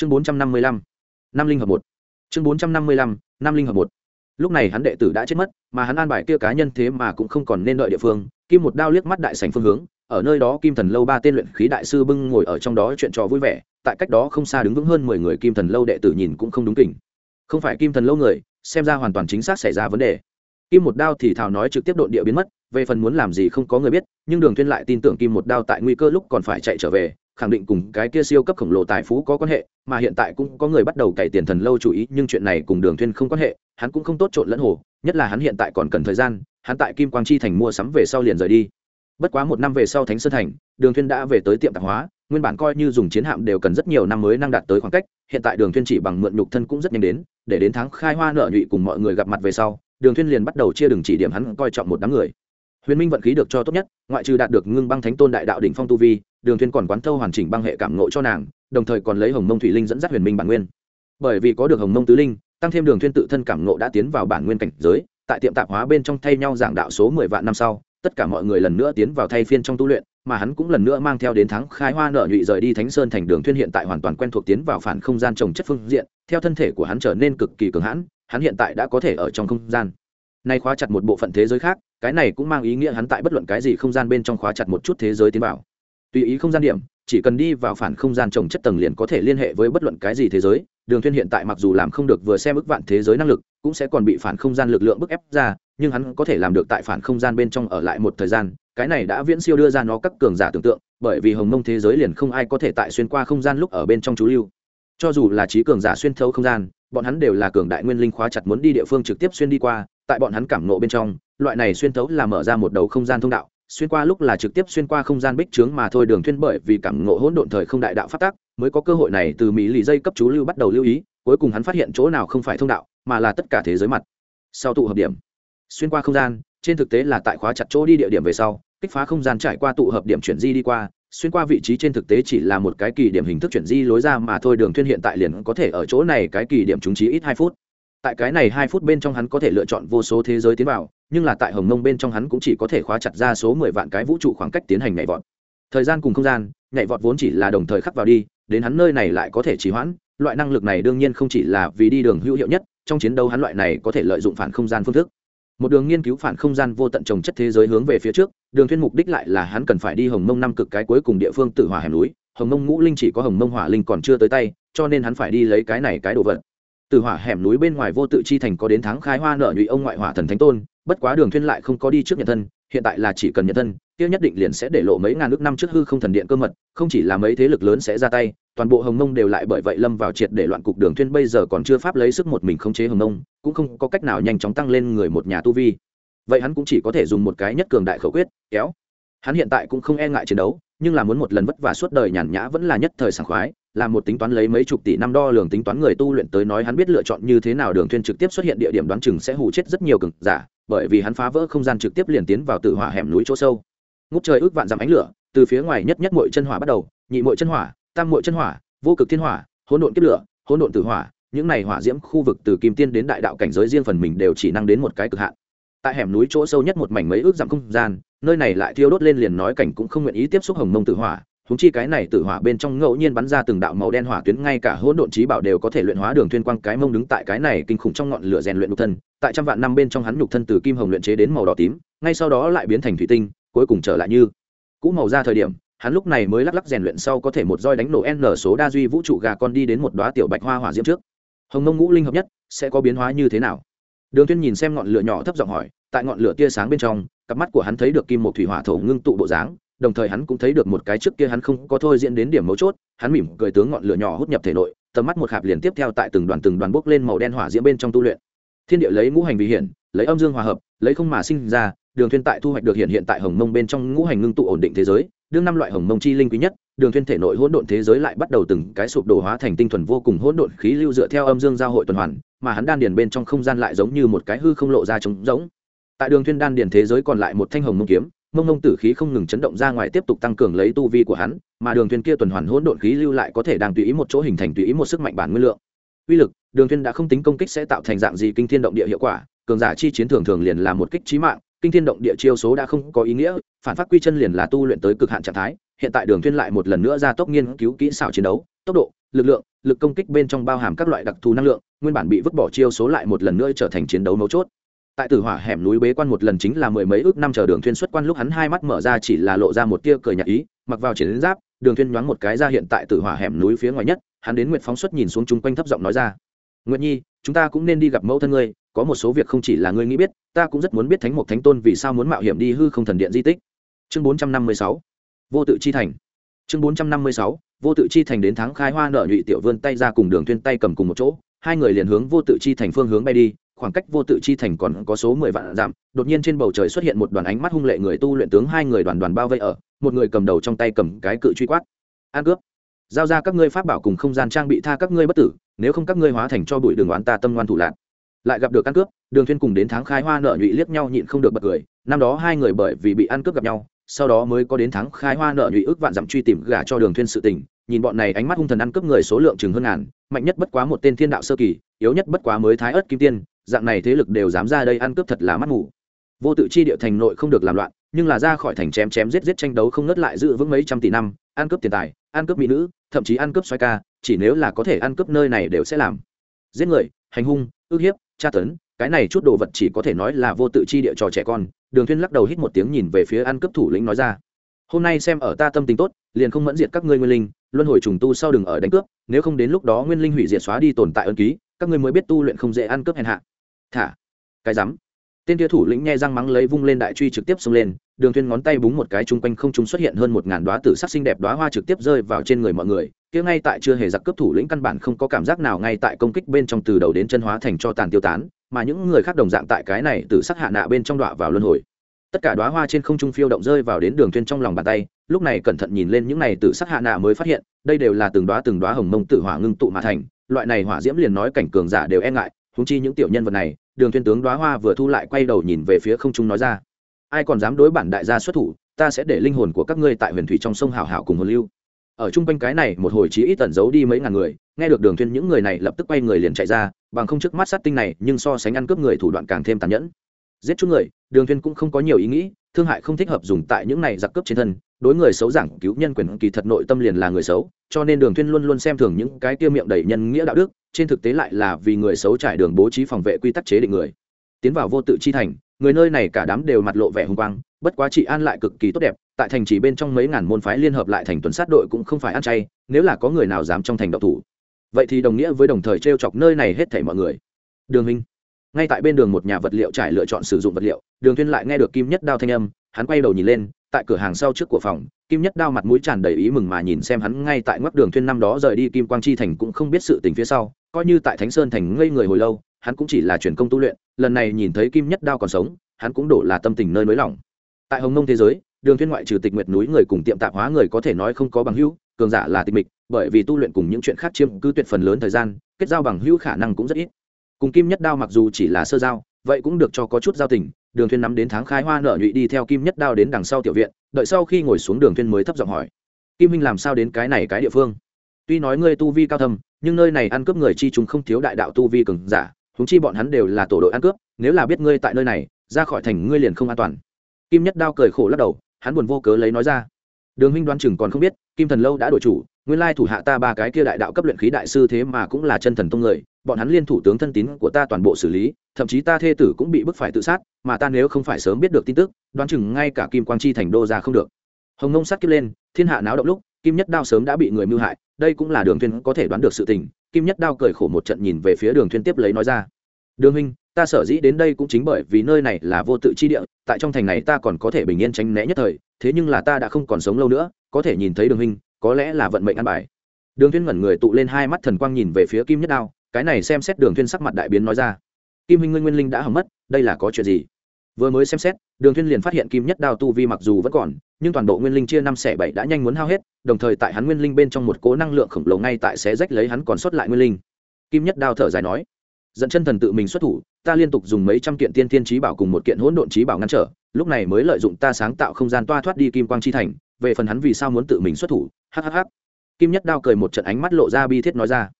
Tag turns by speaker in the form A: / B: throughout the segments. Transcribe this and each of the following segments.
A: chương bốn trăm năm mươi lăm năm linh hợp một. Chương bốn trăm năm mươi lăm năm linh hợp một. Lúc này hắn đệ tử đã chết mất, mà hắn an bài kia cá nhân thế mà cũng không còn nên đợi địa phương, kim một đao liếc mắt đại sành phương hướng, ở nơi đó kim thần lâu ba tên luyện khí đại sư bưng ngồi ở trong đó chuyện trò vui vẻ, tại cách đó không xa đứng vững hơn mười người kim thần lâu đệ tử nhìn cũng không đúng kỉnh không phải kim thần lâu người, xem ra hoàn toàn chính xác xảy ra vấn đề. Kim một đao thì thào nói trực tiếp độn địa biến mất, về phần muốn làm gì không có người biết, nhưng đường thiên lại tin tưởng kim một đao tại nguy cơ lúc còn phải chạy trở về khẳng định cùng cái kia siêu cấp khổng lồ tài phú có quan hệ, mà hiện tại cũng có người bắt đầu cày tiền thần lâu chú ý, nhưng chuyện này cùng đường Thuyên không quan hệ, hắn cũng không tốt trộn lẫn hồ, nhất là hắn hiện tại còn cần thời gian, hắn tại kim quang chi thành mua sắm về sau liền rời đi. Bất quá một năm về sau thánh sơn thành, đường Thuyên đã về tới tiệm tạp hóa, nguyên bản coi như dùng chiến hạm đều cần rất nhiều năm mới năng đạt tới khoảng cách, hiện tại đường Thuyên chỉ bằng mượn nhục thân cũng rất nhanh đến, để đến tháng khai hoa nợ nhụy cùng mọi người gặp mặt về sau, đường Thuyên liền bắt đầu chia đường chỉ điểm hắn coi trọng một đám người huyền minh vận khí được cho tốt nhất, ngoại trừ đạt được ngưng băng thánh tôn đại đạo đỉnh phong tu vi, đường Thuyên còn quán thâu hoàn chỉnh băng hệ cảm ngộ cho nàng, đồng thời còn lấy hồng mông thủy linh dẫn dắt huyền minh bản nguyên. Bởi vì có được hồng mông tứ linh, tăng thêm đường Thuyên tự thân cảm ngộ đã tiến vào bản nguyên cảnh giới, tại tiệm tạp hóa bên trong thay nhau giảng đạo số mười vạn năm sau, tất cả mọi người lần nữa tiến vào thay phiên trong tu luyện, mà hắn cũng lần nữa mang theo đến tháng khai hoa nợ nhụy rời đi thánh sơn thành đường Thuyên hiện tại hoàn toàn quen thuộc tiến vào phản không gian trồng chất phương diện, theo thân thể của hắn trở nên cực kỳ cường hãn, hắn hiện tại đã có thể ở trong không gian. Nay khóa chặt một bộ phận thế giới khác cái này cũng mang ý nghĩa hắn tại bất luận cái gì không gian bên trong khóa chặt một chút thế giới tiến vào. Tùy ý không gian điểm, chỉ cần đi vào phản không gian trồng chất tầng liền có thể liên hệ với bất luận cái gì thế giới. Đường thuyên hiện tại mặc dù làm không được vừa xem ức vạn thế giới năng lực, cũng sẽ còn bị phản không gian lực lượng bức ép ra, nhưng hắn có thể làm được tại phản không gian bên trong ở lại một thời gian. Cái này đã viễn siêu đưa ra nó các cường giả tưởng tượng, bởi vì hồng mông thế giới liền không ai có thể tại xuyên qua không gian lúc ở bên trong chú lưu. Cho dù là trí cường giả xuyên thấu không gian, bọn hắn đều là cường đại nguyên linh khóa chặt muốn đi địa phương trực tiếp xuyên đi qua, tại bọn hắn cảm nộ bên trong loại này xuyên thấu là mở ra một đầu không gian thông đạo, xuyên qua lúc là trực tiếp xuyên qua không gian bích trướng mà thôi đường thuyên bởi vì cảm ngộ hỗn độn thời không đại đạo phát tác, mới có cơ hội này từ mỹ lì dây cấp chú lưu bắt đầu lưu ý, cuối cùng hắn phát hiện chỗ nào không phải thông đạo, mà là tất cả thế giới mặt. Sau tụ hợp điểm, xuyên qua không gian, trên thực tế là tại khóa chặt chỗ đi địa điểm về sau, kích phá không gian trải qua tụ hợp điểm chuyển di đi qua, xuyên qua vị trí trên thực tế chỉ là một cái kỳ điểm hình thức chuyển di lối ra mà thôi, đường thuyên hiện tại liền có thể ở chỗ này cái kỳ điểm trúng trí ít hai phút tại cái này hai phút bên trong hắn có thể lựa chọn vô số thế giới tiến vào, nhưng là tại hồng mông bên trong hắn cũng chỉ có thể khóa chặt ra số mười vạn cái vũ trụ khoảng cách tiến hành nhảy vọt. Thời gian cùng không gian, nhảy vọt vốn chỉ là đồng thời khắc vào đi, đến hắn nơi này lại có thể trì hoãn, loại năng lực này đương nhiên không chỉ là vì đi đường hữu hiệu nhất, trong chiến đấu hắn loại này có thể lợi dụng phản không gian phương thức. Một đường nghiên cứu phản không gian vô tận trồng chất thế giới hướng về phía trước, đường thuyên mục đích lại là hắn cần phải đi hồng mông năm cực cái cuối cùng địa phương tự hỏa hẻm núi, hồng mông ngũ linh chỉ có hồng mông hỏa linh còn chưa tới tay, cho nên hắn phải đi lấy cái này cái đồ vật từ hỏa hẻm núi bên ngoài vô tự chi thành có đến tháng khai hoa nợ nhụy ông ngoại hỏa thần thánh tôn, bất quá đường thuyên lại không có đi trước nhận thân, hiện tại là chỉ cần nhận thân, kia nhất định liền sẽ để lộ mấy ngàn nước năm trước hư không thần điện cơ mật, không chỉ là mấy thế lực lớn sẽ ra tay, toàn bộ hồng mông đều lại bởi vậy lâm vào triệt để loạn cục đường thuyên bây giờ còn chưa pháp lấy sức một mình khống chế hồng mông, cũng không có cách nào nhanh chóng tăng lên người một nhà tu vi. Vậy hắn cũng chỉ có thể dùng một cái nhất cường đại khẩu quyết, kéo. Hắn hiện tại cũng không e ngại chiến đấu, nhưng là muốn một lần vất vả suốt đời nhàn nhã vẫn là nhất thời sảng khoái là một tính toán lấy mấy chục tỷ năm đo lường tính toán người tu luyện tới nói hắn biết lựa chọn như thế nào đường thuyên trực tiếp xuất hiện địa điểm đoán chừng sẽ hù chết rất nhiều cường giả, bởi vì hắn phá vỡ không gian trực tiếp liền tiến vào tự hỏa hẻm núi chỗ sâu. Ngút trời ước vạn dặm ánh lửa, từ phía ngoài nhất nhất muội chân hỏa bắt đầu, nhị muội chân hỏa, tam muội chân hỏa, vô cực thiên hỏa, hỗn độn kiếp lửa, hỗn độn tử hỏa, những này hỏa diễm khu vực từ kim tiên đến đại đạo cảnh giới riêng phần mình đều chỉ năng đến một cái cực hạn. Tại hẻm núi chỗ sâu nhất một mảnh mấy ước dặm không gian, nơi này lại thiêu đốt lên liền nói cảnh cũng không nguyện ý tiếp xúc hồng mông tử hỏa húng chi cái này tự hỏa bên trong ngẫu nhiên bắn ra từng đạo màu đen hỏa tuyến, ngay cả hỗn độn trí bảo đều có thể luyện hóa đường thuyên quang. Cái mông đứng tại cái này kinh khủng trong ngọn lửa rèn luyện nhục thân, tại trăm vạn năm bên trong hắn nhục thân từ kim hồng luyện chế đến màu đỏ tím, ngay sau đó lại biến thành thủy tinh, cuối cùng trở lại như cũ màu ra thời điểm, hắn lúc này mới lắc lắc rèn luyện sau có thể một roi đánh nổ n số đa duy vũ trụ gà con đi đến một đóa tiểu bạch hoa hỏa diễm trước. Hồng mông ngũ linh hợp nhất, sẽ có biến hóa như thế nào? Đường thiên nhìn xem ngọn lửa nhỏ thấp giọng hỏi, tại ngọn lửa tia sáng bên trong, cặp mắt của hắn thấy được kim một thủy hỏa thổ ngưng tụ bộ dáng đồng thời hắn cũng thấy được một cái trước kia hắn không có thôi diễn đến điểm mấu chốt, hắn mỉm cười tướng ngọn lửa nhỏ hút nhập thể nội, tầm mắt một hạp liền tiếp theo tại từng đoàn từng đoàn bốc lên màu đen hỏa diễm bên trong tu luyện. Thiên địa lấy ngũ hành vì hiển, lấy âm dương hòa hợp, lấy không mà sinh ra, đường thuyên tại thu hoạch được hiện hiện tại hồng mông bên trong ngũ hành ngưng tụ ổn định thế giới, đương năm loại hồng mông chi linh quý nhất, đường thuyên thể nội hỗn độn thế giới lại bắt đầu từng cái sụp đổ hóa thành tinh thuần vô cùng hỗn độn khí lưu dựa theo âm dương giao hội tuần hoàn, mà hắn đan điền bên trong không gian lại giống như một cái hư không lộ ra trống rỗng. Tại đường thuyên đan điền thế giới còn lại một thanh hồng mông kiếm mông mông tử khí không ngừng chấn động ra ngoài tiếp tục tăng cường lấy tu vi của hắn, mà đường thuyền kia tuần hoàn hỗn độn khí lưu lại có thể đang tùy ý một chỗ hình thành tùy ý một sức mạnh bản nguyên lượng. Uy lực, đường thuyền đã không tính công kích sẽ tạo thành dạng gì kinh thiên động địa hiệu quả, cường giả chi chiến thường thường liền là một kích chí mạng, kinh thiên động địa chiêu số đã không có ý nghĩa, phản phát quy chân liền là tu luyện tới cực hạn trạng thái, hiện tại đường thuyền lại một lần nữa ra tốc nghiên cứu kỹ xảo chiến đấu, tốc độ, lực lượng, lực công kích bên trong bao hàm các loại đặc thù năng lượng, nguyên bản bị vứt bỏ chiêu số lại một lần nữa trở thành chiến đấu mấu chốt tại tử hỏa hẻm núi bế quan một lần chính là mười mấy ước năm chờ đường thuyên xuất quan lúc hắn hai mắt mở ra chỉ là lộ ra một tia cười nhạt ý, mặc vào chiến giáp, đường thuyên nhoáng một cái ra hiện tại tử hỏa hẻm núi phía ngoài nhất, hắn đến nguyệt phóng xuất nhìn xuống chung quanh thấp giọng nói ra. Nguyệt nhi, chúng ta cũng nên đi gặp mẫu thân ngươi, có một số việc không chỉ là ngươi nghĩ biết, ta cũng rất muốn biết thánh mục thánh tôn vì sao muốn mạo hiểm đi hư không thần điện di tích. Chương bốn trăm năm mươi sáu, vô tự chi thành. Chương bốn trăm năm mươi sáu, vô tự chi thành đến tháng khai hoa nợ nhụy tiểu vươn tay ra cùng đường thuyên tay cầm cùng một chỗ, hai người liền hướng vô tự chi thành phương hướng bay đi khoảng cách vô tự chi thành còn có số mười vạn dặm, đột nhiên trên bầu trời xuất hiện một đoàn ánh mắt hung lệ người tu luyện tướng hai người đoàn đoàn bao vây ở, một người cầm đầu trong tay cầm cái cự truy quát. An cướp. Giao ra các ngươi pháp bảo cùng không gian trang bị tha các ngươi bất tử, nếu không các ngươi hóa thành cho bụi đường oán ta tâm ngoan thủ lạc. Lại gặp được ăn cướp, đường thuyên cùng đến tháng khai hoa nợ nhụy liếc nhau nhịn không được bật cười, năm đó hai người bởi vì bị ăn cướp gặp nhau, sau đó mới có đến tháng khai hoa nợ nhụy ước vạn dặm truy tìm gả cho đường thuyên sự tình, nhìn bọn này ánh mắt hung thần ăn cướp người số lượng chừng hơn ngàn, mạnh nhất bất quá một tên thiên đạo sơ kỳ, yếu nhất bất quá mới thái ớt kim tiên dạng này thế lực đều dám ra đây ăn cướp thật là mắt mù. Vô tự chi địa thành nội không được làm loạn, nhưng là ra khỏi thành chém chém giết giết tranh đấu không ngớt lại giữ vững mấy trăm tỷ năm, ăn cướp tiền tài, ăn cướp mỹ nữ, thậm chí ăn cướp xoay ca, chỉ nếu là có thể ăn cướp nơi này đều sẽ làm. Giết người, hành hung, ức hiếp, tra tấn, cái này chút đồ vật chỉ có thể nói là vô tự chi địa trò trẻ con, đường thuyên lắc đầu hít một tiếng nhìn về phía ăn cướp thủ lĩnh nói ra. Hôm nay xem ở ta tâm tình tốt, liền không mẫn diệt các ngươi nguyên linh, luân hồi trùng tu sau đừng ở đánh cướp, nếu không đến lúc đó nguyên linh hủy diệt xóa đi tồn tại ân ký, các ngươi mới biết tu luyện không dễ ăn cướp hèn hạ thả. Cái rắm. Tên kia thủ lĩnh nghe răng mắng lấy vung lên đại truy trực tiếp xông lên, đường thuyên ngón tay búng một cái chung quanh không trung xuất hiện hơn một ngàn đóa tử sắc xinh đẹp đóa hoa trực tiếp rơi vào trên người mọi người, kia ngay tại chưa hề giặc cướp thủ lĩnh căn bản không có cảm giác nào ngay tại công kích bên trong từ đầu đến chân hóa thành cho tàn tiêu tán, mà những người khác đồng dạng tại cái này tử sắc hạ nạ bên trong đọa vào luân hồi. Tất cả đóa hoa trên không trung phiêu động rơi vào đến đường thuyên trong lòng bàn tay, lúc này cẩn thận nhìn lên những này tử sắc hạ nạ mới phát hiện, đây đều là từng đóa từng đóa hồng mông tử hỏa ngưng tụ mà thành, loại này hỏa diễm liền nói cảnh cường giả đều e ngại húng chi những tiểu nhân vật này, đường thuyên tướng đóa hoa vừa thu lại quay đầu nhìn về phía không trung nói ra, ai còn dám đối bản đại gia xuất thủ, ta sẽ để linh hồn của các ngươi tại huyền thủy trong sông hảo hảo cùng hồn lưu. Ở trung quanh cái này, một hồi chí ít tẩn giấu đi mấy ngàn người, nghe được đường thuyên những người này lập tức quay người liền chạy ra, bằng không trước mắt sát tinh này, nhưng so sánh ăn cướp người thủ đoạn càng thêm tàn nhẫn. Giết chút người, đường thuyên cũng không có nhiều ý nghĩ, thương hại không thích hợp dùng tại những này giặc cướp trên thân, đối người xấu giảng cứu nhân quyền kỳ thật nội tâm liền là người xấu, cho nên đường thuyên luôn luôn xem thường những cái tiêu miệng đầy nhân nghĩa đạo đức trên thực tế lại là vì người xấu trải đường bố trí phòng vệ quy tắc chế định người. Tiến vào vô tự chi thành, người nơi này cả đám đều mặt lộ vẻ hung quang, bất quá trị an lại cực kỳ tốt đẹp, tại thành chỉ bên trong mấy ngàn môn phái liên hợp lại thành tuần sát đội cũng không phải ăn chay, nếu là có người nào dám trong thành độc thủ. Vậy thì đồng nghĩa với đồng thời trêu chọc nơi này hết thảy mọi người. Đường minh ngay tại bên đường một nhà vật liệu trải lựa chọn sử dụng vật liệu, đường thiên lại nghe được kim nhất đao thanh âm, hắn quay đầu nhìn lên tại cửa hàng sau trước của phòng, kim nhất đao mặt mũi tràn đầy ý mừng mà nhìn xem hắn ngay tại ngoắc đường thuyên năm đó rời đi kim quang chi thành cũng không biết sự tình phía sau, coi như tại thánh sơn thành ngây người hồi lâu, hắn cũng chỉ là chuyển công tu luyện, lần này nhìn thấy kim nhất đao còn sống, hắn cũng đổ là tâm tình nơi nới lỏng tại hồng nông thế giới, đường thuyên ngoại trừ tịch nguyệt núi người cùng tiệm tạp hóa người có thể nói không có bằng hữu, cường giả là tịch mịch, bởi vì tu luyện cùng những chuyện khác chiếm cứ tuyệt phần lớn thời gian, kết giao bằng hữu khả năng cũng rất ít. Cùng kim nhất đao mặc dù chỉ là sơ giao, vậy cũng được cho có chút giao tình đường thuyên nắm đến tháng khai hoa nở nhụy đi theo kim nhất đao đến đằng sau tiểu viện, đợi sau khi ngồi xuống đường thuyên mới thấp giọng hỏi, kim minh làm sao đến cái này cái địa phương? Tuy nói ngươi tu vi cao thâm, nhưng nơi này ăn cướp người chi chúng không thiếu đại đạo tu vi cường giả chúng chi bọn hắn đều là tổ đội ăn cướp, nếu là biết ngươi tại nơi này, ra khỏi thành ngươi liền không an toàn. Kim nhất đao cười khổ lắc đầu, hắn buồn vô cớ lấy nói ra, đường huynh đoán chừng còn không biết, kim thần lâu đã đổi chủ nguyên lai thủ hạ ta ba cái kia đại đạo cấp luyện khí đại sư thế mà cũng là chân thần tông người, bọn hắn liên thủ tướng thân tín của ta toàn bộ xử lý, thậm chí ta thê tử cũng bị bức phải tự sát, mà ta nếu không phải sớm biết được tin tức, đoán chừng ngay cả kim quang chi thành đô ra không được. Hồng nông sát kiếp lên, thiên hạ náo động lúc, kim nhất đao sớm đã bị người mưu hại, đây cũng là đường thuyên có thể đoán được sự tình, kim nhất đao cười khổ một trận nhìn về phía đường thuyên tiếp lấy nói ra. Đường huynh, ta sở dĩ đến đây cũng chính bởi vì nơi này là vô tự chi địa, tại trong thành này ta còn có thể bình yên tránh né nhất thời, thế nhưng là ta đã không còn sống lâu nữa, có thể nhìn thấy đường huynh có lẽ là vận mệnh ăn bài. Đường thuyên ngẩn người tụ lên hai mắt thần quang nhìn về phía kim nhất đao, cái này xem xét đường thuyên sắc mặt đại biến nói ra. Kim huynh nguyên nguyên linh đã hỏng mất, đây là có chuyện gì? Vừa mới xem xét, đường thuyên liền phát hiện kim nhất đao tu vi mặc dù vẫn còn, nhưng toàn bộ nguyên linh chia năm sẻ bảy đã nhanh muốn hao hết, đồng thời tại hắn nguyên linh bên trong một cố năng lượng khổng lồ ngay tại xé rách lấy hắn còn sót lại nguyên linh. Kim nhất đao thở dài nói, dẫn chân thần tự mình xuất thủ, ta liên tục dùng mấy trăm kiện tiên tiên trí bảo cùng một kiện hỗn độn trí bảo ngăn trở, lúc này mới lợi dụng ta sáng tạo không gian toa thoát đi kim quang chi thành về phần hắn vì sao muốn tự mình xuất thủ hhh kim nhất đao cười một trận ánh mắt lộ ra bi thiết nói ra.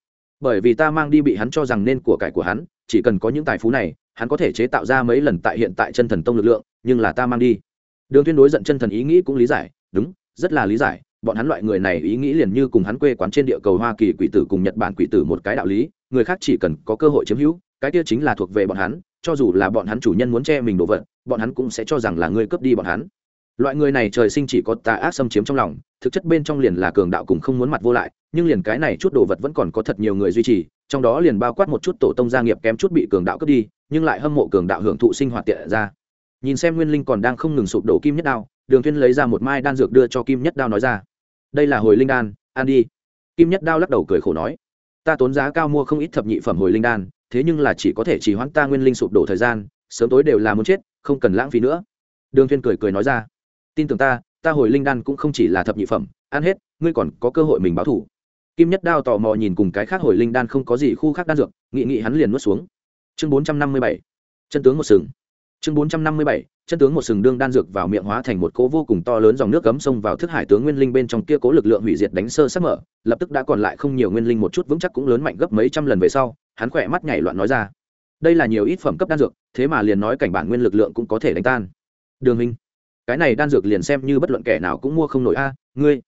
A: Bởi vì ta mang đi bị hắn cho rằng nên của cải của hắn, chỉ cần có những tài phú này, hắn có thể chế tạo ra mấy lần tại hiện tại chân thần tông lực lượng, nhưng là ta mang đi. Đường tuyên đối giận chân thần ý nghĩ cũng lý giải, đúng, rất là lý giải, bọn hắn loại người này ý nghĩ liền như cùng hắn quê quán trên địa cầu hoa kỳ quỷ tử cùng nhật bản quỷ tử một cái đạo lý, người khác chỉ cần có cơ hội chiếm hữu, cái kia chính là thuộc về bọn hắn, cho dù là bọn hắn chủ nhân muốn che mình đồ vật, bọn hắn cũng sẽ cho rằng là ngươi cướp đi bọn hắn loại người này trời sinh chỉ có tà ác xâm chiếm trong lòng, thực chất bên trong liền là cường đạo cùng không muốn mặt vô lại, nhưng liền cái này chút đồ vật vẫn còn có thật nhiều người duy trì, trong đó liền bao quát một chút tổ tông gia nghiệp kém chút bị cường đạo cướp đi, nhưng lại hâm mộ cường đạo hưởng thụ sinh hoạt tiện ra. Nhìn xem nguyên linh còn đang không ngừng sụp đổ kim nhất đao, đường thiên lấy ra một mai đan dược đưa cho kim nhất đao nói ra. Đây là hồi linh đan, ăn đi. Kim nhất đao lắc đầu cười khổ nói, ta tốn giá cao mua không ít thập nhị phẩm hồi linh đan, thế nhưng là chỉ có thể chỉ hoãn ta nguyên linh sụp đổ thời gian, sớm tối đều là muốn chết, không cần lãng phí nữa. Đường thiên cười cười nói ra tin tưởng ta ta hồi linh đan cũng không chỉ là thập nhị phẩm, ăn hết, ngươi còn có cơ hội mình báo thủ. Kim nhất đao tò mò nhìn cùng cái khác hồi linh đan không có gì khu khác đan dược, nghị nghị hắn liền nuốt xuống. Chương bốn trăm năm mươi bảy, chân tướng một sừng. Chương bốn trăm năm mươi bảy, chân tướng một sừng đương đan dược vào miệng hóa thành một cố vô cùng to lớn dòng nước cấm xông vào thức hải tướng nguyên linh bên trong kia cố lực lượng hủy diệt đánh sơ sắc mở, lập tức đã còn lại không nhiều nguyên linh một chút vững chắc cũng lớn mạnh gấp mấy trăm lần về sau, hắn khỏe mắt nhảy loạn nói ra. Đây là nhiều ít phẩm cấp đan dược, thế mà liền nói cảnh bản nguyên lực lượng cũng có thể đánh tan. Đường minh cái này đan dược liền xem như bất luận kẻ nào cũng mua không nổi. A, ngươi,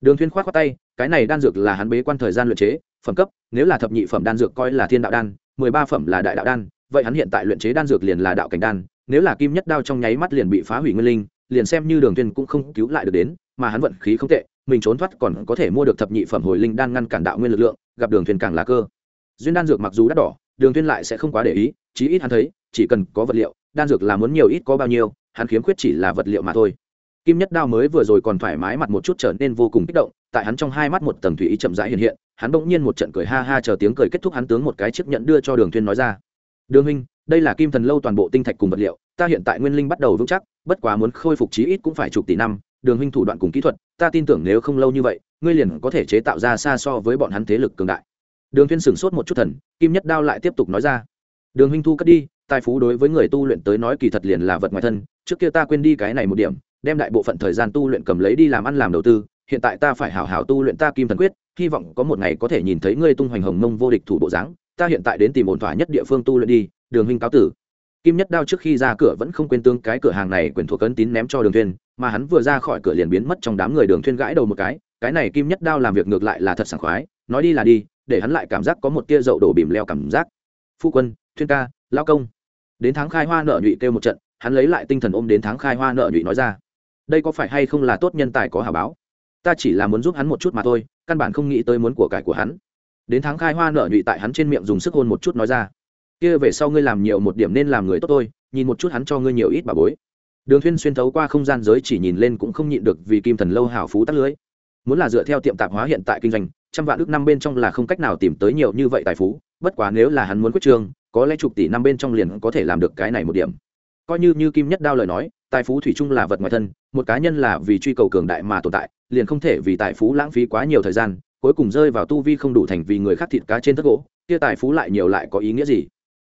A: đường thuyên khoát khoát tay, cái này đan dược là hắn bế quan thời gian luyện chế, phẩm cấp, nếu là thập nhị phẩm đan dược coi là thiên đạo đan, mười ba phẩm là đại đạo đan, vậy hắn hiện tại luyện chế đan dược liền là đạo cảnh đan, nếu là kim nhất đao trong nháy mắt liền bị phá hủy nguyên linh, liền xem như đường thuyên cũng không cứu lại được đến, mà hắn vận khí không tệ, mình trốn thoát còn có thể mua được thập nhị phẩm hồi linh đan ngăn cản đạo nguyên lực lượng, gặp đường thiên càng là cơ. Duyên đan dược mặc dù đắt đỏ, đường thiên lại sẽ không quá để ý, chí ít hắn thấy, chỉ cần có vật liệu, đan dược là muốn nhiều ít có bao nhiêu hắn khiếm khuyết chỉ là vật liệu mà thôi. Kim nhất đao mới vừa rồi còn thoải mái mặt một chút trở nên vô cùng kích động, tại hắn trong hai mắt một tầng thủy ý chậm rãi hiện hiện, hắn bỗng nhiên một trận cười ha ha chờ tiếng cười kết thúc hắn tướng một cái chiếc nhận đưa cho đường thuyên nói ra. Đường huynh, đây là kim thần lâu toàn bộ tinh thạch cùng vật liệu, ta hiện tại nguyên linh bắt đầu vững chắc, bất quá muốn khôi phục chí ít cũng phải chục tỷ năm, đường huynh thủ đoạn cùng kỹ thuật, ta tin tưởng nếu không lâu như vậy, ngươi liền có thể chế tạo ra xa so với bọn hắn thế lực cường đại. Đường thuyên sửng sốt một chút thần, kim nhất đao lại tiếp tục nói ra. Đường huynh thu cất đi tài phú đối với người tu luyện tới nói kỳ thật liền là vật ngoài thân, trước kia ta quên đi cái này một điểm, đem đại bộ phận thời gian tu luyện cầm lấy đi làm ăn làm đầu tư, hiện tại ta phải hảo hảo tu luyện ta kim thần quyết, hy vọng có một ngày có thể nhìn thấy ngươi tung hoành hồng mông vô địch thủ bộ dáng, ta hiện tại đến tìm ổn thỏa nhất địa phương tu luyện đi, đường huynh cáo tử. Kim nhất đao trước khi ra cửa vẫn không quên tương cái cửa hàng này quyền thuộc cấn tín ném cho đường thuyên, mà hắn vừa ra khỏi cửa liền biến mất trong đám người đường thuyên gãi đầu một cái cái này kim nhất đao làm việc ngược lại là thật sảng khoái, nói đi là đi, để hắn lại cảm giác có một tia dậu đổ bìm leo cảm giác. Phu quân, thuyên ca lao công đến tháng khai hoa nợ nhụy kêu một trận, hắn lấy lại tinh thần ôm đến tháng khai hoa nợ nhụy nói ra. Đây có phải hay không là tốt nhân tài có hà báo? Ta chỉ là muốn giúp hắn một chút mà thôi, căn bản không nghĩ tới muốn của cải của hắn. Đến tháng khai hoa nợ nhụy tại hắn trên miệng dùng sức hôn một chút nói ra. Kia về sau ngươi làm nhiều một điểm nên làm người tốt tôi nhìn một chút hắn cho ngươi nhiều ít bà bối. Đường thuyên xuyên thấu qua không gian giới chỉ nhìn lên cũng không nhịn được vì kim thần lâu hảo phú tắt lưới. Muốn là dựa theo tiệm tạp hóa hiện tại kinh doanh, trăm vạn ước năm bên trong là không cách nào tìm tới nhiều như vậy tài phú, bất quá nếu là hắn muốn quyết trường có lẽ chục tỷ năm bên trong liền có thể làm được cái này một điểm. Coi như như kim nhất đao lời nói, tài phú thủy chung là vật ngoài thân, một cá nhân là vì truy cầu cường đại mà tồn tại, liền không thể vì tài phú lãng phí quá nhiều thời gian, cuối cùng rơi vào tu vi không đủ thành vì người khác thịt cá trên tất gỗ, kia tài phú lại nhiều lại có ý nghĩa gì?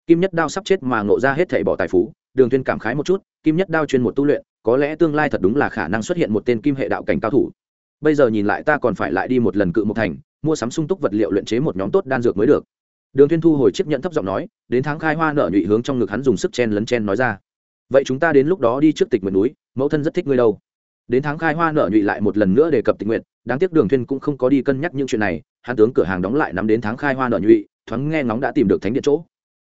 A: Kim nhất đao sắp chết mà ngộ ra hết thảy bỏ tài phú, đường tuyên cảm khái một chút, kim nhất đao chuyên một tu luyện, có lẽ tương lai thật đúng là khả năng xuất hiện một tên kim hệ đạo cảnh cao thủ. Bây giờ nhìn lại ta còn phải lại đi một lần cự một thành, mua sắm sung túc vật liệu luyện chế một nhóm tốt đan dược mới được đường Thiên thu hồi chiếc nhẫn thấp giọng nói, đến tháng khai hoa nợ nhụy hướng trong ngực hắn dùng sức chen lấn chen nói ra. Vậy chúng ta đến lúc đó đi trước tịch nguyện núi, mẫu thân rất thích ngươi đâu. Đến tháng khai hoa nợ nhụy lại một lần nữa đề cập tịch nguyện đáng tiếc đường Thiên cũng không có đi cân nhắc những chuyện này, hắn tướng cửa hàng đóng lại nắm đến tháng khai hoa nợ nhụy, thoáng nghe ngóng đã tìm được thánh điện chỗ.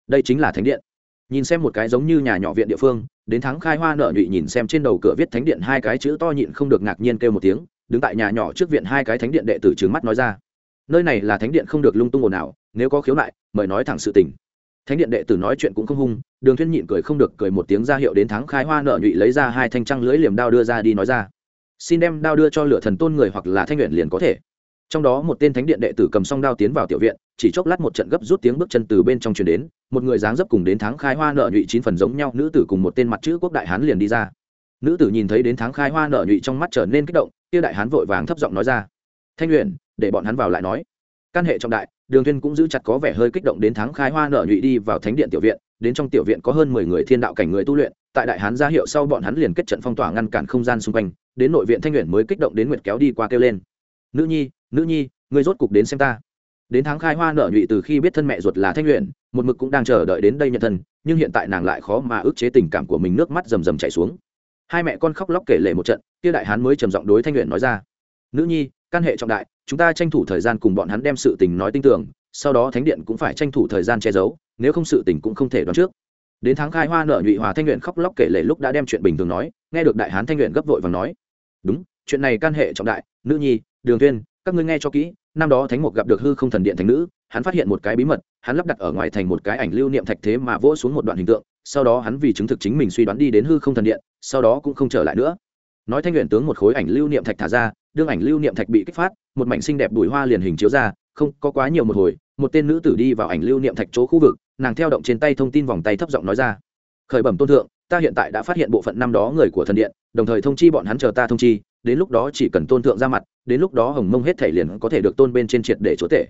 A: Đây chính là thánh điện. Nhìn xem một cái giống như nhà nhỏ viện địa phương, đến tháng khai hoa nợ nhụy nhìn xem trên đầu cửa viết thánh điện hai cái chữ to nhịn không được ngạc nhiên kêu một tiếng, đứng tại nhà nhỏ trước viện hai cái thánh điện đệ tử trừng mắt nói ra nơi này là thánh điện không được lung tung ồn ào, nếu có khiếu nại, mời nói thẳng sự tình. Thánh điện đệ tử nói chuyện cũng không hung, đường thuyên nhịn cười không được cười một tiếng ra hiệu đến tháng khai hoa nợ nhụy lấy ra hai thanh trăng lưới liềm đao đưa ra đi nói ra. Xin đem đao đưa cho lửa thần tôn người hoặc là thanh nguyện liền có thể. Trong đó một tên thánh điện đệ tử cầm song đao tiến vào tiểu viện, chỉ chốc lát một trận gấp rút tiếng bước chân từ bên trong truyền đến, một người dáng dấp cùng đến tháng khai hoa nợ nhụy chín phần giống nhau, nữ tử cùng một tên mặt chữ quốc đại hán liền đi ra. Nữ tử nhìn thấy đến tháng khai hoa nợ nhụy trong mắt trở nên kích động, kia đại hán vội vàng thấp giọng nói ra. Thanh luyện để bọn hắn vào lại nói. Căn hệ trọng đại, đường thiên cũng giữ chặt có vẻ hơi kích động đến tháng khai hoa nở nhụy đi vào thánh điện tiểu viện, đến trong tiểu viện có hơn mười người thiên đạo cảnh người tu luyện, tại đại hán ra hiệu sau bọn hắn liền kết trận phong tỏa ngăn cản không gian xung quanh, đến nội viện thanh luyện mới kích động đến nguyệt kéo đi qua kêu lên. Nữ nhi nữ nhi, ngươi rốt cục đến xem ta. Đến tháng khai hoa nở nhụy từ khi biết thân mẹ ruột là thanh luyện một mực cũng đang chờ đợi đến đây nhận thân, nhưng hiện tại nàng lại khó mà ức chế tình cảm của mình nước mắt rầm rầm chảy xuống. Hai mẹ con khóc lóc kể lể một trận, kia đại hán mới trầm giọng đối thanh luyện nói ra. Nữ nhi, căn hệ trọng đại chúng ta tranh thủ thời gian cùng bọn hắn đem sự tình nói tin tưởng, sau đó thánh điện cũng phải tranh thủ thời gian che giấu, nếu không sự tình cũng không thể đoán trước. Đến tháng khai hoa nợ nhụy hòa thanh luyện khóc lóc kể lể lúc đã đem chuyện bình thường nói, nghe được đại hán thanh luyện gấp vội và nói, đúng, chuyện này can hệ trọng đại, nữ nhi, đường tuyên, các ngươi nghe cho kỹ, năm đó thánh mục gặp được hư không thần điện thành nữ, hắn phát hiện một cái bí mật, hắn lắp đặt ở ngoài thành một cái ảnh lưu niệm thạch thế mà vỗ xuống một đoạn hình tượng, sau đó hắn vì chứng thực chính mình suy đoán đi đến hư không thần điện, sau đó cũng không trở lại nữa. Nói thanh luyện tướng một khối ảnh lưu niệm thạch thả ra đương ảnh lưu niệm thạch bị kích phát, một mảnh xinh đẹp đùi hoa liền hình chiếu ra, không có quá nhiều một hồi, một tên nữ tử đi vào ảnh lưu niệm thạch chỗ khu vực, nàng theo động trên tay thông tin vòng tay thấp giọng nói ra. Khởi bẩm tôn thượng, ta hiện tại đã phát hiện bộ phận năm đó người của thần điện, đồng thời thông chi bọn hắn chờ ta thông chi, đến lúc đó chỉ cần tôn thượng ra mặt, đến lúc đó hồng mông hết thể liền có thể được tôn bên trên triệt để chúa tể.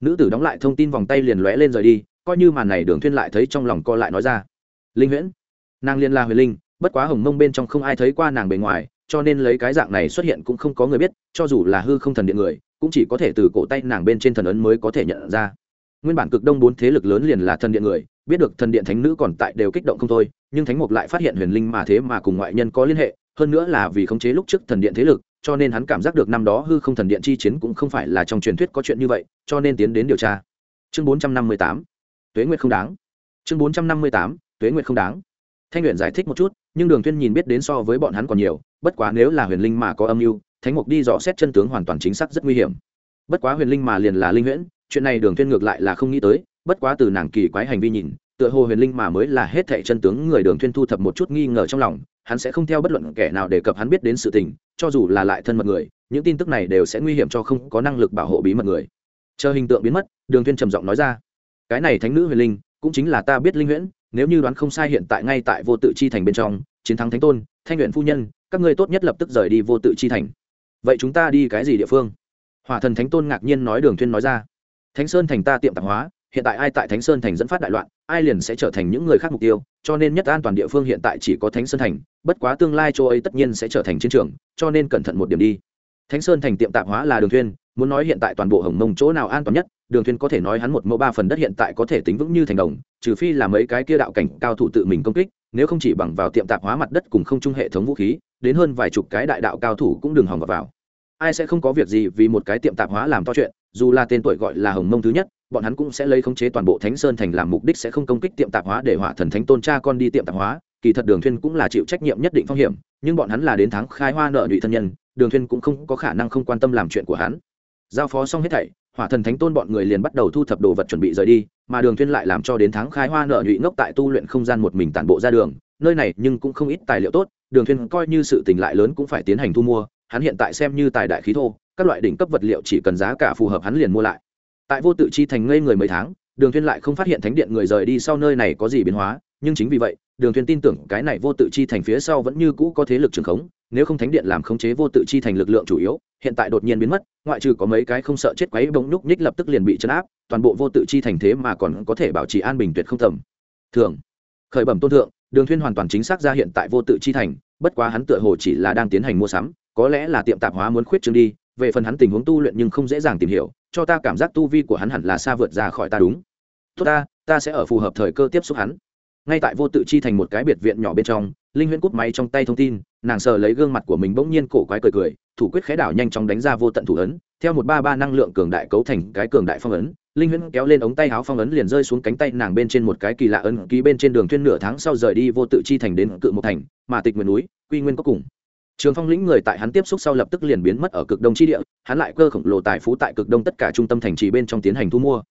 A: Nữ tử đóng lại thông tin vòng tay liền lóe lên rời đi, coi như màn này đường thuyên lại thấy trong lòng co lại nói ra. Linh huyễn, nàng liên la huyền linh, bất quá hồng mông bên trong không ai thấy qua nàng bề ngoài cho nên lấy cái dạng này xuất hiện cũng không có người biết, cho dù là hư không thần điện người, cũng chỉ có thể từ cổ tay nàng bên trên thần ấn mới có thể nhận ra. Nguyên bản cực đông bốn thế lực lớn liền là thần điện người, biết được thần điện thánh nữ còn tại đều kích động không thôi, nhưng thánh mục lại phát hiện huyền linh mà thế mà cùng ngoại nhân có liên hệ, hơn nữa là vì khống chế lúc trước thần điện thế lực, cho nên hắn cảm giác được năm đó hư không thần điện chi chiến cũng không phải là trong truyền thuyết có chuyện như vậy, cho nên tiến đến điều tra. Chương bốn trăm năm mươi tám, tuế nguyệt không đáng. Chương bốn trăm năm mươi tám, tuế nguyệt không đáng thanh luyện giải thích một chút, nhưng đường Thuyên nhìn biết đến so với bọn hắn còn nhiều, bất quá nếu là huyền linh mà có âm mưu, thánh mục đi dò xét chân tướng hoàn toàn chính xác rất nguy hiểm. Bất quá huyền linh mà liền là linh huyễn chuyện này đường Thuyên ngược lại là không nghĩ tới, bất quá từ nàng kỳ quái hành vi nhìn, tựa hồ huyền linh mà mới là hết thảy chân tướng người đường Thuyên thu thập một chút nghi ngờ trong lòng, hắn sẽ không theo bất luận kẻ nào đề cập hắn biết đến sự tình, cho dù là lại thân mật người, những tin tức này đều sẽ nguy hiểm cho không có năng lực bảo hộ bí mật người. Chờ hình tượng biến mất, đường Thuyên trầm giọng nói ra, cái này thánh nữ huyền linh, cũng chính là ta biết linh huyễn nếu như đoán không sai hiện tại ngay tại vô tự chi thành bên trong, chiến thắng thánh tôn, thanh luyện phu nhân, các ngươi tốt nhất lập tức rời đi vô tự chi thành. Vậy chúng ta đi cái gì địa phương? Hỏa thần thánh tôn ngạc nhiên nói đường thuyên nói ra. Thánh sơn thành ta tiệm tạp hóa, hiện tại ai tại thánh sơn thành dẫn phát đại loạn, ai liền sẽ trở thành những người khác mục tiêu, cho nên nhất an toàn địa phương hiện tại chỉ có thánh sơn thành, bất quá tương lai châu ấy tất nhiên sẽ trở thành chiến trường, cho nên cẩn thận một điểm đi. Thánh sơn thành tiệm tạp hóa là đường thuyên, muốn nói hiện tại toàn bộ hồng mông chỗ nào an toàn nhất đường Thuyền có thể nói hắn một mẫu ba phần đất hiện tại có thể tính vững như thành đồng trừ phi là mấy cái kia đạo cảnh cao thủ tự mình công kích nếu không chỉ bằng vào tiệm tạp hóa mặt đất cùng không chung hệ thống vũ khí đến hơn vài chục cái đại đạo cao thủ cũng đừng hòng vào, vào. ai sẽ không có việc gì vì một cái tiệm tạp hóa làm to chuyện dù là tên tuổi gọi là hồng mông thứ nhất bọn hắn cũng sẽ lấy khống chế toàn bộ thánh sơn thành làm mục đích sẽ không công kích tiệm tạp hóa để hỏa thần thánh tôn cha con đi tiệm tạp hóa kỳ thật đường thuyên cũng là chịu trách nhiệm nhất định phong hiểm nhưng bọn hắn là đến tháng khai hoa nợ nhụy thân nhân đường thuyên cũng không có khả năng không quan tâm làm chuyện của hắn giao phó xong hết thảy hỏa thần thánh tôn bọn người liền bắt đầu thu thập đồ vật chuẩn bị rời đi, mà đường thuyên lại làm cho đến tháng khai hoa nợ nhụy ngốc tại tu luyện không gian một mình tản bộ ra đường. Nơi này nhưng cũng không ít tài liệu tốt, đường thuyên coi như sự tình lại lớn cũng phải tiến hành thu mua, hắn hiện tại xem như tài đại khí thô, các loại đỉnh cấp vật liệu chỉ cần giá cả phù hợp hắn liền mua lại. Tại vô tự chi thành ngây người mấy tháng, đường thuyên lại không phát hiện thánh điện người rời đi sau nơi này có gì biến hóa, nhưng chính vì vậy, đường thuyên tin tưởng cái này vô tự chi thành phía sau vẫn như cũ có thế lực trường khống nếu không thánh điện làm khống chế vô tự chi thành lực lượng chủ yếu, hiện tại đột nhiên biến mất, ngoại trừ có mấy cái không sợ chết quấy bỗng nhúc nhích lập tức liền bị chấn áp, toàn bộ vô tự chi thành thế mà còn có thể bảo trì an bình tuyệt không tầm thường, khởi bẩm tôn thượng, đường thuyên hoàn toàn chính xác ra hiện tại vô tự chi thành, bất quá hắn tựa hồ chỉ là đang tiến hành mua sắm, có lẽ là tiệm tạp hóa muốn khuyết trương đi, về phần hắn tình huống tu luyện nhưng không dễ dàng tìm hiểu, cho ta cảm giác tu vi của hắn hẳn là xa vượt ra khỏi ta đúng. Tốt ta ta sẽ ở phù hợp thời cơ tiếp xúc hắn. Ngay tại vô tự chi thành một cái biệt viện nhỏ bên trong linh huyễn cút máy trong tay thông tin, nàng sờ lấy gương mặt của mình bỗng nhiên cổ quái cười cười, thủ quyết khẽ đảo nhanh chóng đánh ra vô tận thủ ấn, theo một ba ba năng lượng cường đại cấu thành cái cường đại phong ấn, linh huyễn kéo lên ống tay áo phong ấn liền rơi xuống cánh tay nàng bên trên một cái kỳ lạ ấn ký bên trên đường thuyên nửa tháng sau rời đi vô tự chi thành đến cự một thành, mà tịch nguyên núi, quy nguyên có cùng. Trường phong lĩnh người tại hắn tiếp xúc sau lập tức liền biến mất ở cực đông chi địa, hắn lại cơ khổng lồ tài phú tại cực đông tất cả trung tâm thành trì bên trong tiến hành thu mua.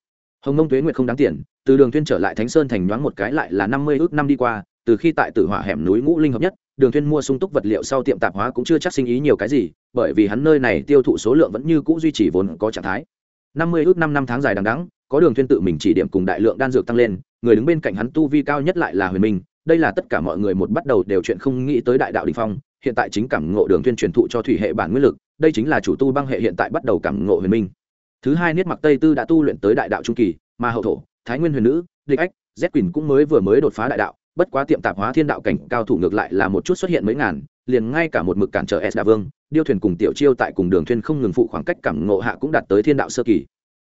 A: Hồng mông tuế nguyệt không đáng tiền, từ đường thuyên trở lại thánh sơn thành nhoáng một cái lại là năm mươi ước năm đi qua từ khi tại tử hỏa hẻm núi ngũ linh hợp nhất, đường thuyên mua sung túc vật liệu sau tiệm tạp hóa cũng chưa chắc sinh ý nhiều cái gì, bởi vì hắn nơi này tiêu thụ số lượng vẫn như cũ duy trì vốn có trạng thái. Năm mươi ước năm năm tháng dài đằng đẵng, có đường thuyên tự mình chỉ điểm cùng đại lượng đan dược tăng lên, người đứng bên cạnh hắn tu vi cao nhất lại là huyền minh, đây là tất cả mọi người một bắt đầu đều chuyện không nghĩ tới đại đạo đỉnh phong, hiện tại chính cảm ngộ đường thuyên truyền thụ cho thủy hệ bản nguyên lực, đây chính là chủ tu băng hệ hiện tại bắt đầu cảm ngộ huyền minh. Thứ hai niết mặc tây tư đã tu luyện tới đại đạo trung kỳ, mà hậu thổ, thái nguyên huyền nữ, địch ách z quỳnh cũng mới vừa mới đột phá đại đạo bất quá tiệm tạp hóa thiên đạo cảnh cao thủ ngược lại là một chút xuất hiện mấy ngàn, liền ngay cả một mực cản trở s Đa vương, điêu thuyền cùng tiểu chiêu tại cùng đường thuyền không ngừng phụ khoảng cách cảm ngộ hạ cũng đạt tới thiên đạo sơ kỳ.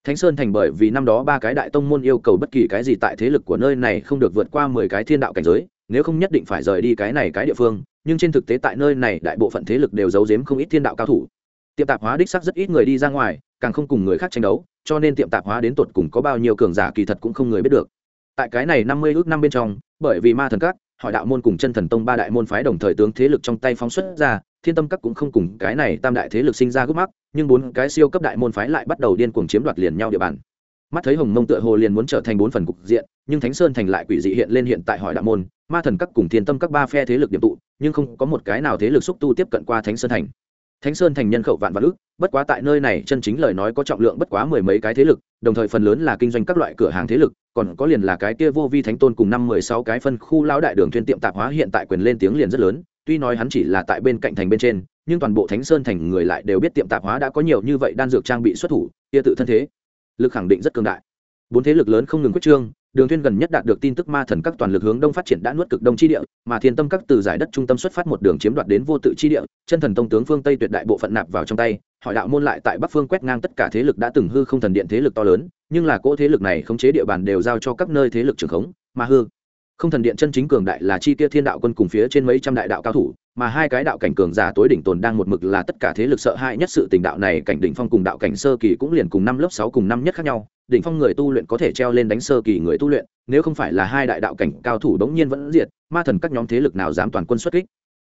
A: Thánh sơn thành bởi vì năm đó ba cái đại tông môn yêu cầu bất kỳ cái gì tại thế lực của nơi này không được vượt qua mười cái thiên đạo cảnh giới, nếu không nhất định phải rời đi cái này cái địa phương, nhưng trên thực tế tại nơi này đại bộ phận thế lực đều giấu giếm không ít thiên đạo cao thủ. Tiệm tạp hóa đích sắc rất ít người đi ra ngoài, càng không cùng người khác tranh đấu, cho nên tiệm tạp hóa đến tột cùng có bao nhiêu cường giả kỳ thật cũng không người biết được tại cái này năm mươi ước năm bên trong, bởi vì ma thần các, hỏi đạo môn cùng chân thần tông ba đại môn phái đồng thời tướng thế lực trong tay phóng xuất ra, thiên tâm các cũng không cùng cái này tam đại thế lực sinh ra gốc mắc, nhưng bốn cái siêu cấp đại môn phái lại bắt đầu điên cuồng chiếm đoạt liền nhau địa bàn. Mắt thấy hồng mông tựa hồ liền muốn trở thành bốn phần cục diện, nhưng thánh sơn thành lại quỷ dị hiện lên hiện tại hỏi đạo môn, ma thần các cùng thiên tâm các ba phe thế lực điểm tụ, nhưng không có một cái nào thế lực xúc tu tiếp cận qua thánh sơn thành thánh sơn thành nhân khẩu vạn vạn ước bất quá tại nơi này chân chính lời nói có trọng lượng bất quá mười mấy cái thế lực, đồng thời phần lớn là kinh doanh các loại cửa hàng thế lực, còn có liền là cái kia vô vi thánh tôn cùng năm mười sáu cái phân khu lão đại đường thuyên tiệm tạp hóa hiện tại quyền lên tiếng liền rất lớn, tuy nói hắn chỉ là tại bên cạnh thành bên trên, nhưng toàn bộ thánh sơn thành người lại đều biết tiệm tạp hóa đã có nhiều như vậy đan dược trang bị xuất thủ, kia tự thân thế lực khẳng định rất cường đại. Bốn thế lực lớn không ngừng quyết trương đường thuyên gần nhất đạt được tin tức ma thần các toàn lực hướng đông phát triển đã nuốt cực đông chi địa, mà thiên tâm các từ giải đất trung tâm xuất phát một đường chiếm đoạt đến vô tự chi địa, chân thần tông tướng phương tây tuyệt đại bộ phận nạp vào trong tay, hỏi đạo môn lại tại bắc phương quét ngang tất cả thế lực đã từng hư không thần điện thế lực to lớn, nhưng là cỗ thế lực này khống chế địa bàn đều giao cho các nơi thế lực trưởng khống, mà hư không thần điện chân chính cường đại là chi tiêu thiên đạo quân cùng phía trên mấy trăm đại đạo cao thủ, mà hai cái đạo cảnh cường giả tối đỉnh tồn đang một mực là tất cả thế lực sợ hãi nhất sự tình đạo này, cảnh đỉnh phong cùng đạo cảnh sơ kỳ cũng liền cùng năm lớp sáu cùng năm nhất khác nhau đỉnh phong người tu luyện có thể treo lên đánh sơ kỳ người tu luyện, nếu không phải là hai đại đạo cảnh cao thủ bỗng nhiên vẫn diệt, ma thần các nhóm thế lực nào dám toàn quân xuất kích.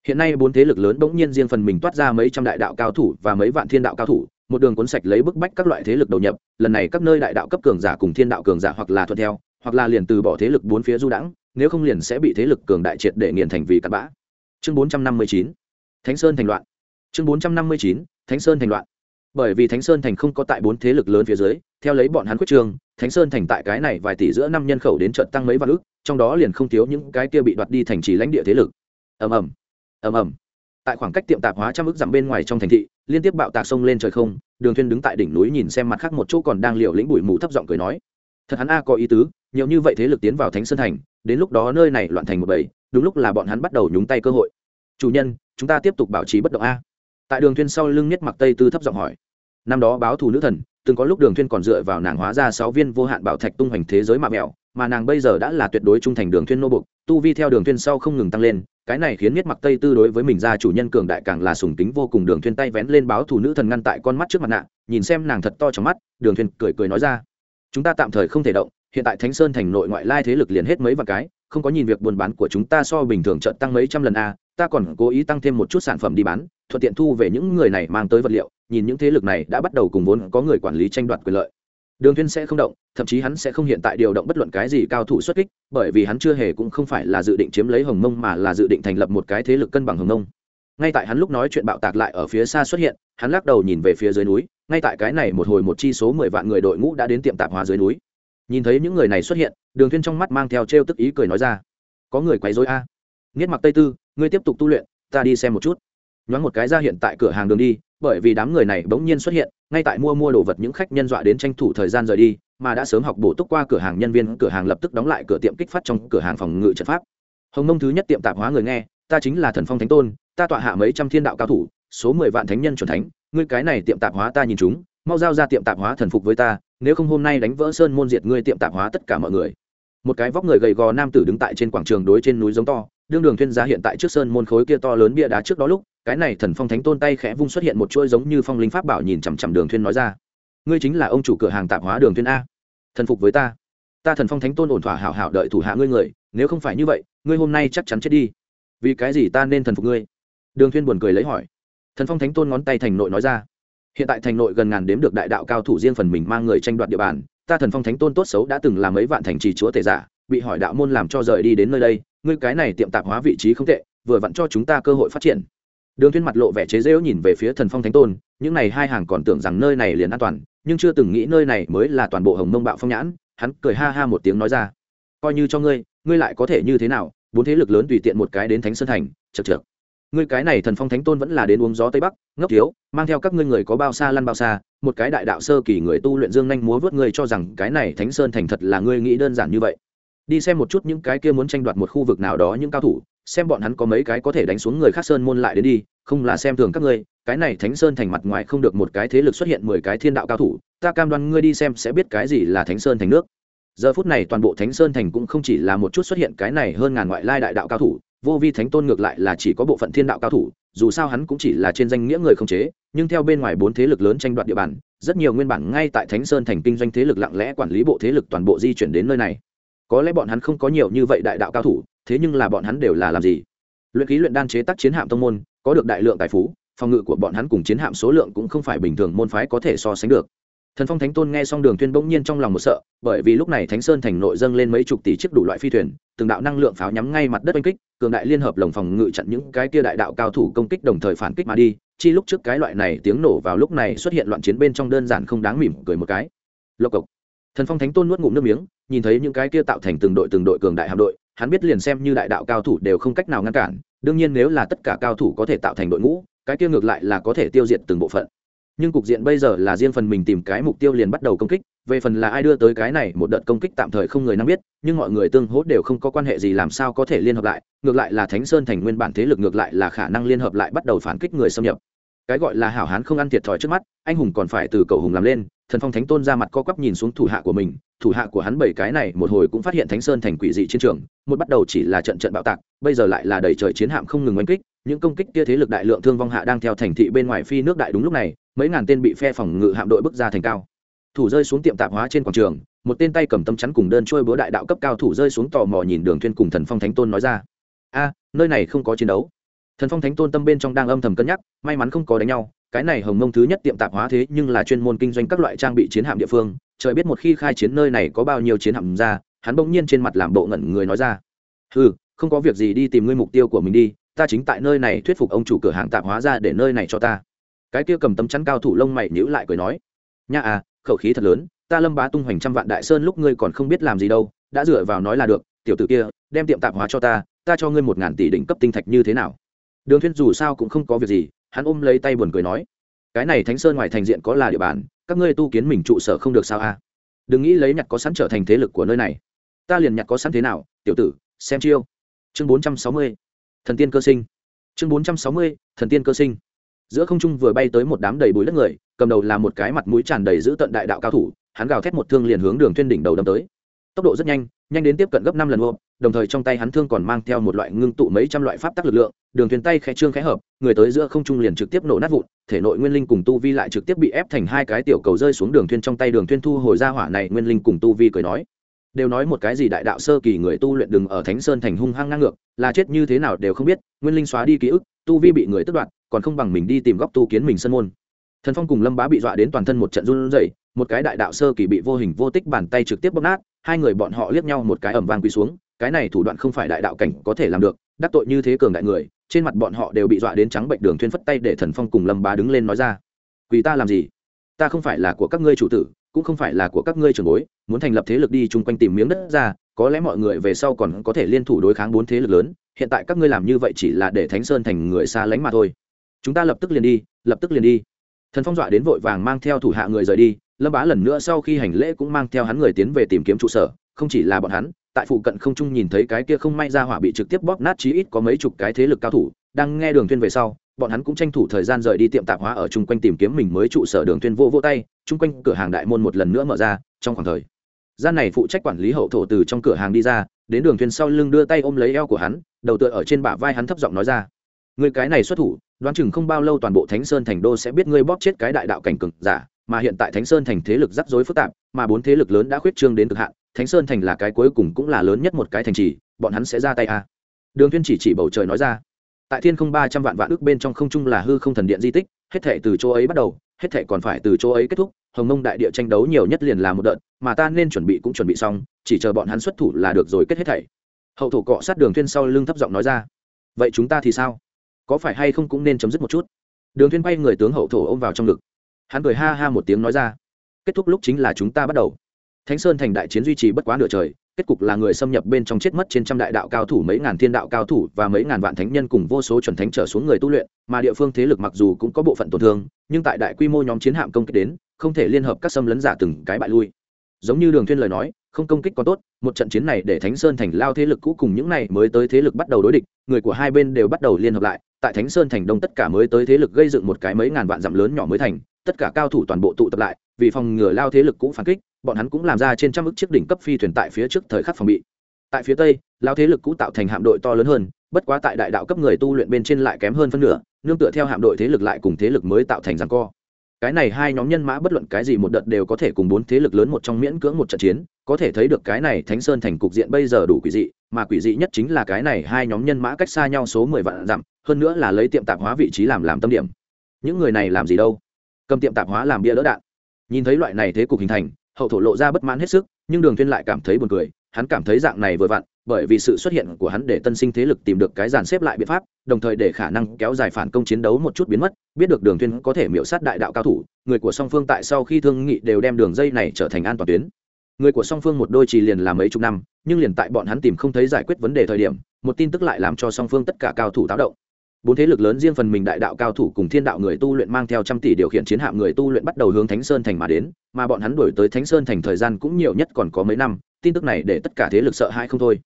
A: Hiện nay bốn thế lực lớn bỗng nhiên riêng phần mình toát ra mấy trăm đại đạo cao thủ và mấy vạn thiên đạo cao thủ, một đường cuốn sạch lấy bức bách các loại thế lực đầu nhập, lần này các nơi đại đạo cấp cường giả cùng thiên đạo cường giả hoặc là thuận theo, hoặc là liền từ bỏ thế lực bốn phía du đãng, nếu không liền sẽ bị thế lực cường đại triệt để nghiền thành vì cặn bã. Chương bốn trăm năm mươi chín, thánh sơn thành loạn. Chương bốn trăm năm mươi chín, thánh sơn thành loạn bởi vì thánh sơn thành không có tại bốn thế lực lớn phía dưới, theo lấy bọn hắn quyết trương, thánh sơn thành tại cái này vài tỷ giữa năm nhân khẩu đến trận tăng mấy vạn ước trong đó liền không thiếu những cái kia bị đoạt đi thành trì lãnh địa thế lực. Ầm ầm ầm ầm. Tại khoảng cách tiệm tạp hóa trăm ước dặm bên ngoài trong thành thị, liên tiếp bạo tạc sông lên trời không, đường thuyên đứng tại đỉnh núi nhìn xem mặt khác một chỗ còn đang liều lĩnh bụi mù thấp giọng cười nói. Thật hắn a, có ý tứ, nhiều như vậy thế lực tiến vào thánh sơn thành, đến lúc đó nơi này loạn thành một bầy, đúng lúc là bọn hắn bắt đầu nhúng tay cơ hội. Chủ nhân, chúng ta tiếp tục bảo trì bất động a tại đường thuyên sau lưng nhất mặc tây tư thấp giọng hỏi. Năm đó báo thù nữ thần, từng có lúc đường thuyên còn dựa vào nàng hóa ra sáu viên vô hạn bảo thạch tung hoành thế giới mạ mèo mà nàng bây giờ đã là tuyệt đối trung thành đường thuyên nô bục tu vi theo đường thuyên sau không ngừng tăng lên, cái này khiến nhất mặc tây tư đối với mình gia chủ nhân cường đại càng là sùng kính vô cùng, đường thuyên tay vén lên báo thù nữ thần ngăn tại con mắt trước mặt nạ, nhìn xem nàng thật to trong mắt, đường thuyên cười cười nói ra. Chúng ta tạm thời không thể động, hiện tại thánh sơn thành nội ngoại lai thế lực liền hết mấy vạn cái, không có nhìn việc buôn bán của chúng ta so bình thường trận tăng mấy trăm lần a ta còn cố ý tăng thêm một chút sản phẩm đi bán, thuận tiện thu về những người này mang tới vật liệu, nhìn những thế lực này đã bắt đầu cùng vốn có người quản lý tranh đoạt quyền lợi. Đường thiên sẽ không động, thậm chí hắn sẽ không hiện tại điều động bất luận cái gì cao thủ xuất kích, bởi vì hắn chưa hề cũng không phải là dự định chiếm lấy hồng mông mà là dự định thành lập một cái thế lực cân bằng hồng mông. Ngay tại hắn lúc nói chuyện bạo tạc lại ở phía xa xuất hiện, hắn lắc đầu nhìn về phía dưới núi, ngay tại cái này một hồi một chi số mười vạn người đội ngũ đã đến tiệm tạp hóa dưới núi. Nhìn thấy những người này xuất hiện, đường thiên trong mắt mang theo treo tức ý cười nói ra, có người quấy rối a. Nghiệt mặc tây tư ngươi tiếp tục tu luyện, ta đi xem một chút. Nhoáng một cái ra hiện tại cửa hàng đường đi, bởi vì đám người này bỗng nhiên xuất hiện, ngay tại mua mua đồ vật những khách nhân dọa đến tranh thủ thời gian rời đi, mà đã sớm học bổ túc qua cửa hàng nhân viên, cửa hàng lập tức đóng lại cửa tiệm kích phát trong cửa hàng phòng ngự trận pháp. Hồng nông thứ nhất tiệm tạp hóa người nghe, ta chính là thần phong thánh tôn, ta tọa hạ mấy trăm thiên đạo cao thủ, số mười vạn thánh nhân chuẩn thánh, ngươi cái này tiệm tạp hóa ta nhìn chúng, mau giao ra tiệm tạp hóa thần phục với ta, nếu không hôm nay đánh vỡ sơn môn diệt ngươi tiệm tạp hóa tất cả mọi người. Một cái vóc người gầy gò nam tử đứng tại trên quảng trường đối trên núi giống to đương đường thuyên giá hiện tại trước sơn môn khối kia to lớn bia đá trước đó lúc, cái này thần phong thánh tôn tay khẽ vung xuất hiện một chuôi giống như phong linh pháp bảo nhìn chằm chằm đường thuyên nói ra. Ngươi chính là ông chủ cửa hàng tạp hóa đường thuyên a. Thần phục với ta. Ta thần phong thánh tôn ổn thỏa hảo hảo đợi thủ hạ ngươi người, nếu không phải như vậy, ngươi hôm nay chắc chắn chết đi. Vì cái gì ta nên thần phục ngươi? Đường thuyên buồn cười lấy hỏi. Thần phong thánh tôn ngón tay thành nội nói ra. Hiện tại thành nội gần ngàn đếm được đại đạo cao thủ riêng phần mình mang người tranh đoạt địa bàn, ta thần phong thánh tôn tốt xấu đã từng làm mấy vạn thành trì chúa tể giả, bị hỏi đạo môn làm cho rời đi đến nơi đây ngươi cái này tiệm tạp hóa vị trí không tệ, vừa vặn cho chúng ta cơ hội phát triển. Đường thiên mặt lộ vẻ chế giễu nhìn về phía thần phong thánh tôn, những này hai hàng còn tưởng rằng nơi này liền an toàn, nhưng chưa từng nghĩ nơi này mới là toàn bộ hồng mông bạo phong nhãn, hắn cười ha ha một tiếng nói ra. Coi như cho ngươi ngươi lại có thể như thế nào, bốn thế lực lớn tùy tiện một cái đến thánh sơn thành chật chược ngươi cái này thần phong thánh tôn vẫn là đến uống gió tây bắc, ngốc thiếu, mang theo các ngươi người có bao xa lăn bao xa, một cái đại đạo sơ kỳ người tu luyện dương nhanh múa vớt ngươi cho rằng cái này thánh sơn thành thật là ngươi nghĩ đơn giản như vậy đi xem một chút những cái kia muốn tranh đoạt một khu vực nào đó những cao thủ, xem bọn hắn có mấy cái có thể đánh xuống người khác sơn môn lại đến đi, không là xem thường các ngươi, cái này thánh sơn thành mặt ngoài không được một cái thế lực xuất hiện mười cái thiên đạo cao thủ, ta cam đoan ngươi đi xem sẽ biết cái gì là thánh sơn thành nước. Giờ phút này toàn bộ thánh sơn thành cũng không chỉ là một chút xuất hiện cái này hơn ngàn ngoại lai đại đạo cao thủ, vô vi thánh tôn ngược lại là chỉ có bộ phận thiên đạo cao thủ, dù sao hắn cũng chỉ là trên danh nghĩa người không chế, nhưng theo bên ngoài bốn thế lực lớn tranh đoạt địa bàn, rất nhiều nguyên bản ngay tại thánh sơn thành kinh doanh thế lực lặng lẽ quản lý bộ thế lực toàn bộ di chuyển đến nơi này có lẽ bọn hắn không có nhiều như vậy đại đạo cao thủ, thế nhưng là bọn hắn đều là làm gì? Luyện ký luyện đan chế tác chiến hạm tông môn, có được đại lượng tài phú, phòng ngự của bọn hắn cùng chiến hạm số lượng cũng không phải bình thường môn phái có thể so sánh được. Thần phong thánh tôn nghe xong đường tuyên bỗng nhiên trong lòng một sợ, bởi vì lúc này thánh sơn thành nội dâng lên mấy chục tỷ chiếc đủ loại phi thuyền, từng đạo năng lượng pháo nhắm ngay mặt đất oanh kích, cường đại liên hợp lồng phòng ngự chặn những cái kia đại đạo cao thủ công kích đồng thời phản kích mà đi, chi lúc trước cái loại này tiếng nổ vào lúc này xuất hiện loạn chiến bên trong đơn giản không đáng mỉm cười một cái. Lộc cộc thần phong thánh tôn nuốt ngụm nước miếng, nhìn thấy những cái kia tạo thành từng đội từng đội cường đại hạm đội, hắn biết liền xem như đại đạo cao thủ đều không cách nào ngăn cản, đương nhiên nếu là tất cả cao thủ có thể tạo thành đội ngũ, cái kia ngược lại là có thể tiêu diệt từng bộ phận. Nhưng cục diện bây giờ là riêng phần mình tìm cái mục tiêu liền bắt đầu công kích, về phần là ai đưa tới cái này một đợt công kích tạm thời không người nắm biết, nhưng mọi người tương hỗ đều không có quan hệ gì làm sao có thể liên hợp lại, ngược lại là thánh sơn thành nguyên bản thế lực ngược lại là khả năng liên hợp lại bắt đầu phản kích người xâm nhập. Cái gọi là hảo hán không ăn thiệt thòi trước mắt, anh hùng còn phải từ cầu hùng làm lên thần phong thánh tôn ra mặt co quắp nhìn xuống thủ hạ của mình, thủ hạ của hắn bảy cái này một hồi cũng phát hiện thánh sơn thành quỷ dị chiến trường, một bắt đầu chỉ là trận trận bạo tạc, bây giờ lại là đầy trời chiến hạm không ngừng oanh kích, những công kích kia thế lực đại lượng thương vong hạ đang theo thành thị bên ngoài phi nước đại đúng lúc này, mấy ngàn tên bị phe phòng ngự hạm đội bước ra thành cao. Thủ rơi xuống tiệm tạp hóa trên quảng trường, một tên tay cầm tâm chắn cùng đơn trôi búa đại đạo cấp cao thủ rơi xuống tò mò nhìn đường thuyên cùng thần phong thánh tôn nói ra. A, nơi này không có chiến đấu. Thần phong thánh tôn tâm bên trong đang âm thầm cân nhắc, may mắn không có đánh nhau cái này hồng mông thứ nhất tiệm tạp hóa thế nhưng là chuyên môn kinh doanh các loại trang bị chiến hạm địa phương, trời biết một khi khai chiến nơi này có bao nhiêu chiến hạm ra, hắn bỗng nhiên trên mặt làm bộ ngẩn người nói ra. Ừ không có việc gì đi tìm ngươi mục tiêu của mình đi, ta chính tại nơi này thuyết phục ông chủ cửa hàng tạp hóa ra để nơi này cho ta. Cái kia cầm tấm chắn cao thủ lông mày nhữ lại cười nói, nha à khẩu khí thật lớn, ta lâm bá tung hoành trăm vạn đại sơn lúc ngươi còn không biết làm gì đâu, đã dựa vào nói là được, tiểu tử kia, đem tiệm tạp hóa cho ta ta cho ngươi một ngàn tỷ đỉnh cấp tinh thạch như thế nào? Đường thuyên dù sao cũng không có việc gì hắn ôm lấy tay buồn cười nói, cái này thánh sơn ngoài thành diện có là địa bàn, các ngươi tu kiến mình trụ sở không được sao a? À? đừng nghĩ lấy nhặt có sẵn trở thành thế lực của nơi này. Ta liền nhặt có sẵn thế nào, tiểu tử, xem chiêu. Chương bốn trăm sáu mươi, thần tiên cơ sinh. Chương bốn trăm sáu mươi, thần tiên cơ sinh. Giữa không trung vừa bay tới một đám đầy bụi đất người, cầm đầu là một cái mặt mũi tràn đầy giữ tận đại đạo cao thủ, hắn gào thét một thương liền hướng đường tuyên đỉnh đầu đâm tới. Tốc độ rất nhanh nhanh đến tiếp cận gấp năm lần ôm đồng thời trong tay hắn thương còn mang theo một loại ngưng tụ mấy trăm loại pháp tắc lực lượng, đường thuyền tay khẽ trương khẽ hợp, người tới giữa không trung liền trực tiếp nổ nát vụn, thể nội nguyên linh cùng tu vi lại trực tiếp bị ép thành hai cái tiểu cầu rơi xuống đường thuyền trong tay đường thuyền thu hồi ra hỏa này, nguyên linh cùng tu vi cười nói. Đều nói một cái gì đại đạo sơ kỳ người tu luyện đừng ở thánh sơn thành hung hăng ngang ngược, là chết như thế nào đều không biết, nguyên linh xóa đi ký ức, tu vi bị người tức đoạt, còn không bằng mình đi tìm góc tu kiến mình sân môn. Thần phong cùng lâm bá bị dọa đến toàn thân một trận run rẩy, một cái đại đạo sơ kỳ bị vô hình vô tích bàn tay trực tiếp bóp nát, hai người bọn họ liếc nhau một cái ẩm vang quỳ xuống cái này thủ đoạn không phải đại đạo cảnh có thể làm được, đắc tội như thế cường đại người, trên mặt bọn họ đều bị dọa đến trắng bệnh đường thuyên phất tay để thần phong cùng lâm bá đứng lên nói ra. Quỳ ta làm gì? Ta không phải là của các ngươi chủ tử, cũng không phải là của các ngươi trưởng bối, muốn thành lập thế lực đi chung quanh tìm miếng đất ra, có lẽ mọi người về sau còn có thể liên thủ đối kháng bốn thế lực lớn, hiện tại các ngươi làm như vậy chỉ là để thánh sơn thành người xa lánh mà thôi. Chúng ta lập tức liền đi, lập tức liền đi. Thần phong dọa đến vội vàng mang theo thủ hạ người rời đi, lâm bá lần nữa sau khi hành lễ cũng mang theo hắn người tiến về tìm kiếm trụ sở, không chỉ là bọn hắn tại phụ cận không trung nhìn thấy cái kia không may ra hỏa bị trực tiếp bóp nát chí ít có mấy chục cái thế lực cao thủ, đang nghe đường tuyên về sau, bọn hắn cũng tranh thủ thời gian rời đi tiệm tạp hóa ở chung quanh tìm kiếm mình mới trụ sở đường tuyên vô vô tay, chung quanh cửa hàng đại môn một lần nữa mở ra, trong khoảng thời gian này phụ trách quản lý hậu thổ từ trong cửa hàng đi ra, đến đường tuyên sau lưng đưa tay ôm lấy eo của hắn, đầu tựa ở trên bả vai hắn thấp giọng nói ra người cái này xuất thủ, đoán chừng không bao lâu toàn bộ thánh sơn thành đô sẽ biết ngươi bóp chết cái đại đạo cảnh cực giả, mà hiện tại thánh sơn thành thế lực rắc rối phức tạp, mà bốn thế lực lớn đã khuyết trương đến cực hạn thánh sơn thành là cái cuối cùng cũng là lớn nhất một cái thành trì, bọn hắn sẽ ra tay a à. đường thiên chỉ chỉ bầu trời nói ra. Tại thiên không ba trăm vạn vạn ước bên trong không trung là hư không thần điện di tích, hết thệ từ chỗ ấy bắt đầu, hết thệ còn phải từ chỗ ấy kết thúc. Hồng mông đại địa tranh đấu nhiều nhất liền là một đợt, mà ta nên chuẩn bị cũng chuẩn bị xong, chỉ chờ bọn hắn xuất thủ là được rồi kết hết thảy. Hậu thủ cọ sát đường thiên sau lưng thấp giọng nói ra. Vậy chúng ta thì sao? Có phải hay không cũng nên chấm dứt một chút? Đường thiên bay người tướng hậu thổ ôm vào trong ngực. Hắn cười ha ha một tiếng nói ra. Kết thúc lúc chính là chúng ta bắt đầu thánh sơn thành đại chiến duy trì bất quá nửa trời, kết cục là người xâm nhập bên trong chết mất trên trăm đại đạo cao thủ, mấy ngàn thiên đạo cao thủ và mấy ngàn vạn thánh nhân cùng vô số chuẩn thánh trở xuống người tu luyện, mà địa phương thế lực mặc dù cũng có bộ phận tổn thương, nhưng tại đại quy mô nhóm chiến hạm công kích đến, không thể liên hợp các xâm lấn giả từng cái bại lui. Giống như đường thiên lời nói, không công kích có tốt, một trận chiến này để thánh sơn thành lao thế lực cũ cùng những này mới tới thế lực bắt đầu đối địch, người của hai bên đều bắt đầu liên hợp lại, tại thánh sơn thành đông tất cả mới tới thế lực gây dựng một cái mấy ngàn vạn dặm lớn nhỏ mới thành, tất cả cao thủ toàn bộ tụ tập lại, vì phòng ngừa lao thế lực cũ phản kích bọn hắn cũng làm ra trên trăm ức chiếc đỉnh cấp phi thuyền tại phía trước thời khắc phòng bị. Tại phía tây lao thế lực cũ tạo thành hạm đội to lớn hơn, bất quá tại đại đạo cấp người tu luyện bên trên lại kém hơn phân nửa, nương tựa theo hạm đội thế lực lại cùng thế lực mới tạo thành rằng co. Cái này hai nhóm nhân mã bất luận cái gì một đợt đều có thể cùng bốn thế lực lớn một trong miễn cưỡng một trận chiến, có thể thấy được cái này thánh sơn thành cục diện bây giờ đủ quỷ dị, mà quỷ dị nhất chính là cái này hai nhóm nhân mã cách xa nhau số mười vạn dặm, hơn nữa là lấy tiệm tạp hóa vị trí làm làm tâm điểm. Những người này làm gì đâu? Cầm tiệm tạp hóa làm bia đỡ đạn. Nhìn thấy loại này thế cục hình thành hậu thổ lộ ra bất mãn hết sức, nhưng đường thiên lại cảm thấy buồn cười, hắn cảm thấy dạng này vừa vặn, bởi vì sự xuất hiện của hắn để tân sinh thế lực tìm được cái dàn xếp lại biện pháp, đồng thời để khả năng kéo dài phản công chiến đấu một chút biến mất, biết được đường thiên có thể miểu sát đại đạo cao thủ, người của song phương tại sau khi thương nghị đều đem đường dây này trở thành an toàn tuyến. Người của song phương một đôi trì liền làm mấy chục năm, nhưng liền tại bọn hắn tìm không thấy giải quyết vấn đề thời điểm, một tin tức lại làm cho song phương tất cả cao thủ táo động bốn thế lực lớn riêng phần mình đại đạo cao thủ cùng thiên đạo người tu luyện mang theo trăm tỷ điều khiển chiến hạm người tu luyện bắt đầu hướng thánh sơn thành mà đến, mà bọn hắn đổi tới thánh sơn thành thời gian cũng nhiều nhất còn có mấy năm, tin tức này để tất cả thế lực sợ hãi không thôi.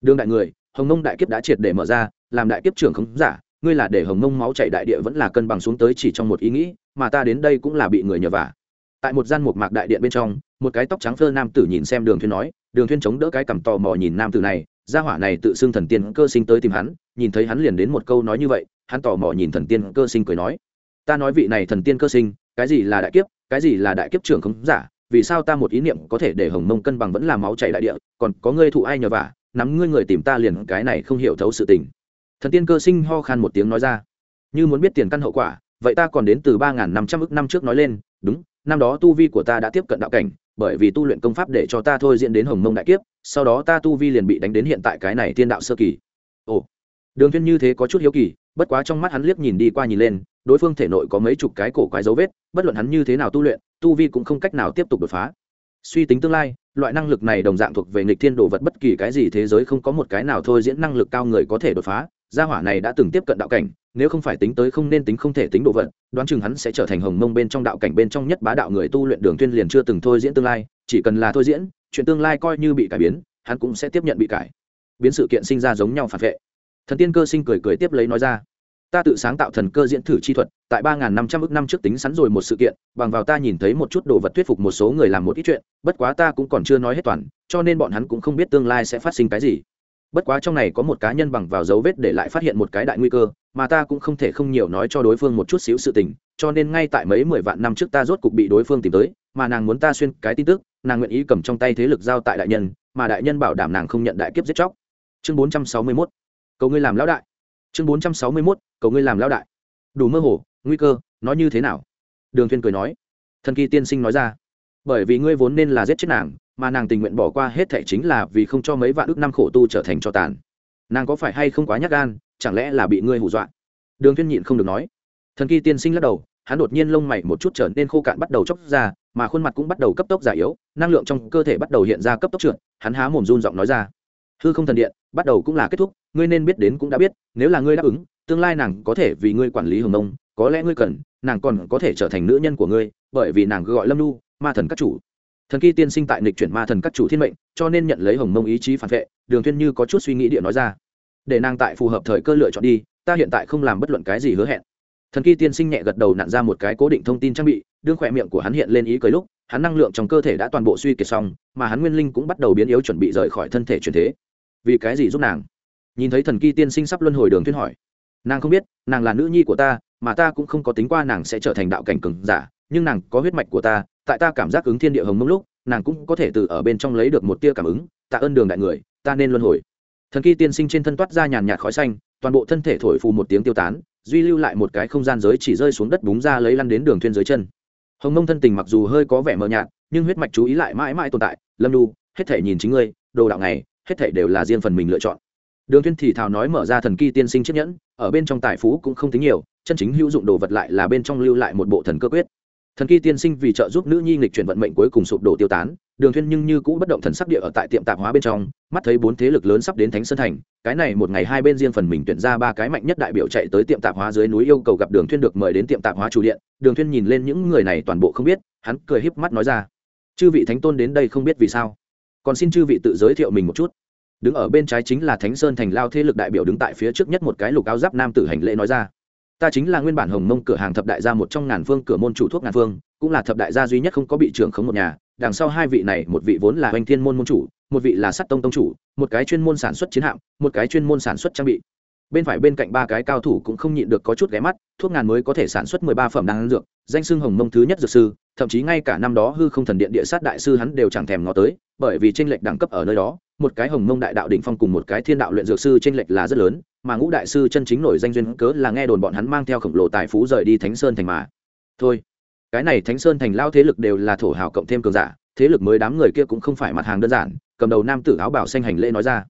A: Đương đại người, hồng nông đại kiếp đã triệt để mở ra, làm đại kiếp trưởng không giả, ngươi là để hồng nông máu chảy đại địa vẫn là cân bằng xuống tới chỉ trong một ý nghĩ, mà ta đến đây cũng là bị người nhờ vả. Tại một gian một mạc đại điện bên trong, một cái tóc trắng phơ nam tử nhìn xem đường thuyên nói, đường thuyên chống đỡ cái cằm tò mò nhìn nam tử này gia hỏa này tự xưng thần tiên cơ sinh tới tìm hắn, nhìn thấy hắn liền đến một câu nói như vậy, hắn tò mò nhìn thần tiên cơ sinh cười nói, ta nói vị này thần tiên cơ sinh, cái gì là đại kiếp, cái gì là đại kiếp trưởng không giả, vì sao ta một ý niệm có thể để hồng mông cân bằng vẫn là máu chảy đại địa, còn có ngươi thụ ai nhờ vả, nắm ngươi người tìm ta liền cái này không hiểu thấu sự tình. Thần tiên cơ sinh ho khan một tiếng nói ra, như muốn biết tiền căn hậu quả, vậy ta còn đến từ ba n g h n năm trăm ước năm trước nói lên, đúng, năm đó tu vi của ta đã tiếp cận đạo cảnh bởi vì tu luyện công pháp để cho ta thôi diễn đến hồng mông đại kiếp, sau đó ta tu vi liền bị đánh đến hiện tại cái này thiên đạo sơ kỳ. Ồ, đường thiên như thế có chút hiếu kỳ, bất quá trong mắt hắn liếc nhìn đi qua nhìn lên, đối phương thể nội có mấy chục cái cổ quái dấu vết, bất luận hắn như thế nào tu luyện, tu vi cũng không cách nào tiếp tục đột phá. Suy tính tương lai, loại năng lực này đồng dạng thuộc về nghịch thiên đồ vật bất kỳ cái gì thế giới không có một cái nào thôi diễn năng lực cao người có thể đột phá gia hỏa này đã từng tiếp cận đạo cảnh, nếu không phải tính tới không nên tính không thể tính đồ vật, đoán chừng hắn sẽ trở thành hồng mông bên trong đạo cảnh bên trong nhất bá đạo người tu luyện đường tuyên liền chưa từng thôi diễn tương lai, chỉ cần là thôi diễn, chuyện tương lai coi như bị cải biến, hắn cũng sẽ tiếp nhận bị cải. Biến sự kiện sinh ra giống nhau phản vệ. Thần tiên cơ sinh cười cười tiếp lấy nói ra, ta tự sáng tạo thần cơ diễn thử chi thuật, tại ba năm trăm ước năm trước tính sẵn rồi một sự kiện, bằng vào ta nhìn thấy một chút đồ vật thuyết phục một số người làm một ít chuyện, bất quá ta cũng còn chưa nói hết toàn, cho nên bọn hắn cũng không biết tương lai sẽ phát sinh cái gì bất quá trong này có một cá nhân bằng vào dấu vết để lại phát hiện một cái đại nguy cơ, mà ta cũng không thể không nhiều nói cho đối phương một chút xíu sự tình, cho nên ngay tại mấy mười vạn năm trước ta rốt cục bị đối phương tìm tới, mà nàng muốn ta xuyên cái tin tức, nàng nguyện ý cầm trong tay thế lực giao tại đại nhân, mà đại nhân bảo đảm nàng không nhận đại kiếp giết chóc. Chương bốn trăm sáu mươi mốt. Cầu ngươi làm lão đại. Chương bốn trăm sáu mươi mốt. Cầu ngươi làm lão đại. Đủ mơ hồ, nguy cơ nói như thế nào? Đường thiên cười nói. Thần kỳ tiên sinh nói ra. Bởi vì ngươi vốn nên là giết chết nàng mà nàng tình nguyện bỏ qua hết thảy chính là vì không cho mấy vạn ước năm khổ tu trở thành cho tàn. Nàng có phải hay không quá nhát gan, chẳng lẽ là bị ngươi hù dọa? Đường thiên nhịn không được nói. Thần kỳ tiên sinh lắc đầu, hắn đột nhiên lông mày một chút trở nên khô cạn bắt đầu chốc ra, mà khuôn mặt cũng bắt đầu cấp tốc già yếu, năng lượng trong cơ thể bắt đầu hiện ra cấp tốc trượt, hắn há mồm run giọng nói ra. Hư không thần điện, bắt đầu cũng là kết thúc, ngươi nên biết đến cũng đã biết, nếu là ngươi đáp ứng, tương lai nàng có thể vì ngươi quản lý hồng nông có lẽ ngươi cần, nàng còn có thể trở thành nữ nhân của ngươi, bởi vì nàng gọi lâm nu ma thần các chủ thần kỳ tiên sinh tại nịch chuyển ma thần các chủ thiên mệnh, cho nên nhận lấy hồng mông ý chí phản vệ, đường thiên như có chút suy nghĩ địa nói ra. Để nàng tại phù hợp thời cơ lựa chọn đi, ta hiện tại không làm bất luận cái gì hứa hẹn. Thần kỳ tiên sinh nhẹ gật đầu nặn ra một cái cố định thông tin trang bị, đương khỏe miệng của hắn hiện lên ý cười lúc, hắn năng lượng trong cơ thể đã toàn bộ suy kiệt xong, mà hắn nguyên linh cũng bắt đầu biến yếu chuẩn bị rời khỏi thân thể chuyển thế. Vì cái gì giúp nàng? Nhìn thấy thần kỳ tiên sinh sắp luân hồi, đường thiên hỏi. Nàng không biết, nàng là nữ nhi của ta, mà ta cũng không có tính qua nàng sẽ trở thành đạo cảnh cường giả nhưng nàng có huyết mạch của ta, tại ta cảm giác ứng thiên địa hồng mông lúc, nàng cũng có thể từ ở bên trong lấy được một tia cảm ứng, tạ ơn đường đại người, ta nên luân hồi. Thần kỳ tiên sinh trên thân toát ra nhàn nhạt khói xanh, toàn bộ thân thể thổi phù một tiếng tiêu tán, duy lưu lại một cái không gian giới chỉ rơi xuống đất búng ra lấy lăn đến đường thuyên dưới chân. Hồng mông thân tình mặc dù hơi có vẻ mờ nhạt, nhưng huyết mạch chú ý lại mãi mãi tồn tại, lâm lu hết thể nhìn chính ngươi, đồ đạo này, hết thể đều là riêng phần mình lựa chọn. Đường thuyên thì thào nói mở ra thần kỳ tiên sinh chiếc nhẫn, ở bên trong tài phú cũng không tính nhiều, chân chính hữu dụng đồ vật lại là bên trong lưu lại một bộ thần cơ quyết thần kỳ tiên sinh vì trợ giúp nữ nhi nghịch chuyển vận mệnh cuối cùng sụp đổ tiêu tán, đường thuyên nhưng như cũ bất động thần sắc địa ở tại tiệm tạp hóa bên trong, mắt thấy bốn thế lực lớn sắp đến thánh sơn thành, cái này một ngày hai bên riêng phần mình tuyển ra ba cái mạnh nhất đại biểu chạy tới tiệm tạp hóa dưới núi yêu cầu gặp đường thuyên được mời đến tiệm tạp hóa chủ điện, đường thuyên nhìn lên những người này toàn bộ không biết, hắn cười híp mắt nói ra, chư vị thánh tôn đến đây không biết vì sao, còn xin chư vị tự giới thiệu mình một chút. Đứng ở bên trái chính là thánh sơn thành lao thế lực đại biểu đứng tại phía trước nhất một cái lục áo giáp nam tử hành lễ nói ra ta chính là nguyên bản hồng mông cửa hàng thập đại gia một trong ngàn phương, cửa môn chủ thuốc ngàn phương, cũng là thập đại gia duy nhất không có bị trưởng khống một nhà, đằng sau hai vị này, một vị vốn là hoành thiên môn môn chủ, một vị là sắt tông tông chủ, một cái chuyên môn sản xuất chiến hạm, một cái chuyên môn sản xuất trang bị. Bên phải bên cạnh ba cái cao thủ cũng không nhịn được có chút ghé mắt, thuốc ngàn mới có thể sản xuất mười ba phẩm đan dược, danh xưng hồng mông thứ nhất dược sư, thậm chí ngay cả năm đó hư không thần điện địa sát đại sư hắn đều chẳng thèm ngó tới, bởi vì tranh lệch đẳng cấp ở nơi đó, một cái hồng mông đại đạo đỉnh phong cùng một cái thiên đạo luyện dược sư tranh lệch là rất lớn mà ngũ đại sư chân chính nổi danh duyên cớ là nghe đồn bọn hắn mang theo khổng lồ tài phú rời đi thánh sơn thành mà. Thôi, cái này thánh sơn thành lao thế lực đều là thổ hào cộng thêm cường giả, thế lực mới đám người kia cũng không phải mặt hàng đơn giản, cầm đầu nam tử áo bảo xanh hành lễ nói ra.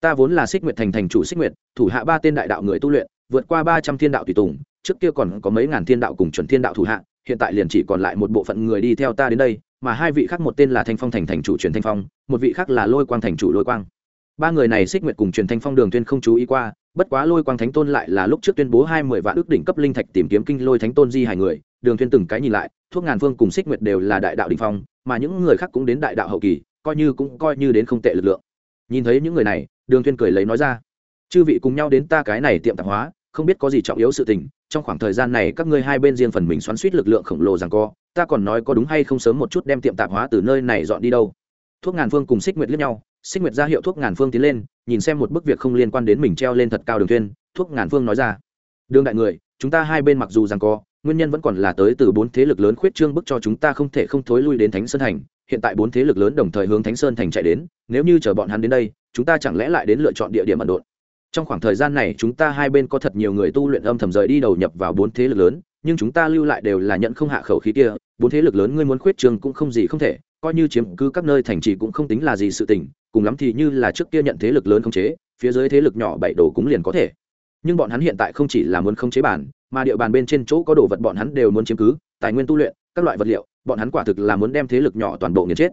A: Ta vốn là xích nguyệt thành thành chủ xích nguyệt, thủ hạ ba tên đại đạo người tu luyện, vượt qua ba trăm thiên đạo tùy tùng, trước kia còn có mấy ngàn thiên đạo cùng chuẩn thiên đạo thủ hạ, hiện tại liền chỉ còn lại một bộ phận người đi theo ta đến đây, mà hai vị khác một tên là thanh phong thành thành chủ truyền thanh phong, một vị khác là lôi quang thành chủ lôi quang. Ba người này xích nguyệt cùng truyền thanh phong đường tuyên không chú ý qua bất quá lôi quang thánh tôn lại là lúc trước tuyên bố hai mươi vạn ước đỉnh cấp linh thạch tìm kiếm kinh lôi thánh tôn di hài người, đường thiên từng cái nhìn lại, thuốc ngàn vương cùng xích nguyệt đều là đại đạo đỉnh phong, mà những người khác cũng đến đại đạo hậu kỳ, coi như cũng coi như đến không tệ lực lượng. Nhìn thấy những người này, đường thiên cười lấy nói ra, chư vị cùng nhau đến ta cái này tiệm tạp hóa, không biết có gì trọng yếu sự tình, trong khoảng thời gian này các ngươi hai bên riêng phần mình xoắn suýt lực lượng khổng lồ rằng co, ta còn nói có đúng hay không sớm một chút đem tiệm tạp hóa từ nơi này dọn đi đâu. Thuốc ngàn phương cùng xích nguyệt liếc nhau xích nguyệt ra hiệu thuốc ngàn phương tiến lên, nhìn xem một bức việc không liên quan đến mình treo lên thật cao đường thiên. thuốc ngàn phương nói ra. Đường đại người, chúng ta hai bên mặc dù rằng co nguyên nhân vẫn còn là tới từ bốn thế lực lớn khuyết trương bức cho chúng ta không thể không thối lui đến thánh sơn thành. Hiện tại bốn thế lực lớn đồng thời hướng thánh sơn thành chạy đến, nếu như chờ bọn hắn đến đây, chúng ta chẳng lẽ lại đến lựa chọn địa điểm ẩn độn? Trong khoảng thời gian này, chúng ta hai bên có thật nhiều người tu luyện âm thầm rời đi đầu nhập vào bốn thế lực lớn, nhưng chúng ta lưu lại đều là nhận không hạ khẩu khí kia. Bốn thế lực lớn ngươi muốn khuyết trương cũng không gì không thể, coi như chiếm cứ các nơi thành trì cũng không tính là gì sự tình cùng lắm thì như là trước kia nhận thế lực lớn khống chế, phía dưới thế lực nhỏ bảy đồ cũng liền có thể. Nhưng bọn hắn hiện tại không chỉ là muốn khống chế bản, mà địa bàn bên trên chỗ có đồ vật bọn hắn đều muốn chiếm cứ, tài nguyên tu luyện, các loại vật liệu, bọn hắn quả thực là muốn đem thế lực nhỏ toàn bộ nghiền chết.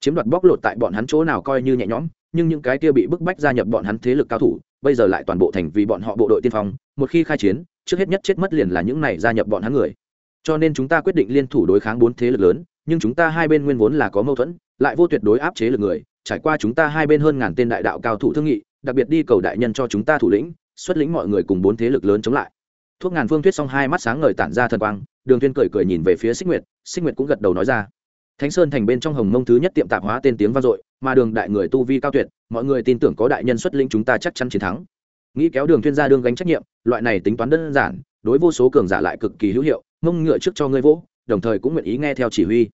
A: Chiếm đoạt bóc lột tại bọn hắn chỗ nào coi như nhẹ nhõm, nhưng những cái kia bị bức bách gia nhập bọn hắn thế lực cao thủ, bây giờ lại toàn bộ thành vì bọn họ bộ đội tiên phong, một khi khai chiến, trước hết nhất chết mất liền là những này gia nhập bọn hắn người. Cho nên chúng ta quyết định liên thủ đối kháng bốn thế lực lớn, nhưng chúng ta hai bên nguyên vốn là có mâu thuẫn lại vô tuyệt đối áp chế lực người, trải qua chúng ta hai bên hơn ngàn tên đại đạo cao thủ thương nghị, đặc biệt đi cầu đại nhân cho chúng ta thủ lĩnh, xuất lĩnh mọi người cùng bốn thế lực lớn chống lại. Thuốc ngàn phương thuyết xong hai mắt sáng ngời tản ra thần quang, đường thiên cười cười nhìn về phía xích nguyệt xích nguyệt cũng gật đầu nói ra. Thánh sơn thành bên trong hồng mông thứ nhất tiệm tạp hóa tên tiếng vang dội, mà đường đại người tu vi cao tuyệt, mọi người tin tưởng có đại nhân xuất lĩnh chúng ta chắc chắn chiến thắng. Nghĩ kéo đường thiên ra đương gánh trách nhiệm, loại này tính toán đơn giản, đối vô số cường giả lại cực kỳ hữu hiệu, mông ngựa trước cho ngươi vỗ, đồng thời cũng nguyện ý nghe theo chỉ huy.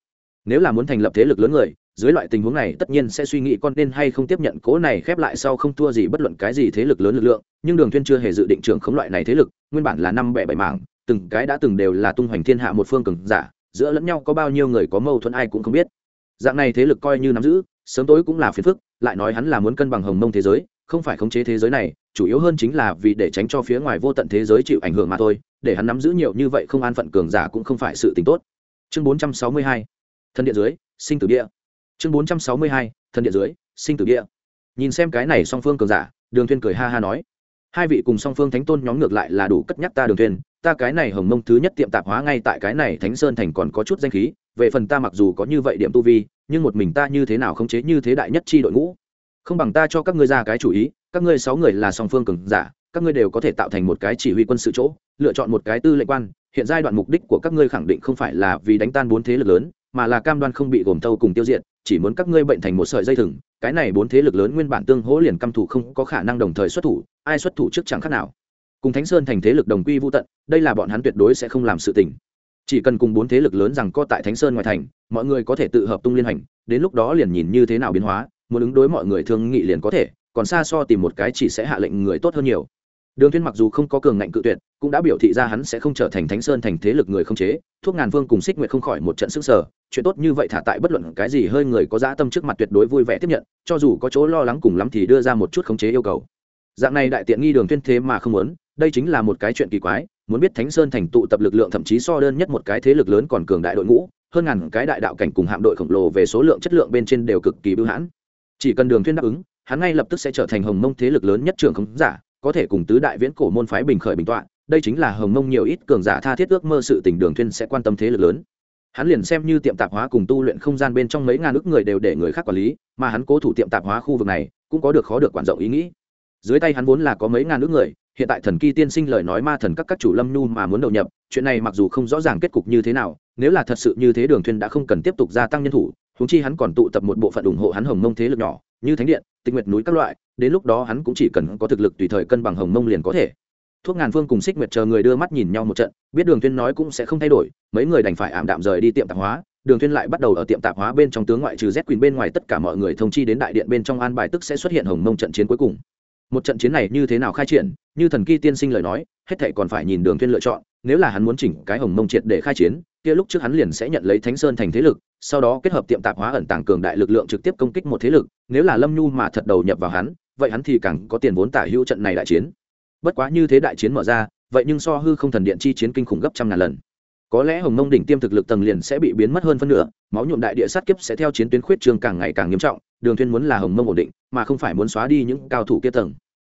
A: Nếu là muốn thành lập thế lực lớn người dưới loại tình huống này, tất nhiên sẽ suy nghĩ con nên hay không tiếp nhận cố này khép lại sau không thua gì bất luận cái gì thế lực lớn lực lượng. Nhưng đường thiên chưa hề dự định trưởng khống loại này thế lực, nguyên bản là năm bẻ bảy mảng, từng cái đã từng đều là tung hoành thiên hạ một phương cường giả, giữa lẫn nhau có bao nhiêu người có mâu thuẫn ai cũng không biết. Dạng này thế lực coi như nắm giữ, sớm tối cũng là phiền phức, lại nói hắn là muốn cân bằng hồng mông thế giới, không phải khống chế thế giới này, chủ yếu hơn chính là vì để tránh cho phía ngoài vô tận thế giới chịu ảnh hưởng mà thôi, để hắn nắm giữ nhiều như vậy không an phận cường giả cũng không phải sự tình tốt. Chương 462 thân điện dưới, sinh tử địa chương 462 thân địa dưới, sinh tử địa. Nhìn xem cái này song phương cường giả, đường thuyên cười ha ha nói. Hai vị cùng song phương thánh tôn nhóm ngược lại là đủ cất nhắc ta đường thuyên, ta cái này hồng mông thứ nhất tiệm tạp hóa ngay tại cái này thánh sơn thành còn có chút danh khí, về phần ta mặc dù có như vậy điểm tu vi, nhưng một mình ta như thế nào khống chế như thế đại nhất chi đội ngũ? Không bằng ta cho các ngươi ra cái chủ ý, các ngươi sáu người là song phương cường giả, các ngươi đều có thể tạo thành một cái chỉ huy quân sự chỗ, lựa chọn một cái tư lệnh quan, hiện giai đoạn mục đích của các ngươi khẳng định không phải là vì đánh tan bốn thế lực lớn, mà là cam đoan không bị gồm thâu cùng tiêu diệt chỉ muốn các ngươi bệnh thành một sợi dây thừng, cái này bốn thế lực lớn nguyên bản tương hỗ liền căm thủ không có khả năng đồng thời xuất thủ, ai xuất thủ trước chẳng khác nào. Cùng thánh sơn thành thế lực đồng quy vô tận, đây là bọn hắn tuyệt đối sẽ không làm sự tình. Chỉ cần cùng bốn thế lực lớn rằng có tại thánh sơn ngoài thành, mọi người có thể tự hợp tung liên hành, đến lúc đó liền nhìn như thế nào biến hóa, muốn ứng đối mọi người thương nghị liền có thể, còn xa so tìm một cái chỉ sẽ hạ lệnh người tốt hơn nhiều đường thiên mặc dù không có cường ngạnh cự tuyệt, cũng đã biểu thị ra hắn sẽ không trở thành thánh sơn thành thế lực người không chế, thuốc ngàn vương cùng xích nguyệt không khỏi một trận sức sở chuyện tốt như vậy thả tại bất luận cái gì hơi người có dã tâm trước mặt tuyệt đối vui vẻ tiếp nhận, cho dù có chỗ lo lắng cùng lắm thì đưa ra một chút khống chế yêu cầu. Dạng này đại tiện nghi đường thiên thế mà không muốn, đây chính là một cái chuyện kỳ quái, muốn biết thánh sơn thành tụ tập lực lượng thậm chí so đơn nhất một cái thế lực lớn còn cường đại đội ngũ, hơn ngàn cái đại đạo cảnh cùng hạm đội khổng lồ về số lượng chất lượng bên trên đều cực kỳ bưu hãn. Chỉ cần đường thiên đáp ứng, hắn ngay lập tức sẽ trở thành hồng mông thế lực lớn nhất trường khống giả có thể cùng tứ đại viễn cổ môn phái bình khởi bình tọa, đây chính là hồng mông nhiều ít cường giả tha thiết ước mơ sự tình đường thiên sẽ quan tâm thế lực lớn. Hắn liền xem như tiệm tạp hóa cùng tu luyện không gian bên trong mấy ngàn ước người đều để người khác quản lý, mà hắn cố thủ tiệm tạp hóa khu vực này, cũng có được khó được quản rộng ý nghĩ. Dưới tay hắn vốn là có mấy ngàn ước người, hiện tại thần kỳ tiên sinh lời nói ma thần các các chủ lâm nhu mà muốn đầu nhập, chuyện này mặc dù không rõ ràng kết cục như thế nào, nếu là thật sự như thế đường thuyên đã không cần tiếp tục gia tăng nhân thủ chúng chi hắn còn tụ tập một bộ phận ủng hộ hắn hồng mông thế lực nhỏ, như thánh điện tinh nguyệt núi các loại đến lúc đó hắn cũng chỉ cần có thực lực tùy thời cân bằng hồng mông liền có thể. Thuốc ngàn phương cùng xích nguyệt chờ người đưa mắt nhìn nhau một trận, biết đường tuyên nói cũng sẽ không thay đổi, mấy người đành phải ảm đạm rời đi tiệm tạp hóa. Đường tuyên lại bắt đầu ở tiệm tạp hóa bên trong tướng ngoại trừ z quỳnh bên ngoài tất cả mọi người thông chi đến đại điện bên trong an bài tức sẽ xuất hiện hồng mông trận chiến cuối cùng. Một trận chiến này như thế nào khai triển, như thần kỳ tiên sinh lời nói, hết thảy còn phải nhìn đường tuyên lựa chọn, nếu là hắn muốn chỉnh cái hồng mông triệt để khai chiến, kia lúc trước hắn liền sẽ nhận lấy thánh sơn thành thế lực, sau đó kết hợp tiệm tạp hóa ẩn tàng cường đại lực lượng trực tiếp công kích một thế lực, nếu là lâm nhu mà thật đầu nhập vào hắn vậy hắn thì càng có tiền vốn tả hữu trận này đại chiến. Bất quá như thế đại chiến mở ra vậy nhưng so hư không thần điện chi chiến kinh khủng gấp trăm ngàn lần. Có lẽ hồng mông đỉnh tiêm thực lực tầng liền sẽ bị biến mất hơn phân nửa máu nhuộm đại địa sát kiếp sẽ theo chiến tuyến khuyết trường càng ngày càng nghiêm trọng đường thuyên muốn là hồng mông ổn định mà không phải muốn xóa đi những cao thủ kia tầng.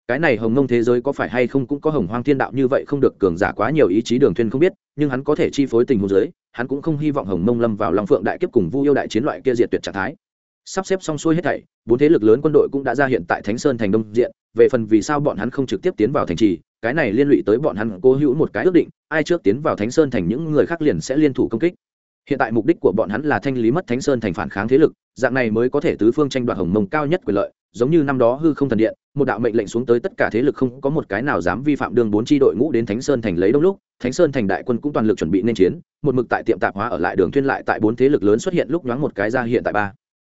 A: Cái này hồng mông thế giới có phải hay không cũng có hồng hoang thiên đạo như vậy không được cường giả quá nhiều ý chí đường thuyên không biết nhưng hắn có thể chi phối tình huống dưới, hắn cũng không hy vọng hồng mông lâm vào long phượng đại kiếp cùng vu yêu đại chiến loại kia diệt tuyệt trạng thái sắp xếp xong xuôi hết thảy, bốn thế lực lớn quân đội cũng đã ra hiện tại thánh sơn thành đông diện, về phần vì sao bọn hắn không trực tiếp tiến vào thành trì, cái này liên lụy tới bọn hắn cố hữu một cái ước định, ai trước tiến vào thánh sơn thành những người khác liền sẽ liên thủ công kích. Hiện tại mục đích của bọn hắn là thanh lý mất thánh sơn thành phản kháng thế lực, dạng này mới có thể tứ phương tranh đoạt hồng mông cao nhất quyền lợi, giống như năm đó hư không thần điện, một đạo mệnh lệnh xuống tới tất cả thế lực không có một cái nào dám vi phạm đường bốn tri đội ngũ đến thánh sơn thành lấy đông lúc, thánh sơn thành đại quân cũng toàn lực chuẩn bị nên chiến, một mực tại tiệm tạp hóa ở lại đường thuyên lại tại bốn thế lực lớn xuất hiện lúc nhoáng một cái ra hiện tại ba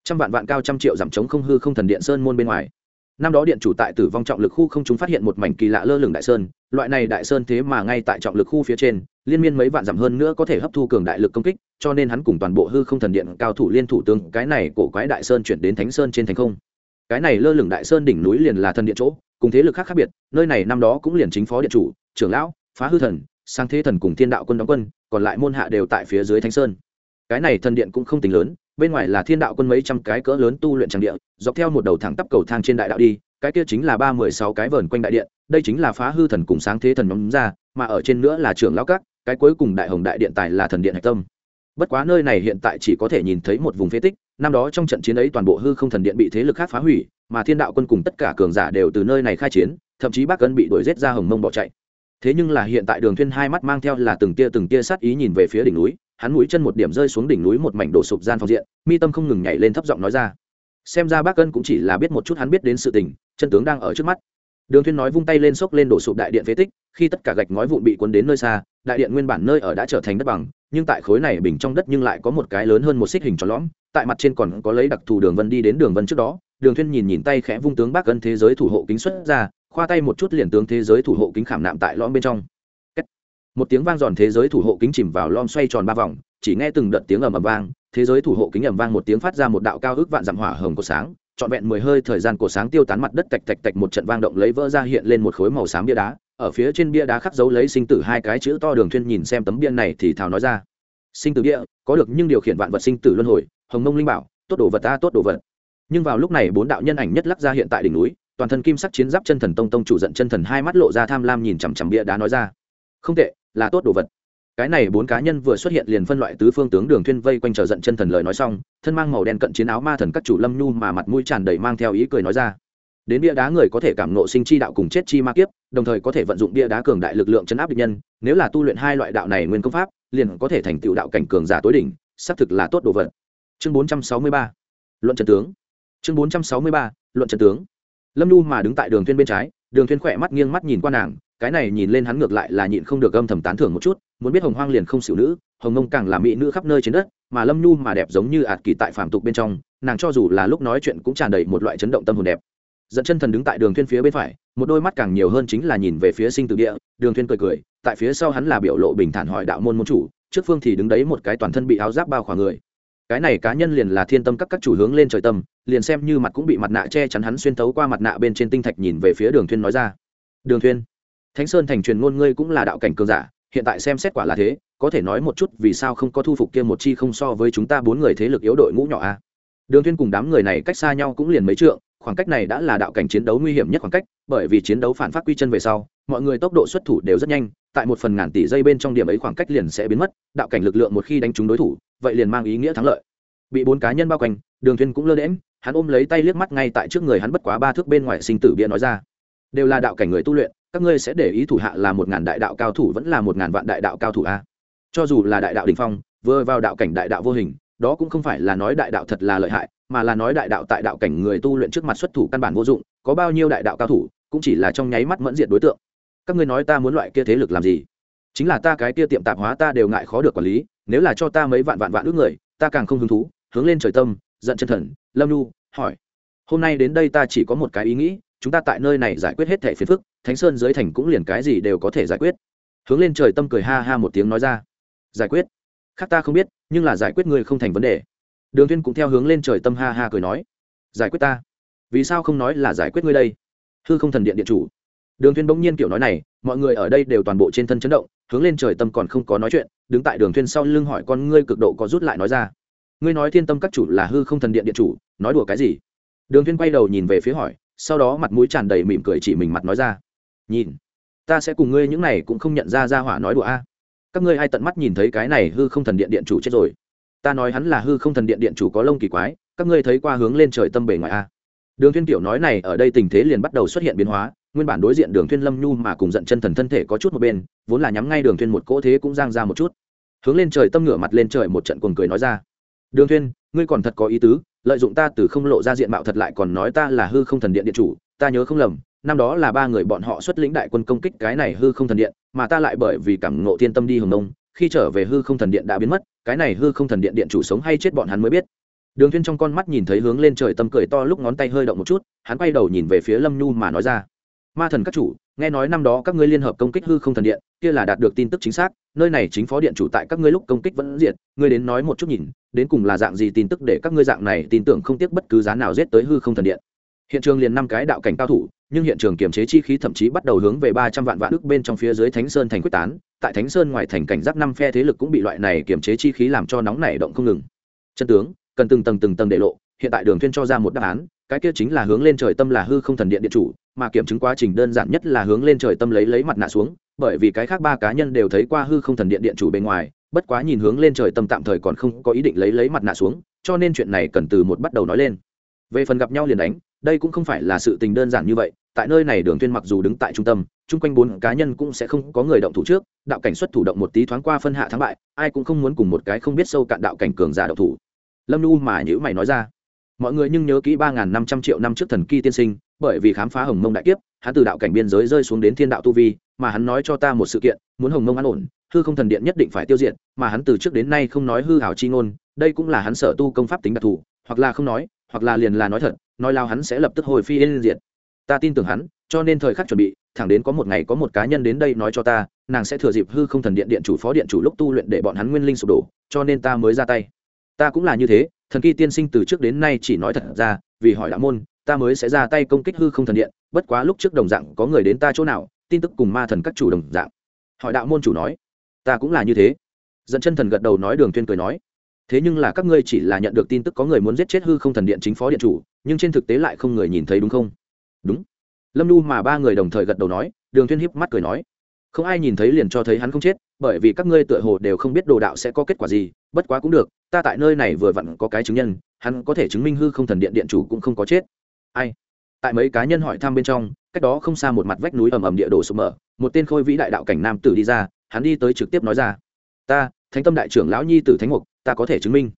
A: trăm vạn vạn cao trăm triệu giảm chống không hư không thần điện sơn môn bên ngoài. Năm đó điện chủ tại tử vong trọng lực khu không chúng phát hiện một mảnh kỳ lạ lơ lửng đại sơn, loại này đại sơn thế mà ngay tại trọng lực khu phía trên, liên miên mấy vạn dặm hơn nữa có thể hấp thu cường đại lực công kích, cho nên hắn cùng toàn bộ hư không thần điện cao thủ liên thủ tướng cái này cổ quái đại sơn chuyển đến thánh sơn trên thành không. Cái này lơ lửng đại sơn đỉnh núi liền là thần điện chỗ, cùng thế lực khác khác biệt, nơi này năm đó cũng liền chính phó điện chủ, trưởng lão, phá hư thần, sang thế thần cùng thiên đạo quân đóng quân, còn lại môn hạ đều tại phía dưới thánh sơn. Cái này thần điện cũng không tính lớn bên ngoài là thiên đạo quân mấy trăm cái cỡ lớn tu luyện trang địa, dọc theo một đầu thẳng tắp cầu thang trên đại đạo đi, cái kia chính là ba mười sáu cái vờn quanh đại điện, đây chính là phá hư thần cùng sáng thế thần nhóm ra, mà ở trên nữa là trường lão các, cái cuối cùng đại hồng đại điện tài là thần điện hạch tâm. Bất quá nơi này hiện tại chỉ có thể nhìn thấy một vùng phế tích, năm đó trong trận chiến ấy toàn bộ hư không thần điện bị thế lực khác phá hủy, mà thiên đạo quân cùng tất cả cường giả đều từ nơi này khai chiến, thậm chí bác cân bị đuổi giết ra hồng mông bỏ chạy. Thế nhưng là hiện tại đường thuyên hai mắt mang theo là từng tia từng tia sát ý nhìn về phía đỉnh núi hắn mũi chân một điểm rơi xuống đỉnh núi một mảnh đổ sụp gian phòng diện, mi tâm không ngừng nhảy lên thấp giọng nói ra. Xem ra bác cân cũng chỉ là biết một chút hắn biết đến sự tình, chân tướng đang ở trước mắt. Đường thuyên nói vung tay lên xốc lên đổ sụp đại điện phế tích, khi tất cả gạch ngói vụn bị cuốn đến nơi xa, đại điện nguyên bản nơi ở đã trở thành đất bằng, nhưng tại khối này bình trong đất nhưng lại có một cái lớn hơn một xích hình tròn lõm, tại mặt trên còn có lấy đặc thù đường vân đi đến đường vân trước đó. Đường thuyên nhìn nhìn tay khẽ vung tướng bác cân thế giới thủ hộ kính xuất ra, khoa tay một chút liền tướng thế giới thủ hộ kính khảm nạm tại lõm bên trong một tiếng vang giòn thế giới thủ hộ kính chìm vào lom xoay tròn ba vòng, chỉ nghe từng đợt tiếng ầm ầm vang, thế giới thủ hộ kính ầm vang một tiếng phát ra một đạo cao ước vạn dặm hỏa hồng của sáng, trọn vẹn mười hơi thời gian của sáng tiêu tán mặt đất tạch tạch tạch một trận vang động lấy vỡ ra hiện lên một khối màu xám bia đá, ở phía trên bia đá khắc dấu lấy sinh tử hai cái chữ to đường thuyên nhìn xem tấm bia này thì thào nói ra. Sinh tử bia, có được nhưng điều khiển vạn vật sinh tử luân hồi, hồng mông linh bảo, tốt đồ vật ta, tốt đồ vật. Nhưng vào lúc này bốn đạo nhân ảnh nhất lắc ra hiện tại đỉnh núi, toàn thân kim sắc chiến giáp chân thần tông tông chủ giận chân thần hai mắt lộ ra tham lam nhìn chằm chằm bia đá nói ra. Không tệ là tốt đồ vật. Cái này bốn cá nhân vừa xuất hiện liền phân loại tứ phương tướng đường thuyên vây quanh chờ giận chân thần lời nói xong, thân mang màu đen cận chiến áo ma thần các chủ lâm nhu mà mặt mũi tràn đầy mang theo ý cười nói ra. Đến bia đá người có thể cảm nộ sinh chi đạo cùng chết chi ma kiếp, đồng thời có thể vận dụng bia đá cường đại lực lượng chấn áp địch nhân, nếu là tu luyện hai loại đạo này nguyên công pháp, liền có thể thành tựu đạo cảnh cường giả tối đỉnh, xác thực là tốt đồ vật. Chương 463 luận trận tướng. Chương 463 luận trận tướng. Lâm nhu mà đứng tại đường thuyên bên trái, đường thuyên khỏe mắt nghiêng mắt nhìn qua nàng cái này nhìn lên hắn ngược lại là nhịn không được âm thầm tán thưởng một chút, muốn biết hồng hoang liền không xỉu nữ, hồng ngông càng là mỹ nữ khắp nơi trên đất, mà lâm nhu mà đẹp giống như ạt kỳ tại phàm tục bên trong, nàng cho dù là lúc nói chuyện cũng tràn đầy một loại chấn động tâm hồn đẹp. Dẫn chân thần đứng tại đường thuyên phía bên phải, một đôi mắt càng nhiều hơn chính là nhìn về phía sinh tử địa, đường thuyên cười cười, tại phía sau hắn là biểu lộ bình thản hỏi đạo môn môn chủ, trước phương thì đứng đấy một cái toàn thân bị áo giáp bao khỏa người. Cái này cá nhân liền là thiên tâm các các chủ hướng lên trời tâm, liền xem như mặt cũng bị mặt nạ che chắn hắn xuyên tấu qua mặt nạ bên trên tinh thạch nhìn về phía đường thuyên nói ra. Đường thuyên thánh sơn thành truyền ngôn ngươi cũng là đạo cảnh cường giả, hiện tại xem xét quả là thế, có thể nói một chút vì sao không có thu phục kia một chi không so với chúng ta bốn người thế lực yếu đội ngũ nhỏ a. Đường Thiên cùng đám người này cách xa nhau cũng liền mấy trượng, khoảng cách này đã là đạo cảnh chiến đấu nguy hiểm nhất khoảng cách, bởi vì chiến đấu phản phát quy chân về sau, mọi người tốc độ xuất thủ đều rất nhanh, tại một phần ngàn tỷ giây bên trong điểm ấy khoảng cách liền sẽ biến mất, đạo cảnh lực lượng một khi đánh trúng đối thủ, vậy liền mang ý nghĩa thắng lợi. Bị bốn cá nhân bao quanh, đường Thiên cũng lơ đễm hắn ôm lấy tay liếc mắt ngay tại trước người hắn bất quá ba thước bên ngoài sinh tử bia nói ra. Đều là đạo cảnh người tu luyện các ngươi sẽ để ý thủ hạ là một ngàn đại đạo cao thủ vẫn là một ngàn vạn đại đạo cao thủ a. Cho dù là đại đạo đình phong, vừa vào đạo cảnh đại đạo vô hình, đó cũng không phải là nói đại đạo thật là lợi hại, mà là nói đại đạo tại đạo cảnh người tu luyện trước mặt xuất thủ căn bản vô dụng, có bao nhiêu đại đạo cao thủ, cũng chỉ là trong nháy mắt mẫn diện đối tượng. Các ngươi nói ta muốn loại kia thế lực làm gì? Chính là ta cái kia tiệm tạp hóa ta đều ngại khó được quản lý, nếu là cho ta mấy vạn vạn vạn ước người, ta càng không hứng thú, hướng lên trời tâm, giận chân thần, lâm nhu, hỏi. Hôm nay đến đây ta chỉ có một cái ý nghĩ chúng ta tại nơi này giải quyết hết thẻ phiền phức, thánh sơn dưới thành cũng liền cái gì đều có thể giải quyết. Hướng lên trời tâm cười ha ha một tiếng nói ra. Giải quyết? Khác ta không biết, nhưng là giải quyết ngươi không thành vấn đề. Đường thiên cũng theo hướng lên trời tâm ha ha cười nói. Giải quyết ta? Vì sao không nói là giải quyết ngươi đây? Hư không thần điện điện chủ. Đường thiên bỗng nhiên kiểu nói này, mọi người ở đây đều toàn bộ trên thân chấn động, hướng lên trời tâm còn không có nói chuyện, đứng tại đường thiên sau lưng hỏi con ngươi cực độ có rút lại nói ra. Ngươi nói thiên tâm các chủ là hư không thần điện điện chủ, nói đùa cái gì? Đường thiên quay đầu nhìn về phía hỏi sau đó mặt mũi tràn đầy mỉm cười chỉ mình mặt nói ra. Nhìn, ta sẽ cùng ngươi những này cũng không nhận ra ra hỏa nói đùa a. Các ngươi ai tận mắt nhìn thấy cái này hư không thần điện điện chủ chết rồi? Ta nói hắn là hư không thần điện điện chủ có lông kỳ quái, các ngươi thấy qua hướng lên trời tâm bể ngoài a? Đường thiên tiểu nói này, ở đây tình thế liền bắt đầu xuất hiện biến hóa, nguyên bản đối diện đường thiên lâm nhu mà cùng giận chân thần thân thể có chút một bên, vốn là nhắm ngay đường thiên một cỗ thế cũng giang ra một chút. Hướng lên trời tâm ngửa mặt lên trời một trận cuồng cười nói ra. Đường thiên, ngươi còn thật có ý tứ lợi dụng ta từ không lộ ra diện mạo thật lại còn nói ta là hư không thần điện điện chủ, ta nhớ không lầm, năm đó là ba người bọn họ xuất lĩnh đại quân công kích cái này hư không thần điện, mà ta lại bởi vì cảm ngộ thiên tâm đi hồng nông, khi trở về hư không thần điện đã biến mất, cái này hư không thần điện điện chủ sống hay chết bọn hắn mới biết. Đường thiên trong con mắt nhìn thấy hướng lên trời tâm cười to lúc ngón tay hơi động một chút, hắn quay đầu nhìn về phía lâm nhu mà nói ra, ma thần các chủ nghe nói năm đó các ngươi liên hợp công kích hư không thần điện, kia là đạt được tin tức chính xác, nơi này chính phó điện chủ tại các ngươi lúc công kích vẫn diệt, ngươi đến nói một chút nhìn, đến cùng là dạng gì tin tức để các ngươi dạng này tin tưởng không tiếc bất cứ giá nào giết tới hư không thần điện. Hiện trường liền năm cái đạo cảnh cao thủ, nhưng hiện trường kiềm chế chi khí thậm chí bắt đầu hướng về ba trăm vạn vạn ước bên trong phía dưới thánh sơn thành quyết tán, tại thánh sơn ngoài thành cảnh giác năm phe thế lực cũng bị loại này kiềm chế chi khí làm cho nóng nảy động không ngừng. Chân tướng, cần từng tầng từng tầng để lộ, hiện tại đường thiên cho ra một đáp án, cái kia chính là hướng lên trời tâm là hư không thần điện điện chủ mà kiểm chứng quá trình đơn giản nhất là hướng lên trời tâm lấy lấy mặt nạ xuống, bởi vì cái khác ba cá nhân đều thấy qua hư không thần điện điện chủ bên ngoài, bất quá nhìn hướng lên trời tâm tạm thời còn không có ý định lấy lấy mặt nạ xuống, cho nên chuyện này cần từ một bắt đầu nói lên. Về phần gặp nhau liền đánh, đây cũng không phải là sự tình đơn giản như vậy, tại nơi này đường tuyên mặc dù đứng tại trung tâm, chung quanh bốn cá nhân cũng sẽ không có người động thủ trước, đạo cảnh xuất thủ động một tí thoáng qua phân hạ thắng bại, ai cũng không muốn cùng một cái không biết sâu cạn đạo cảnh cường giả động thủ. Lâm nu mà nhữ mày nói ra, mọi người nhưng nhớ kỹ ba n g h n năm trăm triệu năm trước thần kỳ tiên sinh bởi vì khám phá hồng mông đại kiếp, hắn từ đạo cảnh biên giới rơi xuống đến thiên đạo tu vi, mà hắn nói cho ta một sự kiện, muốn hồng mông an ổn, hư không thần điện nhất định phải tiêu diệt, mà hắn từ trước đến nay không nói hư hảo chi ngôn, đây cũng là hắn sở tu công pháp tính đặc thù, hoặc là không nói, hoặc là liền là nói thật, nói lao hắn sẽ lập tức hồi phi yên diệt. Ta tin tưởng hắn, cho nên thời khắc chuẩn bị, thẳng đến có một ngày có một cá nhân đến đây nói cho ta, nàng sẽ thừa dịp hư không thần điện điện chủ phó điện chủ lúc tu luyện để bọn hắn nguyên linh sụp đổ, cho nên ta mới ra tay. Ta cũng là như thế, thần kỳ tiên sinh từ trước đến nay chỉ nói thật ra, vì hỏi đạo môn ta mới sẽ ra tay công kích hư không thần điện, bất quá lúc trước đồng dạng có người đến ta chỗ nào, tin tức cùng ma thần các chủ đồng dạng. Hỏi đạo môn chủ nói, ta cũng là như thế. Dẫn chân thần gật đầu nói đường tuyên cười nói, thế nhưng là các ngươi chỉ là nhận được tin tức có người muốn giết chết hư không thần điện chính phó điện chủ, nhưng trên thực tế lại không người nhìn thấy đúng không? Đúng. Lâm nu mà ba người đồng thời gật đầu nói, đường tuyên hiếp mắt cười nói, không ai nhìn thấy liền cho thấy hắn không chết, bởi vì các ngươi tựa hồ đều không biết đồ đạo sẽ có kết quả gì, bất quá cũng được, ta tại nơi này vừa vặn có cái chứng nhân, hắn có thể chứng minh hư không thần điện điện chủ cũng không có chết ai? Tại mấy cá nhân hỏi thăm bên trong, cách đó không xa một mặt vách núi ầm ầm địa đồ sụp mở, một tên khôi vĩ đại đạo cảnh nam tử đi ra, hắn đi tới trực tiếp nói ra. Ta, thánh tâm đại trưởng lão nhi tử thánh mục, ta có thể chứng minh.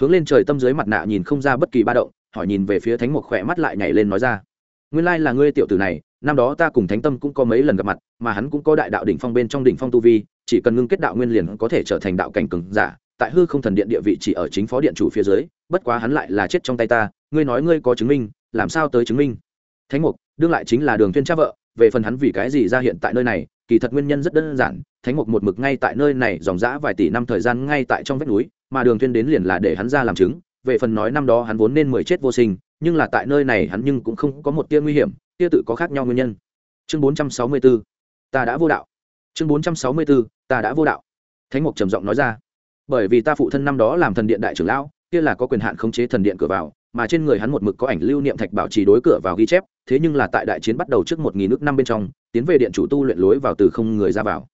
A: Hướng lên trời tâm dưới mặt nạ nhìn không ra bất kỳ ba động, hỏi nhìn về phía thánh mục khỏe mắt lại nhảy lên nói ra. Nguyên lai là ngươi tiểu tử này, năm đó ta cùng thánh tâm cũng có mấy lần gặp mặt, mà hắn cũng có đại đạo đỉnh phong bên trong đỉnh phong tu vi, chỉ cần ngưng kết đạo nguyên liền có thể trở thành đạo cảnh cường giả, tại hư không thần điện địa vị chỉ ở chính phó điện chủ phía dưới, bất quá hắn lại là chết trong tay ta, ngươi nói ngươi có chứng minh làm sao tới chứng minh? Thánh mục, đương lại chính là đường Thiên cha vợ, về phần hắn vì cái gì ra hiện tại nơi này, kỳ thật nguyên nhân rất đơn giản, thánh mục một mực ngay tại nơi này dòng dã vài tỷ năm thời gian ngay tại trong vách núi, mà đường Thiên đến liền là để hắn ra làm chứng, về phần nói năm đó hắn vốn nên mười chết vô sinh, nhưng là tại nơi này hắn nhưng cũng không có một tia nguy hiểm, tia tự có khác nhau nguyên nhân. Chương 464 ta đã vô đạo. Chương 464 ta đã vô đạo. Thánh mục trầm giọng nói ra. Bởi vì ta phụ thân năm đó làm thần điện đại trưởng lão, kia là có quyền hạn khống chế thần điện cửa vào mà trên người hắn một mực có ảnh lưu niệm thạch bảo trì đối cửa vào ghi chép, thế nhưng là tại đại chiến bắt đầu trước một nghìn nước năm bên trong, tiến về điện chủ tu luyện lối vào từ không người ra vào.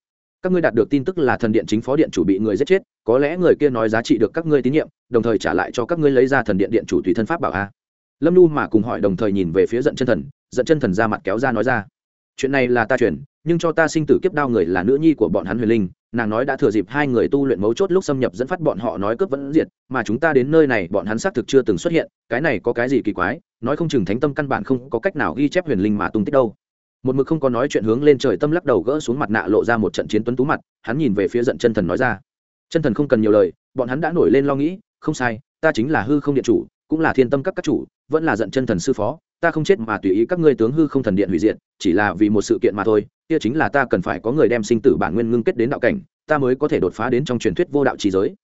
A: Các ngươi đạt được tin tức là thần điện chính phó điện chủ bị người giết chết, có lẽ người kia nói giá trị được các ngươi tín nhiệm, đồng thời trả lại cho các ngươi lấy ra thần điện điện chủ tùy thân pháp bảo a. Lâm nu mà cùng hỏi đồng thời nhìn về phía giận chân thần, giận chân thần ra mặt kéo ra nói ra, chuyện này là ta truyền, nhưng cho ta sinh tử kiếp đao người là nữ nhi của bọn hắn huyền linh nàng nói đã thừa dịp hai người tu luyện mấu chốt lúc xâm nhập dẫn phát bọn họ nói cướp vẫn diệt, mà chúng ta đến nơi này bọn hắn xác thực chưa từng xuất hiện, cái này có cái gì kỳ quái, nói không chừng thánh tâm căn bản không có cách nào ghi chép huyền linh mà tung tích đâu. Một mực không có nói chuyện hướng lên trời tâm lắc đầu gỡ xuống mặt nạ lộ ra một trận chiến tuấn tú mặt, hắn nhìn về phía giận chân thần nói ra. Chân thần không cần nhiều lời, bọn hắn đã nổi lên lo nghĩ, không sai, ta chính là hư không điện chủ, cũng là thiên tâm các các chủ, vẫn là giận chân thần sư phó ta không chết mà tùy ý các ngươi tướng hư không thần điện hủy diệt, chỉ là vì một sự kiện mà thôi, kia chính là ta cần phải có người đem sinh tử bản nguyên ngưng kết đến đạo cảnh, ta mới có thể đột phá đến trong truyền thuyết vô đạo trí giới.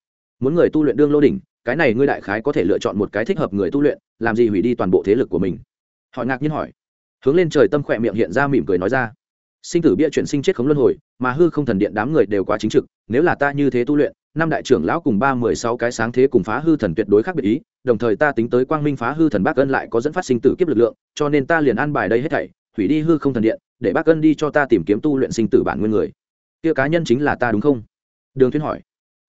A: Muốn người tu luyện đương lô đỉnh, cái này ngươi đại khái có thể lựa chọn một cái thích hợp người tu luyện, làm gì hủy đi toàn bộ thế lực của mình? Họ ngạc nhiên hỏi. Hướng lên trời tâm khỏe miệng hiện ra mỉm cười nói ra. Sinh tử bia chuyển sinh chết khống luân hồi, mà hư không thần điện đám người đều quá chính trực, nếu là ta như thế tu luyện năm đại trưởng lão cùng ba mười sáu cái sáng thế cùng phá hư thần tuyệt đối khác biệt ý, đồng thời ta tính tới quang minh phá hư thần bác ân lại có dẫn phát sinh tử kiếp lực lượng, cho nên ta liền an bài đây hết thảy, hủy đi hư không thần điện, để bác ân đi cho ta tìm kiếm tu luyện sinh tử bản nguyên người. Kia cá nhân chính là ta đúng không? Đường thuyên hỏi.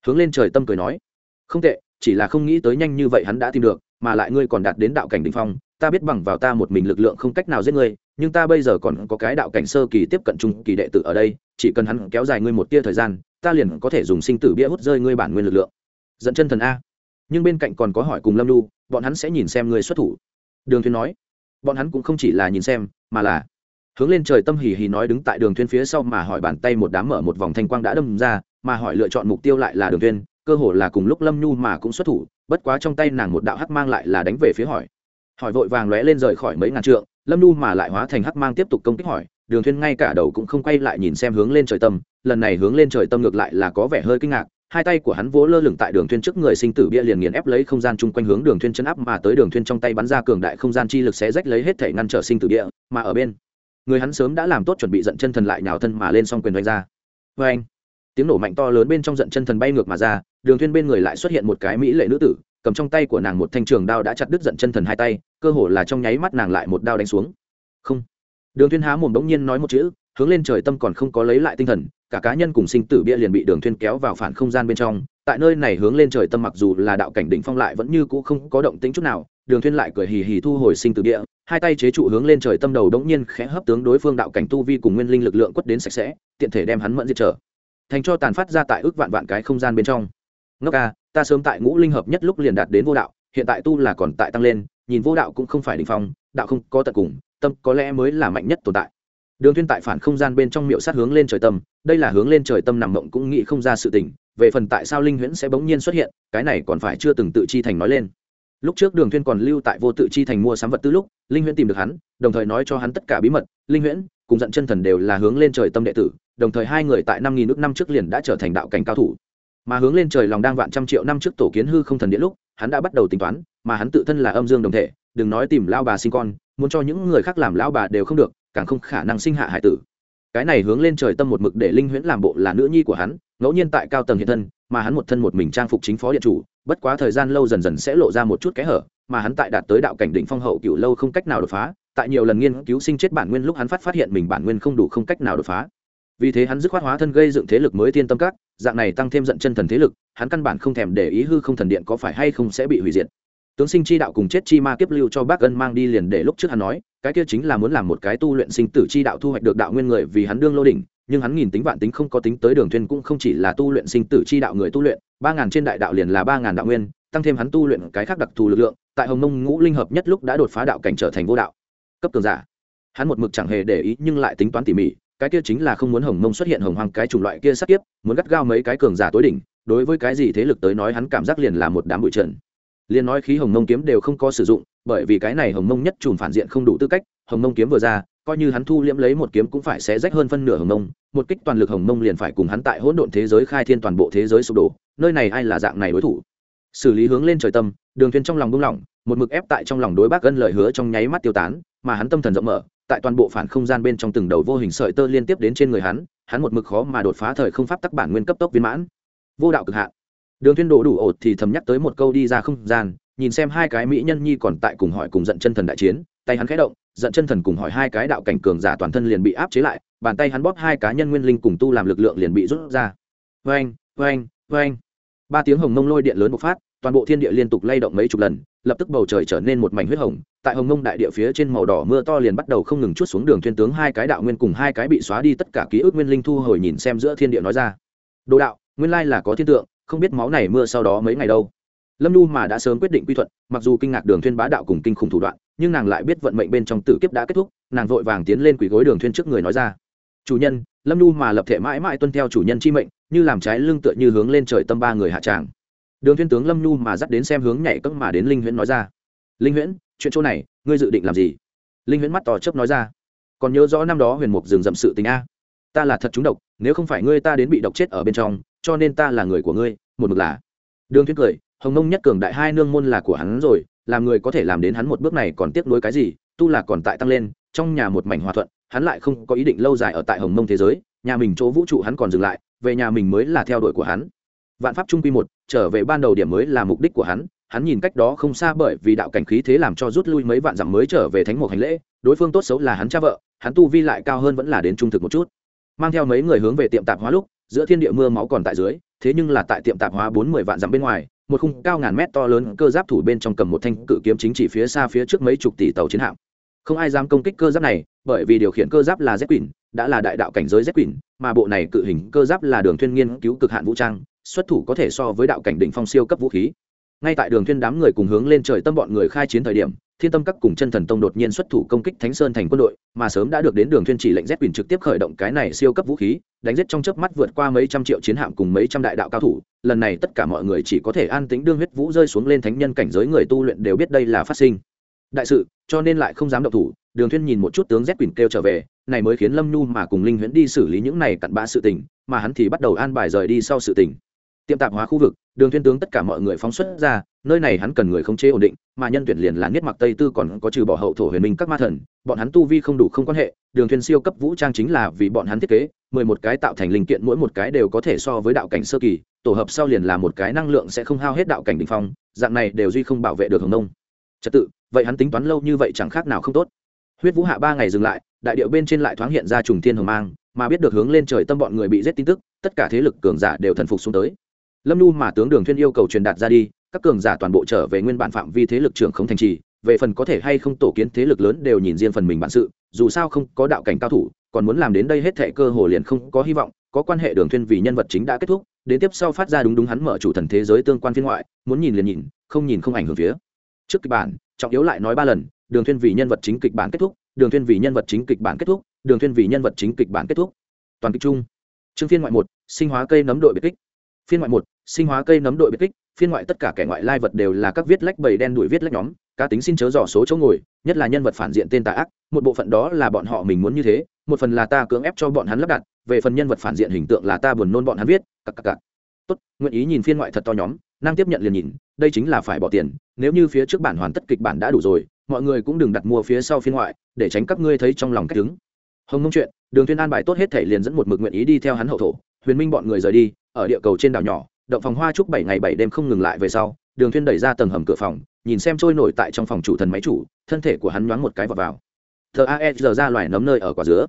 A: Hướng lên trời tâm cười nói. Không tệ, chỉ là không nghĩ tới nhanh như vậy hắn đã tìm được, mà lại ngươi còn đạt đến đạo cảnh đỉnh phong, ta biết bằng vào ta một mình lực lượng không cách nào giết ngươi, nhưng ta bây giờ còn có cái đạo cảnh sơ kỳ tiếp cận trung kỳ đệ tử ở đây, chỉ cần hắn kéo dài ngươi một tia thời gian ta liền có thể dùng sinh tử bia hút rơi ngươi bản nguyên lực lượng. Dẫn chân thần a. Nhưng bên cạnh còn có hỏi cùng lâm lu bọn hắn sẽ nhìn xem ngươi xuất thủ. Đường thuyên nói. Bọn hắn cũng không chỉ là nhìn xem, mà là hướng lên trời tâm hỉ hỉ nói đứng tại đường thuyên phía sau mà hỏi bàn tay một đám mở một vòng thanh quang đã đâm ra, mà hỏi lựa chọn mục tiêu lại là đường thuyên, cơ hồ là cùng lúc lâm nhu mà cũng xuất thủ, bất quá trong tay nàng một đạo hắc mang lại là đánh về phía hỏi. Hỏi vội vàng lóe lên rời khỏi mấy ngàn trượng, lâm nhu mà lại hóa thành hắc mang tiếp tục công kích hỏi đường thuyên ngay cả đầu cũng không quay lại nhìn xem hướng lên trời tâm, lần này hướng lên trời tâm ngược lại là có vẻ hơi kinh ngạc, hai tay của hắn vỗ lơ lửng tại đường thuyên trước người sinh tử bia liền nghiền ép lấy không gian chung quanh hướng đường thuyên chân áp mà tới đường thuyên trong tay bắn ra cường đại không gian chi lực sẽ rách lấy hết thể ngăn trở sinh tử bia, mà ở bên, người hắn sớm đã làm tốt chuẩn bị giận chân thần lại nhào thân mà lên song quyền đánh ra. Với anh. Tiếng nổ mạnh to lớn bên trong giận chân thần bay ngược mà ra, đường thuyên bên người lại xuất hiện một cái mỹ lệ nữ tử, cầm trong tay của nàng một thanh trường đao đã chặt đứt giận chân thần hai tay, cơ hồ là trong nháy mắt nàng lại một đao đánh xuống. Không đường thuyên há mồm đống nhiên nói một chữ, hướng lên trời tâm còn không có lấy lại tinh thần, cả cá nhân cùng sinh tử bia liền bị đường thuyên kéo vào phản không gian bên trong. Tại nơi này hướng lên trời tâm mặc dù là đạo cảnh đỉnh phong lại vẫn như cũ không có động tĩnh chút nào, đường thuyên lại cười hì hì thu hồi sinh tử bia, hai tay chế trụ hướng lên trời tâm đầu đống nhiên khẽ hấp tướng đối phương đạo cảnh tu vi cùng nguyên linh lực lượng quất đến sạch sẽ, tiện thể đem hắn mẫn diệt trở. Thành cho tàn phát ra tại ước vạn vạn cái không gian bên trong. Ngốc a ta sớm tại ngũ linh hợp nhất lúc liền đạt đến vô đạo, hiện tại tu là còn tại tăng lên, nhìn vô đạo cũng không phải đỉnh phong đạo không có tận cùng, tâm có lẽ mới là mạnh nhất tồn tại. Đường Thiên tại phản không gian bên trong miệu sát hướng lên trời tâm, đây là hướng lên trời tâm nằm mộng cũng nghĩ không ra sự tình, về phần tại sao linh huyễn sẽ bỗng nhiên xuất hiện, cái này còn phải chưa từng tự chi thành nói lên. Lúc trước đường Thiên còn lưu tại vô tự chi thành mua sắm vật tư lúc, linh huyễn tìm được hắn, đồng thời nói cho hắn tất cả bí mật, linh huyễn cùng giận chân thần đều là hướng lên trời tâm đệ tử, đồng thời hai người tại năm nghìn nước năm trước liền đã trở thành đạo cảnh cao thủ. Mà hướng lên trời lòng đang vạn trăm triệu năm trước tổ kiến hư không thần điện lúc hắn đã bắt đầu tính toán, mà hắn tự thân là âm dương đồng thể, đừng nói tìm lao bà sinh con, muốn cho những người khác làm lao bà đều không được, càng không khả năng sinh hạ hải tử. Cái này hướng lên trời tâm một mực để linh huyễn làm bộ là nữ nhi của hắn, ngẫu nhiên tại cao tầng hiện thân, mà hắn một thân một mình trang phục chính phó điện chủ, bất quá thời gian lâu dần dần sẽ lộ ra một chút kẽ hở, mà hắn tại đạt tới đạo cảnh đỉnh phong hậu cựu lâu không cách nào đột phá, tại nhiều lần nghiên cứu sinh chết bản nguyên lúc hắn phát phát hiện mình bản nguyên không đủ không cách nào đột phá vì thế hắn dứt khoát hóa thân gây dựng thế lực mới thiên tâm các, dạng này tăng thêm giận chân thần thế lực, hắn căn bản không thèm để ý hư không thần điện có phải hay không sẽ bị hủy diệt. Tướng sinh chi đạo cùng chết chi ma kiếp lưu cho bác ân mang đi liền để lúc trước hắn nói, cái kia chính là muốn làm một cái tu luyện sinh tử chi đạo thu hoạch được đạo nguyên người vì hắn đương lô đỉnh, nhưng hắn nghìn tính vạn tính không có tính tới đường thuyên cũng không chỉ là tu luyện sinh tử chi đạo người tu luyện, ba ngàn trên đại đạo liền là ba ngàn đạo nguyên, tăng thêm hắn tu luyện cái khác đặc thù lực lượng, tại hồng mông ngũ linh hợp nhất lúc đã đột phá đạo cảnh trở thành vô đạo. Cấp cường giả. Hắn một mực chẳng hề để ý nhưng lại tính toán tỉ mỉ cái kia chính là không muốn hồng mông xuất hiện hồng hoàng cái chủng loại kia sát tiếp, muốn gắt gao mấy cái cường giả tối đỉnh, đối với cái gì thế lực tới nói hắn cảm giác liền là một đám bụi trần. Liền nói khí hồng mông kiếm đều không có sử dụng, bởi vì cái này hồng mông nhất chùm phản diện không đủ tư cách, hồng mông kiếm vừa ra, coi như hắn thu liễm lấy một kiếm cũng phải sẽ rách hơn phân nửa hồng mông, một kích toàn lực hồng mông liền phải cùng hắn tại hỗn độn thế giới khai thiên toàn bộ thế giới sụp đổ, nơi này ai là dạng này đối thủ? Xử lý hướng lên trời tâm, đường thuyền trong lòng buông lỏng, một mực ép tại trong lòng đối bác gân lời hứa trong nháy mắt tiêu tán mà hắn tâm thần rộng mở, tại toàn bộ phản không gian bên trong từng đầu vô hình sợi tơ liên tiếp đến trên người hắn hắn một mực khó mà đột phá thời không pháp tắc bản nguyên cấp tốc viên mãn. Vô đạo cực hạn. Đường Thiên đổ đủ ột thì thầm nhắc tới một câu đi ra không gian, nhìn xem hai cái mỹ nhân nhi còn tại cùng hỏi cùng giận chân thần đại chiến, tay hắn khẽ động, giận chân thần cùng hỏi hai cái đạo cảnh cường giả toàn thân liền bị áp chế lại, bàn tay hắn bóp hai cá nhân nguyên linh cùng tu làm lực lượng liền bị rút ra. Vang vang vang ba tiếng hồng mông lôi điện lớn bộc phát toàn bộ thiên địa liên tục lay động mấy chục lần, lập tức bầu trời trở nên một mảnh huyết hồng. Tại hồng mông đại địa phía trên màu đỏ mưa to liền bắt đầu không ngừng chút xuống đường thiên tướng hai cái đạo nguyên cùng hai cái bị xóa đi tất cả ký ức nguyên linh thu hồi nhìn xem giữa thiên địa nói ra. Đồ đạo, nguyên lai là có thiên tượng, không biết máu này mưa sau đó mấy ngày đâu. Lâm Nu mà đã sớm quyết định quy thuận, mặc dù kinh ngạc đường thiên bá đạo cùng kinh khủng thủ đoạn, nhưng nàng lại biết vận mệnh bên trong tử kiếp đã kết thúc, nàng vội vàng tiến lên quỳ gối đường thiên trước người nói ra. Chủ nhân, lâm Nu mà lập thể mãi mãi tuân theo chủ nhân chi mệnh, như làm trái lưng tựa như hướng lên trời tâm ba người hạ tràng đường thiên tướng lâm nhu mà dắt đến xem hướng nhảy cất mà đến linh huyễn nói ra. Linh huyễn, chuyện chỗ này, ngươi dự định làm gì? Linh huyễn mắt to chớp nói ra. Còn nhớ rõ năm đó huyền mục dừng dậm sự tình a? Ta là thật trúng độc, nếu không phải ngươi ta đến bị độc chết ở bên trong, cho nên ta là người của ngươi, một mực là. Đường thiên cười, hồng nông nhất cường đại hai nương môn là của hắn rồi, làm người có thể làm đến hắn một bước này còn tiếc nuối cái gì, tu là còn tại tăng lên, trong nhà một mảnh hòa thuận, hắn lại không có ý định lâu dài ở tại hồng mông thế giới, nhà mình chỗ vũ trụ hắn còn dừng lại, về nhà mình mới là theo đuổi của hắn. Vạn pháp trung quy một trở về ban đầu điểm mới là mục đích của hắn hắn nhìn cách đó không xa bởi vì đạo cảnh khí thế làm cho rút lui mấy vạn dặm mới trở về thánh một hành lễ đối phương tốt xấu là hắn cha vợ hắn tu vi lại cao hơn vẫn là đến trung thực một chút. Mang theo mấy người hướng về tiệm tạp hóa lúc giữa thiên địa mưa máu còn tại dưới thế nhưng là tại tiệm tạp hóa bốn mươi vạn dặm bên ngoài một khung cao ngàn mét to lớn cơ giáp thủ bên trong cầm một thanh cự kiếm chính chỉ phía xa phía trước mấy chục tỷ tàu chiến hạm. Không ai dám công kích cơ giáp này bởi vì điều khiển cơ giáp là z quỷ, đã là đại đạo cảnh giới z quỷ mà bộ này cự hình cơ giáp là đường thuyên nghiên cứu cực hạn vũ trang xuất thủ có thể so với đạo cảnh đỉnh phong siêu cấp vũ khí. Ngay tại đường thiên đám người cùng hướng lên trời tâm bọn người khai chiến thời điểm, thiên tâm các cùng chân thần tông đột nhiên xuất thủ công kích thánh sơn thành quân đội, mà sớm đã được đến đường thiên chỉ lệnh z quyền trực tiếp khởi động cái này siêu cấp vũ khí, đánh giết trong chớp mắt vượt qua mấy trăm triệu chiến hạm cùng mấy trăm đại đạo cao thủ. Lần này tất cả mọi người chỉ có thể an tĩnh đương huyết vũ rơi xuống lên thánh nhân cảnh giới người tu luyện đều biết đây là phát sinh. Đại sự, cho nên lại không dám động thủ, đường thiên nhìn một chút tướng z quyền kêu trở về, này mới khiến lâm nhu mà cùng linh huyễn đi xử lý những này cặn bã sự tình, mà hắn thì bắt đầu an bài rời đi sau sự tình tiệm tạp hóa khu vực, đường Thiên tướng tất cả mọi người phóng xuất ra, nơi này hắn cần người không chế ổn định, mà nhân tuyển liền là niết mặc tây tư còn có trừ bỏ hậu thổ huyền minh các ma thần, bọn hắn tu vi không đủ không quan hệ, đường Thiên siêu cấp vũ trang chính là vì bọn hắn thiết kế, mười một cái tạo thành linh kiện mỗi một cái đều có thể so với đạo cảnh sơ kỳ, tổ hợp sau liền là một cái năng lượng sẽ không hao hết đạo cảnh đỉnh phong, dạng này đều duy không bảo vệ được hồng nông. Trật tự, vậy hắn tính toán lâu như vậy chẳng khác nào không tốt. Huyết vũ hạ ba ngày dừng lại, đại điệu bên trên lại thoáng hiện ra trùng thiên hồng mang, mà biết được hướng lên trời tâm bọn người bị giết tin tức, tất cả thế lực cường giả đều thần phục xuống tới lâm nhu mà tướng đường thuyên yêu cầu truyền đạt ra đi, các cường giả toàn bộ trở về nguyên bản phạm vi thế lực trưởng không thành trì, về phần có thể hay không tổ kiến thế lực lớn đều nhìn riêng phần mình bản sự, dù sao không có đạo cảnh cao thủ, còn muốn làm đến đây hết thệ cơ hồ liền không có hy vọng, có quan hệ đường thuyên vì nhân vật chính đã kết thúc, đến tiếp sau phát ra đúng đúng hắn mở chủ thần thế giới tương quan phiên ngoại, muốn nhìn liền nhìn, không nhìn không ảnh hưởng phía. Trước kịch bản, trọng yếu lại nói ba lần, đường thuyên vì nhân vật chính kịch bản kết thúc, đường thuyên vì nhân vật chính kịch bản kết thúc, đường thuyên vì nhân vật chính kịch bản kết thúc. Toàn kịch chung. Chương phiên ngoại một, sinh hóa cây nấm đội biệt kích phiên ngoại một, sinh hóa cây nấm đội biệt kích, phiên ngoại tất cả kẻ ngoại lai vật đều là các viết lách bầy đen đuổi viết lách nhóm, cá tính xin chớ dò số chỗ ngồi, nhất là nhân vật phản diện tên tà ác, một bộ phận đó là bọn họ mình muốn như thế, một phần là ta cưỡng ép cho bọn hắn lắp đặt, về phần nhân vật phản diện hình tượng là ta buồn nôn bọn hắn viết, cặc cặc cặc. Tốt, nguyện ý nhìn phiên ngoại thật to nhóm, năng tiếp nhận liền nhìn, đây chính là phải bỏ tiền, nếu như phía trước bản hoàn tất kịch bản đã đủ rồi, mọi người cũng đừng đặt mua phía sau phiên ngoại, để tránh các ngươi thấy trong lòng cách đứng hồng mông chuyện, đường tuyên an bài tốt hết thể liền dẫn một mực nguyện ý đi theo hắn hậu thổ huyền minh bọn người rời đi, ở địa cầu trên đảo nhỏ, động phòng hoa chúc bảy ngày bảy đêm không ngừng lại về sau, đường thuyên đẩy ra tầng hầm cửa phòng, nhìn xem trôi nổi tại trong phòng chủ thần máy chủ, thân thể của hắn nhoáng một cái vào. Vào thờ ae giờ ra loài nấm nơi ở quả dứa.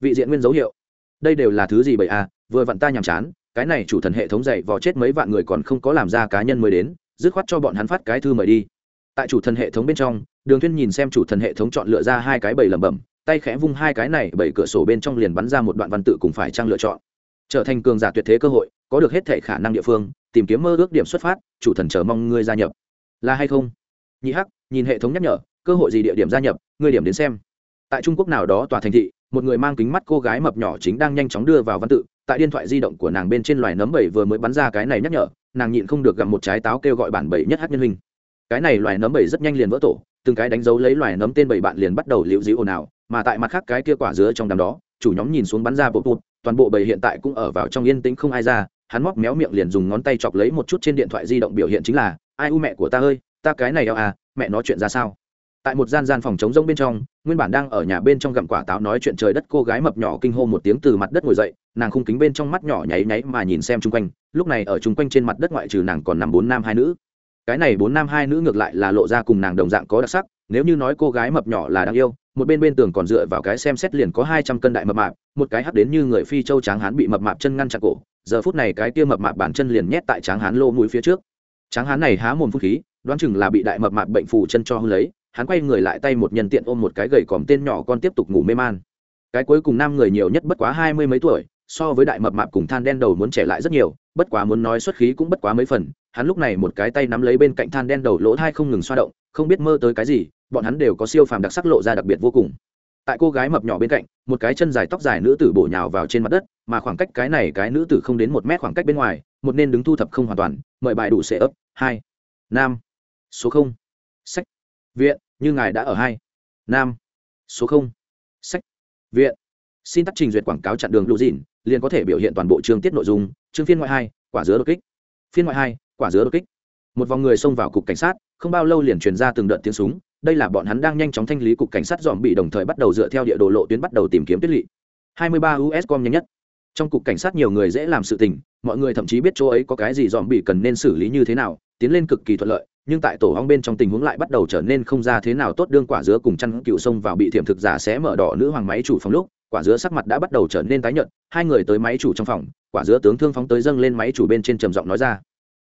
A: Vị diện nguyên dấu hiệu. Đây đều là thứ gì bậy a, vừa vặn ta nhàm chán, cái này chủ thần hệ thống dạy vò chết mấy vạn người còn không có làm ra cá nhân mới đến, dứt khoát cho bọn hắn phát cái thư mời đi. Tại chủ thần hệ thống bên trong, đường thuyên nhìn xem chủ thần hệ thống chọn lựa ra hai cái bầy lẩm bẩm, tay khẽ vung hai cái này bảy cửa sổ bên trong liền bắn ra một đoạn văn tự cùng phải trang lựa chọn trở thành cường giả tuyệt thế cơ hội, có được hết thể khả năng địa phương, tìm kiếm mơ ước điểm xuất phát, chủ thần chờ mong ngươi gia nhập. Là hay không? Nhị hắc, nhìn hệ thống nhắc nhở, cơ hội gì địa điểm gia nhập, ngươi điểm đến xem. Tại trung quốc nào đó tòa thành thị, một người mang kính mắt cô gái mập nhỏ chính đang nhanh chóng đưa vào văn tự, tại điện thoại di động của nàng bên trên loài nấm bảy vừa mới bắn ra cái này nhắc nhở, nàng nhịn không được gặp một trái táo kêu gọi bản bảy nhất hát nhân hình. Cái này loài nấm bảy rất nhanh liền vỡ tổ, từng cái đánh dấu lấy loài nấm tên bảy bạn liền bắt đầu liễu dĩu ồn ào, mà tại mặt khác cái kia quả dứa trong đám đó, chủ nhóm nhìn xuống bắn ra bộ bụt toàn bộ bầy hiện tại cũng ở vào trong yên tĩnh không ai ra, hắn móc méo miệng liền dùng ngón tay chọc lấy một chút trên điện thoại di động biểu hiện chính là, ai u mẹ của ta ơi, ta cái này eo à mẹ nói chuyện ra sao? Tại một gian gian phòng trống rông bên trong, nguyên bản đang ở nhà bên trong gặm quả táo nói chuyện trời đất cô gái mập nhỏ kinh hô một tiếng từ mặt đất ngồi dậy, nàng khung kính bên trong mắt nhỏ nháy nháy mà nhìn xem chung quanh, lúc này ở chung quanh trên mặt đất ngoại trừ nàng còn nằm bốn nam hai nữ. Cái này bốn nam hai nữ ngược lại là lộ ra cùng nàng đồng dạng có đặc sắc, nếu như nói cô gái mập nhỏ là đáng yêu một bên bên tường còn dựa vào cái xem xét liền có hai trăm cân đại mập mạp, một cái hấp đến như người phi châu tráng hán bị mập mạp chân ngăn chặn cổ, giờ phút này cái kia mập mạp bản chân liền nhét tại tráng hán lô mũi phía trước. Tráng hán này há mồm phun khí, đoán chừng là bị đại mập mạp bệnh phù chân cho hư lấy, hắn quay người lại tay một nhân tiện ôm một cái gầy còm tên nhỏ con tiếp tục ngủ mê man. Cái cuối cùng nam người nhiều nhất bất quá hai mươi mấy tuổi, so với đại mập mạp cùng than đen đầu muốn trẻ lại rất nhiều, bất quá muốn nói xuất khí cũng bất quá mấy phần, hắn lúc này một cái tay nắm lấy bên cạnh than đen đầu lỗ thai không ngừng xoa động, không biết mơ tới cái gì bọn hắn đều có siêu phàm đặc sắc lộ ra đặc biệt vô cùng. Tại cô gái mập nhỏ bên cạnh, một cái chân dài tóc dài nữ tử bổ nhào vào trên mặt đất, mà khoảng cách cái này cái nữ tử không đến một mét khoảng cách bên ngoài, một nên đứng thu thập không hoàn toàn, mời bài đủ sẽ ấp, hai, nam, số không, sách, viện, như ngài đã ở hai, nam, số không, sách, viện. Xin tắt trình duyệt quảng cáo chặn đường lũ dịn, liền có thể biểu hiện toàn bộ chương tiết nội dung, chương phiên ngoại hai, quả dứa đột kích. Phiên ngoại hai, quả dứa đột kích. Một vòng người xông vào cục cảnh sát, không bao lâu liền truyền ra từng đợt tiếng súng đây là bọn hắn đang nhanh chóng thanh lý cục cảnh sát dòm bị đồng thời bắt đầu dựa theo địa đồ lộ tuyến bắt đầu tìm kiếm tuyết lỵ. 23 uscom nhanh nhất. Trong cục cảnh sát nhiều người dễ làm sự tình, mọi người thậm chí biết chỗ ấy có cái gì dòm bị cần nên xử lý như thế nào, tiến lên cực kỳ thuận lợi, nhưng tại tổ hong bên trong tình huống lại bắt đầu trở nên không ra thế nào tốt đương quả dứa cùng chăn cựu sông vào bị thiểm thực giả sẽ mở đỏ nữ hoàng máy chủ phòng lúc, quả dứa sắc mặt đã bắt đầu trở nên tái nhợt, hai người tới máy chủ trong phòng, quả dứa tướng thương phóng tới dâng lên máy chủ bên trên trầm giọng nói ra.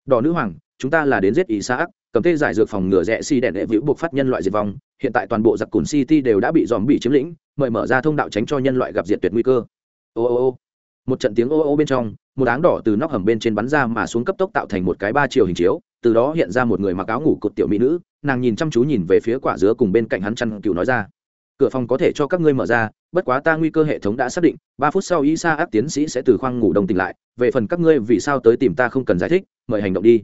A: Đỏ nữ hoàng, chúng ta là đến giết ý xã cầm tê giải dược phòng ngừa rẽ si đèn đệ vĩu buộc phát nhân loại diệt vong, hiện tại toàn bộ giặc cùn city đều đã bị dòm bị chiếm lĩnh, mời mở ra thông đạo tránh cho nhân loại gặp diệt tuyệt nguy cơ. Ô ô ô. Một trận tiếng ô ô bên trong, một áng đỏ từ nóc hầm bên trên bắn ra mà xuống cấp tốc tạo thành một cái ba chiều hình chiếu, từ đó hiện ra một người mặc áo ngủ cột tiểu mỹ nữ, nàng nhìn chăm chú nhìn về phía quả dứa cùng bên cạnh hắn chăn cừu nói ra. Cửa phòng có thể cho các ngươi mở ra, bất quá ta nguy cơ hệ thống đã xác định, ba phút sau y sa áp tiến sĩ sẽ từ khoang ngủ đông tỉnh lại, về phần các ngươi vì sao tới tìm ta không cần giải thích, mời hành động đi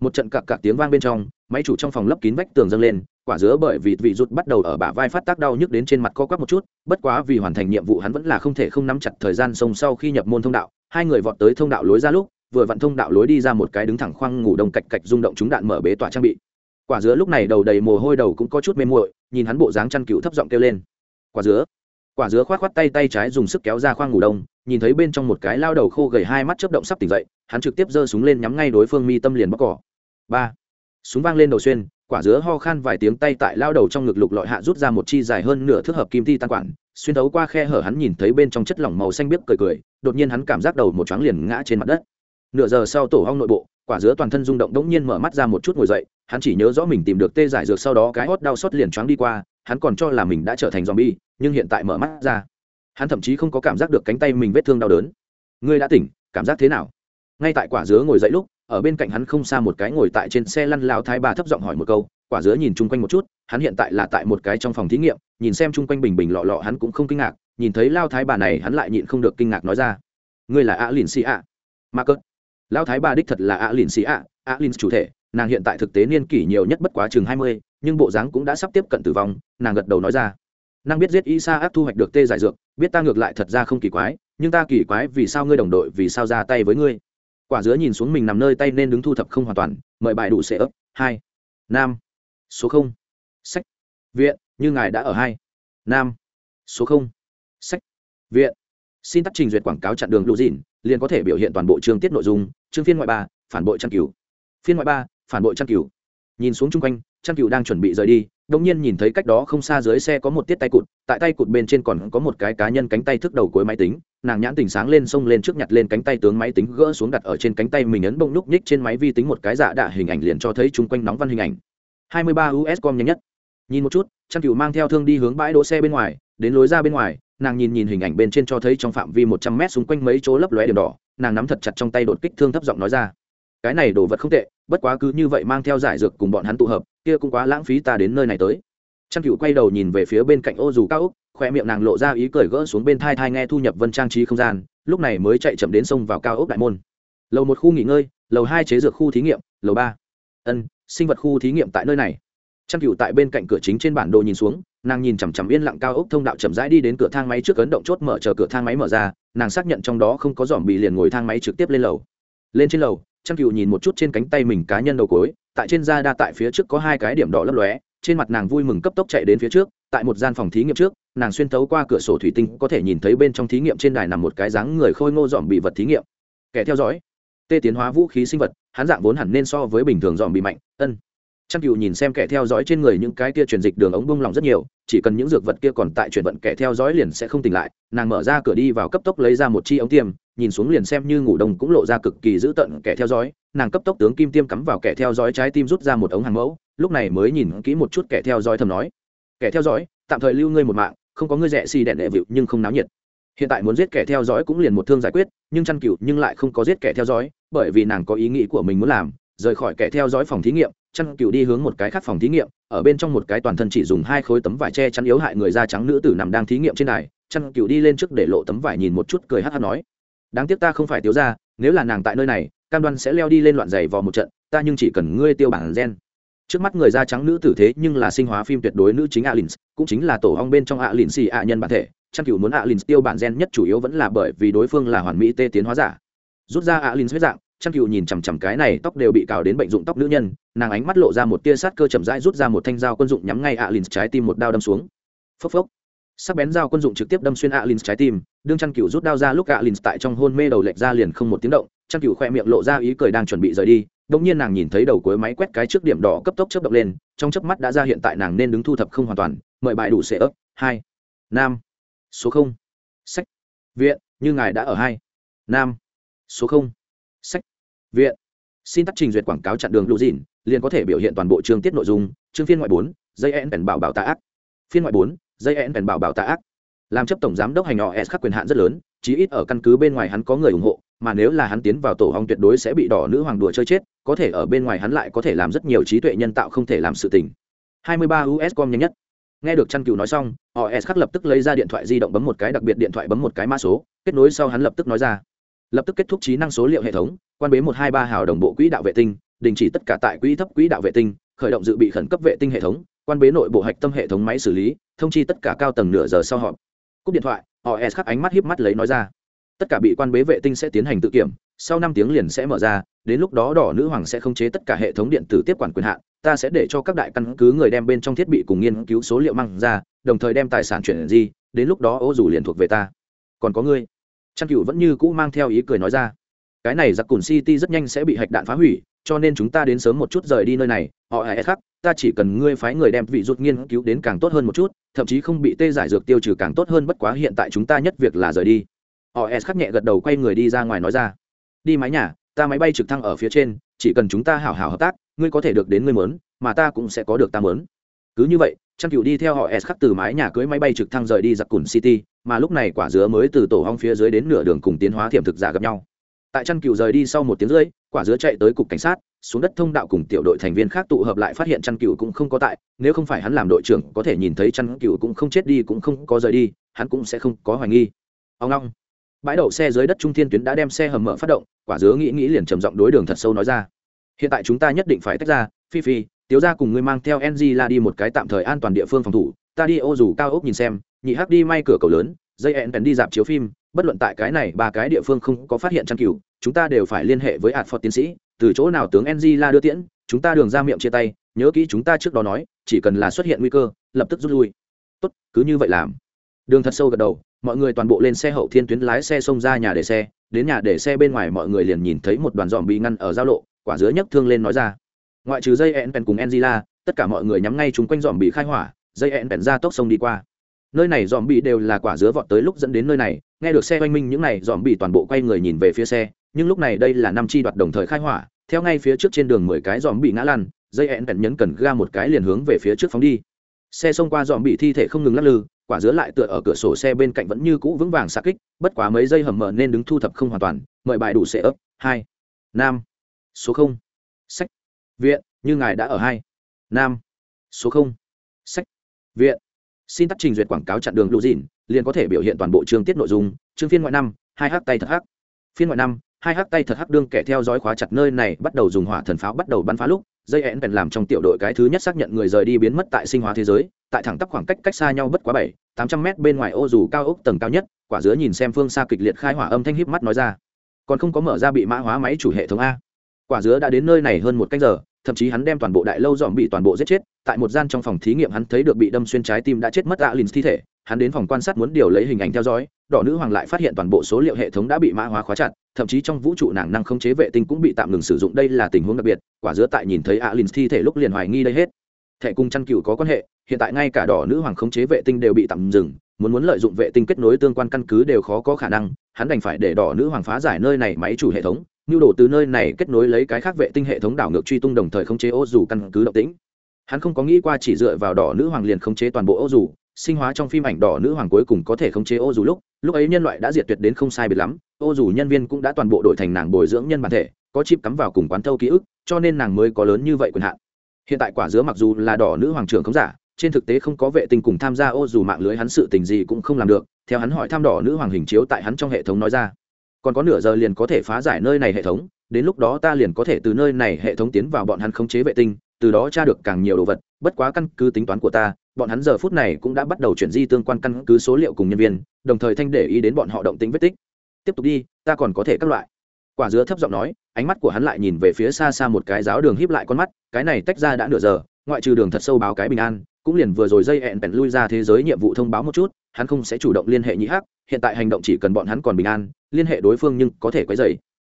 A: một trận cặc cặc tiếng vang bên trong, máy chủ trong phòng lấp kín vách tường dâng lên, quả dứa bởi vì vị rụt bắt đầu ở bả vai phát tác đau nhức đến trên mặt co quắp một chút, bất quá vì hoàn thành nhiệm vụ hắn vẫn là không thể không nắm chặt thời gian sông sau khi nhập môn thông đạo, hai người vọt tới thông đạo lối ra lúc, vừa vặn thông đạo lối đi ra một cái đứng thẳng khoang ngủ đông cạch cạch rung động chúng đạn mở bế tỏa trang bị. Quả dứa lúc này đầu đầy mồ hôi đầu cũng có chút mê muội, nhìn hắn bộ dáng chăn cựu thấp giọng kêu lên. Quả dứa. Quả dứa khoát khoát tay tay trái dùng sức kéo ra khoang ngủ đông nhìn thấy bên trong một cái lao đầu khô gầy hai mắt chớp động sắp tỉnh dậy, hắn trực tiếp giơ súng lên nhắm ngay đối phương mi tâm liền bóc cỏ. Ba. Súng vang lên đầu xuyên, quả dứa ho khan vài tiếng tay tại lao đầu trong ngực lục lọi hạ rút ra một chi dài hơn nửa thước hợp kim ti tan quản, xuyên thấu qua khe hở hắn nhìn thấy bên trong chất lỏng màu xanh biếc cười cười, đột nhiên hắn cảm giác đầu một choáng liền ngã trên mặt đất. Nửa giờ sau tổ hong nội bộ, quả dứa toàn thân rung động đống nhiên mở mắt ra một chút ngồi dậy, hắn chỉ nhớ rõ mình tìm được tê giải dược sau đó cái hót đau xót liền choáng đi qua, hắn còn cho là mình đã trở thành zombie, nhưng hiện tại mở mắt ra hắn thậm chí không có cảm giác được cánh tay mình vết thương đau đớn. Ngươi đã tỉnh, cảm giác thế nào? Ngay tại quả dứa ngồi dậy lúc, ở bên cạnh hắn không xa một cái ngồi tại trên xe lăn lao thái bà thấp giọng hỏi một câu, quả dứa nhìn chung quanh một chút, hắn hiện tại là tại một cái trong phòng thí nghiệm, nhìn xem chung quanh bình bình lọ lọ hắn cũng không kinh ngạc, nhìn thấy lao thái bà này hắn lại nhịn không được kinh ngạc nói ra, ngươi là a lìn xì ạ? Ma cớt. Lao thái bà đích thật là a lìn xì ạ a lìn chủ thể, nàng hiện tại thực tế niên kỷ nhiều nhất bất quá chừng hai mươi, nhưng bộ dáng cũng đã sắp tiếp cận tử vong, nàng gật đầu nói ra. Năng biết giết isa ác thu hoạch được tê giải dược, biết ta ngược lại thật ra không kỳ quái, nhưng ta kỳ quái vì sao ngươi đồng đội vì sao ra tay với ngươi? Quả dứa nhìn xuống mình nằm nơi tay nên đứng thu thập không hoàn toàn, mời bài đủ sẽ ấp, hai. Nam. Số không. Sách. Viện, như ngài đã ở hai. Nam. Số không. Sách. Viện. Xin tắt trình duyệt quảng cáo chặn đường lũ dịn liền có thể biểu hiện toàn bộ chương tiết nội dung, chương phiên ngoại ba, phản bội trang cửu. Phiên ngoại ba, phản bội trang cửu nhìn xuống chung quanh, trang cựu đang chuẩn bị rời đi đông nhiên nhìn thấy cách đó không xa dưới xe có một tiết tay cụt, tại tay cụt bên trên còn có một cái cá nhân cánh tay thức đầu cuối máy tính, nàng nhãn tình sáng lên xông lên trước nhặt lên cánh tay tướng máy tính gỡ xuống đặt ở trên cánh tay mình ấn bông núc nhích trên máy vi tính một cái giả đạ hình ảnh liền cho thấy chung quanh nóng văn hình ảnh. 23 uscom nhanh nhất. Nhìn một chút, trang cựu mang theo thương đi hướng bãi đỗ xe bên ngoài, đến lối ra bên ngoài, nàng nhìn nhìn hình ảnh bên trên cho thấy trong phạm vi một trăm mét xung quanh mấy chỗ lấp lóe điểm đỏ, nàng nắm thật chặt trong tay đột kích thương thấp giọng nói ra. Cái này đồ vật không tệ bất quá cứ như vậy mang theo giải dược cùng bọn hắn tụ hợp, kia cũng quá lãng phí ta đến nơi này tới. Trang cựu quay đầu nhìn về phía bên cạnh ô dù cao úc, khoe miệng nàng lộ ra ý cười gỡ xuống bên thai thai nghe thu nhập vân trang trí không gian, lúc này mới chạy chậm đến sông vào cao ốc đại môn. Lầu một khu nghỉ ngơi, lầu hai chế dược khu thí nghiệm, lầu ba. Ân, sinh vật khu thí nghiệm tại nơi này. Trang cựu tại bên cạnh cửa chính trên bản đồ nhìn xuống, nàng nhìn chằm chằm yên lặng cao ốc thông đạo chậm rãi đi đến cửa thang máy trước ấn động chốt mở chờ cửa thang máy mở ra, nàng xác nhận trong đó không có dòm bị liền ngồi thang máy trực tiếp lên lầu. Lên trên lầu trang cựu nhìn một chút trên cánh tay mình cá nhân đầu cối, tại trên da đa tại phía trước có hai cái điểm đỏ lấp lóe, trên mặt nàng vui mừng cấp tốc chạy đến phía trước, tại một gian phòng thí nghiệm trước, nàng xuyên thấu qua cửa sổ thủy tinh, có thể nhìn thấy bên trong thí nghiệm trên đài nằm một cái dáng người khôi ngô dòm bị vật thí nghiệm. Kẻ theo dõi. Tê tiến hóa vũ khí sinh vật, hắn dạng vốn hẳn nên so với bình thường dòm bị mạnh, ân trang cựu nhìn xem kẻ theo dõi trên người những cái kia truyền dịch đường ống bông lòng rất nhiều, chỉ cần những dược vật kia còn tại chuyển vận kẻ theo dõi liền sẽ không tỉnh lại, nàng mở ra cửa đi vào cấp tốc lấy ra một chi ống tiêm, nhìn xuống liền xem như ngủ đông cũng lộ ra cực kỳ dữ tận kẻ theo dõi, nàng cấp tốc tướng kim tiêm cắm vào kẻ theo dõi trái tim rút ra một ống hàng mẫu, lúc này mới nhìn kỹ một chút kẻ theo dõi thầm nói, kẻ theo dõi, tạm thời lưu ngươi một mạng, không có ngươi rẻ xì đèn đệ vịu nhưng không náo nhiệt. Hiện tại muốn giết kẻ theo dõi cũng liền một thương giải quyết, nhưng chăn cửu nhưng lại không có giết kẻ theo dõi, bởi vì nàng có ý nghĩ của mình muốn làm, rời khỏi kẻ theo dõi phòng thí nghiệm chăn cừu đi hướng một cái khác phòng thí nghiệm, ở bên trong một cái toàn thân chỉ dùng hai khối tấm vải che chắn yếu hại người da trắng nữ tử nằm đang thí nghiệm trên đài, chăn cừu đi lên trước để lộ tấm vải nhìn một chút cười hát hát nói, đáng tiếc ta không phải tiểu ra nếu là nàng tại nơi này, cam đoan sẽ leo đi lên loạn giày vò một trận, ta nhưng chỉ cần ngươi tiêu bản gen. Trước mắt người da trắng nữ tử thế nhưng là sinh hóa phim tuyệt đối nữ chính alin cũng chính là tổ hong bên trong alin xì ạ nhân bản thể, chăn cừu muốn alin tiêu bản gen nhất chủ yếu vẫn là bởi vì đối phương là hoàn mỹ tê tiến hóa giả. Rút ra alin huyết dạng chăn cựu nhìn chằm chằm cái này tóc đều bị cào đến bệnh dụng tóc nữ nhân, nàng ánh mắt lộ ra một tia sát cơ chậm rãi rút ra một thanh dao quân dụng nhắm ngay alin trái tim một đao đâm xuống. Phốc phốc. Sắc bén dao quân dụng trực tiếp đâm xuyên alin trái tim, đương chăn cựu rút đao ra lúc alin tại trong hôn mê đầu lệch ra liền không một tiếng động chăn cựu khoe miệng lộ ra ý cười đang chuẩn bị rời đi đ nhiên nàng nhìn thấy đầu cuối máy quét cái trước điểm đỏ cấp tốc chớp động lên, trong chớp mắt đã ra hiện tại nàng nên đứng thu thập không hoàn toàn, mời bài đủ sẽ ấp, hai, nam, số không, sách, viện, như ngài đã ở hai, nam, số không, sách viện. Xin tắt trình duyệt quảng cáo chặn đường lũ dìn liền có thể biểu hiện toàn bộ chương tiết nội dung, chương phiên ngoại bốn, dây en bèn bảo bảo tạ ác. Phiên ngoại bốn, dây en bèn bảo bảo tạ ác. Làm chấp tổng giám đốc hành họ s khắc quyền hạn rất lớn, chí ít ở căn cứ bên ngoài hắn có người ủng hộ, mà nếu là hắn tiến vào tổ hong tuyệt đối sẽ bị đỏ nữ hoàng đùa chơi chết, có thể ở bên ngoài hắn lại có thể làm rất nhiều trí tuệ nhân tạo không thể làm sự tình. 23 us com nhanh nhất. Nghe được chăn cừu nói xong họ s khắc lập tức lấy ra điện thoại di động bấm một cái, đặc biệt điện thoại bấm một cái mã số, kết nối sau hắn lập tức nói ra lập tức kết thúc trí năng số liệu hệ thống, quan bế một hai ba hào đồng bộ quỹ đạo vệ tinh, đình chỉ tất cả tại quỹ thấp quỹ đạo vệ tinh, khởi động dự bị khẩn cấp vệ tinh hệ thống, quan bế nội bộ hạch tâm hệ thống máy xử lý, thông chi tất cả cao tầng nửa giờ sau họp. Cúp điện thoại họ s khắc ánh mắt hiếp mắt lấy nói ra. Tất cả bị quan bế vệ tinh sẽ tiến hành tự kiểm, sau năm tiếng liền sẽ mở ra, đến lúc đó đỏ nữ hoàng sẽ khống chế tất cả hệ thống điện tử tiếp quản quyền hạn, ta sẽ để cho các đại căn cứ người đem bên trong thiết bị cùng nghiên cứu số liệu mang ra, đồng thời đem tài sản chuyển di, đến lúc đó ô dù liền thuộc về ta. Còn có ngươi trang cựu vẫn như cũ mang theo ý cười nói ra, cái này giặc cùn city rất nhanh sẽ bị hạch đạn phá hủy, cho nên chúng ta đến sớm một chút rời đi nơi này. Họ hãy khắc, ta chỉ cần ngươi phái người đem vị rút nghiên cứu đến càng tốt hơn một chút, thậm chí không bị tê giải dược tiêu trừ càng tốt hơn bất quá hiện tại chúng ta nhất việc là rời đi. Họ s khắc nhẹ gật đầu quay người đi ra ngoài nói ra, đi mái nhà, ta máy bay trực thăng ở phía trên, chỉ cần chúng ta hảo hảo hợp tác, ngươi có thể được đến ngươi mớn, mà ta cũng sẽ có được ta mớn. Cứ như vậy trang cựu đi theo họ s khắc từ mái nhà cưới máy bay trực thăng rời đi giặc cùn city mà lúc này quả dứa mới từ tổ hong phía dưới đến nửa đường cùng tiến hóa thiểm thực giả gặp nhau. Tại chăn cừu rời đi sau một tiếng rưỡi, quả dứa chạy tới cục cảnh sát, xuống đất thông đạo cùng tiểu đội thành viên khác tụ hợp lại phát hiện chăn cừu cũng không có tại, nếu không phải hắn làm đội trưởng, có thể nhìn thấy chăn cừu cũng không chết đi cũng không có rời đi, hắn cũng sẽ không có hoài nghi. Ông long bãi đậu xe dưới đất trung thiên tuyến đã đem xe hầm mở phát động, quả dứa nghĩ nghĩ liền trầm giọng đối đường thật sâu nói ra. Hiện tại chúng ta nhất định phải tách ra, phi phi, tiếu ra cùng ngươi mang theo ng là đi một cái tạm thời an toàn địa phương phòng thủ ta đi ô dù cao ốc nhìn xem, nhị hắc đi may cửa cầu lớn, dây ẹn bèn đi dạp chiếu phim, bất luận tại cái này ba cái địa phương không có phát hiện trang cửu, chúng ta đều phải liên hệ với hạt phật tiến sĩ, từ chỗ nào tướng ng la đưa tiễn, chúng ta đường ra miệng chia tay, nhớ kỹ chúng ta trước đó nói, chỉ cần là xuất hiện nguy cơ, lập tức rút lui. Tốt, cứ như vậy làm. Đường thật sâu gật đầu, mọi người toàn bộ lên xe hậu thiên tuyến lái xe xông ra nhà để xe, đến nhà để xe bên ngoài mọi người liền nhìn thấy một đoàn dòm bị ngăn ở giao lộ, quả dứa nhấc thương lên nói ra. Ngoại trừ dây ẹn pèn cùng angela tất cả mọi người nhắm ngay chúng quanh dòm bị khai hỏa dây ẹn bẹn ra tốc sông đi qua. Nơi này dòm bị đều là quả dứa vọt tới lúc dẫn đến nơi này, nghe được xe oanh minh những này dòm bị toàn bộ quay người nhìn về phía xe, nhưng lúc này đây là năm chi đoạt đồng thời khai hỏa, theo ngay phía trước trên đường mười cái dòm bị ngã lăn, dây ẹn bẹn nhấn cần ga một cái liền hướng về phía trước phóng đi. Xe xông qua dòm bị thi thể không ngừng lắc lư, quả dứa lại tựa ở cửa sổ xe bên cạnh vẫn như cũ vững vàng xa kích, bất quá mấy giây hầm mở nên đứng thu thập không hoàn toàn, mời bài đủ xe ấp, hai nam số không, sách, viện, như ngài đã ở hai nam số không, sách viện. Xin tắt trình duyệt quảng cáo chặn đường lũ dìn liền có thể biểu hiện toàn bộ chương tiết nội dung, chương phiên ngoại năm, hai h tay thật hắc. Phiên ngoại năm, hai h tay thật hắc đương kẻ theo dõi khóa chặt nơi này bắt đầu dùng hỏa thần pháo bắt đầu bắn phá lúc, dây én bèn làm trong tiểu đội cái thứ nhất xác nhận người rời đi biến mất tại sinh hóa thế giới, tại thẳng tắp khoảng cách cách xa nhau bất quá bảy, tám trăm mét bên ngoài ô dù cao ốc tầng cao nhất, quả dứa nhìn xem phương xa kịch liệt khai hỏa âm thanh híp mắt nói ra. Còn không có mở ra bị mã hóa máy chủ hệ thống a. Quả dứa đã đến nơi này hơn một canh giờ thậm chí hắn đem toàn bộ đại lâu dòm bị toàn bộ giết chết, tại một gian trong phòng thí nghiệm hắn thấy được bị đâm xuyên trái tim đã chết mất alin thi thể, hắn đến phòng quan sát muốn điều lấy hình ảnh theo dõi, đỏ nữ hoàng lại phát hiện toàn bộ số liệu hệ thống đã bị mã hóa khóa chặt, thậm chí trong vũ trụ nàng năng không chế vệ tinh cũng bị tạm ngừng sử dụng, đây là tình huống đặc biệt, quả dứa tại nhìn thấy alin thi thể lúc liền hoài nghi đây hết. Thẻ cùng chăn cừu có quan hệ, hiện tại ngay cả đỏ nữ hoàng không chế vệ tinh đều bị tạm dừng, muốn muốn lợi dụng vệ tinh kết nối tương quan căn cứ đều khó có khả năng, hắn đành phải để đỏ nữ hoàng phá giải nơi này máy chủ hệ thống nhu đồ từ nơi này kết nối lấy cái khác vệ tinh hệ thống đảo ngược truy tung đồng thời khống chế ô dù căn cứ động tĩnh. Hắn không có nghĩ qua chỉ dựa vào đỏ nữ hoàng liền khống chế toàn bộ ô dù, sinh hóa trong phim ảnh đỏ nữ hoàng cuối cùng có thể khống chế ô dù lúc lúc ấy nhân loại đã diệt tuyệt đến không sai biệt lắm, ô dù nhân viên cũng đã toàn bộ đổi thành nàng bồi dưỡng nhân bản thể, có chip cắm vào cùng quán thâu ký ức, cho nên nàng mới có lớn như vậy quyền hạn. Hiện tại quả dứa mặc dù là đỏ nữ hoàng trưởng không giả, trên thực tế không có vệ tinh cùng tham gia ô dù mạng lưới hắn sự tình gì cũng không làm được, theo hắn hỏi thăm đỏ nữ hoàng hình chiếu tại hắn trong hệ thống nói ra còn có nửa giờ liền có thể phá giải nơi này hệ thống, đến lúc đó ta liền có thể từ nơi này hệ thống tiến vào bọn hắn khống chế vệ tinh, từ đó tra được càng nhiều đồ vật, bất quá căn cứ tính toán của ta, bọn hắn giờ phút này cũng đã bắt đầu chuyển di tương quan căn cứ số liệu cùng nhân viên, đồng thời thanh để ý đến bọn họ động tính vết tích. Tiếp tục đi, ta còn có thể các loại. Quả dứa thấp giọng nói, ánh mắt của hắn lại nhìn về phía xa xa một cái giáo đường híp lại con mắt, cái này tách ra đã nửa giờ, ngoại trừ đường thật sâu báo cái bình an cũng liền vừa rồi dây hẹn bèn lui ra thế giới nhiệm vụ thông báo một chút, hắn không sẽ chủ động liên hệ nhĩ hắc, hiện tại hành động chỉ cần bọn hắn còn bình an, liên hệ đối phương nhưng có thể quấy dày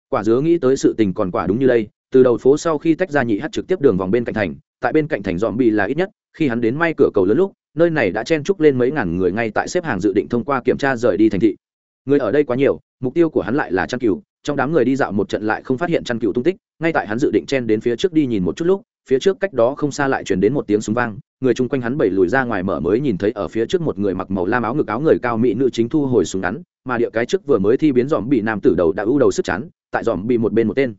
A: quả dứa nghĩ tới sự tình còn quả đúng như đây, từ đầu phố sau khi tách ra nhị hắc trực tiếp đường vòng bên cạnh thành, tại bên cạnh thành dòm bị là ít nhất, khi hắn đến may cửa cầu lớn lúc, nơi này đã chen trúc lên mấy ngàn người ngay tại xếp hàng dự định thông qua kiểm tra rời đi thành thị. Người ở đây quá nhiều, mục tiêu của hắn lại là chăn cừu, trong đám người đi dạo một trận lại không phát hiện chăn cừu tung tích, ngay tại hắn dự định chen đến phía trước đi nhìn một chút lúc, phía trước cách đó không xa lại chuyển đến một tiếng súng vang người chung quanh hắn bẩy lùi ra ngoài mở mới nhìn thấy ở phía trước một người mặc màu lam áo ngực áo người cao mỹ nữ chính thu hồi súng ngắn, mà địa cái trước vừa mới thi biến dòm bị nam tử đầu đã ưu đầu sức chắn tại dòm bị một bên một tên.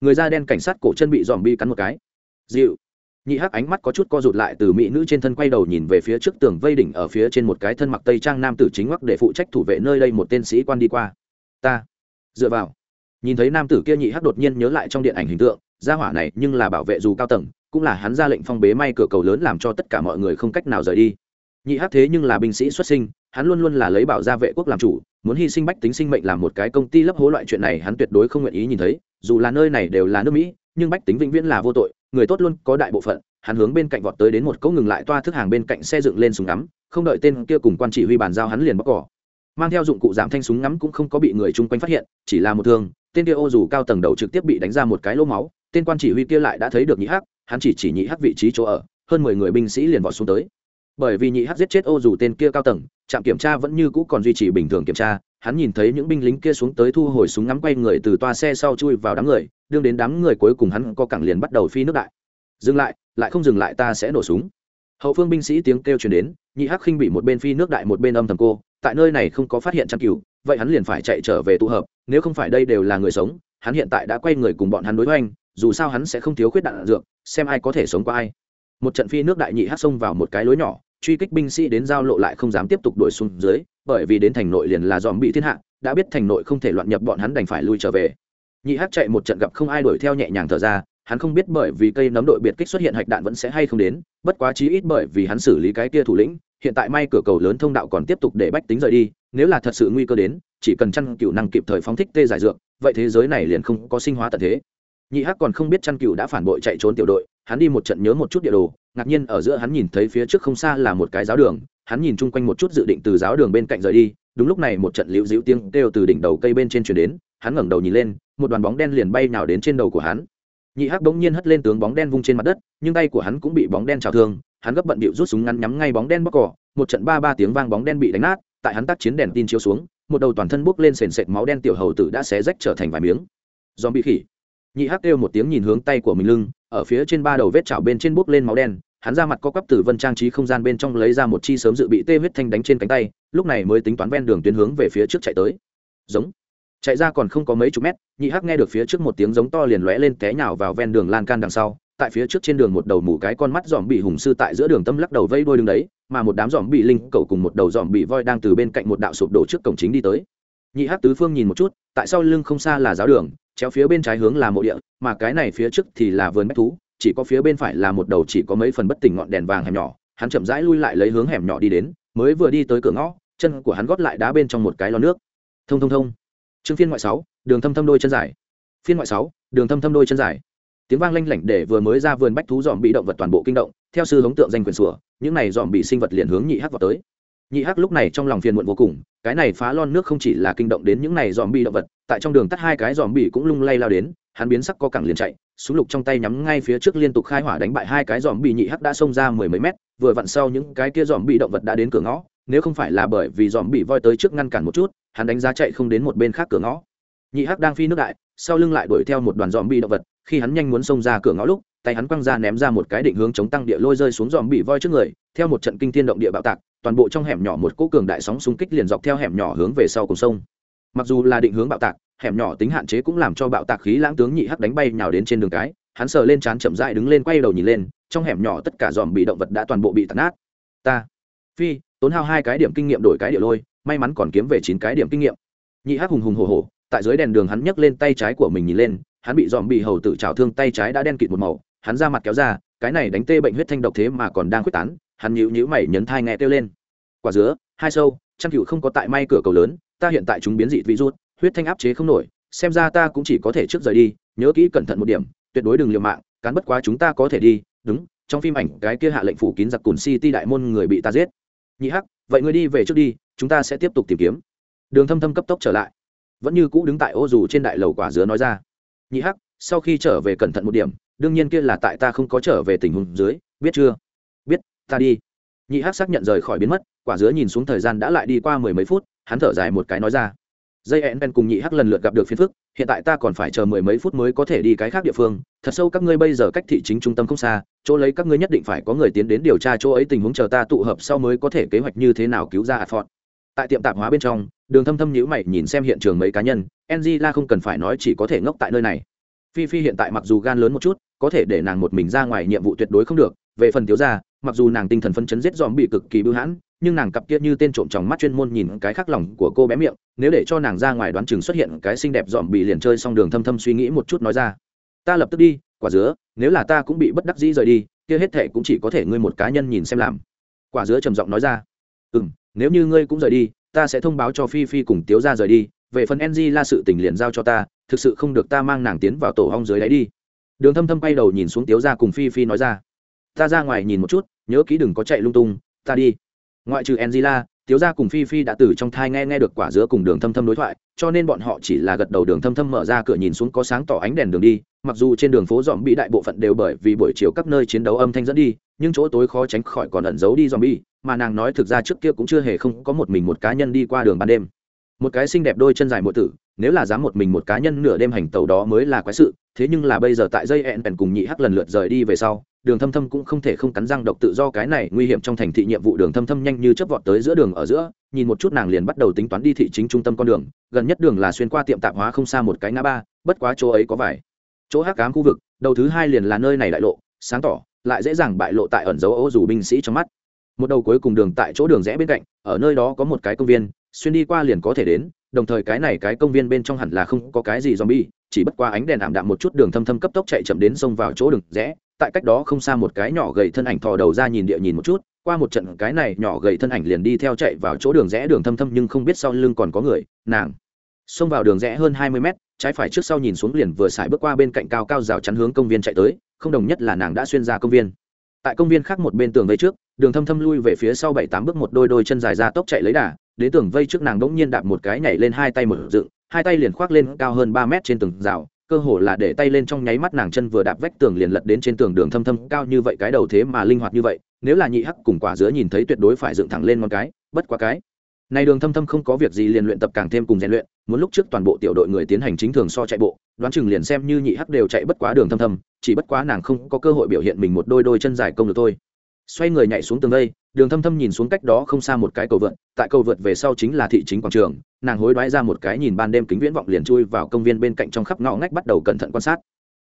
A: Người da đen cảnh sát cổ chân bị dòm bị cắn một cái. Dịu. Nhị hắc ánh mắt có chút co rụt lại từ mỹ nữ trên thân quay đầu nhìn về phía trước tường vây đỉnh ở phía trên một cái thân mặc tây trang nam tử chính ngoắc để phụ trách thủ vệ nơi đây một tên sĩ quan đi qua. Ta. Dựa vào. Nhìn thấy nam tử kia nhị hắc đột nhiên nhớ lại trong điện ảnh hình tượng, gia hỏa này nhưng là bảo vệ dù cao tầng cũng là hắn ra lệnh phong bế may cửa cầu lớn làm cho tất cả mọi người không cách nào rời đi. Nhị hắc thế nhưng là binh sĩ xuất sinh, hắn luôn luôn là lấy bảo gia vệ quốc làm chủ, muốn hy sinh bách tính sinh mệnh làm một cái công ty lấp hố loại chuyện này hắn tuyệt đối không nguyện ý nhìn thấy, dù là nơi này đều là nước mỹ, nhưng bách tính vĩnh viễn là vô tội, người tốt luôn có đại bộ phận, hắn hướng bên cạnh vọt tới đến một cỗ ngừng lại toa thức hàng bên cạnh xe dựng lên súng ngắm, không đợi tên kia cùng quan chỉ huy bàn giao hắn liền bóc cỏ. Mang theo dụng cụ giảm thanh súng ngắm cũng không có bị người chung quanh phát hiện, chỉ là một thương, tên kia ô dù cao tầng đầu trực tiếp bị đánh ra một cái lỗ máu tên quan chỉ huy kia lại đã thấy được nhị hắc, hắn chỉ chỉ nhị hắc vị trí chỗ ở, hơn mười người binh sĩ liền vọt xuống tới. Bởi vì nhị hắc giết chết ô dù tên kia cao tầng, trạm kiểm tra vẫn như cũ còn duy trì bình thường kiểm tra, hắn nhìn thấy những binh lính kia xuống tới thu hồi súng ngắm quay người từ toa xe sau chui vào đám người, đương đến đám người cuối cùng hắn có cẳng liền bắt đầu phi nước đại. Dừng lại lại không dừng lại ta sẽ nổ súng. Hậu phương binh sĩ tiếng kêu truyền đến, nhị hắc khinh bị một bên phi nước đại một bên âm thầm cô, tại nơi này không có phát hiện trang cừu, vậy hắn liền phải chạy trở về tụ hợp, nếu không phải đây đều là người sống, hắn hiện tại đã quay người cùng bọn hắn đối hoành dù sao hắn sẽ không thiếu khuyết đạn dược, xem ai có thể sống qua ai. Một trận phi nước đại nhị hát xông vào một cái lối nhỏ, truy kích binh sĩ đến giao lộ lại không dám tiếp tục đuổi xuống dưới, bởi vì đến thành nội liền là dòm bị thiên hạ, đã biết thành nội không thể loạn nhập bọn hắn đành phải lui trở về. Nhị hát chạy một trận gặp không ai đuổi theo nhẹ nhàng thở ra, hắn không biết bởi vì cây nấm đội biệt kích xuất hiện hạch đạn vẫn sẽ hay không đến, bất quá chí ít bởi vì hắn xử lý cái kia thủ lĩnh, hiện tại may cửa cầu lớn thông đạo còn tiếp tục để bách tính rời đi, nếu là thật sự nguy cơ đến, chỉ cần chăn cựu năng kịp thời phóng thích tê giải dược, vậy thế giới này liền không có sinh hóa tận thế nhị hắc còn không biết chăn cựu đã phản bội chạy trốn tiểu đội, hắn đi một trận nhớ một chút địa đồ, ngạc nhiên ở giữa hắn nhìn thấy phía trước không xa là một cái giáo đường, hắn nhìn chung quanh một chút dự định từ giáo đường bên cạnh rời đi, đúng lúc này một trận liễu dĩu tiếng kêu từ đỉnh đầu cây bên trên chuyển đến, hắn ngẩng đầu nhìn lên, một đoàn bóng đen liền bay nào đến trên đầu của hắn. Nhị hắc bỗng nhiên hất lên tướng bóng đen vung trên mặt đất, nhưng tay của hắn cũng bị bóng đen trào thương, hắn gấp bận bịu rút súng ngắn nhắm ngay bóng đen bóc cỏ, một trận ba ba tiếng vang bóng đen bị đánh nát, tại hắn tác chiến đèn tin chiếu xuống, một đầu toàn thân bốc lên sền sệt máu đen tiểu hầu tử đã xé rách trở thành vài miếng. Do bị khỉ nhị hắc kêu một tiếng nhìn hướng tay của mình lưng, ở phía trên ba đầu vết chảo bên trên bốc lên máu đen, hắn ra mặt co quắp tử vân trang trí không gian bên trong lấy ra một chi sớm dự bị tê huyết thanh đánh trên cánh tay, lúc này mới tính toán ven đường tuyến hướng về phía trước chạy tới. Giống. Chạy ra còn không có mấy chục mét, nhị hắc nghe được phía trước một tiếng giống to liền lóe lên té nhào vào ven đường lan can đằng sau, tại phía trước trên đường một đầu mù cái con mắt dòm bị hùng sư tại giữa đường tâm lắc đầu vây đôi đứng đấy, mà một đám dòm bị linh cầu cùng một đầu dòm bị voi đang từ bên cạnh một đạo sụp đổ trước cổng chính đi tới. Nhị hắc tứ phương nhìn một chút, tại sau lưng không xa là giáo đường chéo phía bên trái hướng là mộ địa, mà cái này phía trước thì là vườn bách thú, chỉ có phía bên phải là một đầu chỉ có mấy phần bất tỉnh ngọn đèn vàng hẻm nhỏ. Hắn chậm rãi lui lại lấy hướng hẻm nhỏ đi đến, mới vừa đi tới cửa ngõ, chân của hắn gót lại đá bên trong một cái lò nước. Thông thông thông. Chương phiên ngoại sáu, đường thâm thâm đôi chân dài. Phiên ngoại sáu, đường thâm thâm đôi chân dài. Tiếng vang lanh lảnh để vừa mới ra vườn bách thú dòm bị động vật toàn bộ kinh động, theo sư hống tượng danh quyền sủa, những này dòm bị sinh vật liền hướng nhị hắc vào tới nhị hắc lúc này trong lòng phiền muộn vô cùng, cái này phá lon nước không chỉ là kinh động đến những này dòm bị động vật, tại trong đường tắt hai cái dòm bị cũng lung lay lao đến, hắn biến sắc co cẳng liền chạy, súng lục trong tay nhắm ngay phía trước liên tục khai hỏa đánh bại hai cái dòm bị nhị hắc đã xông ra mười mấy mét, vừa vặn sau những cái kia dòm bị động vật đã đến cửa ngõ, nếu không phải là bởi vì dòm bị voi tới trước ngăn cản một chút, hắn đánh giá chạy không đến một bên khác cửa ngõ. Nhị hắc đang phi nước đại, sau lưng lại đuổi theo một đoàn dòm bị động vật, khi hắn nhanh muốn xông ra cửa ngõ lúc tay hắn quăng ra ném ra một cái định hướng chống tăng địa lôi rơi xuống dòm bị voi trước người, theo một trận kinh thiên động địa bạo tạc, toàn bộ trong hẻm nhỏ một cỗ cường đại sóng xung kích liền dọc theo hẻm nhỏ hướng về sau cùng sông. Mặc dù là định hướng bạo tạc, hẻm nhỏ tính hạn chế cũng làm cho bạo tạc khí lãng tướng nhị hắc đánh bay nhào đến trên đường cái, hắn sờ lên trán chậm dại đứng lên quay đầu nhìn lên, trong hẻm nhỏ tất cả dòm bị động vật đã toàn bộ bị tạt nát. Ta, phi, tốn hao hai cái điểm kinh nghiệm đổi cái địa lôi, may mắn còn kiếm về chín cái điểm kinh nghiệm. Nhị hắc hùng hùng hồ hồ tại dưới đèn đường hắn nhấc lên tay trái của mình nhìn lên, hắn bị dòm bị hầu tử trào thương tay trái đã đen kịt một màu hắn ra mặt kéo ra, cái này đánh tê bệnh huyết thanh độc thế mà còn đang quyết tán, hắn nhíu nhíu mày nhấn thai nghe kêu lên. Quả dứa, hai sâu trăm cựu không có tại may cửa cầu lớn, ta hiện tại chúng biến dị virus huyết thanh áp chế không nổi, xem ra ta cũng chỉ có thể trước rời đi, nhớ kỹ cẩn thận một điểm, tuyệt đối đừng liều mạng cán bất quá chúng ta có thể đi, đúng, trong phim ảnh cái kia hạ lệnh phủ kín giặc cùn city đại môn người bị ta giết. Nhị hắc, vậy ngươi đi về trước đi, chúng ta sẽ tiếp tục tìm kiếm. Đường thâm thâm cấp tốc trở lại. Vẫn như cũ đứng tại ô dù trên đại lầu quả dứa nói ra. Nhị hắc, sau khi trở về cẩn thận một điểm đương nhiên kia là tại ta không có trở về tình huống dưới, biết chưa? Biết, ta đi. Nhị hắc xác nhận rời khỏi biến mất, quả dứa nhìn xuống thời gian đã lại đi qua mười mấy phút, hắn thở dài một cái nói ra. Dây ẹn pen cùng nhị hắc lần lượt gặp được phiền phức, hiện tại ta còn phải chờ mười mấy phút mới có thể đi cái khác địa phương. Thật sâu các ngươi bây giờ cách thị chính trung tâm không xa, chỗ lấy các ngươi nhất định phải có người tiến đến điều tra chỗ ấy tình huống chờ ta tụ hợp sau mới có thể kế hoạch như thế nào cứu ra ạt phọt tại tiệm tạp hóa bên trong, đường thâm thâm nhữ mày nhìn xem hiện trường mấy cá nhân. Angela không cần phải nói chỉ có thể ngốc tại nơi này phi phi hiện tại mặc dù gan lớn một chút, có thể để nàng một mình ra ngoài nhiệm vụ tuyệt đối không được. Về phần thiếu gia, mặc dù nàng tinh thần phân chấn giết dòm bị cực kỳ bưu hãn, nhưng nàng cặp kia như tên trộm tròng mắt chuyên môn nhìn cái khác lòng của cô bé miệng, nếu để cho nàng ra ngoài đoán chừng xuất hiện cái xinh đẹp dòm bị liền chơi xong đường thâm thâm suy nghĩ một chút nói ra. Ta lập tức đi, quả dứa, nếu là ta cũng bị bất đắc dĩ rời đi, kia hết thệ cũng chỉ có thể ngươi một cá nhân nhìn xem làm. Quả dứa trầm giọng nói ra. Ừ m nếu như ngươi cũng rời đi, ta sẽ thông báo cho phi phi cùng tiếu ra rời đi, về phần ng la sự tình liền giao cho ta thực sự không được ta mang nàng tiến vào tổ hong dưới đáy đi. Đường thâm thâm quay đầu nhìn xuống tiếu ra cùng phi phi nói ra. Ta ra ngoài nhìn một chút, nhớ kỹ đừng có chạy lung tung, ta đi. Ngoại trừ angela, tiếu gia cùng phi phi đã từ trong thai nghe nghe được quả dứa cùng đường thâm thâm đối thoại, cho nên bọn họ chỉ là gật đầu đường thâm thâm mở ra cửa nhìn xuống có sáng tỏ ánh đèn đường đi, mặc dù trên đường phố dòm bị đại bộ phận đều bởi vì buổi chiều các nơi chiến đấu âm thanh dẫn đi, nhưng chỗ tối khó tránh khỏi còn ẩn giấu đi dòm bi, mà nàng nói thực ra trước kia cũng chưa hề không có một mình một cá nhân đi qua đường ban đêm. Một cái xinh đẹp đôi chân dài mỗi tử nếu là dám một mình một cá nhân nửa đêm hành tàu đó mới là quái sự, thế nhưng là bây giờ tại dây ẹn cùng nhị hắc lần lượt rời đi về sau, đường thâm thâm cũng không thể không cắn răng độc tự do cái này nguy hiểm trong thành thị nhiệm vụ đường thâm thâm nhanh như chớp vọt tới giữa đường ở giữa, nhìn một chút nàng liền bắt đầu tính toán đi thị chính trung tâm con đường, gần nhất đường là xuyên qua tiệm tạp hóa không xa một cái ngã ba, bất quá chỗ ấy có vài chỗ hắc cám khu vực, đầu thứ hai liền là nơi này đại lộ, sáng tỏ, lại dễ dàng bại lộ tại ẩn dấu ô dù binh sĩ trong mắt. Một đầu cuối cùng đường tại chỗ đường rẽ bên cạnh, ở nơi đó có một cái công viên, xuyên đi qua liền có thể đến đồng thời cái này cái công viên bên trong hẳn là không có cái gì zombie, chỉ bất qua ánh đèn ảm đạm một chút đường thâm thâm cấp tốc chạy chậm đến xông vào chỗ đường rẽ, tại cách đó không xa một cái nhỏ gầy thân ảnh thò đầu ra nhìn địa nhìn một chút, qua một trận cái này nhỏ gầy thân ảnh liền đi theo chạy vào chỗ đường rẽ đường thâm thâm nhưng không biết sau lưng còn có người, nàng xông vào đường rẽ hơn hai mươi mét, trái phải trước sau nhìn xuống liền vừa xài bước qua bên cạnh cao cao rào chắn hướng công viên chạy tới, không đồng nhất là nàng đã xuyên ra công viên. Tại công viên khác một bên tường vây trước, đường thâm thâm lui về phía sau bảy tám bước một đôi đôi chân dài ra tốc chạy lấy đà, đến tường vây trước nàng đỗng nhiên đạp một cái nhảy lên hai tay mở dựng, hai tay liền khoác lên cao hơn ba mét trên tường rào, cơ hồ là để tay lên trong nháy mắt nàng chân vừa đạp vách tường liền lật đến trên tường đường thâm thâm cao như vậy, cái đầu thế mà linh hoạt như vậy, nếu là nhị hắc cùng quả dứa nhìn thấy tuyệt đối phải dựng thẳng lên một cái, bất quá cái này đường thâm thâm không có việc gì liền luyện tập càng thêm cùng rèn luyện, muốn lúc trước toàn bộ tiểu đội người tiến hành chính thường so chạy bộ, đoán chừng liền xem như nhị hắc đều chạy bất quá đường thâm thâm, chỉ bất quá nàng không có cơ hội biểu hiện mình một đôi đôi chân dài công được thôi. Xoay người nhảy xuống tường vây đường thâm thâm nhìn xuống cách đó không xa một cái cầu vượt, tại cầu vượt về sau chính là thị chính quảng trường, nàng hối đoái ra một cái nhìn ban đêm kính viễn vọng liền chui vào công viên bên cạnh trong khắp ngõ ngách bắt đầu cẩn thận quan sát.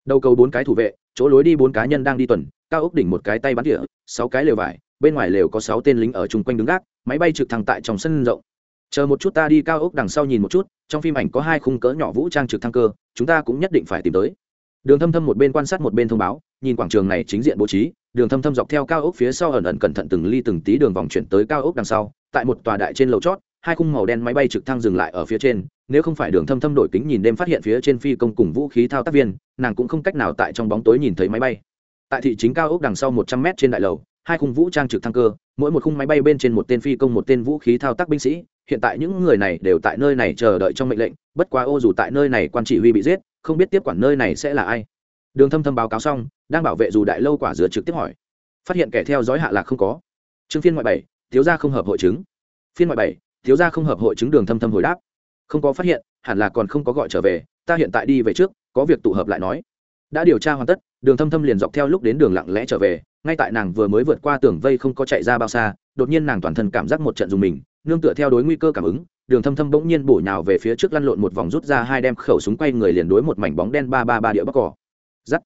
A: Đầu cầu bốn cái thủ vệ, chỗ lối đi bốn cá nhân đang đi tuần, cao ốc đỉnh một cái tay bắn địa, sáu cái lều vải, bên ngoài lều có sáu tên lính ở chung quanh đứng gác, máy bay trực thăng tại trong sân rộng. Chờ một chút ta đi cao ốc đằng sau nhìn một chút, trong phim ảnh có hai khung cỡ nhỏ vũ trang trực thăng cơ, chúng ta cũng nhất định phải tìm tới. Đường thâm thâm một bên quan sát một bên thông báo nhìn quảng trường này chính diện bố trí, đường thâm thâm dọc theo cao ốc phía sau ẩn ẩn cẩn thận từng ly từng tí đường vòng chuyển tới cao ốc đằng sau, tại một tòa đại trên lầu chót, hai khung màu đen máy bay trực thăng dừng lại ở phía trên, nếu không phải đường thâm thâm đổi kính nhìn đêm phát hiện phía trên phi công cùng vũ khí thao tác viên, nàng cũng không cách nào tại trong bóng tối nhìn thấy máy bay. Tại thị chính cao ốc đằng sau một trăm mét trên đại lầu, hai khung vũ trang trực thăng cơ, mỗi một khung máy bay bên trên một tên phi công, một tên vũ khí thao tác binh sĩ, hiện tại những người này đều tại nơi này chờ đợi trong mệnh lệnh, bất quá ô dù tại nơi này quan chỉ huy bị giết, không biết tiếp quản nơi này sẽ là ai đường thâm thâm báo cáo xong, đang bảo vệ dù đại lâu quả dứa trực tiếp hỏi. Phát hiện kẻ theo dõi hạ lạc không có. Chương phiên ngoại bảy, thiếu gia không hợp hội chứng. Phiên ngoại bảy, thiếu gia không hợp hội chứng đường thâm thâm hồi đáp. Không có phát hiện, hẳn là còn không có gọi trở về, ta hiện tại đi về trước, có việc tụ hợp lại nói. Đã điều tra hoàn tất, đường thâm thâm liền dọc theo lúc đến đường lặng lẽ trở về, ngay tại nàng vừa mới vượt qua tường vây không có chạy ra bao xa, đột nhiên nàng toàn thân cảm giác một trận dùng mình, nương tựa theo đối nguy cơ cảm ứng, đường thâm thâm bỗng nhiên bổ nhào về phía trước lăn lộn một vòng rút ra hai đem khẩu súng quay người liền đối một mảnh bóng đen ba ba ba địa bắc cỏ giắt.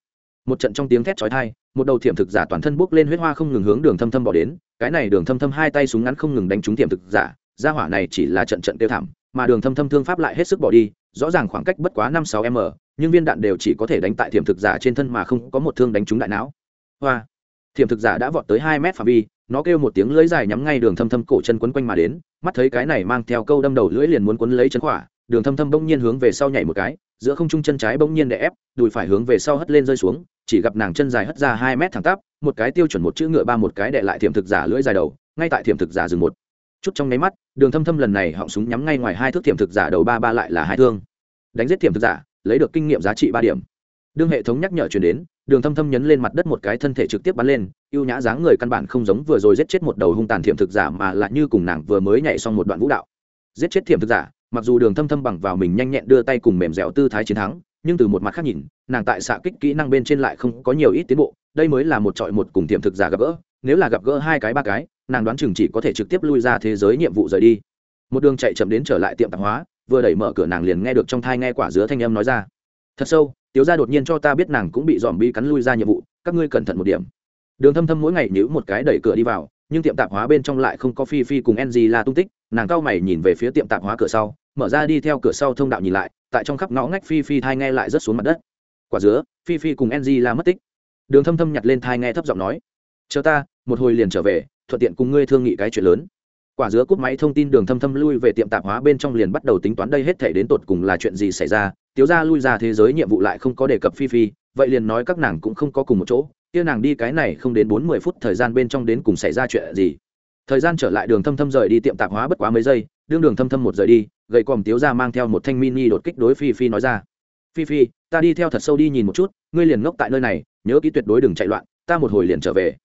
A: Một trận trong tiếng thét chói tai, một đầu thiểm thực giả toàn thân bốc lên huyết hoa không ngừng hướng đường thâm thâm bỏ đến, cái này đường thâm thâm hai tay súng ngắn không ngừng đánh trúng thiểm thực giả, gia hỏa này chỉ là trận trận tiêu thảm, mà đường thâm thâm thương pháp lại hết sức bỏ đi, rõ ràng khoảng cách bất quá năm sáu m, nhưng viên đạn đều chỉ có thể đánh tại thiểm thực giả trên thân mà không có một thương đánh trúng đại não. Hoa. Thiểm thực giả đã vọt tới hai mét phạm vi, nó kêu một tiếng lưỡi dài nhắm ngay đường thâm thâm cổ chân quấn quanh mà đến, mắt thấy cái này mang theo câu đâm đầu lưỡi liền muốn quấn lấy chân khỏa, đường thâm thâm bỗng nhiên hướng về sau nhảy một cái giữa không trung chân trái bỗng nhiên đè ép, đùi phải hướng về sau hất lên rơi xuống, chỉ gặp nàng chân dài hất ra hai mét thẳng tắp, một cái tiêu chuẩn một chữ ngựa ba, một cái đệ lại thiểm thực giả lưỡi dài đầu, ngay tại thiểm thực giả dừng một chút trong nháy mắt, đường thâm thâm lần này họng súng nhắm ngay ngoài hai thước thiểm thực giả đầu ba ba lại là hai thương. Đánh giết thiểm thực giả, lấy được kinh nghiệm giá trị ba điểm. Đương hệ thống nhắc nhở chuyển đến, đường thâm thâm nhấn lên mặt đất một cái thân thể trực tiếp bắn lên ưu nhã dáng người căn bản không giống vừa rồi giết chết một đầu hung tàn thiểm thực giả mà lại như cùng nàng vừa mới nhảy xong một đoạn vũ đạo. Giết chết thiểm thực giả mặc dù đường thâm thâm bằng vào mình nhanh nhẹn đưa tay cùng mềm dẻo tư thái chiến thắng, nhưng từ một mặt khác nhìn, nàng tại xạ kích kỹ năng bên trên lại không có nhiều ít tiến bộ, đây mới là một trọi một cùng tiềm thực giả gặp gỡ, nếu là gặp gỡ hai cái ba cái, nàng đoán chừng chỉ có thể trực tiếp lui ra thế giới nhiệm vụ rời đi. Một đường chạy chậm đến trở lại tiệm tạp hóa, vừa đẩy mở cửa nàng liền nghe được trong thai nghe quả dứa thanh âm nói ra. Thật sâu tiếu ra đột nhiên cho ta biết nàng cũng bị dòm bi cắn lui ra nhiệm vụ, các ngươi cẩn thận một điểm. Đường thâm thâm mỗi ngày nhữ một cái đẩy cửa đi vào nhưng tiệm tạp hóa bên trong lại không có phi phi cùng ng là tung tích, nàng cao mày nhìn về phía tiệm tạp hóa cửa sau, mở ra đi theo cửa sau thông đạo nhìn lại, tại trong khắp ngõ ngách phi phi thai nghe lại rất xuống mặt đất. Quả dứa, phi phi cùng ng là mất tích. Đường thâm thâm nhặt lên thai nghe thấp giọng nói, chờ ta, một hồi liền trở về, thuận tiện cùng ngươi thương nghị cái chuyện lớn. Quả dứa cúp máy thông tin đường thâm thâm lui về tiệm tạp hóa bên trong liền bắt đầu tính toán đây hết thể đến tột cùng là chuyện gì xảy ra. Tiếu ra lui ra thế giới nhiệm vụ lại không có đề cập phi phi, vậy liền nói các nàng cũng không có cùng một chỗ kia nàng đi cái này không đến bốn mươi phút thời gian bên trong đến cùng xảy ra chuyện gì. Thời gian trở lại đường thâm thâm rời đi tiệm tạp hóa bất quá mấy giây, đương đường thâm thâm một rời đi, gậy còm tiếu ra mang theo một thanh mini đột kích đối phi phi nói ra. Phi phi, ta đi theo thật sâu đi nhìn một chút, ngươi liền ngốc tại nơi này, nhớ kỹ tuyệt đối đừng chạy loạn, ta một hồi liền trở về.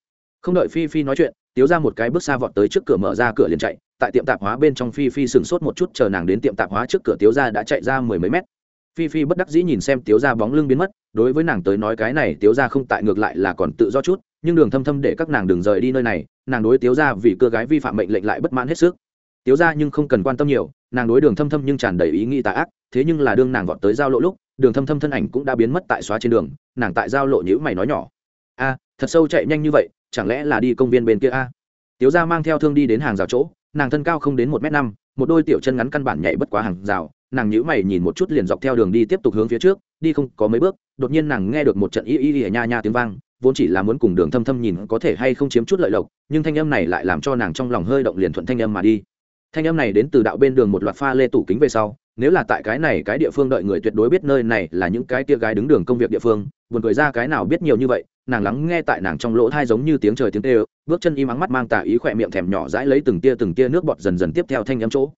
A: Không đợi phi phi nói chuyện, tiếu ra một cái bước xa vọt tới trước cửa mở ra cửa liền chạy, tại tiệm tạp hóa bên trong phi phi sừng sốt một chút chờ nàng đến tiệm tạp hóa trước cửa tiếu ra đã chạy ra mười mấy mét phi phi bất đắc dĩ nhìn xem tiếu ra bóng lưng biến mất, đối với nàng tới nói cái này tiếu ra không tại ngược lại là còn tự do chút, nhưng đường thâm thâm để các nàng đừng rời đi nơi này, nàng đối tiếu ra vì cơ gái vi phạm mệnh lệnh lại bất mãn hết sức. Tiếu ra nhưng không cần quan tâm nhiều, nàng đối đường thâm thâm nhưng tràn đầy ý nghĩ tà ác, thế nhưng là đương nàng vọt tới giao lộ lúc, đường thâm thâm thân ảnh cũng đã biến mất tại xóa trên đường, nàng tại giao lộ nhữ mày nói nhỏ. A, thật sâu chạy nhanh như vậy, chẳng lẽ là đi công viên bên kia a? Tiếu ra mang theo thương đi đến hàng rào chỗ, nàng thân cao không đến một m năm, một đôi tiểu chân ngắn căn bản nhảy bất quá hàng rào nàng nhữ mày nhìn một chút liền dọc theo đường đi tiếp tục hướng phía trước, đi không có mấy bước, đột nhiên nàng nghe được một trận y y y nha nha tiếng vang, vốn chỉ là muốn cùng đường thâm thâm nhìn có thể hay không chiếm chút lợi lộc, nhưng thanh âm này lại làm cho nàng trong lòng hơi động liền thuận thanh âm mà đi. Thanh âm này đến từ đạo bên đường một loạt pha lê tủ kính về sau, nếu là tại cái này cái địa phương đợi người tuyệt đối biết nơi này là những cái tia gái đứng đường công việc địa phương, buồn cười ra cái nào biết nhiều như vậy, nàng lắng nghe tại nàng trong lỗ thai giống như tiếng trời tiếng tê bước chân im ắng mắt mang tà ý khỏe miệng thèm nhỏ dãi lấy từng tia từng tia nước bọt dần dần tiếp theo thanh âm chỗ.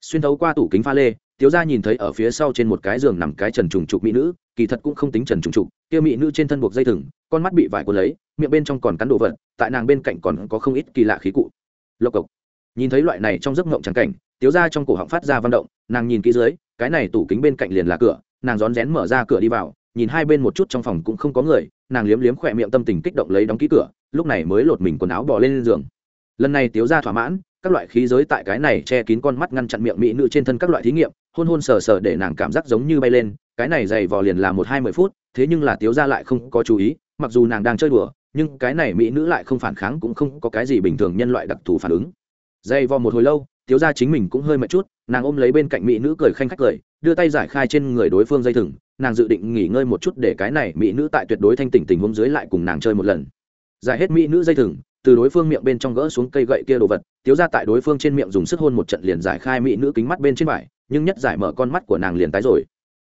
A: Xuyên thấu qua tủ kính pha lê tiếu gia nhìn thấy ở phía sau trên một cái giường nằm cái trần trùng trục mỹ nữ, kỳ thật cũng không tính trần trùng trục, kia mỹ nữ trên thân buộc dây thừng, con mắt bị vải cuốn lấy, miệng bên trong còn cắn đồ vật, tại nàng bên cạnh còn có không ít kỳ lạ khí cụ. Lộc cộc. Nhìn thấy loại này trong giấc ngộng trắng cảnh, tiếu ra trong cổ họng phát ra văn động, nàng nhìn kỹ dưới, cái này tủ kính bên cạnh liền là cửa, nàng rón rén mở ra cửa đi vào, nhìn hai bên một chút trong phòng cũng không có người, nàng liếm liếm khỏe miệng tâm tình kích động lấy đóng ký cửa, lúc này mới lột mình quần áo bỏ lên giường. Lần này tiếu ra thỏa mãn, các loại khí giới tại cái này che kín con mắt ngăn chặn miệng mỹ nữ trên thân các loại thí nghiệm hôn hôn sờ sờ để nàng cảm giác giống như bay lên, cái này dày vò liền là một hai mươi phút, thế nhưng là tiếu ra lại không có chú ý, mặc dù nàng đang chơi đùa, nhưng cái này mỹ nữ lại không phản kháng cũng không có cái gì bình thường nhân loại đặc thù phản ứng. Dày vò một hồi lâu, tiếu ra chính mình cũng hơi mệt chút, nàng ôm lấy bên cạnh mỹ nữ cười khanh khách cười, đưa tay giải khai trên người đối phương dây thừng, nàng dự định nghỉ ngơi một chút để cái này mỹ nữ tại tuyệt đối thanh tỉnh tình huống dưới lại cùng nàng chơi một lần. Giải hết mỹ nữ dây thừng, từ đối phương miệng bên trong gỡ xuống cây gậy kia đồ vật, tiếu ra tại đối phương trên miệng dùng sức hôn một trận liền giải khai mỹ nữ kính mắt bên trên vải nhưng nhất giải mở con mắt của nàng liền tái rồi.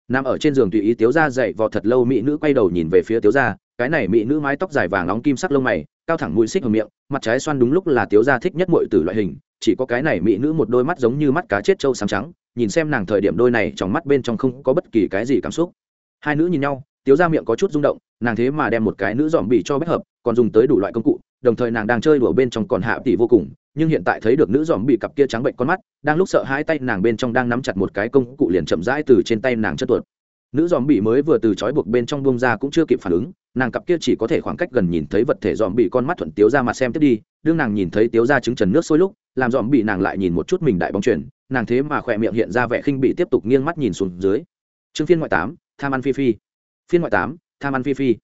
A: Nằm ở trên giường tùy ý tiếu ra dậy vò thật lâu mỹ nữ quay đầu nhìn về phía tiếu ra, cái này mỹ nữ mái tóc dài vàng nóng kim sắc lông mày, cao thẳng mũi xích ở miệng, mặt trái xoan đúng lúc là tiếu ra thích nhất mọi từ loại hình, chỉ có cái này mỹ nữ một đôi mắt giống như mắt cá chết trâu sáng trắng, nhìn xem nàng thời điểm đôi này trong mắt bên trong không có bất kỳ cái gì cảm xúc. Hai nữ nhìn nhau, tiếu ra miệng có chút rung động, nàng thế mà đem một cái nữ dòm bị cho bách hợp, còn dùng tới đủ loại công cụ đồng thời nàng đang chơi đùa bên trong còn hạ tỷ vô cùng, nhưng hiện tại thấy được nữ dòm bị cặp kia trắng bệnh con mắt, đang lúc sợ hai tay nàng bên trong đang nắm chặt một cái công cụ liền chậm rãi từ trên tay nàng chất tuột. Nữ dòm bị mới vừa từ trói buộc bên trong bông ra cũng chưa kịp phản ứng, nàng cặp kia chỉ có thể khoảng cách gần nhìn thấy vật thể dòm bị con mắt thuận tiếu ra mặt xem tiếp đi, đương nàng nhìn thấy tiếu ra trứng trần nước sôi lúc, làm dòm bị nàng lại nhìn một chút mình đại bóng chuyển nàng thế mà khỏe miệng hiện ra vẻ khinh bị tiếp tục nghiêng mắt nhìn xuống dưới. Chương phiên ngoại tám, tham ăn phi phi. Phiên ngoại tám, tham ăn phi phi.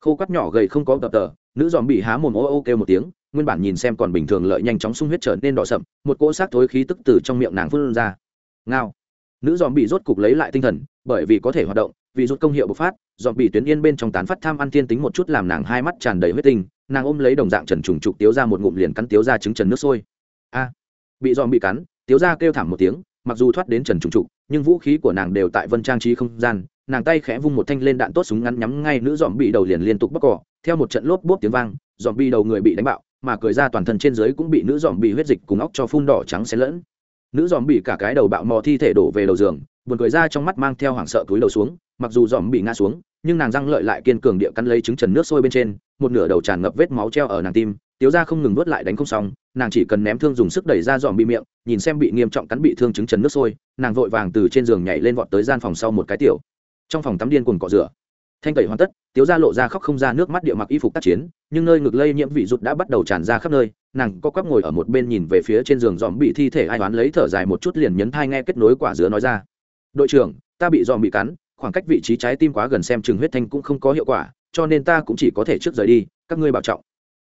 A: Khô quắt nhỏ gầy không có tập tờ nữ dòm bị há mồm ô ô kêu một tiếng, nguyên bản nhìn xem còn bình thường lợi nhanh chóng sung huyết trở nên đỏ sậm, một cỗ xác thối khí tức từ trong miệng nàng phun ra. Ngao. Nữ dòm bị rốt cục lấy lại tinh thần, bởi vì có thể hoạt động, vì rút công hiệu bộc phát, dòm bị tuyến yên bên trong tán phát tham ăn thiên tính một chút làm nàng hai mắt tràn đầy huyết tinh, nàng ôm lấy đồng dạng trần trùng trục tiếu ra một ngụm liền cắn tiếu ra trứng trần nước sôi. A. Bị dòm bị cắn, tiếu ra kêu thảm một tiếng, mặc dù thoát đến trần trùng trục, nhưng vũ khí của nàng đều tại vân trang trí không gian nàng tay khẽ vung một thanh lên đạn tốt súng ngắn nhắm ngay nữ dòm bị đầu liền liên tục bóc cỏ theo một trận lốp bốp tiếng vang, dòm bị đầu người bị đánh bạo, mà cười ra toàn thân trên dưới cũng bị nữ dòm bị huyết dịch cùng óc cho phun đỏ trắng xen lẫn. Nữ dòm bị cả cái đầu bạo mò thi thể đổ về đầu giường, buồn cười ra trong mắt mang theo hoảng sợ túi đầu xuống, mặc dù dòm bị ngã xuống, nhưng nàng răng lợi lại kiên cường địa cắn lấy trứng trần nước sôi bên trên, một nửa đầu tràn ngập vết máu treo ở nàng tim, tiếu ra không ngừng nuốt lại đánh không xong, nàng chỉ cần ném thương dùng sức đẩy ra dòm bị miệng, nhìn xem bị nghiêm trọng cắn bị thương trứng trần nước sôi, nàng vội vàng từ trên giường nhảy lên vọt tới gian phòng sau một cái tiểu trong phòng tắm điên cuồng cọ rửa. Thanh tẩy hoàn tất, tiếu ra lộ ra khóc không ra nước mắt địa mặc y phục tác chiến, nhưng nơi ngực lây nhiễm vị rụt đã bắt đầu tràn ra khắp nơi, nàng có quắp ngồi ở một bên nhìn về phía trên giường dòm bị thi thể ai đoán lấy thở dài một chút liền nhấn thai nghe kết nối quả dứa nói ra. Đội trưởng, ta bị dòm bị cắn, khoảng cách vị trí trái tim quá gần xem chừng huyết thanh cũng không có hiệu quả, cho nên ta cũng chỉ có thể trước rời đi, các ngươi bảo trọng.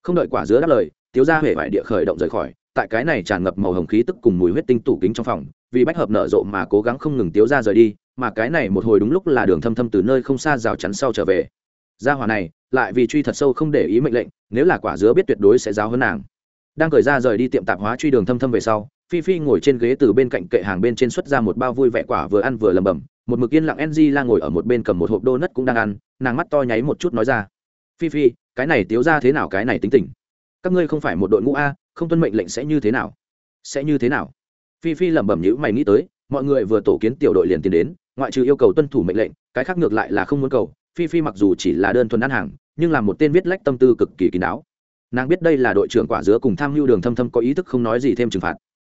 A: Không đợi quả dứa đáp lời, tiếu ra huệ vải địa khởi động rời khỏi, tại cái này tràn ngập màu hồng khí tức cùng mùi huyết tinh tủ kính trong phòng vì bách hợp nở rộ mà cố gắng không ngừng tiếu ra rời đi, mà cái này một hồi đúng lúc là đường thâm thâm từ nơi không xa rào chắn sau trở về. Gia hòa này, lại vì truy thật sâu không để ý mệnh lệnh, nếu là quả dứa biết tuyệt đối sẽ giáo hơn nàng. Đang cởi ra rời đi tiệm tạp hóa truy đường thâm thâm về sau, phi phi ngồi trên ghế từ bên cạnh kệ hàng bên trên xuất ra một bao vui vẻ quả vừa ăn vừa lầm bầm một mực yên lặng ng la ngồi ở một bên cầm một hộp đô nất cũng đang ăn, nàng mắt to nháy một chút nói ra. Phi phi, cái này tiếu ra thế nào, cái này tính tình? Các ngươi không phải một đội ngũ a, không tuân mệnh lệnh sẽ như thế nào? Sẽ như thế nào? Phi phi lẩm bẩm nhữ mày nghĩ tới, mọi người vừa tổ kiến tiểu đội liền tiến đến, ngoại trừ yêu cầu tuân thủ mệnh lệnh, cái khác ngược lại là không muốn cầu. Phi phi mặc dù chỉ là đơn thuần ăn hàng, nhưng là một tên viết lách tâm tư cực kỳ kín đáo. Nàng biết đây là đội trưởng quả dứa cùng tham mưu đường thâm thâm có ý thức không nói gì thêm trừng phạt.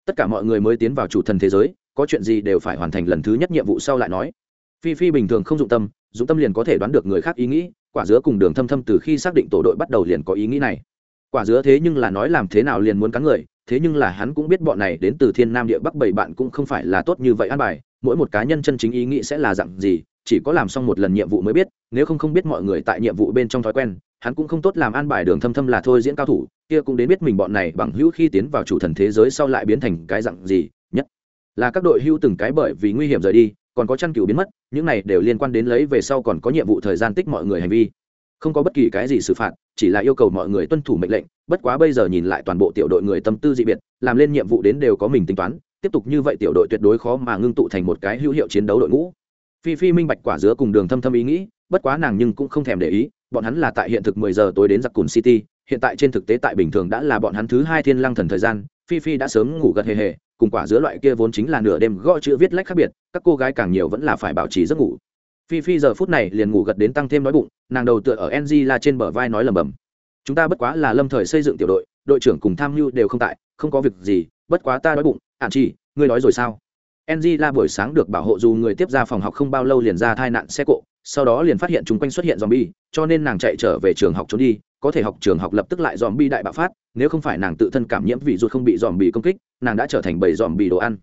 A: Tất cả mọi người mới tiến vào chủ thần thế giới, có chuyện gì đều phải hoàn thành lần thứ nhất nhiệm vụ sau lại nói. Phi phi bình thường không dụng tâm dụng tâm liền có thể đoán được người khác ý nghĩ, quả dứa cùng đường thâm thâm từ khi xác định tổ đội bắt đầu liền có ý nghĩ này. Quả dứa thế nhưng là nói làm thế nào liền muốn cắn người thế nhưng là hắn cũng biết bọn này đến từ thiên nam địa bắc bảy bạn cũng không phải là tốt như vậy an bài, mỗi một cá nhân chân chính ý nghĩ sẽ là dặn gì, chỉ có làm xong một lần nhiệm vụ mới biết, nếu không không biết mọi người tại nhiệm vụ bên trong thói quen, hắn cũng không tốt làm an bài đường thâm thâm là thôi diễn cao thủ, kia cũng đến biết mình bọn này bằng hữu khi tiến vào chủ thần thế giới sau lại biến thành cái dặn gì, nhất là các đội hữu từng cái bởi vì nguy hiểm rời đi, còn có chăn cừu biến mất, những này đều liên quan đến lấy về sau còn có nhiệm vụ thời gian tích mọi người hành vi không có bất kỳ cái gì xử phạt, chỉ là yêu cầu mọi người tuân thủ mệnh lệnh, bất quá bây giờ nhìn lại toàn bộ tiểu đội người tâm tư dị biệt, làm lên nhiệm vụ đến đều có mình tính toán, tiếp tục như vậy tiểu đội tuyệt đối khó mà ngưng tụ thành một cái hữu hiệu chiến đấu đội ngũ. Phi phi minh bạch quả dứa cùng đường thâm thâm ý nghĩ, bất quá nàng nhưng cũng không thèm để ý, bọn hắn là tại hiện thực mười giờ tối đến giặc cùn city, hiện tại trên thực tế tại bình thường đã là bọn hắn thứ hai thiên lăng thần thời gian, phi phi đã sớm ngủ gật hề hề, cùng quả dứa loại kia vốn chính là nửa đêm gõ chữ viết lách khác biệt, các cô gái càng nhiều vẫn là phải bảo trì giấc ngủ phi phi giờ phút này liền ngủ gật đến tăng thêm đói bụng nàng đầu tựa ở ng là trên bờ vai nói lầm bầm. Chúng ta bất quá là lâm thời xây dựng tiểu đội đội trưởng cùng tham mưu đều không tại không có việc gì bất quá ta đói bụng ạn chi, ngươi nói rồi sao? Ng la buổi sáng được bảo hộ dù người tiếp ra phòng học không bao lâu liền ra tai nạn xe cộ sau đó liền phát hiện chúng quanh xuất hiện zombie cho nên nàng chạy trở về trường học trốn đi có thể học trường học lập tức lại zombie đại bạo phát nếu không phải nàng tự thân cảm nhiễm vì ruột không bị zombie công kích nàng đã trở thành bầy zombie đồ ăn.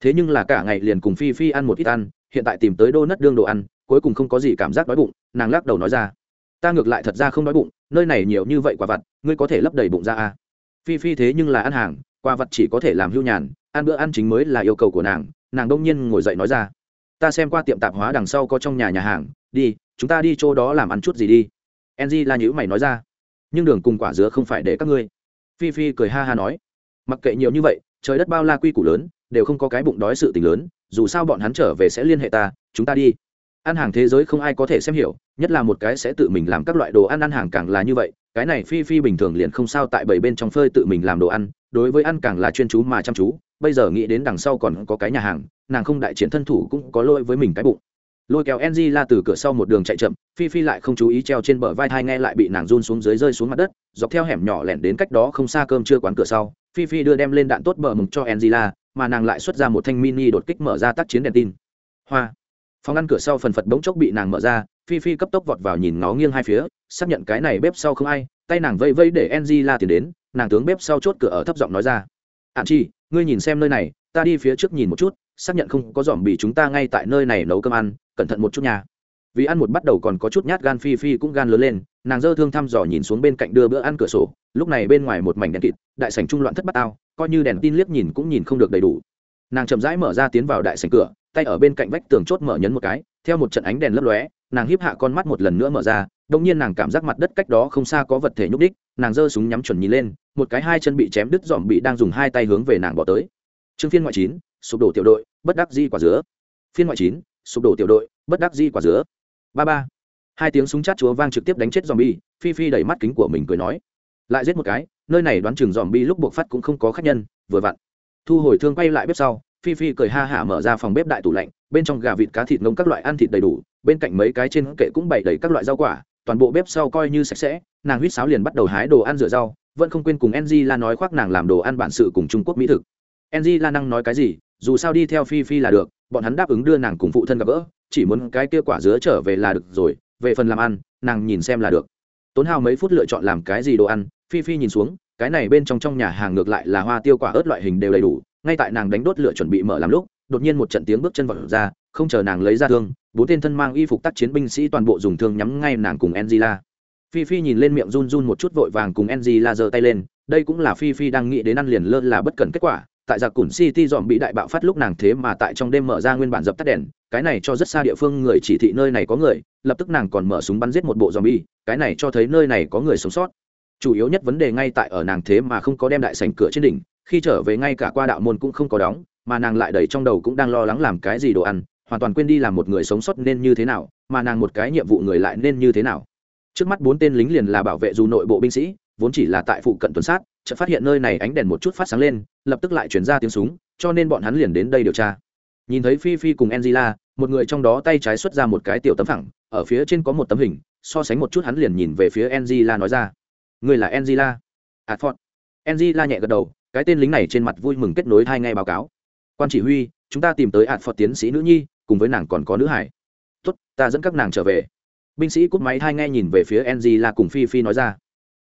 A: Thế nhưng là cả ngày liền cùng phi phi ăn một ít ăn hiện tại tìm tới đô nất đương đồ ăn cuối cùng không có gì cảm giác đói bụng, nàng lắc đầu nói ra. Ta ngược lại thật ra không đói bụng, nơi này nhiều như vậy quả vặt, ngươi có thể lấp đầy bụng ra à. phi phi thế nhưng là ăn hàng, quả vặt chỉ có thể làm hưu nhàn, ăn bữa ăn chính mới là yêu cầu của nàng nàng đông nhiên ngồi dậy nói ra. Ta xem qua tiệm tạp hóa đằng sau có trong nhà nhà hàng, đi, chúng ta đi chỗ đó làm ăn chút gì đi. Enzy la nhữ mày nói ra. Nhưng đường cùng quả dứa không phải để các ngươi. Phi phi cười ha ha nói. Mặc kệ nhiều như vậy, trời đất bao la quy củ lớn, đều không có cái bụng đói sự tình lớn, dù sao bọn hắn trở về sẽ liên hệ ta, chúng ta đi ăn hàng thế giới không ai có thể xem hiểu, nhất là một cái sẽ tự mình làm các loại đồ ăn ăn hàng càng là như vậy, cái này phi phi bình thường liền không sao tại bảy bên trong phơi tự mình làm đồ ăn, đối với ăn càng là chuyên chú mà chăm chú, bây giờ nghĩ đến đằng sau còn có cái nhà hàng, nàng không đại chiến thân thủ cũng có lỗi với mình cái bụng. Lôi kéo enzy la từ cửa sau một đường chạy chậm, phi phi lại không chú ý treo trên bờ vai thai nghe lại bị nàng run xuống dưới rơi xuống mặt đất, dọc theo hẻm nhỏ lẻn đến cách đó không xa cơm chưa quán cửa sau, phi phi đưa đem lên đạn tốt bờ mừng cho enzy la mà nàng lại xuất ra một thanh mini đột kích mở ra tác chiến đèn tin. Hoa phòng ăn cửa sau phần phật bỗng chốc bị nàng mở ra, phi phi cấp tốc vọt vào nhìn ngó nghiêng hai phía, xác nhận cái này bếp sau không ai, tay nàng vây vây để enzy la tiền đến, nàng tướng bếp sau chốt cửa ở thấp giọng nói ra. Ạn chi, ngươi nhìn xem nơi này, ta đi phía trước nhìn một chút, xác nhận không có dòm bị chúng ta ngay tại nơi này nấu cơm ăn, cẩn thận một chút nha. Vì ăn một bắt đầu còn có chút nhát gan, phi phi cũng gan lớn lên, nàng dơ thương thăm dò nhìn xuống bên cạnh đưa bữa ăn cửa sổ, lúc này bên ngoài một mảnh đèn kịt, đại sảnh trung loạn thất bát ao coi như đèn tin liếc nhìn cũng nhìn không được đầy đủ. Nàng chậm rãi mở ra tiến vào đại sảnh cửa tay ở bên cạnh vách tường chốt mở nhấn một cái, theo một trận ánh đèn lấp lóe, nàng hiếp hạ con mắt một lần nữa mở ra đông nhiên nàng cảm giác mặt đất cách đó không xa có vật thể nhúc đích, nàng giơ súng nhắm chuẩn nhìn lên, một cái hai chân bị chém đứt dòm bị đang dùng hai tay hướng về nàng bỏ tới. Chương phiên ngoại chín, sụp đổ tiểu đội, bất đắc di quả dứa. Phiên ngoại chín, sụp đổ tiểu đội, bất đắc di quả dứa. Ba ba. Hai tiếng súng chát chúa vang trực tiếp đánh chết dòm bi, phi phi đẩy mắt kính của mình cười nói. Lại giết một cái, nơi này đoán chừng dòm bi lúc buộc phát cũng không có khách nhân, vừa vặn. Thu hồi thương quay lại bếp sau phi phi cười ha hả mở ra phòng bếp đại tủ lạnh, bên trong gà vịt cá thịt ngông các loại ăn thịt đầy đủ, bên cạnh mấy cái trên kệ cũng bày đầy các loại rau quả, toàn bộ bếp sau coi như sạch sẽ, nàng huýt sáo liền bắt đầu hái đồ ăn rửa rau, vẫn không quên cùng enzy la nói khoác nàng làm đồ ăn bản sự cùng trung quốc mỹ thực. Enzy la năng nói cái gì, dù sao đi theo phi phi là được, bọn hắn đáp ứng đưa nàng cùng phụ thân gặp gỡ, chỉ muốn cái kia quả dứa trở về là được rồi, về phần làm ăn, nàng nhìn xem là được. Tốn hao mấy phút lựa chọn làm cái gì đồ ăn, phi phi nhìn xuống, cái này bên trong trong nhà hàng ngược lại là hoa tiêu quả ớt loại hình đều đầy đủ ngay tại nàng đánh đốt lửa chuẩn bị mở làm lúc, đột nhiên một trận tiếng bước chân vào ra, không chờ nàng lấy ra thương, bốn tên thân mang y phục tác chiến binh sĩ toàn bộ dùng thương nhắm ngay nàng cùng angela. Phi phi nhìn lên miệng run run một chút vội vàng cùng angela giơ tay lên, đây cũng là phi phi đang nghĩ đến ăn liền lơ là bất cần kết quả, tại giặc cùn city dòm bị đại bạo phát lúc nàng thế mà tại trong đêm mở ra nguyên bản dập tắt đèn, cái này cho rất xa địa phương người chỉ thị nơi này có người, lập tức nàng còn mở súng bắn giết một bộ dòm bi cái này cho thấy nơi này có người sống sót. Chủ yếu nhất vấn đề ngay tại ở nàng thế mà không có đem đại sảnh cửa trên đỉnh khi trở về ngay cả qua đạo môn cũng không có đóng, mà nàng lại đầy trong đầu cũng đang lo lắng làm cái gì đồ ăn, hoàn toàn quên đi làm một người sống sót nên như thế nào, mà nàng một cái nhiệm vụ người lại nên như thế nào. Trước mắt bốn tên lính liền là bảo vệ dù nội bộ binh sĩ, vốn chỉ là tại phụ cận tuần sát, chợt phát hiện nơi này ánh đèn một chút phát sáng lên, lập tức lại chuyển ra tiếng súng, cho nên bọn hắn liền đến đây điều tra. Nhìn thấy phi phi cùng angela, một người trong đó tay trái xuất ra một cái tiểu tấm phẳng, ở phía trên có một tấm hình, so sánh một chút hắn liền nhìn về phía angela nói ra. Người là angela? Adford. Angela nhẹ gật đầu cái tên lính này trên mặt vui mừng kết nối hai ngay báo cáo. Quan chỉ huy, chúng ta tìm tới adford tiến sĩ nữ nhi, cùng với nàng còn có nữ hải. Tốt, ta dẫn các nàng trở về. Binh sĩ cút máy hai nghe nhìn về phía angela cùng phi phi nói ra.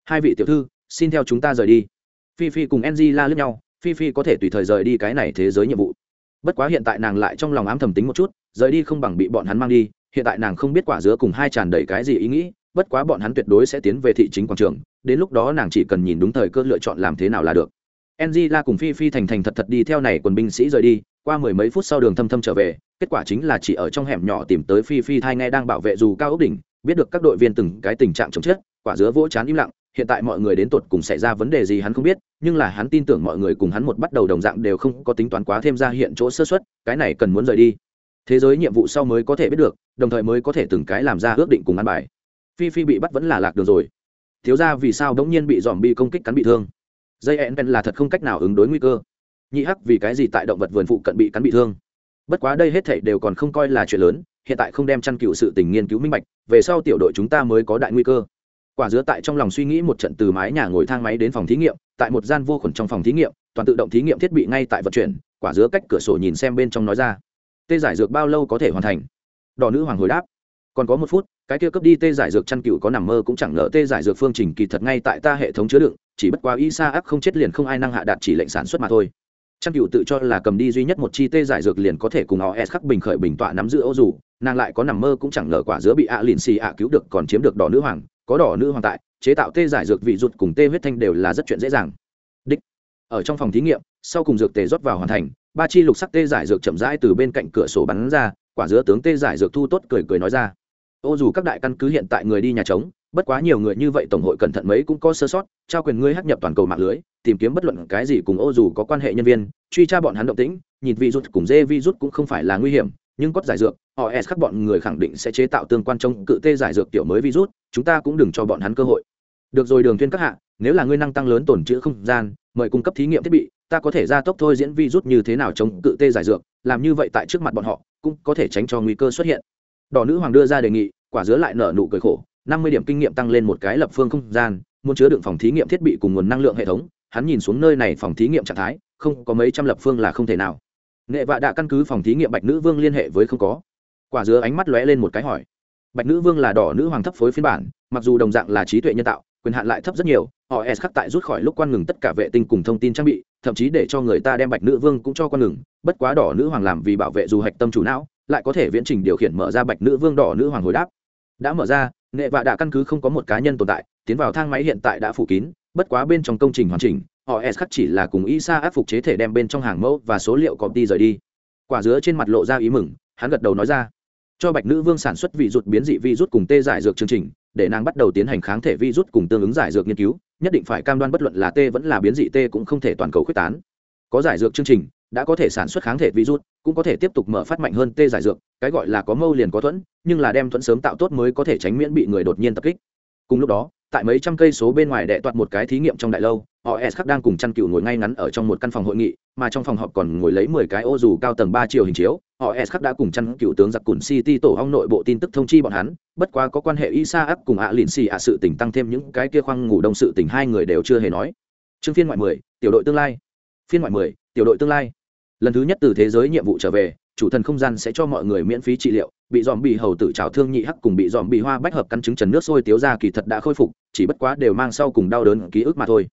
A: Hai vị tiểu thư, xin theo chúng ta rời đi. Phi phi cùng ng la lướt nhau, phi phi có thể tùy thời rời đi cái này thế giới nhiệm vụ. Bất quá hiện tại nàng lại trong lòng ám thầm tính một chút, rời đi không bằng bị bọn hắn mang đi, hiện tại nàng không biết quả dứa cùng hai tràn đầy cái gì ý nghĩ, bất quá bọn hắn tuyệt đối sẽ tiến về thị chính quảng trường, đến lúc đó nàng chỉ cần nhìn đúng thời cơ lựa chọn làm thế nào là được enzy la cùng phi phi thành thành thật thật đi theo này quần binh sĩ rời đi, qua mười mấy phút sau đường thâm thâm trở về, kết quả chính là chỉ ở trong hẻm nhỏ tìm tới phi phi thai nghe đang bảo vệ dù cao ốc đỉnh, biết được các đội viên từng cái tình trạng chống chết, quả dứa vỗ chán im lặng, hiện tại mọi người đến tột cùng xảy ra vấn đề gì hắn không biết, nhưng là hắn tin tưởng mọi người cùng hắn một bắt đầu đồng dạng đều không có tính toán quá thêm ra hiện chỗ sơ suất. cái này cần muốn rời đi. Thế giới nhiệm vụ sau mới có thể biết được, đồng thời mới có thể từng cái làm ra ước định cùng ăn bài. Phi phi bị bắt vẫn là lạc đường rồi. Thiếu gia vì sao đống nhiên bị dòm bi công kích cắn bị thương? Dây ẹn là thật không cách nào ứng đối nguy cơ. Nhị hắc vì cái gì tại động vật vườn phụ cận bị cắn bị thương? Bất quá đây hết thể đều còn không coi là chuyện lớn, hiện tại không đem chăn cựu sự tình nghiên cứu minh bạch, về sau tiểu đội chúng ta mới có đại nguy cơ. Quả dứa tại trong lòng suy nghĩ một trận từ mái nhà ngồi thang máy đến phòng thí nghiệm, tại một gian vô khuẩn trong phòng thí nghiệm, toàn tự động thí nghiệm thiết bị ngay tại vận chuyển, quả dứa cách cửa sổ nhìn xem bên trong nói ra. Tê giải dược bao lâu có thể hoàn thành? Đỏ nữ hoàng hồi đáp. Còn có một phút cái kia cấp đi tê giải dược chăn cựu có nằm mơ cũng chẳng ngờ tê giải dược phương trình kỳ thật ngay tại ta hệ thống chứa đựng, chỉ bất quá y sa ác không chết liền không ai năng hạ đạt chỉ lệnh sản xuất mà thôi. Chăn cựu tự cho là cầm đi duy nhất một chi tê giải dược liền có thể cùng họ s khắc bình khởi bình tọa nắm giữ ô dù, nàng lại có nằm mơ cũng chẳng ngờ quả dứa bị ạ lìn xì ạ cứu được còn chiếm được đỏ nữ hoàng, có đỏ nữ hoàng tại, chế tạo tê giải dược vị rụt cùng tê huyết thanh đều là rất chuyện dễ dàng. Đích, ở trong phòng thí nghiệm, sau cùng dược tề rót vào hoàn thành, ba chi lục sắc tê giải dược chậm rãi từ bên cạnh cửa sổ bắn ra, quả dứa tướng tê giải dược thu tốt cười cười nói ra ô, dù các đại căn cứ hiện tại người đi nhà trống, bất quá nhiều người như vậy tổng hội cẩn thận mấy cũng có sơ sót, trao quyền ngươi hắc nhập toàn cầu mạng lưới, tìm kiếm bất luận cái gì cùng ô dù có quan hệ nhân viên, truy tra bọn hắn động tĩnh, nhìn vi rút cùng dê vi rút cũng không phải là nguy hiểm, nhưng cốt giải dược họ s các bọn người khẳng định sẽ chế tạo tương quan trong cự tê giải dược tiểu mới virus, chúng ta cũng đừng cho bọn hắn cơ hội. Được rồi đường Thuyên các hạ, nếu là ngươi năng tăng lớn tổn chữ không gian, mời cung cấp thí nghiệm thiết bị, ta có thể gia tốc thôi diễn virus như thế nào chống cự tê giải dược, làm như vậy tại trước mặt bọn họ, cũng có thể tránh cho nguy cơ xuất hiện đỏ nữ hoàng đưa ra đề nghị, quả dứa lại nở nụ cười khổ, năm mươi điểm kinh nghiệm tăng lên một cái lập phương không gian, muốn chứa đựng phòng thí nghiệm thiết bị cùng nguồn năng lượng hệ thống, hắn nhìn xuống nơi này phòng thí nghiệm trạng thái, không có mấy trăm lập phương là không thể nào. Nghệ vạ đã căn cứ phòng thí nghiệm bạch nữ vương liên hệ với không có. Quả dứa ánh mắt lóe lên một cái hỏi. Bạch nữ vương là đỏ nữ hoàng thấp phối phiên bản, mặc dù đồng dạng là trí tuệ nhân tạo, quyền hạn lại thấp rất nhiều, họ s khắc tại rút khỏi lúc quan ngừng tất cả vệ tinh cùng thông tin trang bị, thậm chí để cho người ta đem bạch nữ vương cũng cho quan ngừng, bất quá đỏ nữ hoàng làm vì bảo vệ dù hạch tâm chủ não lại có thể viễn trình điều khiển mở ra bạch nữ vương đỏ nữ hoàng hồi đáp. Đã mở ra, nghệ vạ đã căn cứ không có một cá nhân tồn tại, tiến vào thang máy hiện tại đã phủ kín, bất quá bên trong công trình hoàn chỉnh họ s khắc chỉ là cùng y sa áp phục chế thể đem bên trong hàng mẫu và số liệu copy rời đi. Quả dứa trên mặt lộ ra ý mừng, hắn gật đầu nói ra. Cho bạch nữ vương sản xuất vị rút biến dị vi rút cùng tê giải dược chương trình, để nàng bắt đầu tiến hành kháng thể vi rút cùng tương ứng giải dược nghiên cứu, nhất định phải cam đoan bất luận là tê vẫn là biến dị tê cũng không thể toàn cầu quyết tán. Có giải dược chương trình đã có thể sản xuất kháng thể virus, cũng có thể tiếp tục mở phát mạnh hơn tê giải dược, cái gọi là có mâu liền có thuẫn, nhưng là đem thuẫn sớm tạo tốt mới có thể tránh miễn bị người đột nhiên tập kích. Cùng lúc đó, tại mấy trăm cây số bên ngoài đệ toạt một cái thí nghiệm trong đại lâu họ khắc đang cùng chăn cựu ngồi ngay ngắn ở trong một căn phòng hội nghị, mà trong phòng họp còn ngồi lấy mười cái ô dù cao tầng ba chiều hình chiếu. Họ khắc đã cùng chăn cựu tướng giặc cùn city tổ hong nội bộ tin tức thông chi bọn hắn, bất quá có quan hệ isa áp cùng ạ lìn xì ạ sự tỉnh tăng thêm những cái kia khoang ngủ đông sự tỉnh hai người đều chưa hề nói. Chương phiên ngoại mười, tiểu đội tương lai. Phiên ngoại mười, tiểu đội tương lai lần thứ nhất từ thế giới nhiệm vụ trở về, chủ thần không gian sẽ cho mọi người miễn phí trị liệu, bị dòm bị hầu tử trào thương nhị hắc cùng bị dòm bị hoa bách hợp căn chứng trần nước sôi tiếu ra kỳ thật đã khôi phục, chỉ bất quá đều mang sau cùng đau đớn ký ức mà thôi.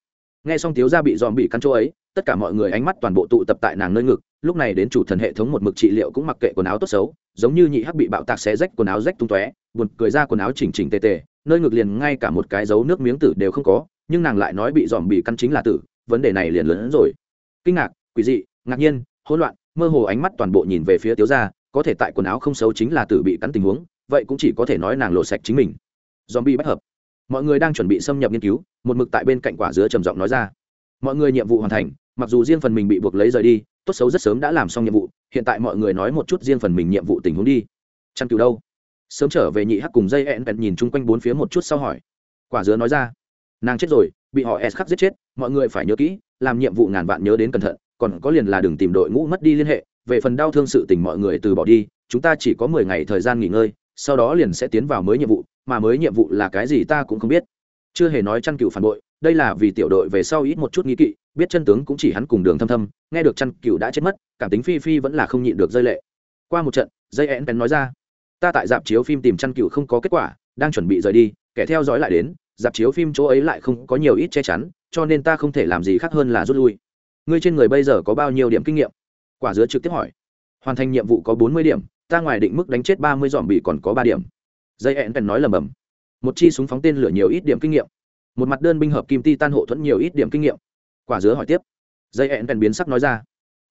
A: Nghe xong tiếu ra bị dòm bị căn chỗ ấy, tất cả mọi người ánh mắt toàn bộ tụ tập tại nàng nơi ngực, lúc này đến chủ thần hệ thống một mực trị liệu cũng mặc kệ quần áo tốt xấu, giống như nhị hắc bị bạo tạc xé rách quần áo rách tung tóe, buồn cười ra quần áo chỉnh chỉnh tề tề, nơi ngực liền ngay cả một cái dấu nước miếng tử đều không có, nhưng nàng lại nói bị dòm bị căn chính là tử, vấn đề này liền lớn hơn rồi. Kinh ngạc, quỷ dị, ngạc nhiên hỗn loạn, mơ hồ ánh mắt toàn bộ nhìn về phía tiếu gia, có thể tại quần áo không xấu chính là tử bị cắn tình huống, vậy cũng chỉ có thể nói nàng lộ sạch chính mình. Zombie bất hợp. Mọi người đang chuẩn bị xâm nhập nghiên cứu, một mực tại bên cạnh quả dứa trầm giọng nói ra. Mọi người nhiệm vụ hoàn thành, mặc dù riêng phần mình bị buộc lấy rời đi, tốt xấu rất sớm đã làm xong nhiệm vụ, hiện tại mọi người nói một chút riêng phần mình nhiệm vụ tình huống đi. Chăn cừu đâu? Sớm trở về nhị hắc cùng dây ẹn bẹn nhìn chung quanh bốn phía một chút sau hỏi. Quả dứa nói ra. Nàng chết rồi, bị họ s khắc giết chết, mọi người phải nhớ kỹ, làm nhiệm vụ ngàn vạn nhớ đến cẩn thận còn có liền là đừng tìm đội ngũ mất đi liên hệ, về phần đau thương sự tình mọi người từ bỏ đi, chúng ta chỉ có mười ngày thời gian nghỉ ngơi, sau đó liền sẽ tiến vào mới nhiệm vụ, mà mới nhiệm vụ là cái gì ta cũng không biết. Chưa hề nói chăn cựu phản bội, đây là vì tiểu đội về sau ít một chút nghi kỵ, biết chân tướng cũng chỉ hắn cùng đường thâm thâm, nghe được chăn cựu đã chết mất, cảm tính phi phi vẫn là không nhịn được rơi lệ. Qua một trận, dây én bén nói ra, ta tại dạp chiếu phim tìm chăn cựu không có kết quả, đang chuẩn bị rời đi, kẻ theo dõi lại đến, dạp chiếu phim chỗ ấy lại không có nhiều ít che chắn, cho nên ta không thể làm gì khác hơn là rút lui ngươi trên người bây giờ có bao nhiêu điểm kinh nghiệm? Quả dứa trực tiếp hỏi. Hoàn thành nhiệm vụ có bốn mươi điểm, ta ngoài định mức đánh chết ba mươi dòm bị còn có ba điểm. Dây hẹn bèn nói lầm bầm. Một chi súng phóng tên lửa nhiều ít điểm kinh nghiệm. Một mặt đơn binh hợp kim ti tan hộ thuẫn nhiều ít điểm kinh nghiệm. Quả dứa hỏi tiếp. Dây hẹn bèn biến sắc nói ra.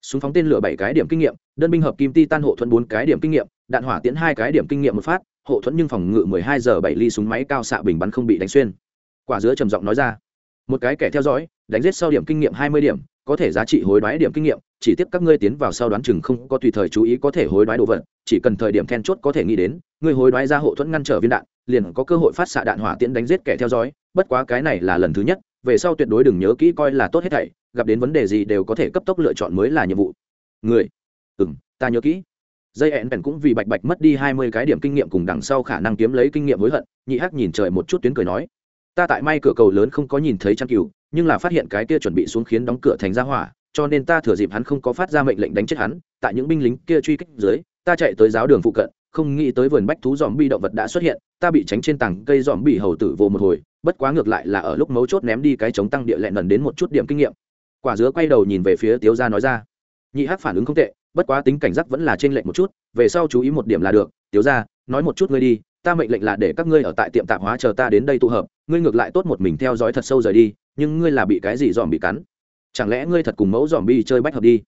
A: Súng phóng tên lửa bảy cái điểm kinh nghiệm, đơn binh hợp kim ti tan hộ thuẫn bốn cái điểm kinh nghiệm, đạn hỏa tiễn hai cái điểm kinh nghiệm một phát, hộ thuẫn nhưng phòng ngự mười hai giờ bảy ly súng máy cao xạ bình bắn không bị đánh xuyên. Quả dứa trầm giọng nói ra. Một cái kẻ theo dõi, đánh giết sau điểm kinh nghiệm hai mươi điểm có thể giá trị hối đoái điểm kinh nghiệm, chỉ tiếp các ngươi tiến vào sau đoán chừng không có tùy thời chú ý có thể hối đoái đồ vật, chỉ cần thời điểm then chốt có thể nghĩ đến, ngươi hối đoái ra hộ thuẫn ngăn trở viên đạn, liền có cơ hội phát xạ đạn hỏa tiễn đánh giết kẻ theo dõi, bất quá cái này là lần thứ nhất, về sau tuyệt đối đừng nhớ kỹ coi là tốt hết thảy, gặp đến vấn đề gì đều có thể cấp tốc lựa chọn mới là nhiệm vụ. Người ừ ta nhớ kỹ. Dây ẹn bèn cũng vì bạch bạch mất đi hai mươi cái điểm kinh nghiệm cùng đằng sau khả năng kiếm lấy kinh nghiệm hối hận, nhị hắc nhìn trời một chút tuyến cười nói, ta tại may cửa cầu lớn không có nhìn thấy trang cừu nhưng là phát hiện cái kia chuẩn bị xuống khiến đóng cửa thành ra hỏa, cho nên ta thừa dịp hắn không có phát ra mệnh lệnh đánh chết hắn, tại những binh lính kia truy kích dưới, ta chạy tới giáo đường phụ cận, không nghĩ tới vườn bách thú dòm bi động vật đã xuất hiện, ta bị tránh trên tảng cây dòm bị hầu tử vô một hồi, bất quá ngược lại là ở lúc mấu chốt ném đi cái chống tăng địa lẹn lần đến một chút điểm kinh nghiệm. Quả dứa quay đầu nhìn về phía tiếu gia nói ra, nhị hắc phản ứng không tệ, bất quá tính cảnh giác vẫn là trên lệnh một chút, về sau chú ý một điểm là được tiếu gia, nói một chút ngươi đi, ta mệnh lệnh là để các ngươi ở tại tiệm tạp hóa chờ ta đến đây tụ hợp, ngươi ngược lại tốt một mình theo dõi thật sâu rời đi, nhưng ngươi là bị cái gì dòm bị cắn? Chẳng lẽ ngươi thật cùng mẫu dòm bi chơi bách hợp đi?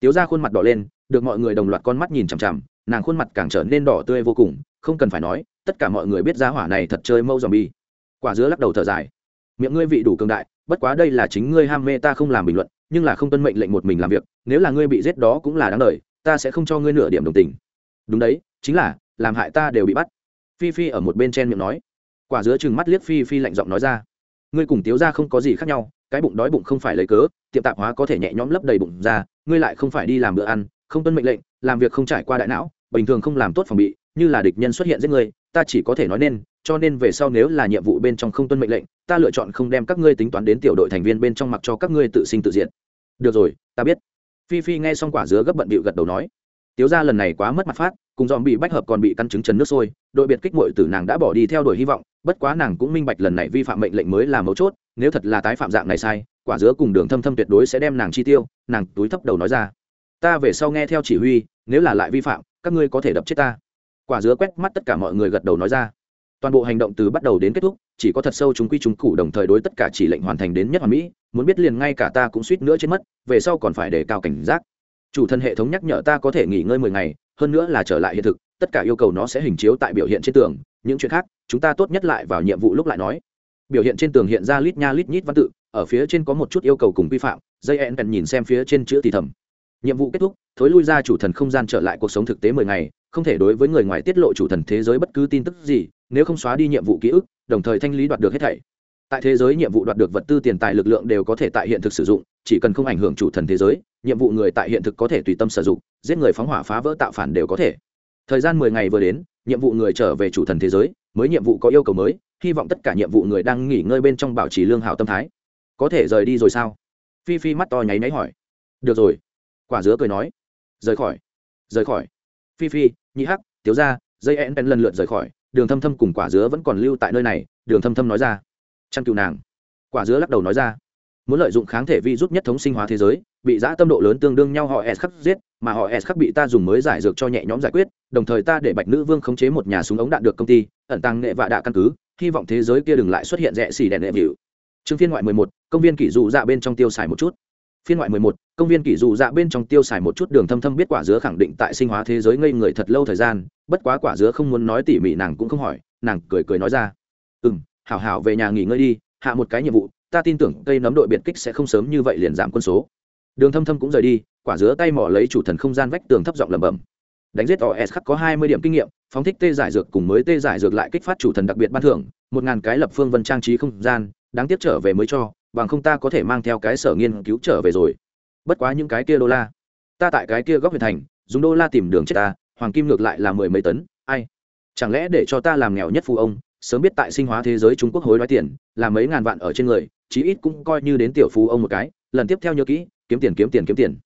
A: Tiếu ra khuôn mặt đỏ lên, được mọi người đồng loạt con mắt nhìn chằm chằm, nàng khuôn mặt càng trở nên đỏ tươi vô cùng, không cần phải nói, tất cả mọi người biết giá hỏa này thật chơi mẫu dòm bi quả dứa lắc đầu thở dài. Miệng ngươi vị đủ cường đại, bất quá đây là chính ngươi ham mê ta không làm bình luận, nhưng là không tuân mệnh lệnh một mình làm việc, nếu là ngươi bị giết đó cũng là đáng lời ta sẽ không cho ngươi nửa điểm đồng tình. Đúng đấy, chính là làm hại ta đều bị bắt. Phi phi ở một bên chen miệng nói. Quả dứa chừng mắt liếc phi phi lạnh giọng nói ra. Ngươi cùng tiếu ra không có gì khác nhau, cái bụng đói bụng không phải lấy cớ, tiệm tạp hóa có thể nhẹ nhõm lấp đầy bụng ra, ngươi lại không phải đi làm bữa ăn, không tuân mệnh lệnh, làm việc không trải qua đại não, bình thường không làm tốt phòng bị, như là địch nhân xuất hiện giết ngươi, ta chỉ có thể nói nên, cho nên về sau nếu là nhiệm vụ bên trong không tuân mệnh lệnh, ta lựa chọn không đem các ngươi tính toán đến tiểu đội thành viên bên trong mặc cho các ngươi tự sinh tự diện được rồi, ta biết. Phi phi nghe xong quả dứa gấp bận bịu gật đầu nói. Tiếu ra lần này quá mất mặt phát cùng dòm bị bách hợp còn bị căn chứng chấn nước sôi, đội biệt kích mội tử nàng đã bỏ đi theo đuổi hy vọng, bất quá nàng cũng minh bạch lần này vi phạm mệnh lệnh mới là mấu chốt, nếu thật là tái phạm dạng này sai, quả dứa cùng đường thâm thâm tuyệt đối sẽ đem nàng chi tiêu, nàng túi thấp đầu nói ra. Ta về sau nghe theo chỉ huy, nếu là lại vi phạm, các ngươi có thể đập chết ta. Quả dứa quét mắt tất cả mọi người gật đầu nói ra. Toàn bộ hành động từ bắt đầu đến kết thúc, chỉ có thật sâu chúng quy chúng cụ đồng thời đối tất cả chỉ lệnh hoàn thành đến nhất hoàn mỹ, muốn biết liền ngay cả ta cũng suýt nữa chết mất, về sau còn phải đề cao cảnh giác chủ thần hệ thống nhắc nhở ta có thể nghỉ ngơi mười ngày, hơn nữa là trở lại hiện thực, tất cả yêu cầu nó sẽ hình chiếu tại biểu hiện trên tường. Những chuyện khác, chúng ta tốt nhất lại vào nhiệm vụ lúc lại nói. Biểu hiện trên tường hiện ra lít nha lít nhít văn tự, ở phía trên có một chút yêu cầu cùng vi phạm, dây en cần nhìn xem phía trên chữ thì thầm. Nhiệm vụ kết thúc, thối lui ra chủ thần không gian trở lại cuộc sống thực tế mười ngày, không thể đối với người ngoài tiết lộ chủ thần thế giới bất cứ tin tức gì, nếu không xóa đi nhiệm vụ ký ức, đồng thời thanh lý đoạt được hết thảy. Tại thế giới nhiệm vụ đoạt được vật tư tiền tài lực lượng đều có thể tại hiện thực sử dụng, chỉ cần không ảnh hưởng chủ thần thế giới nhiệm vụ người tại hiện thực có thể tùy tâm sử dụng, giết người phóng hỏa phá vỡ tạo phản đều có thể. Thời gian mười ngày vừa đến, nhiệm vụ người trở về chủ thần thế giới, mới nhiệm vụ có yêu cầu mới, hy vọng tất cả nhiệm vụ người đang nghỉ ngơi bên trong bảo trì lương hảo tâm thái. Có thể rời đi rồi sao? Phi phi mắt to nháy nháy hỏi. Được rồi. Quả dứa cười nói. Rời khỏi. Rời khỏi. Phi phi, nhị hắc, tiếu ra dây én lần lượt rời khỏi. Đường thâm thâm cùng quả dứa vẫn còn lưu tại nơi này, đường thâm thâm nói ra. Chăn cừu nàng. Quả dứa lắc đầu nói ra muốn lợi dụng kháng thể vi rút nhất thống sinh hóa thế giới, bị giã tâm độ lớn tương đương nhau họ s khắc giết, mà họ s khắc bị ta dùng mới giải dược cho nhẹ nhõm giải quyết, đồng thời ta để bạch nữ vương khống chế một nhà súng ống đạn được công ty, ẩn tăng nghệ vạ đạ căn cứ, hy vọng thế giới kia đừng lại xuất hiện rẽ xì đèn đệ vịu. Chương phiên ngoại mười một, công viên kỷ dụ dạ bên trong tiêu xài một chút. Phiên ngoại mười một, công viên kỷ dụ dạ bên trong tiêu xài một chút đường thâm thâm biết quả dứa khẳng định tại sinh hóa thế giới ngây người thật lâu thời gian, bất quá quả dứa không muốn nói tỉ mỉ nàng cũng không hỏi, nàng cười cười nói ra. Ừ m hảo hảo về nhà nghỉ ngơi đi, hạ một cái nhiệm vụ ta tin tưởng cây nấm đội biệt kích sẽ không sớm như vậy liền giảm quân số. Đường thâm thâm cũng rời đi, quả dứa tay mỏ lấy chủ thần không gian vách tường thấp giọng lẩm bẩm. Đánh giết os khắc có hai mươi điểm kinh nghiệm, phóng thích tê giải dược cùng mới tê giải dược lại kích phát chủ thần đặc biệt ban thưởng, một ngàn cái lập phương vân trang trí không gian, đáng tiếc trở về mới cho, bằng không ta có thể mang theo cái sở nghiên cứu trở về rồi. Bất quá những cái kia đô la. Ta tại cái kia góc huyện thành, dùng đô la tìm đường chết ta, hoàng kim ngược lại là mười mấy tấn, ai? Chẳng lẽ để cho ta làm nghèo nhất phụ ông, sớm biết tại sinh hóa thế giới trung quốc hối đoái tiền, là mấy ngàn vạn ở trên người chí ít cũng coi như đến tiểu phú ông một cái, lần tiếp theo nhớ kỹ, kiếm tiền kiếm tiền kiếm tiền.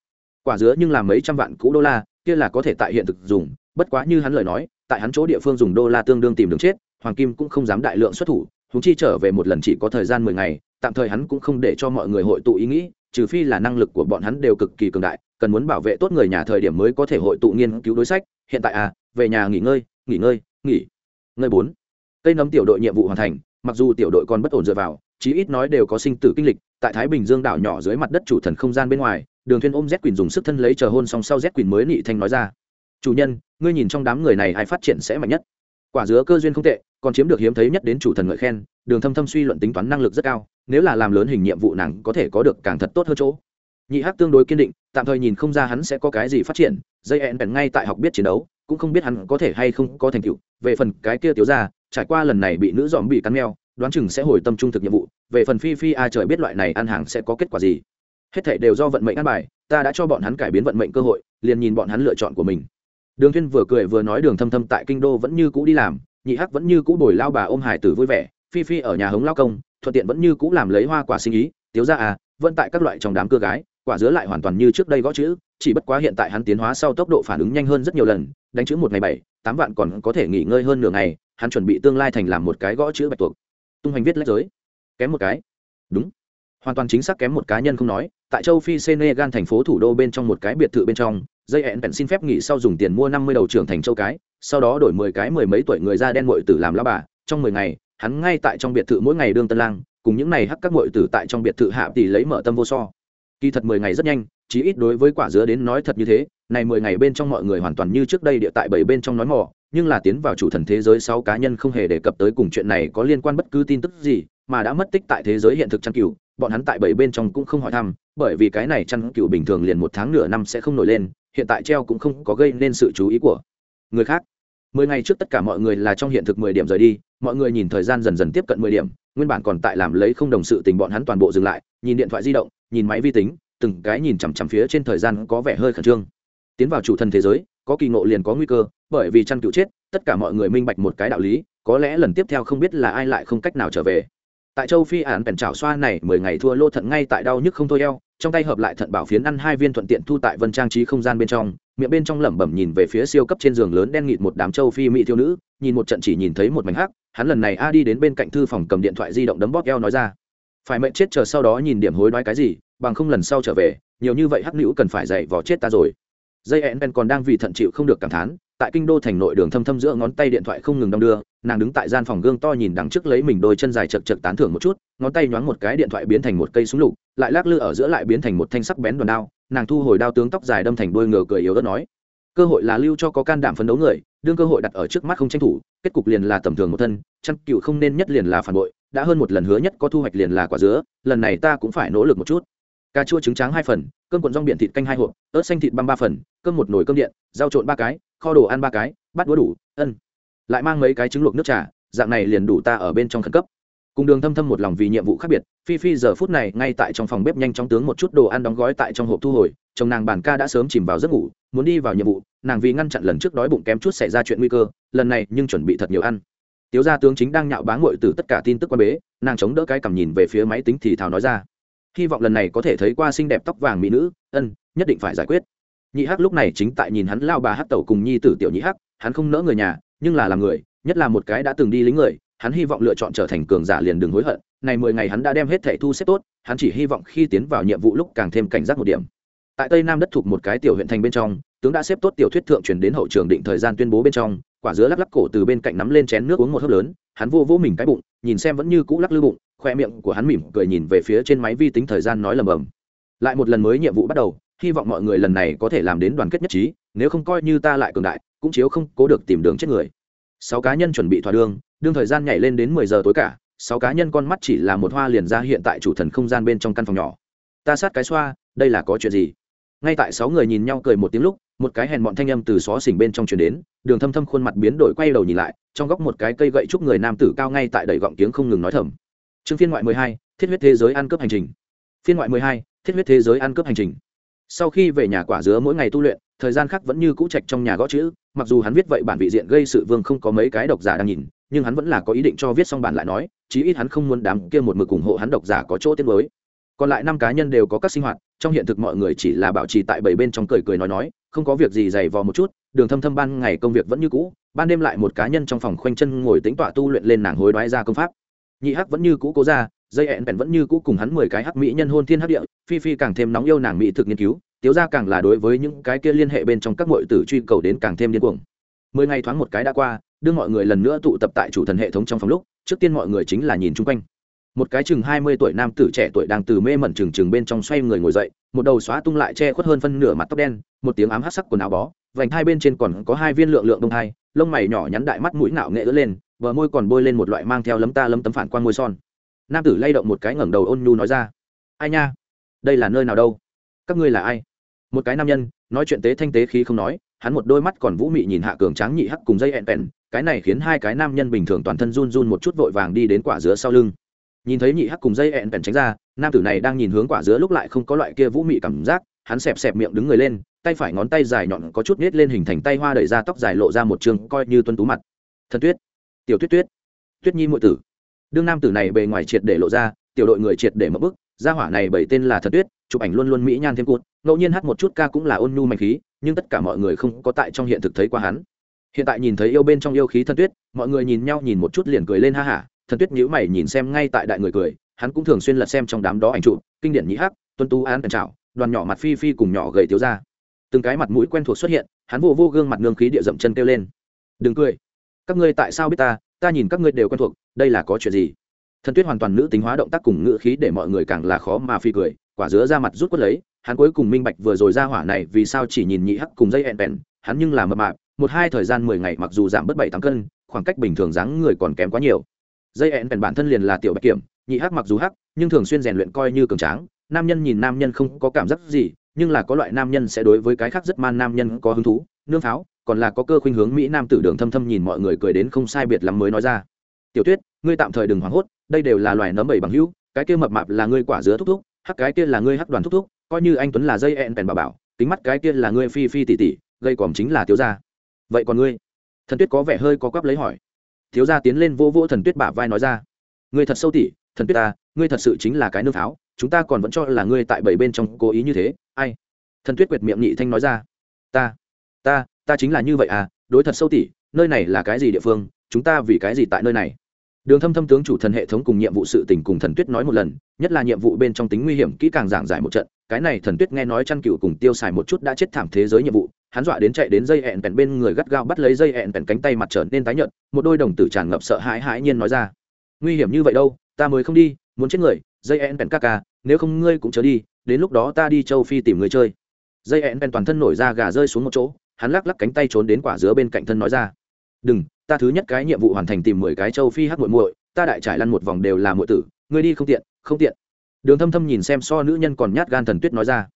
A: Quả dứa nhưng làm mấy trăm vạn cũ đô la, kia là có thể tại hiện thực dùng, bất quá như hắn lời nói, tại hắn chỗ địa phương dùng đô la tương đương tìm đường chết, hoàng kim cũng không dám đại lượng xuất thủ húng chi trở về một lần chỉ có thời gian mười ngày, tạm thời hắn cũng không để cho mọi người hội tụ ý nghĩ, trừ phi là năng lực của bọn hắn đều cực kỳ cường đại, cần muốn bảo vệ tốt người nhà thời điểm mới có thể hội tụ nghiên cứu đối sách, hiện tại à về nhà nghỉ ngơi nghỉ ngơi nghỉ. Ngơi bốn. Cây nấm tiểu đội nhiệm vụ hoàn thành, mặc dù tiểu đội còn bất ổn dựa vào chí ít nói đều có sinh tử kinh lịch, tại thái bình dương đảo nhỏ dưới mặt đất chủ thần không gian bên ngoài, đường thuyên ôm z quỳnh dùng sức thân lấy chờ hôn xong sau z quỳnh mới nị thanh nói ra, chủ nhân, ngươi nhìn trong đám người này ai phát triển sẽ mạnh nhất. Quả dứa cơ duyên không tệ, còn chiếm được hiếm thấy nhất đến chủ thần ngợi khen, đường thâm thâm suy luận tính toán năng lực rất cao, nếu là làm lớn hình nhiệm vụ nàng có thể có được càng thật tốt hơn chỗ. Nhị hắc tương đối kiên định, tạm thời nhìn không ra hắn sẽ có cái gì phát triển, dây ẹn bèn ngay tại học biết chiến đấu, cũng không biết hắn có thể hay không có thành tựu. Về phần cái kia tiểu ra trải qua lần này bị nữ dòm bị cắn meo đoán chừng sẽ hồi tâm trung thực nhiệm vụ, về phần phi phi a trời biết loại này ăn hàng sẽ có kết quả gì. Hết thảy đều do vận mệnh ăn bài, ta đã cho bọn hắn cải biến vận mệnh cơ hội, liền nhìn bọn hắn lựa chọn của mình. Đường thiên vừa cười vừa nói đường thâm thâm tại kinh đô vẫn như cũ đi làm, nhị hắc vẫn như cũ bồi lao bà ôm hải tử vui vẻ, phi phi ở nhà hống lao công, thuận tiện vẫn như cũ làm lấy hoa quả sinh ý, tiếu ra à vẫn tại các loại trong đám cưa gái, quả dứa lại hoàn toàn như trước đây gõ chữ, chỉ bất quá hiện tại hắn tiến hóa sau tốc độ phản ứng nhanh hơn rất nhiều lần, đánh chữ một ngày bảy, tám vạn còn có thể nghỉ ngơi hơn nửa ngày, hắn chuẩn bị tương lai thành làm một cái gõ chữ bạch tuộc tung hành viết lách giới. Kém một cái. Đúng. Hoàn toàn chính xác kém một cá nhân không nói, tại châu phi senegal thành phố thủ đô bên trong một cái biệt thự bên trong dây hẹn bèn xin phép nghỉ sau dùng tiền mua năm mươi đầu trưởng thành châu cái, sau đó đổi mười cái mười mấy tuổi người da đen muội tử làm lao bà. Trong mười ngày, hắn ngay tại trong biệt thự mỗi ngày đương tân lang, cùng những này hắc các muội tử tại trong biệt thự hạ tỷ lấy mở tâm vô so. Kỳ thật mười ngày rất nhanh chí ít đối với quả dứa đến nói thật như thế, này mười ngày bên trong mọi người hoàn toàn như trước đây địa tại bảy bên trong nói mỏ nhưng là tiến vào chủ thần thế giới sáu cá nhân không hề đề cập tới cùng chuyện này có liên quan bất cứ tin tức gì, mà đã mất tích tại thế giới hiện thực chăn cừu, bọn hắn tại bảy bên trong cũng không hỏi thăm, bởi vì cái này chăn cừu bình thường liền một tháng nửa năm sẽ không nổi lên, hiện tại treo cũng không có gây nên sự chú ý của người khác. Mười ngày trước tất cả mọi người là trong hiện thực mười điểm rời đi, mọi người nhìn thời gian dần dần tiếp cận mười điểm, nguyên bản còn tại làm lấy không đồng sự tình bọn hắn toàn bộ dừng lại, nhìn điện thoại di động, nhìn máy vi tính từng cái nhìn chằm chằm phía trên thời gian có vẻ hơi khẩn trương. Tiến vào chủ thần thế giới, có kỳ ngộ liền có nguy cơ, bởi vì chăn cựu chết, tất cả mọi người minh bạch một cái đạo lý, có lẽ lần tiếp theo không biết là ai lại không cách nào trở về. Tại châu phi án bèn chảo xoa này, mười ngày thua lô thận ngay tại đau nhức không thôi eo, trong tay hợp lại thận bảo phiến ăn hai viên thuận tiện thu tại vân trang trí không gian bên trong, miệng bên trong lẩm bẩm nhìn về phía siêu cấp trên giường lớn đen nghịt một đám châu phi mỹ thiếu nữ, nhìn một trận chỉ nhìn thấy một mảnh hắc, hắn lần này a đi đến bên cạnh thư phòng cầm điện thoại di động đấm bóp eo nói ra. Phải mệnh chết chờ sau đó nhìn điểm hối đoái cái gì bằng không lần sau trở về, nhiều như vậy hắc nữ cần phải dạy vò chết ta rồi. Dây ẹn ben còn đang vì thận chịu không được cảm thán, tại kinh đô thành nội đường thâm thâm giữa ngón tay điện thoại không ngừng đong đưa, nàng đứng tại gian phòng gương to nhìn đằng trước lấy mình đôi chân dài chật chật tán thưởng một chút, ngón tay nhoáng một cái điện thoại biến thành một cây súng lục, lại lắc lư ở giữa lại biến thành một thanh sắc bén đòn đao, nàng thu hồi đao tướng tóc dài đâm thành đôi ngờ cười yếu ớt nói, cơ hội là lưu cho có can đảm phấn đấu người, đương cơ hội đặt ở trước mắt không tranh thủ, kết cục liền là tầm thường một thân, chăn cựu không nên nhất liền là phản bội, đã hơn một lần hứa nhất có thu hoạch liền là quả dứa, lần này ta cũng phải nỗ lực một chút cà chua trứng trắng hai phần, cơm cuộn rong biển thịt canh hai hộp, ớt xanh thịt băm ba phần, cơm một nồi cơm điện, rau trộn ba cái, kho đồ ăn ba cái bắt đũa đủ, ân. Lại mang mấy cái trứng luộc nước trà, dạng này liền đủ ta ở bên trong khẩn cấp. Cùng đường thâm thâm một lòng vì nhiệm vụ khác biệt, phi phi giờ phút này ngay tại trong phòng bếp nhanh chóng tướng một chút đồ ăn đóng gói tại trong hộp thu hồi, chồng nàng bản ca đã sớm chìm vào giấc ngủ, muốn đi vào nhiệm vụ, nàng vì ngăn chặn lần trước đói bụng kém chút xảy ra chuyện nguy cơ, lần này nhưng chuẩn bị thật nhiều ăn. Tiếu gia tướng chính đang nhạo báng ngội từ tất cả tin tức quan bế, nàng chống đỡ cái cầm nhìn về phía máy tính thì thào nói ra hy vọng lần này có thể thấy qua xinh đẹp tóc vàng mỹ nữ, ân, nhất định phải giải quyết. Nhị hắc lúc này chính tại nhìn hắn lao bà hắc tẩu cùng nhi tử tiểu nhị hắc, hắn không nỡ người nhà, nhưng là làm người, nhất là một cái đã từng đi lính người, hắn hy vọng lựa chọn trở thành cường giả liền đừng hối hận, này mười ngày hắn đã đem hết thẻ thu xếp tốt, hắn chỉ hy vọng khi tiến vào nhiệm vụ lúc càng thêm cảnh giác một điểm. Tại tây nam đất thuộc một cái tiểu huyện thành bên trong, tướng đã xếp tốt tiểu thuyết thượng truyền đến hậu trường định thời gian tuyên bố bên trong, quả dứa lắc lắc cổ từ bên cạnh nắm lên chén nước uống một hớp lớn, hắn vô vô mình cái bụng, nhìn xem vẫn như cũ lắc lư bụng khoe miệng của hắn mỉm cười nhìn về phía trên máy vi tính thời gian nói lầm bầm. Lại một lần mới nhiệm vụ bắt đầu, hy vọng mọi người lần này có thể làm đến đoàn kết nhất trí, nếu không coi như ta lại cường đại, cũng chiếu không cố được tìm đường chết người. Sáu cá nhân chuẩn bị thỏa đương đương thời gian nhảy lên đến mười giờ tối cả, sáu cá nhân con mắt chỉ là một hoa liền ra hiện tại chủ thần không gian bên trong căn phòng nhỏ. Ta sát cái xoa, đây là có chuyện gì? Ngay tại sáu người nhìn nhau cười một tiếng lúc, một cái hèn bọn thanh âm từ xó xỉnh bên trong truyền đến, đường thâm thâm khuôn mặt biến đổi quay đầu nhìn lại, trong góc một cái cây gậy trúc người nam tử cao ngay tại đầy gọng tiếng không ngừng nói thầm chương phiên ngoại mười hai, thiết huyết thế giới ăn cướp hành trình. Phiên ngoại mười hai, thiết huyết thế giới ăn cướp hành trình. Sau khi về nhà quả dứa mỗi ngày tu luyện, thời gian khác vẫn như cũ trạch trong nhà gõ chữ, mặc dù hắn viết vậy bản vị diện gây sự vương không có mấy cái độc giả đang nhìn, nhưng hắn vẫn là có ý định cho viết xong bản lại nói, chí ít hắn không muốn đám kia một mực ủng hộ hắn độc giả có chỗ tiết mới. Còn lại năm cá nhân đều có các sinh hoạt, trong hiện thực mọi người chỉ là bảo trì tại bảy bên trong cười cười nói nói, không có việc gì dày vò một chút, đường thâm thâm ban ngày công việc vẫn như cũ, ban đêm lại một cá nhân trong phòng khoanh chân ngồi tính tọa tu luyện lên nàng hối đoái ra công pháp nhị hắc vẫn như cũ cố ra, dây ẹn bèn vẫn như cũ cùng hắn mười cái hắc mỹ nhân hôn thiên hắc địa, phi phi càng thêm nóng yêu nàng mỹ thực nghiên cứu, tiếu ra càng là đối với những cái kia liên hệ bên trong các mọi tử truy cầu đến càng thêm điên cuồng. Mười ngày thoáng một cái đã qua, đưa mọi người lần nữa tụ tập tại chủ thần hệ thống trong phòng lúc, trước tiên mọi người chính là nhìn chung quanh. Một cái chừng hai mươi tuổi nam tử trẻ tuổi đang từ mê mẩn trừng trừng bên trong xoay người ngồi dậy, một đầu xóa tung lại che khuất hơn phân nửa mặt tóc đen, một tiếng ám hát sắc quần áo bó, vành hai bên trên còn có hai viên lượng lượng đông hai, lông mày nhỏ nhắn đại mắt mũi nạo nghệ ứa lên bờ môi còn bôi lên một loại mang theo lấm ta lấm tấm phản quan môi son. Nam tử lay động một cái ngẩng đầu ôn nhu nói ra, ai nha? Đây là nơi nào đâu? Các ngươi là ai? Một cái nam nhân, nói chuyện tế thanh tế khí không nói, hắn một đôi mắt còn vũ mị nhìn hạ cường tráng nhị hắc cùng dây ẹn vẹn cái này khiến hai cái nam nhân bình thường toàn thân run run một chút vội vàng đi đến quả dứa sau lưng. Nhìn thấy nhị hắc cùng dây ẹn vẹn tránh ra, nam tử này đang nhìn hướng quả dứa lúc lại không có loại kia vũ mị cảm giác, hắn xẹp xẹp miệng đứng người lên, tay phải ngón tay dài nhọn có chút nết lên hình thành tay hoa đẩy ra tóc dài lộ ra một trường coi như tuân tú mặt. Thần tuyết tiểu tuyết tuyết. Tuyết nhi muội tử. Đương nam tử này bề ngoài triệt để lộ ra, tiểu đội người triệt để mất bức, gia hỏa này bảy tên là thật tuyết, chụp ảnh luôn luôn mỹ nhan thêm cụt, ngẫu nhiên hát một chút ca cũng là ôn nhu mạnh khí, nhưng tất cả mọi người không có tại trong hiện thực thấy qua hắn. Hiện tại nhìn thấy yêu bên trong yêu khí Thân tuyết, mọi người nhìn nhau nhìn một chút liền cười lên ha hả, thần tuyết nhíu mày nhìn xem ngay tại đại người cười, hắn cũng thường xuyên lật xem trong đám đó ảnh trụ kinh điển nhĩ hắc, tuân tu an tần trào đoàn nhỏ mặt phi phi cùng nhỏ gầy tiếu ra từng cái mặt mũi quen thuộc xuất hiện, hắn vô vô gương mặt nương khí địa dậm chân kêu lên. Đừng cười các ngươi tại sao biết ta? Ta nhìn các ngươi đều quen thuộc, đây là có chuyện gì? Thần tuyết hoàn toàn nữ tính hóa động tác cùng ngữ khí để mọi người càng là khó mà phi cười, quả dứa ra mặt rút quất lấy, hắn cuối cùng minh bạch vừa rồi ra hỏa này vì sao chỉ nhìn nhị hắc cùng dây hẹn bèn hắn nhưng là mập mạp, một hai thời gian mười ngày mặc dù giảm bớt bảy tám cân, khoảng cách bình thường dáng người còn kém quá nhiều. Dây hẹn bèn bản thân liền là tiểu bạch kiểm, nhị hắc mặc dù hắc, nhưng thường xuyên rèn luyện coi như cường tráng, nam nhân nhìn nam nhân không có cảm giác gì, nhưng là có loại nam nhân sẽ đối với cái khác rất man nam nhân có hứng thú nương pháo, còn là có cơ khuynh hướng mỹ nam tử đường thâm thâm nhìn mọi người cười đến không sai biệt lắm mới nói ra. Tiểu tuyết, ngươi tạm thời đừng hoảng hốt, đây đều là loài nấm bảy bằng hữu, cái kia mập mạp là ngươi quả dứa thúc thúc, hắc cái kia là ngươi hắc đoàn thúc thúc, coi như anh tuấn là dây ẹn bèn bà bảo tính mắt cái kia là ngươi phi phi tỉ tỉ gây còm chính là thiếu gia. Vậy còn ngươi? Thần tuyết có vẻ hơi có quắp lấy hỏi. Thiếu gia tiến lên vô vô thần tuyết bả vai nói ra. Ngươi thật sâu tỉ, thần tuyết ta ngươi thật sự chính là cái nương pháo, chúng ta còn vẫn cho là ngươi tại bảy bên trong cố ý như thế, ai? Thần tuyết quyệt miệng nhị thanh nói ra. Ta ta ta chính là như vậy à đối thật sâu tỉ, nơi này là cái gì địa phương, chúng ta vì cái gì tại nơi này? Đường thâm thâm tướng chủ thần hệ thống cùng nhiệm vụ sự tình cùng thần tuyết nói một lần, nhất là nhiệm vụ bên trong tính nguy hiểm, kỹ càng giảng giải một trận, cái này thần tuyết nghe nói chăn cựu cùng tiêu xài một chút đã chết thảm thế giới nhiệm vụ, hắn dọa đến chạy đến dây hẹn bèn bên người gắt gao bắt lấy dây hẹn bèn cánh tay mặt trở nên tái nhợt, một đôi đồng tử tràn ngập sợ hãi hãi nhiên nói ra. Nguy hiểm như vậy đâu, ta mới không đi, muốn chết người, dây hẹn bèn ca ca, nếu không ngươi cũng chớ đi, đến lúc đó ta đi châu phi tìm người chơi. Dây hẹn bèn toàn thân nổi ra gà rơi xuống một chỗ hắn lắc lắc cánh tay trốn đến quả dứa bên cạnh thân nói ra. Đừng, ta thứ nhất cái nhiệm vụ hoàn thành tìm mười cái châu phi hát muội muội, ta đại trải lăn một vòng đều là muội tử, ngươi đi không tiện không tiện. Đường thâm thâm nhìn xem so nữ nhân còn nhát gan thần tuyết nói ra.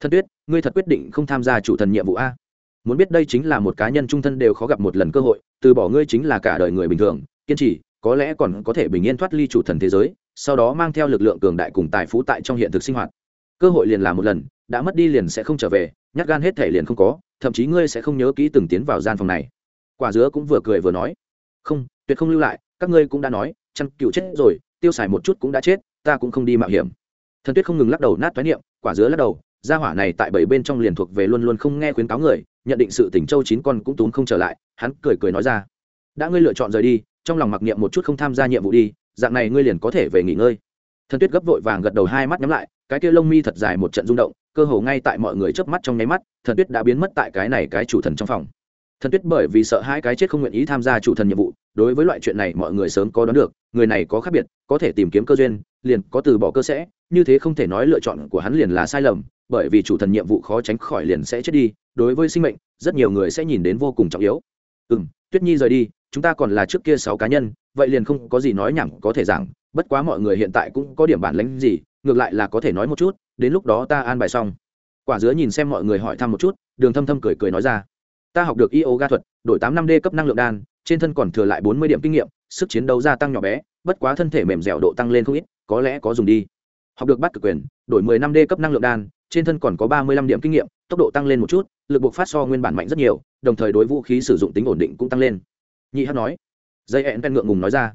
A: Thần tuyết, ngươi thật quyết định không tham gia chủ thần nhiệm vụ a? Muốn biết đây chính là một cá nhân trung thân đều khó gặp một lần cơ hội, từ bỏ ngươi chính là cả đời người bình thường, kiên trì, có lẽ còn có thể bình yên thoát ly chủ thần thế giới, sau đó mang theo lực lượng cường đại cùng tài phú tại trong hiện thực sinh hoạt. Cơ hội liền là một lần đã mất đi liền sẽ không trở về, nhát gan hết thể liền không có, thậm chí ngươi sẽ không nhớ kỹ từng tiến vào gian phòng này. Quả dứa cũng vừa cười vừa nói. Không, tuyệt không lưu lại, các ngươi cũng đã nói, chăn cựu chết rồi, tiêu xài một chút cũng đã chết, ta cũng không đi mạo hiểm. Thần tuyết không ngừng lắc đầu nát thoái niệm, quả dứa lắc đầu, gia hỏa này tại bảy bên trong liền thuộc về luôn luôn không nghe khuyến cáo người, nhận định sự tỉnh châu chín con cũng túm không trở lại, hắn cười cười nói ra. Đã ngươi lựa chọn rời đi, trong lòng mặc niệm một chút không tham gia nhiệm vụ đi, dạng này ngươi liền có thể về nghỉ ngơi. Thần tuyết gấp vội vàng gật đầu hai mắt nhắm lại, cái kia lông mi thật dài một trận rung động cơ hồ ngay tại mọi người chớp mắt trong nháy mắt thần tuyết đã biến mất tại cái này cái chủ thần trong phòng. Thần tuyết bởi vì sợ hai cái chết không nguyện ý tham gia chủ thần nhiệm vụ đối với loại chuyện này mọi người sớm có đoán được người này có khác biệt có thể tìm kiếm cơ duyên liền có từ bỏ cơ sẽ như thế không thể nói lựa chọn của hắn liền là sai lầm bởi vì chủ thần nhiệm vụ khó tránh khỏi liền sẽ chết đi đối với sinh mệnh rất nhiều người sẽ nhìn đến vô cùng trọng yếu. Ừ m tuyết nhi rời đi chúng ta còn là trước kia sáu cá nhân vậy liền không có gì nói nhẳng có thể rằng, bất quá mọi người hiện tại cũng có điểm bản lĩnh gì ngược lại là có thể nói một chút, đến lúc đó ta an bài xong. Quả dứa nhìn xem mọi người hỏi thăm một chút, đường thâm thâm cười cười nói ra. Ta học được yoga thuật, đổi tám năm d cấp năng lượng đan, trên thân còn thừa lại bốn mươi điểm kinh nghiệm, sức chiến đấu gia tăng nhỏ bé, bất quá thân thể mềm dẻo độ tăng lên không ít, có lẽ có dùng đi. Học được bắt cực quyền, đổi mười năm d cấp năng lượng đan, trên thân còn có ba mươi lăm điểm kinh nghiệm, tốc độ tăng lên một chút, lực buộc phát so nguyên bản mạnh rất nhiều, đồng thời đối vũ khí sử dụng tính ổn định cũng tăng lên. Nhị hát nói. Dây hẹn ven ngượng ngùng nói ra.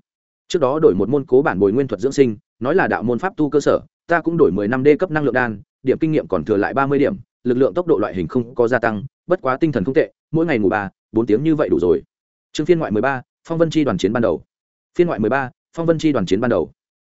A: Trước đó đổi một môn cố bản bồi nguyên thuật dưỡng sinh, nói là đạo môn pháp tu cơ sở ta cũng đổi mười năm d cấp năng lượng đan, điểm kinh nghiệm còn thừa lại ba mươi điểm, lực lượng tốc độ loại hình không có gia tăng, bất quá tinh thần không tệ, mỗi ngày ngủ ba, bốn tiếng như vậy đủ rồi. Chương phiên ngoại mười ba, phong vân chi đoàn chiến ban đầu. Phiên ngoại mười ba, phong vân chi đoàn chiến ban đầu.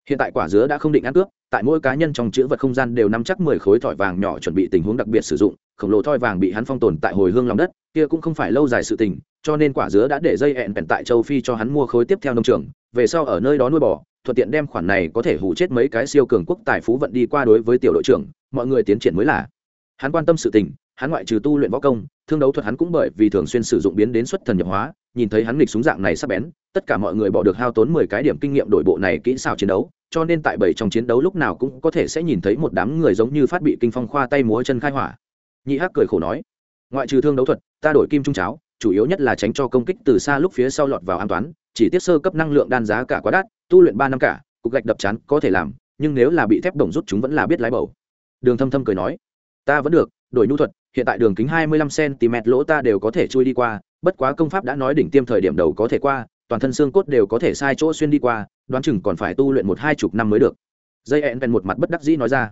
A: Hiện tại quả dứa đã không định ăn cướp, tại mỗi cá nhân trong chữ vật không gian đều nắm chắc mười khối thỏi vàng nhỏ chuẩn bị tình huống đặc biệt sử dụng, khổng lồ thỏi vàng bị hắn phong tồn tại hồi hương lòng đất, kia cũng không phải lâu dài sự tình, cho nên quả dứa đã để dây hẹn bèn tại châu phi cho hắn mua khối tiếp theo nông trường, về sau ở nơi đó nuôi bò thuận tiện đem khoản này có thể hủ chết mấy cái siêu cường quốc tài phú vận đi qua đối với tiểu đội trưởng, mọi người tiến triển mới là. Hắn quan tâm sự tình, hắn ngoại trừ tu luyện võ công, thương đấu thuật hắn cũng bởi vì thường xuyên sử dụng biến đến xuất thần nhập hóa, nhìn thấy hắn nghịch súng dạng này sắp bén, tất cả mọi người bỏ được hao tốn mười cái điểm kinh nghiệm đội bộ này kỹ xảo chiến đấu, cho nên tại bảy trong chiến đấu lúc nào cũng có thể sẽ nhìn thấy một đám người giống như phát bị kinh phong khoa tay múa chân khai hỏa. Nhị hắc cười khổ nói, ngoại trừ thương đấu thuật, ta đổi kim trung cháo chủ yếu nhất là tránh cho công kích từ xa lúc phía sau lọt vào an toàn, chỉ tiếp sơ cấp năng lượng đan giá cả quá đắt, tu luyện ba năm cả, cục gạch đập chán có thể làm, nhưng nếu là bị thép đồng rút chúng vẫn là biết lái bầu. Đường thâm thâm cười nói, ta vẫn được, đổi nhu thuật, hiện tại đường kính hai mươi lăm cm lỗ ta đều có thể chui đi qua, bất quá công pháp đã nói đỉnh tiêm thời điểm đầu có thể qua, toàn thân xương cốt đều có thể sai chỗ xuyên đi qua, đoán chừng còn phải tu luyện một hai chục năm mới được. Dây ẹn ven một mặt bất đắc dĩ nói ra,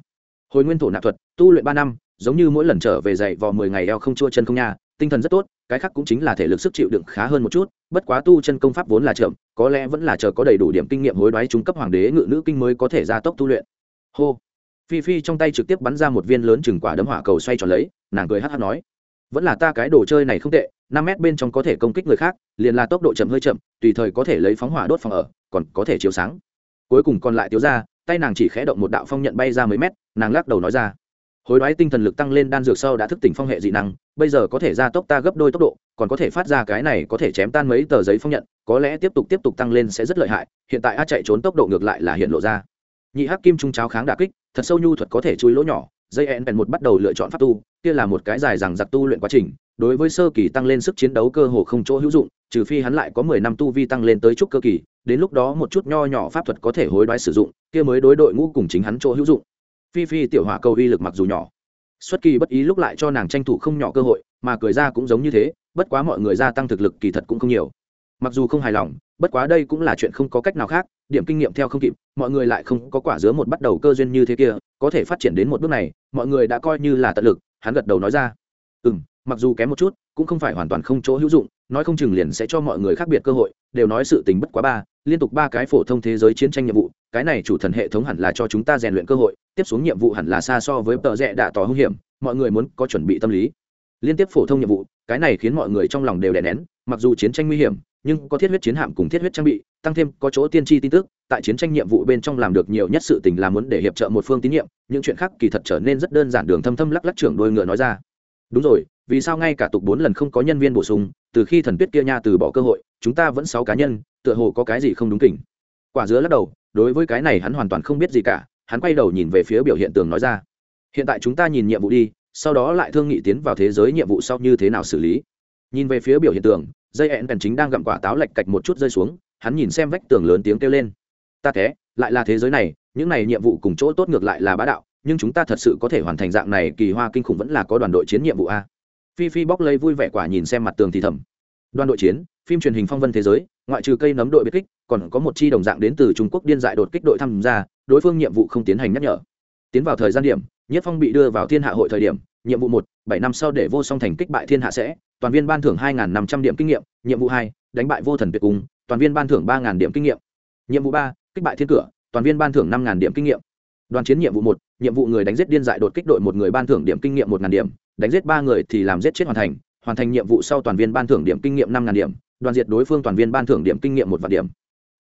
A: hồi nguyên thổ nạp thuật, tu luyện ba năm, giống như mỗi lần trở về dậy vò mười ngày eo không chua chân không nha, tinh thần rất tốt cái khác cũng chính là thể lực sức chịu đựng khá hơn một chút, bất quá tu chân công pháp vốn là chậm, có lẽ vẫn là chờ có đầy đủ điểm kinh nghiệm hối đoái trung cấp hoàng đế ngự nữ kinh mới có thể gia tốc tu luyện. Hô. Phi phi trong tay trực tiếp bắn ra một viên lớn chừng quả đấm hỏa cầu xoay tròn lấy, nàng cười hát hát nói, vẫn là ta cái đồ chơi này không tệ, năm mét bên trong có thể công kích người khác, liền là tốc độ chậm hơi chậm, tùy thời có thể lấy phóng hỏa đốt phòng ở, còn có thể chiếu sáng. Cuối cùng còn lại tiếu ra tay nàng chỉ khẽ động một đạo phong nhận bay ra mấy mét, nàng lắc đầu nói ra hối đoái tinh thần lực tăng lên đan dược sau đã thức tỉnh phong hệ dị năng, bây giờ có thể ra tốc ta gấp đôi tốc độ, còn có thể phát ra cái này có thể chém tan mấy tờ giấy phong nhận, có lẽ tiếp tục tiếp tục tăng lên sẽ rất lợi hại, hiện tại a chạy trốn tốc độ ngược lại là hiện lộ ra. Nhị hắc kim trung cháo kháng đà kích, thật sâu nhu thuật có thể chui lỗ nhỏ, dây en bèn một bắt đầu lựa chọn pháp tu, kia là một cái dài rằng giặc tu luyện quá trình, đối với sơ kỳ tăng lên sức chiến đấu cơ hồ không chỗ hữu dụng, trừ phi hắn lại có mười năm tu vi tăng lên tới chút cơ kỳ, đến lúc đó một chút nho nhỏ pháp thuật có thể hối đoái sử dụng, kia mới đối đội ngũ cùng chính hắn chỗ hữu dụng phi phi tiểu hỏa cầu uy lực mặc dù nhỏ. Xuất kỳ bất ý lúc lại cho nàng tranh thủ không nhỏ cơ hội, mà cười ra cũng giống như thế, bất quá mọi người gia tăng thực lực kỳ thật cũng không nhiều. Mặc dù không hài lòng, bất quá đây cũng là chuyện không có cách nào khác, điểm kinh nghiệm theo không kịp, mọi người lại không có quả dứa một bắt đầu cơ duyên như thế kia, có thể phát triển đến một bước này, mọi người đã coi như là tận lực, hắn gật đầu nói ra. Ừ m mặc dù kém một chút cũng không phải hoàn toàn không chỗ hữu dụng, nói không chừng liền sẽ cho mọi người khác biệt cơ hội, đều nói sự tình bất quá ba, liên tục ba cái phổ thông thế giới chiến tranh nhiệm vụ, cái này chủ thần hệ thống hẳn là cho chúng ta rèn luyện cơ hội, tiếp xuống nhiệm vụ hẳn là xa so với tờ rẽ đạ tỏ hung hiểm, mọi người muốn có chuẩn bị tâm lý. Liên tiếp phổ thông nhiệm vụ, cái này khiến mọi người trong lòng đều đè nén, mặc dù chiến tranh nguy hiểm, nhưng có thiết huyết chiến hạm cùng thiết huyết trang bị, tăng thêm có chỗ tiên tri tin tức, tại chiến tranh nhiệm vụ bên trong làm được nhiều nhất sự tình là muốn để hiệp trợ một phương tín nhiệm, những chuyện khác kỳ thật trở nên rất đơn giản đường thâm thâm lắc lắc trưởng đôi ngựa nói ra. Đúng rồi vì sao ngay cả tục bốn lần không có nhân viên bổ sung, từ khi thần tuyết kia nha từ bỏ cơ hội, chúng ta vẫn sáu cá nhân, tựa hồ có cái gì không đúng kỉnh. Quả dứa lắc đầu, đối với cái này hắn hoàn toàn không biết gì cả, hắn quay đầu nhìn về phía biểu hiện tường nói ra. Hiện tại chúng ta nhìn nhiệm vụ đi, sau đó lại thương nghị tiến vào thế giới nhiệm vụ sau như thế nào xử lý. Nhìn về phía biểu hiện tường, dây ẹn bèn chính đang gặm quả táo lạch cạch một chút rơi xuống, hắn nhìn xem vách tường lớn tiếng kêu lên. Ta thế, lại là thế giới này, những này nhiệm vụ cùng chỗ tốt ngược lại là bá đạo, nhưng chúng ta thật sự có thể hoàn thành dạng này, kỳ hoa kinh khủng vẫn là có đoàn đội chiến nhiệm vụ a phi phi bóc lấy vui vẻ quả nhìn xem mặt tường thì thầm. Đoàn đội chiến, phim truyền hình phong vân thế giới, ngoại trừ cây nấm đội biệt kích, còn có một chi đồng dạng đến từ trung quốc điên dại đột kích đội tham gia, đối phương nhiệm vụ không tiến hành nhắc nhở. Tiến vào thời gian điểm, nhất phong bị đưa vào thiên hạ hội thời điểm, nhiệm vụ một, bảy năm sau để vô song thành kích bại thiên hạ sẽ, toàn viên ban thưởng hai năm trăm điểm kinh nghiệm, nhiệm vụ hai, đánh bại vô thần tuyệt cung toàn viên ban thưởng ba điểm kinh nghiệm. Nhiệm vụ ba, kích bại thiên cửa, toàn viên ban thưởng năm điểm kinh nghiệm. Đoàn chiến nhiệm vụ một, nhiệm vụ người đánh giết điên dại đột kích đội một người ban thưởng điểm kinh nghiệm một điểm đánh giết ba người thì làm giết chết hoàn thành hoàn thành nhiệm vụ sau toàn viên ban thưởng điểm kinh nghiệm năm điểm, đoàn diệt đối phương toàn viên ban thưởng điểm kinh nghiệm một vạn điểm.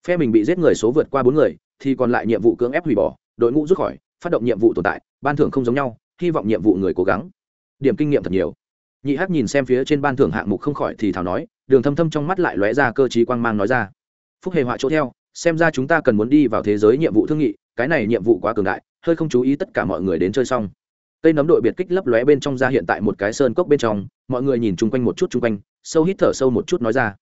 A: Phe mình bị giết người số vượt qua bốn người, thì còn lại nhiệm vụ cưỡng ép hủy bỏ, đội ngũ rút khỏi, phát động nhiệm vụ tồn tại, ban thưởng không giống nhau, hy vọng nhiệm vụ người cố gắng. Điểm kinh nghiệm thật nhiều. Nhị hắc nhìn xem phía trên ban thưởng hạng mục không khỏi thì thảo nói, đường thâm thâm trong mắt lại lóe ra cơ chí quang mang nói ra. Phúc hề họa chỗ theo, xem ra chúng ta cần muốn đi vào thế giới nhiệm vụ thương nghị, cái này nhiệm vụ quá cường đại, hơi không chú ý tất cả mọi người đến chơi xong cây nấm đội biệt kích lấp lóe bên trong ra hiện tại một cái sơn cốc bên trong, mọi người nhìn chung quanh một chút chung quanh, sâu hít thở sâu một chút nói ra.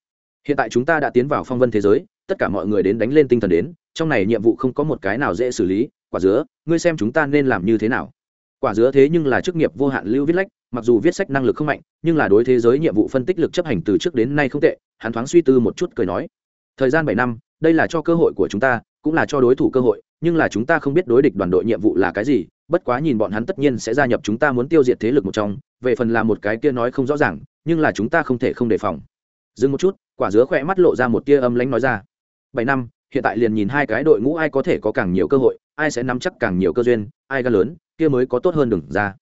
A: Hiện tại chúng ta đã tiến vào phong vân thế giới, tất cả mọi người đến đánh lên tinh thần đến, trong này nhiệm vụ không có một cái nào dễ xử lý, quả dứa, ngươi xem chúng ta nên làm như thế nào? Quả dứa thế nhưng là chức nghiệp vô hạn lưu viết lách, mặc dù viết sách năng lực không mạnh, nhưng là đối thế giới nhiệm vụ phân tích lực chấp hành từ trước đến nay không tệ, hắn thoáng suy tư một chút cười nói. Thời gian bảy năm, đây là cho cơ hội của chúng ta, cũng là cho đối thủ cơ hội, nhưng là chúng ta không biết đối địch đoàn đội nhiệm vụ là cái gì bất quá nhìn bọn hắn tất nhiên sẽ gia nhập chúng ta muốn tiêu diệt thế lực một trong, về phần là một cái kia nói không rõ ràng, nhưng là chúng ta không thể không đề phòng. Dừng một chút, quả dứa khỏe mắt lộ ra một tia âm lánh nói ra. Bảy năm, hiện tại liền nhìn hai cái đội ngũ ai có thể có càng nhiều cơ hội, ai sẽ nắm chắc càng nhiều cơ duyên, ai ga lớn, kia mới có tốt hơn đừng ra.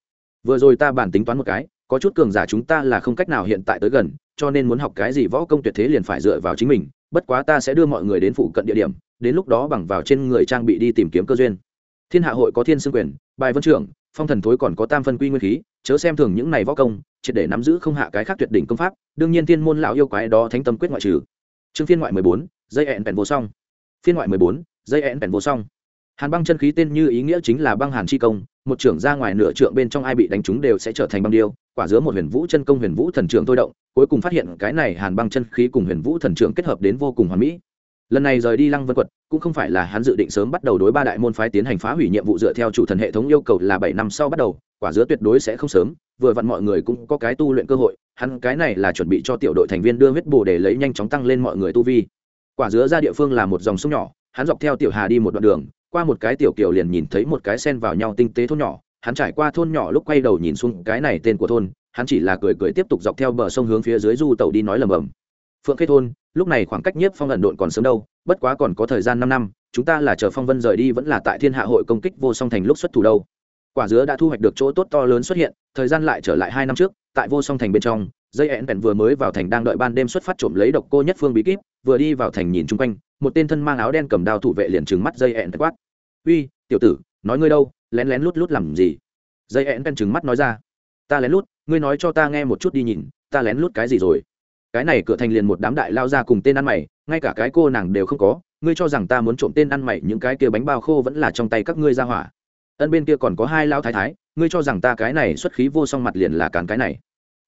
A: Vừa rồi ta bản tính toán một cái, có chút cường giả chúng ta là không cách nào hiện tại tới gần, cho nên muốn học cái gì võ công tuyệt thế liền phải dựa vào chính mình, bất quá ta sẽ đưa mọi người đến phụ cận địa điểm, đến lúc đó bằng vào trên người trang bị đi tìm kiếm cơ duyên thiên hạ hội có thiên Sư quyền, bài vân trưởng, phong thần thối còn có tam phân quy nguyên khí, chớ xem thường những này võ công, triệt để nắm giữ không hạ cái khác tuyệt đỉnh công pháp, đương nhiên thiên môn lão yêu quái đó thánh tâm quyết ngoại trừ. Chương phiên ngoại mười bốn, dây ẹn bèn vô song. Phiên ngoại mười bốn, dây ẹn bèn vô song. Hàn băng chân khí tên như ý nghĩa chính là băng hàn chi công, một trưởng ra ngoài nửa trượng bên trong ai bị đánh trúng đều sẽ trở thành băng điêu, quả giữa một huyền vũ chân công huyền vũ thần trưởng thôi động, cuối cùng phát hiện cái này hàn băng chân khí cùng huyền vũ thần trưởng kết hợp đến vô cùng hoàn mỹ lần này rời đi lăng vân quật cũng không phải là hắn dự định sớm bắt đầu đối ba đại môn phái tiến hành phá hủy nhiệm vụ dựa theo chủ thần hệ thống yêu cầu là bảy năm sau bắt đầu, quả giữa tuyệt đối sẽ không sớm, vừa vặn mọi người cũng có cái tu luyện cơ hội, hắn cái này là chuẩn bị cho tiểu đội thành viên đưa huyết bồ để lấy nhanh chóng tăng lên mọi người tu vi. Quả giữa ra địa phương là một dòng sông nhỏ, hắn dọc theo tiểu hà đi một đoạn đường, qua một cái tiểu kiều liền nhìn thấy một cái sen vào nhau tinh tế thôn nhỏ, hắn trải qua thôn nhỏ lúc quay đầu nhìn xuống cái này tên của thôn, hắn chỉ là cười cười tiếp tục dọc theo bờ sông hướng phía dưới du tàu đi nói lầm bầm. Phượng khê thôn lúc này khoảng cách nhiếp phong ẩn độn còn sớm đâu, bất quá còn có thời gian năm năm, chúng ta là chờ phong vân rời đi vẫn là tại thiên hạ hội công kích vô song thành lúc xuất thủ đâu. Quả dứa đã thu hoạch được chỗ tốt to lớn xuất hiện, thời gian lại trở lại hai năm trước, tại vô song thành bên trong, dây ẹn bèn vừa mới vào thành đang đợi ban đêm xuất phát trộm lấy độc cô nhất phương bí kíp, vừa đi vào thành nhìn chung quanh, một tên thân mang áo đen cầm đao thủ vệ liền trừng mắt dây ẹn quát. Uy, tiểu tử, nói ngươi đâu, lén lén lút lút làm gì? Dây ẹn bèn trừng mắt nói ra. Ta lén lút, ngươi nói cho ta nghe một chút đi nhìn, ta lén lút cái gì rồi? Cái này cửa thành liền một đám đại lao ra cùng tên ăn mày, ngay cả cái cô nàng đều không có, ngươi cho rằng ta muốn trộm tên ăn mày, những cái kia bánh bao khô vẫn là trong tay các ngươi ra hỏa. Ân bên kia còn có hai lao thái thái, ngươi cho rằng ta cái này xuất khí vô song mặt liền là cản cái này.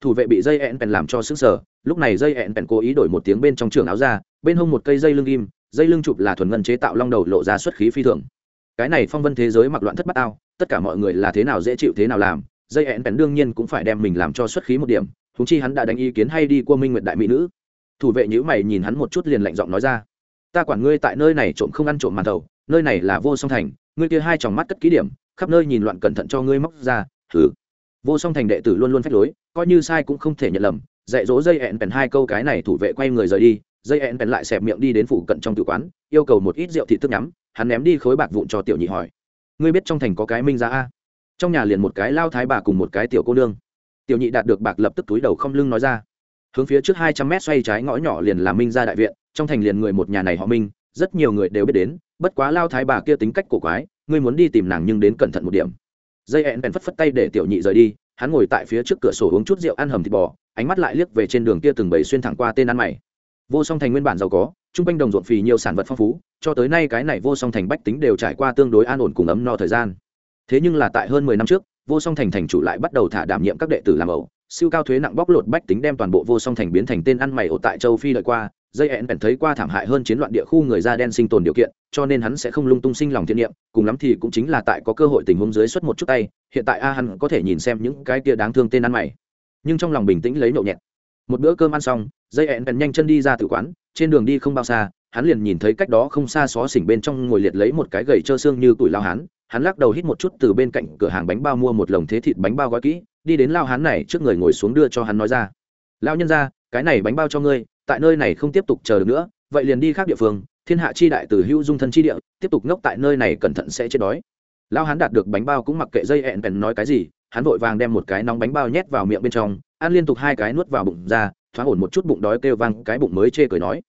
A: Thủ vệ bị dây ẹn pèn làm cho sức sờ, lúc này dây ẹn pèn cố ý đổi một tiếng bên trong trường áo ra, bên hông một cây dây lưng ghim dây lưng chụp là thuần ngân chế tạo long đầu lộ ra xuất khí phi thường. Cái này phong vân thế giới mặc loạn thất bát ao, tất cả mọi người là thế nào dễ chịu thế nào làm dây ẹn bèn đương nhiên cũng phải đem mình làm cho xuất khí một điểm thúng chi hắn đã đánh ý kiến hay đi qua minh nguyệt đại mỹ nữ. Thủ vệ nhữ mày nhìn hắn một chút liền lạnh giọng nói ra, ta quản ngươi tại nơi này trộm không ăn trộm màn thầu nơi này là vô song thành, ngươi kia hai tròng mắt cất ký điểm, khắp nơi nhìn loạn cẩn thận cho ngươi móc ra thử vô song thành đệ tử luôn luôn phách lối, coi như sai cũng không thể nhận lầm, dạy dỗ dây ẹn bèn hai câu cái này thủ vệ quay người rời đi, dây ẹn bèn lại xẹp miệng đi đến phủ cận trong tự quán, yêu cầu một ít rượu thị thức nhắm, hắn ném đi khối bạc vụn cho tiểu nhị hỏi, ngươi biết trong thành có cái minh ra a? Trong nhà liền một cái lao thái bà cùng một cái tiểu cô nương. Tiểu nhị đạt được bạc lập tức túi đầu không lưng nói ra. Hướng phía trước hai trăm mét xoay trái ngõ nhỏ liền là minh gia đại viện, trong thành liền người một nhà này họ minh, rất nhiều người đều biết đến, bất quá lao thái bà kia tính cách cổ quái, ngươi muốn đi tìm nàng nhưng đến cẩn thận một điểm. Dây ẹn bèn phất phất tay để tiểu nhị rời đi, hắn ngồi tại phía trước cửa sổ uống chút rượu ăn hầm thịt bò, ánh mắt lại liếc về trên đường kia từng bầy xuyên thẳng qua tên ăn mày. Vô song thành nguyên bản giàu có trung quanh đồng ruộng phì nhiều sản vật phong phú, cho tới nay cái này vô song thành bách tính đều trải qua tương đối an ổn cùng ấm no thời gian thế nhưng là tại hơn mười năm trước, vô song thành thành chủ lại bắt đầu thả đảm nhiệm các đệ tử làm ẩu. Siêu cao thuế nặng bóc lột bách tính đem toàn bộ vô song thành biến thành tên ăn mày ổ tại châu phi đợi qua, dây ẹn bèn thấy qua thảm hại hơn chiến loạn địa khu người da đen sinh tồn điều kiện, cho nên hắn sẽ không lung tung sinh lòng thiện niệm, cùng lắm thì cũng chính là tại có cơ hội tình huống dưới xuất một chút tay, hiện tại a hắn có thể nhìn xem những cái kia đáng thương tên ăn mày. Nhưng trong lòng bình tĩnh lấy nhậu nhẹt. Một bữa cơm ăn xong, dây ẹn bèn nhanh chân đi ra từ quán, trên đường đi không bao xa, hắn liền nhìn thấy cách đó không xa xó xỉnh bên trong ngồi liệt lấy một cái gầy trơ xương như tuổi lao hán hắn lắc đầu hít một chút từ bên cạnh cửa hàng bánh bao mua một lồng thế thịt bánh bao gói kỹ, đi đến lao hán này trước người ngồi xuống đưa cho hắn nói ra. Lao nhân ra cái này bánh bao cho ngươi, tại nơi này không tiếp tục chờ được nữa, vậy liền đi khác địa phương, thiên hạ chi đại từ hữu dung thân chi địa, tiếp tục ngốc tại nơi này cẩn thận sẽ chết đói. Lao hán đạt được bánh bao cũng mặc kệ dây ẹn bèn nói cái gì, hắn vội vàng đem một cái nóng bánh bao nhét vào miệng bên trong, ăn liên tục hai cái nuốt vào bụng ra, thoáng ổn một chút bụng đói kêu vang, cái bụng mới chê cười nói,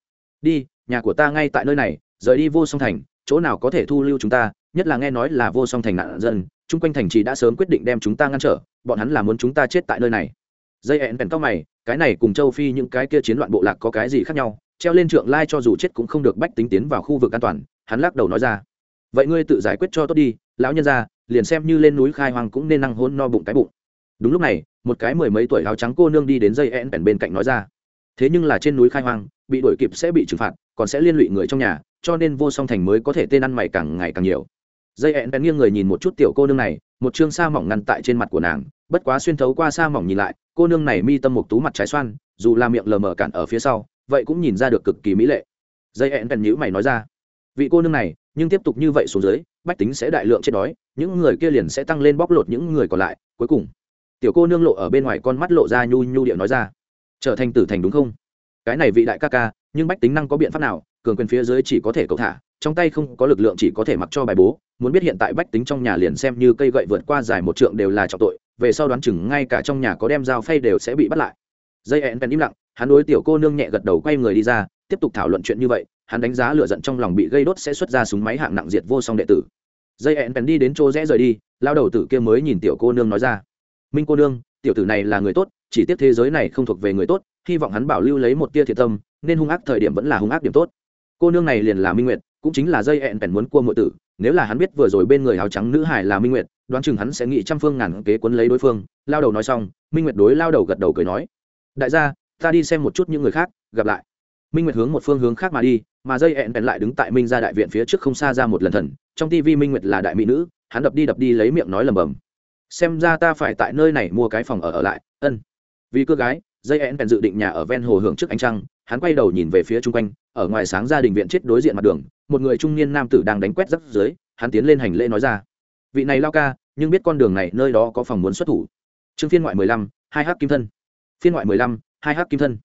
A: đi, nhà của ta ngay tại nơi này, rời đi vô song thành, chỗ nào có thể thu lưu chúng ta nhất là nghe nói là vô song thành nạn dân, chung quanh thành trì đã sớm quyết định đem chúng ta ngăn trở, bọn hắn là muốn chúng ta chết tại nơi này. Dây hẹn bèn cao mày, cái này cùng châu phi những cái kia chiến loạn bộ lạc có cái gì khác nhau, treo lên trượng lai cho dù chết cũng không được bách tính tiến vào khu vực an toàn, hắn lắc đầu nói ra. Vậy ngươi tự giải quyết cho tốt đi, lão nhân ra liền xem như lên núi khai hoang cũng nên năng hôn no bụng cái bụng. Đúng lúc này, một cái mười mấy tuổi áo trắng cô nương đi đến dây hẹn bèn bên cạnh nói ra. Thế nhưng là trên núi khai hoang, bị đuổi kịp sẽ bị trừng phạt, còn sẽ liên lụy người trong nhà, cho nên vô song thành mới có thể tên ăn mày càng ngày càng nhiều dây ẹn bèn nghiêng người nhìn một chút tiểu cô nương này, một chương sa mỏng ngăn tại trên mặt của nàng, bất quá xuyên thấu qua sa mỏng nhìn lại, cô nương này mi tâm một tú mặt trái xoan, dù là miệng lờ mờ cản ở phía sau, vậy cũng nhìn ra được cực kỳ mỹ lệ. Dây ẹn bèn nhữ mày nói ra, vị cô nương này, nhưng tiếp tục như vậy xuống dưới, bách tính sẽ đại lượng chết đói, những người kia liền sẽ tăng lên bóc lột những người còn lại, cuối cùng. Tiểu cô nương lộ ở bên ngoài con mắt lộ ra nhu nhu điệu nói ra, trở thành tử thành đúng không? Cái này vị đại ca ca, nhưng bách tính năng có biện pháp nào, cường quyền phía dưới chỉ có thể cầu thả trong tay không có lực lượng chỉ có thể mặc cho bài bố, muốn biết hiện tại bách tính trong nhà liền xem như cây gậy vượt qua dài một trượng đều là trọng tội, về sau đoán chừng ngay cả trong nhà có đem dao phay đều sẽ bị bắt lại. Dây ẹn pen im lặng, hắn đối tiểu cô nương nhẹ gật đầu quay người đi ra, tiếp tục thảo luận chuyện như vậy, hắn đánh giá lửa giận trong lòng bị gây đốt sẽ xuất ra súng máy hạng nặng diệt vô song đệ tử. Dây ẹn pen đi đến chỗ rẽ rời đi, lao đầu tử kia mới nhìn tiểu cô nương nói ra. Minh cô nương, tiểu tử này là người tốt, chỉ tiếc thế giới này không thuộc về người tốt, hy vọng hắn bảo lưu lấy một tia thiệt tâm, nên hung ác thời điểm vẫn là hung ác điểm tốt. Cô nương này liền là minh nguyệt cũng chính là dây ẹn pèn muốn cua ngụy tử, nếu là hắn biết vừa rồi bên người áo trắng nữ hải là minh nguyệt, đoán chừng hắn sẽ nghĩ trăm phương ngàn kế quấn lấy đối phương. Lao đầu nói xong, minh nguyệt đối lao đầu gật đầu cười nói, đại gia, ta đi xem một chút những người khác, gặp lại. Minh nguyệt hướng một phương hướng khác mà đi, mà dây ẹn bèn lại đứng tại minh ra đại viện phía trước không xa ra một lần thần. Trong tivi minh nguyệt là đại mỹ nữ, hắn đập đi đập đi lấy miệng nói lầm bầm, xem ra ta phải tại nơi này mua cái phòng ở ở lại, ân. Vì cơ gái, dây ẹn bèn dự định nhà ở ven hồ hưởng trước ánh trăng, hắn quay đầu nhìn về phía chung quanh ở ngoài sáng gia đình viện chết đối diện mặt đường, một người trung niên nam tử đang đánh quét rắc dưới hắn tiến lên hành lễ nói ra. Vị này lao ca, nhưng biết con đường này nơi đó có phòng muốn xuất thủ. Trương phiên ngoại mười lăm, hai h kim thân. Phiên ngoại mười lăm, hai h kim thân.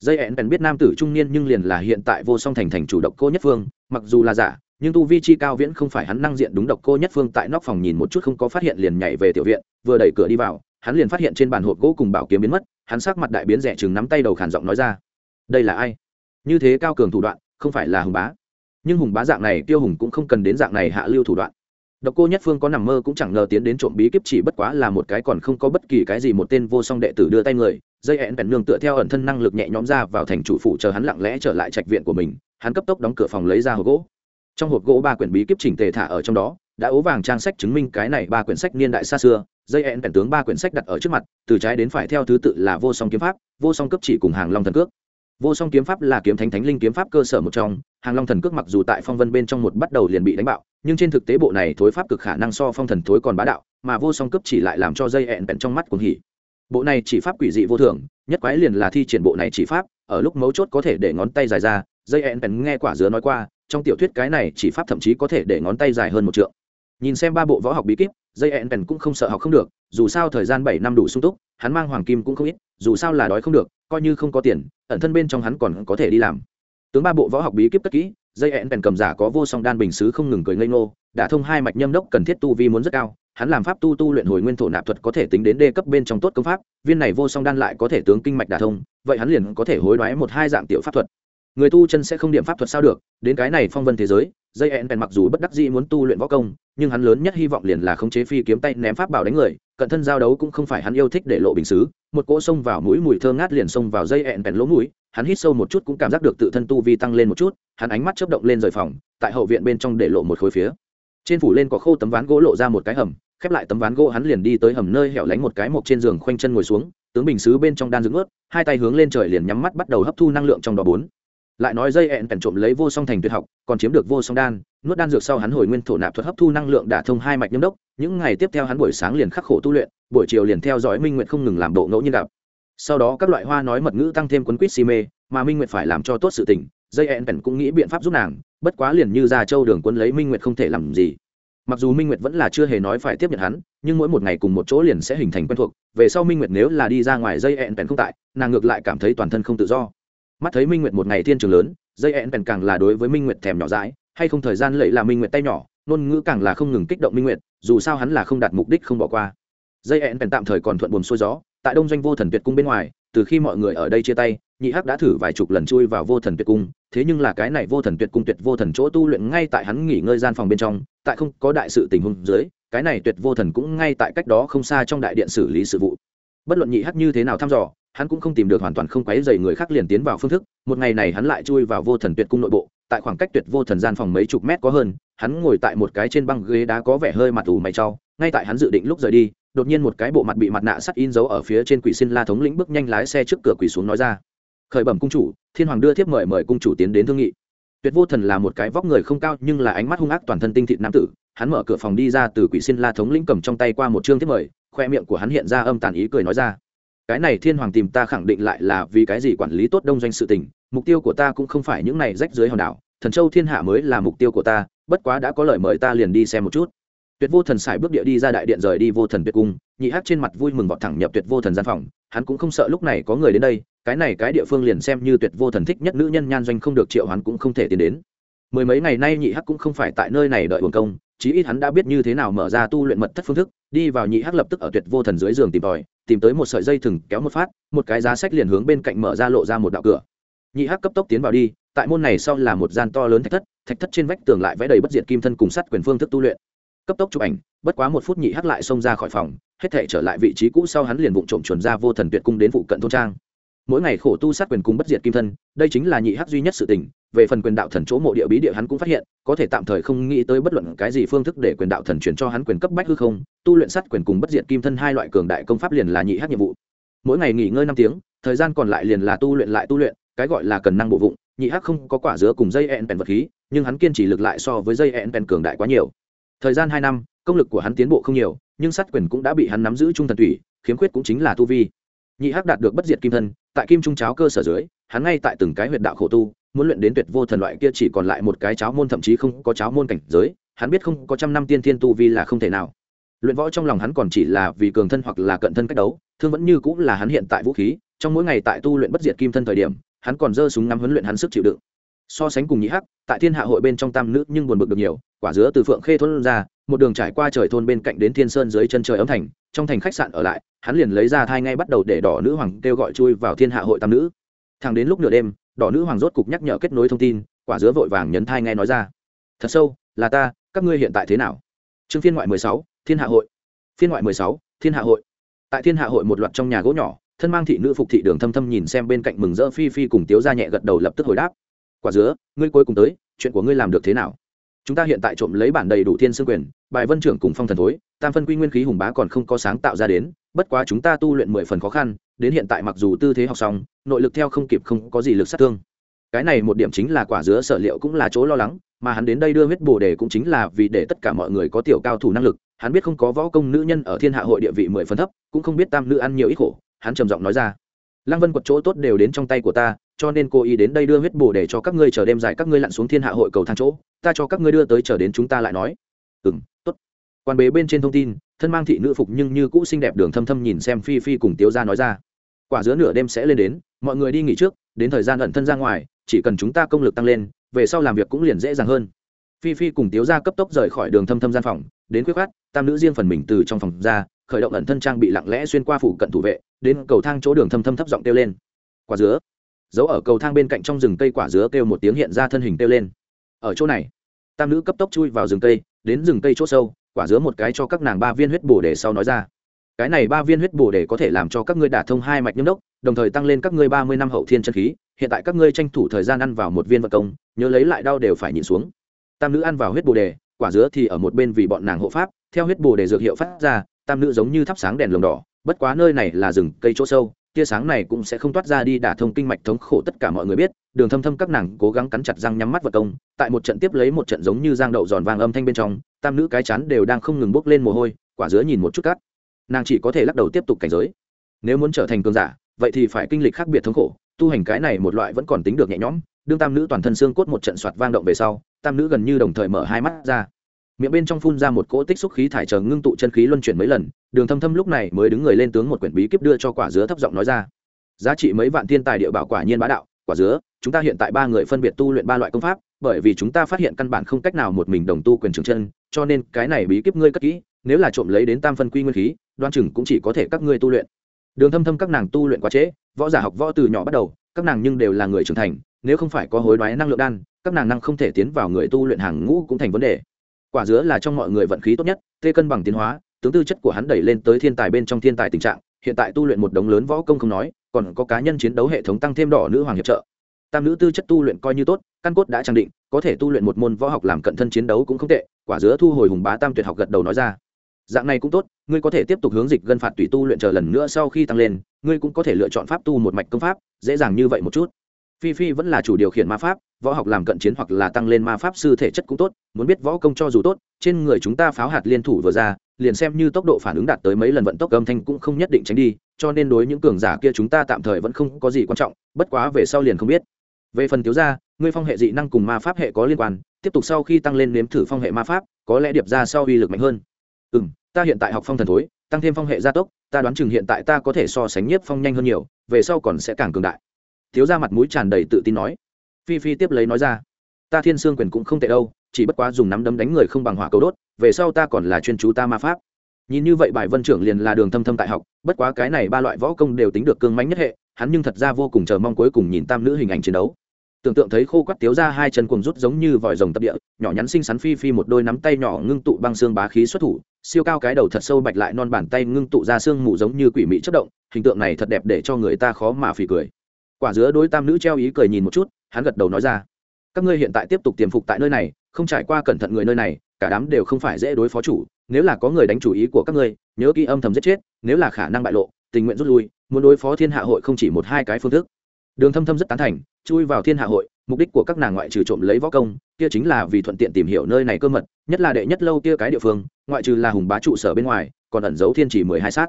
A: Dây ẹn bèn biết nam tử trung niên nhưng liền là hiện tại vô song thành thành chủ độc cô nhất phương, mặc dù là giả, nhưng tu vi chi cao viễn không phải hắn năng diện đúng độc cô nhất phương tại nóc phòng nhìn một chút không có phát hiện liền nhảy về tiểu viện, vừa đẩy cửa đi vào, hắn liền phát hiện trên bàn hộp gỗ cùng bảo kiếm biến mất, hắn sắc mặt đại biến rẻ chừng nắm tay đầu khản giọng nói ra. Đây là ai? Như thế cao cường thủ đoạn, không phải là hùng bá. Nhưng hùng bá dạng này, tiêu hùng cũng không cần đến dạng này hạ lưu thủ đoạn. Độc cô nhất phương có nằm mơ cũng chẳng ngờ tiến đến trộm bí kíp chỉ bất quá là một cái còn không có bất kỳ cái gì một tên vô song đệ tử đưa tay người, dây hẹn bèn nương tựa theo ẩn thân năng lực nhẹ nhõm ra vào thành chủ phụ chờ hắn lặng lẽ trở lại trạch viện của mình, hắn cấp tốc đóng cửa phòng lấy ra hộp gỗ. Trong hộp gỗ ba quyển bí kíp chỉnh tề thả ở trong đó, đã ố vàng trang sách chứng minh cái này ba quyển sách niên đại xa xưa, dây hẹn bèn tướng ba quyển sách đặt ở trước mặt, từ trái đến phải theo thứ tự là vô song kiếm pháp, vô song cấp chỉ cùng hàng long thần cước vô song kiếm pháp là kiếm thánh thánh linh kiếm pháp cơ sở một trong, hàng long thần cước mặc dù tại phong vân bên trong một bắt đầu liền bị đánh bạo, nhưng trên thực tế bộ này thối pháp cực khả năng so phong thần thối còn bá đạo, mà vô song cấp chỉ lại làm cho dây hẹn bẹn trong mắt cuồng hỉ. Bộ này chỉ pháp quỷ dị vô thường, nhất quái liền là thi triển bộ này chỉ pháp, ở lúc mấu chốt có thể để ngón tay dài ra, dây ẹn bẹn nghe quả dứa nói qua, trong tiểu thuyết cái này chỉ pháp thậm chí có thể để ngón tay dài hơn một trượng. Nhìn xem ba bộ võ học bí kíp dây ẹn bèn cũng không sợ học không được, dù sao thời gian bảy năm đủ sung túc, hắn mang hoàng kim cũng không ít, dù sao là đói không được, coi như không có tiền, ẩn thân bên trong hắn còn có thể đi làm. Tướng ba bộ võ học bí kíp cất kỹ dây ẹn bèn cầm giả có vô song đan bình xứ không ngừng cười ngây ngô, đã thông hai mạch nhâm đốc cần thiết tu vi muốn rất cao, hắn làm pháp tu tu luyện hồi nguyên thổ nạp thuật có thể tính đến đê cấp bên trong tốt công pháp, viên này vô song đan lại có thể tướng kinh mạch đả thông, vậy hắn liền có thể hối đoái một hai dạng tiểu pháp thuật. Người tu chân sẽ không điểm pháp thuật sao được, đến cái này phong vân thế giới dây ẹn bèn mặc dù bất đắc dĩ muốn tu luyện võ công, nhưng hắn lớn nhất hy vọng liền là khống chế phi kiếm tay ném pháp bảo đánh người, cận thân giao đấu cũng không phải hắn yêu thích để lộ bình xứ. Một cỗ xông vào mũi mùi thơ ngát liền xông vào dây ẹn bèn lỗ mũi, hắn hít sâu một chút cũng cảm giác được tự thân tu vi tăng lên một chút, hắn ánh mắt chớp động lên rời phòng, tại hậu viện bên trong để lộ một khối phía. Trên phủ lên có khô tấm ván gỗ lộ ra một cái hầm, khép lại tấm ván gỗ hắn liền đi tới hầm nơi hẻo lánh một cái mộc trên giường khoanh chân ngồi xuống, tướng bình xứ bên trong đan dưỡng ướt, hai tay hướng lên trời liền nhắm mắt bắt đầu hấp thu năng lượng trong đó bốn lại nói dây ẹn cẩn trộm lấy vô song thành tuyệt học, còn chiếm được vô song đan, nuốt đan dược sau hắn hồi nguyên thổ nạp thuật hấp thu năng lượng đả thông hai mạch nhâm đốc, những ngày tiếp theo hắn buổi sáng liền khắc khổ tu luyện, buổi chiều liền theo dõi minh nguyện không ngừng làm bộ ngẫu nhiên gặp. Sau đó các loại hoa nói mật ngữ tăng thêm quấn quýt si mê, mà minh nguyện phải làm cho tốt sự tình, dây ẹn cẩn cũng nghĩ biện pháp giúp nàng, bất quá liền như ra châu đường quân lấy minh nguyện không thể làm gì. Mặc dù minh nguyệt vẫn là chưa hề nói phải tiếp nhận hắn, nhưng mỗi một ngày cùng một chỗ liền sẽ hình thành quen thuộc, về sau minh nguyệt nếu là đi ra ngoài dây ẹn bèn không tại, nàng ngược lại cảm thấy toàn thân không tự do mắt thấy minh nguyệt một ngày thiên trường lớn dây ẹn bèn càng là đối với minh nguyệt thèm nhỏ dãi hay không thời gian lẫy là minh nguyệt tay nhỏ ngôn ngữ càng là không ngừng kích động minh nguyệt dù sao hắn là không đạt mục đích không bỏ qua dây ẹn bèn tạm thời còn thuận buồm xuôi gió tại đông doanh vô thần tuyệt cung bên ngoài từ khi mọi người ở đây chia tay nhị hắc đã thử vài chục lần chui vào vô thần tuyệt cung thế nhưng là cái này vô thần tuyệt cung tuyệt vô thần chỗ tu luyện ngay tại hắn nghỉ ngơi gian phòng bên trong tại không có đại sự tình huống dưới cái này tuyệt vô thần cũng ngay tại cách đó không xa trong đại điện xử lý sự vụ bất luận nhị hắc như thế nào thăm dò hắn cũng không tìm được hoàn toàn không quấy dày người khác liền tiến vào phương thức, một ngày này hắn lại chui vào vô thần tuyệt cung nội bộ, tại khoảng cách tuyệt vô thần gian phòng mấy chục mét có hơn, hắn ngồi tại một cái trên băng ghế đá có vẻ hơi mặt ủ mày trau ngay tại hắn dự định lúc rời đi, đột nhiên một cái bộ mặt bị mặt nạ sắt in dấu ở phía trên quỷ xin la thống lĩnh bước nhanh lái xe trước cửa quỷ xuống nói ra. Khởi bẩm cung chủ, thiên hoàng đưa thiếp mời mời cung chủ tiến đến thương nghị. Tuyệt vô thần là một cái vóc người không cao nhưng là ánh mắt hung ác toàn thân tinh thịt nam tử, hắn mở cửa phòng đi ra từ quỷ xin la thống lĩnh cầm trong tay qua một chương thiếp mời, khoe miệng của hắn hiện ra âm tàn ý cười nói ra cái này thiên hoàng tìm ta khẳng định lại là vì cái gì quản lý tốt đông doanh sự tình, mục tiêu của ta cũng không phải những này rách dưới hòn đảo, thần châu thiên hạ mới là mục tiêu của ta, bất quá đã có lời mời ta liền đi xem một chút. Tuyệt vô thần xài bước địa đi ra đại điện rời đi vô thần tuyệt cung, nhị hát trên mặt vui mừng vọt thẳng nhập tuyệt vô thần gian phòng, hắn cũng không sợ lúc này có người đến đây, cái này cái địa phương liền xem như tuyệt vô thần thích nhất nữ nhân nhan doanh không được triệu hắn cũng không thể tiến đến. Mười mấy ngày nay nhị hắc cũng không phải tại nơi này đợi buồn công chí ít hắn đã biết như thế nào mở ra tu luyện mật thất phương thức, đi vào nhị hắc lập tức ở tuyệt vô thần dưới giường tìm tòi, tìm tới một sợi dây thừng kéo một phát, một cái giá sách liền hướng bên cạnh mở ra lộ ra một đạo cửa. Nhị hắc cấp tốc tiến vào đi, tại môn này sau là một gian to lớn thạch thất thạch thất trên vách tường lại vẽ đầy bất diệt kim thân cùng sắt quyền phương thức tu luyện. Cấp tốc chụp ảnh, bất quá một phút nhị hắc lại xông ra khỏi phòng, hết thể trở lại vị trí cũ sau hắn liền vụng trộm chuẩn ra vô thần tuyệt cung đến phụ cận thôn trang mỗi ngày khổ tu sát quyền cung bất diệt kim thân, đây chính là nhị hắc duy nhất sự tình, về phần quyền đạo thần chỗ mộ địa bí địa hắn cũng phát hiện, có thể tạm thời không nghĩ tới bất luận cái gì phương thức để quyền đạo thần chuyển cho hắn quyền cấp bách hư không, tu luyện sát quyền cùng bất diệt kim thân hai loại cường đại công pháp liền là nhị hắc nhiệm vụ. Mỗi ngày nghỉ ngơi năm tiếng, thời gian còn lại liền là tu luyện lại tu luyện, cái gọi là cần năng bộ vụng, nhị hắc không có quả dứa cùng dây ẹn pèn vật khí, nhưng hắn kiên trì lực lại so với dây ẹn pèn cường đại quá nhiều. Thời gian hai năm, công lực của hắn tiến bộ không nhiều, nhưng sát quyền cũng đã bị hắn nắm giữ trung thần thủy khiếm khuyết cũng chính là tu vi. Nhị hắc đạt được bất diệt kim thân tại kim trung cháo cơ sở dưới, hắn ngay tại từng cái huyệt đạo khổ tu, muốn luyện đến tuyệt vô thần loại kia chỉ còn lại một cái cháo môn thậm chí không có cháo môn cảnh giới, hắn biết không có trăm năm tiên thiên tu vi là không thể nào. Luyện võ trong lòng hắn còn chỉ là vì cường thân hoặc là cận thân cách đấu, thương vẫn như cũng là hắn hiện tại vũ khí, trong mỗi ngày tại tu luyện bất diệt kim thân thời điểm, hắn còn giơ súng ngắm huấn luyện hắn sức chịu đựng. So sánh cùng nhị hắc, tại thiên hạ hội bên trong tam nữ nhưng buồn bực được nhiều, quả dứa từ phượng khê thôn ra một đường trải qua trời thôn bên cạnh đến thiên sơn dưới chân trời ấm thành, trong thành khách sạn ở lại, hắn liền lấy ra thai ngay bắt đầu để đỏ nữ hoàng kêu gọi chui vào thiên hạ hội tam nữ. Thẳng đến lúc nửa đêm, đỏ nữ hoàng rốt cục nhắc nhở kết nối thông tin, quả dứa vội vàng nhấn thai nghe nói ra. Thật sâu, là ta, các ngươi hiện tại thế nào? Chương phiên ngoại mười sáu, thiên hạ hội. Phiên ngoại mười sáu, thiên hạ hội. Tại thiên hạ hội một loạt trong nhà gỗ nhỏ, thân mang thị nữ phục thị đường thâm thâm nhìn xem bên cạnh mừng rỡ phi phi cùng tiếu ra nhẹ gật đầu lập tức hồi đáp. Quả dứa, ngươi cuối cùng tới, chuyện của ngươi làm được thế nào? Chúng ta hiện tại trộm lấy bản đầy đủ thiên sương quyền, bài vân trưởng cùng phong thần thối, tam phân quy nguyên khí hùng bá còn không có sáng tạo ra đến, bất quá chúng ta tu luyện mười phần khó khăn, đến hiện tại mặc dù tư thế học xong, nội lực theo không kịp không có gì lực sát thương. Cái này một điểm chính là quả dứa sở liệu cũng là chỗ lo lắng, mà hắn đến đây đưa huyết bồ đề cũng chính là vì để tất cả mọi người có tiểu cao thủ năng lực, hắn biết không có võ công nữ nhân ở thiên hạ hội địa vị mười phần thấp, cũng không biết tam nữ ăn nhiều ít khổ, hắn trầm giọng nói ra. Lăng vân quật chỗ tốt đều đến trong tay của ta cho nên cô ý đến đây đưa huyết bổ để cho các ngươi chờ đêm dài các ngươi lặn xuống thiên hạ hội cầu thang chỗ, ta cho các ngươi đưa tới chờ đến chúng ta lại nói. Ừ m t ố t quan bế bên trên thông tin, thân mang thị nữ phục nhưng như cũ xinh đẹp đường thâm thâm nhìn xem phi phi cùng tiếu ra nói ra. Quả giữa nửa đêm sẽ lên đến, mọi người đi nghỉ trước, đến thời gian ẩn thân ra ngoài, chỉ cần chúng ta công lực tăng lên, về sau làm việc cũng liền dễ dàng hơn. Phi phi cùng tiếu ra cấp tốc rời khỏi đường thâm thâm gian phòng, đến quyết khát tam nữ riêng phần mình từ trong phòng ra, khởi động ẩn thân trang bị lặng lẽ xuyên qua phủ cận thủ vệ, đến cầu thang chỗ đường thâm thâm thấp giọng kêu lên. Quả dứa giấu ở cầu thang bên cạnh trong rừng cây quả dứa kêu một tiếng hiện ra thân hình kêu lên. Ở chỗ này, tam nữ cấp tốc chui vào rừng cây, đến rừng cây chỗ sâu, quả dứa một cái cho các nàng ba viên huyết bổ để sau nói ra. Cái này ba viên huyết bổ để có thể làm cho các ngươi đả thông hai mạch nhâm đốc, đồng thời tăng lên các ngươi ba mươi năm hậu thiên chân khí, hiện tại các ngươi tranh thủ thời gian ăn vào một viên vật công, nhớ lấy lại đau đều phải nhìn xuống. Tam nữ ăn vào huyết bồ đề quả dứa thì ở một bên vì bọn nàng hộ pháp, theo huyết bồ đề dược hiệu phát ra, tam nữ giống như thắp sáng đèn lồng đỏ, bất quá nơi này là rừng cây chỗ sâu tia sáng này cũng sẽ không toát ra đi, đả thông kinh mạch thống khổ tất cả mọi người biết. Đường thâm thâm các nàng cố gắng cắn chặt răng nhắm mắt vật công, tại một trận tiếp lấy một trận giống như giang đậu giòn vàng âm thanh bên trong, tam nữ cái chắn đều đang không ngừng bốc lên mồ hôi, quả dứa nhìn một chút cắt nàng chỉ có thể lắc đầu tiếp tục cảnh giới. Nếu muốn trở thành cường giả, vậy thì phải kinh lịch khác biệt thống khổ, tu hành cái này một loại vẫn còn tính được nhẹ nhõm. Đương tam nữ toàn thân xương cốt một trận soạt vang động về sau, tam nữ gần như đồng thời mở hai mắt ra miệng bên trong phun ra một cỗ tích xúc khí thải chờ ngưng tụ chân khí luân chuyển mấy lần, đường thâm thâm lúc này mới đứng người lên tướng một quyển bí kíp đưa cho quả dứa thấp giọng nói ra. Giá trị mấy vạn thiên tài địa bảo quả nhiên bá đạo, quả dứa, chúng ta hiện tại ba người phân biệt tu luyện ba loại công pháp, bởi vì chúng ta phát hiện căn bản không cách nào một mình đồng tu quyền trường chân, cho nên cái này bí kíp ngươi cất kỹ, nếu là trộm lấy đến tam phân quy nguyên khí, đoan chừng cũng chỉ có thể các ngươi tu luyện. Đường thâm thâm các nàng tu luyện quá trễ, võ giả học võ từ nhỏ bắt đầu, các nàng nhưng đều là người trưởng thành, nếu không phải có hối đoái năng lượng đan, các nàng năng không thể tiến vào người tu luyện hàng ngũ cũng thành vấn đề quả dứa là trong mọi người vận khí tốt nhất, tê cân bằng tiến hóa, tướng tư chất của hắn đẩy lên tới thiên tài bên trong thiên tài tình trạng, hiện tại tu luyện một đống lớn võ công không nói, còn có cá nhân chiến đấu hệ thống tăng thêm đỏ nữ hoàng hiệp trợ. Tam nữ tư chất tu luyện coi như tốt, căn cốt đã trang định, có thể tu luyện một môn võ học làm cận thân chiến đấu cũng không tệ, quả dứa thu hồi hùng bá tam tuyệt học gật đầu nói ra. Dạng này cũng tốt, ngươi có thể tiếp tục hướng dịch gân phạt tùy tu luyện chờ lần nữa sau khi tăng lên, ngươi cũng có thể lựa chọn pháp tu một mạch công pháp, dễ dàng như vậy một chút phi phi vẫn là chủ điều khiển ma pháp, võ học làm cận chiến hoặc là tăng lên ma pháp sư thể chất cũng tốt, muốn biết võ công cho dù tốt, trên người chúng ta pháo hạt liên thủ vừa ra, liền xem như tốc độ phản ứng đạt tới mấy lần vận tốc âm thanh cũng không nhất định tránh đi, cho nên đối những cường giả kia chúng ta tạm thời vẫn không có gì quan trọng, bất quá về sau liền không biết. Về phần thiếu gia, ngươi phong hệ dị năng cùng ma pháp hệ có liên quan, tiếp tục sau khi tăng lên nếm thử phong hệ ma pháp, có lẽ điệp ra sau uy lực mạnh hơn. Ừ m ta hiện tại học phong thần thối, tăng thêm phong hệ gia tốc, ta đoán chừng hiện tại ta có thể so sánh nhiếp phong nhanh hơn nhiều, về sau còn sẽ càng cường đại thiếu ra mặt mũi tràn đầy tự tin nói. Phi phi tiếp lấy nói ra, ta thiên sương quyền cũng không tệ đâu, chỉ bất quá dùng nắm đấm đánh người không bằng hỏa cầu đốt, về sau ta còn là chuyên chú ta ma pháp. Nhìn như vậy bài vân trưởng liền là đường thâm thâm tại học, bất quá cái này ba loại võ công đều tính được cương mánh nhất hệ, hắn nhưng thật ra vô cùng chờ mong cuối cùng nhìn tam nữ hình ảnh chiến đấu. Tưởng tượng thấy khô quắt tiếu ra hai chân cuồng rút giống như vòi rồng tập địa, nhỏ nhắn xinh xắn phi phi một đôi nắm tay nhỏ ngưng tụ băng xương bá khí xuất thủ, siêu cao cái đầu thật sâu bạch lại non bàn tay ngưng tụ ra xương mù giống như quỷ mỹ chất động, hình tượng này thật đẹp để cho người ta khó mà phì cười quả dứa đối tam nữ treo ý cười nhìn một chút, hắn gật đầu nói ra. Các ngươi hiện tại tiếp tục tiềm phục tại nơi này, không trải qua cẩn thận người nơi này, cả đám đều không phải dễ đối phó chủ, nếu là có người đánh chủ ý của các ngươi, nhớ kỹ âm thầm giết chết, nếu là khả năng bại lộ, tình nguyện rút lui, muốn đối phó thiên hạ hội không chỉ một hai cái phương thức. Đường thâm thâm rất tán thành, chui vào thiên hạ hội, mục đích của các nàng ngoại trừ trộm lấy võ công, kia chính là vì thuận tiện tìm hiểu nơi này cơ mật, nhất là đệ nhất lâu kia cái địa phương, ngoại trừ là hùng bá trụ sở bên ngoài, còn ẩn giấu thiên chỉ mười hai sát.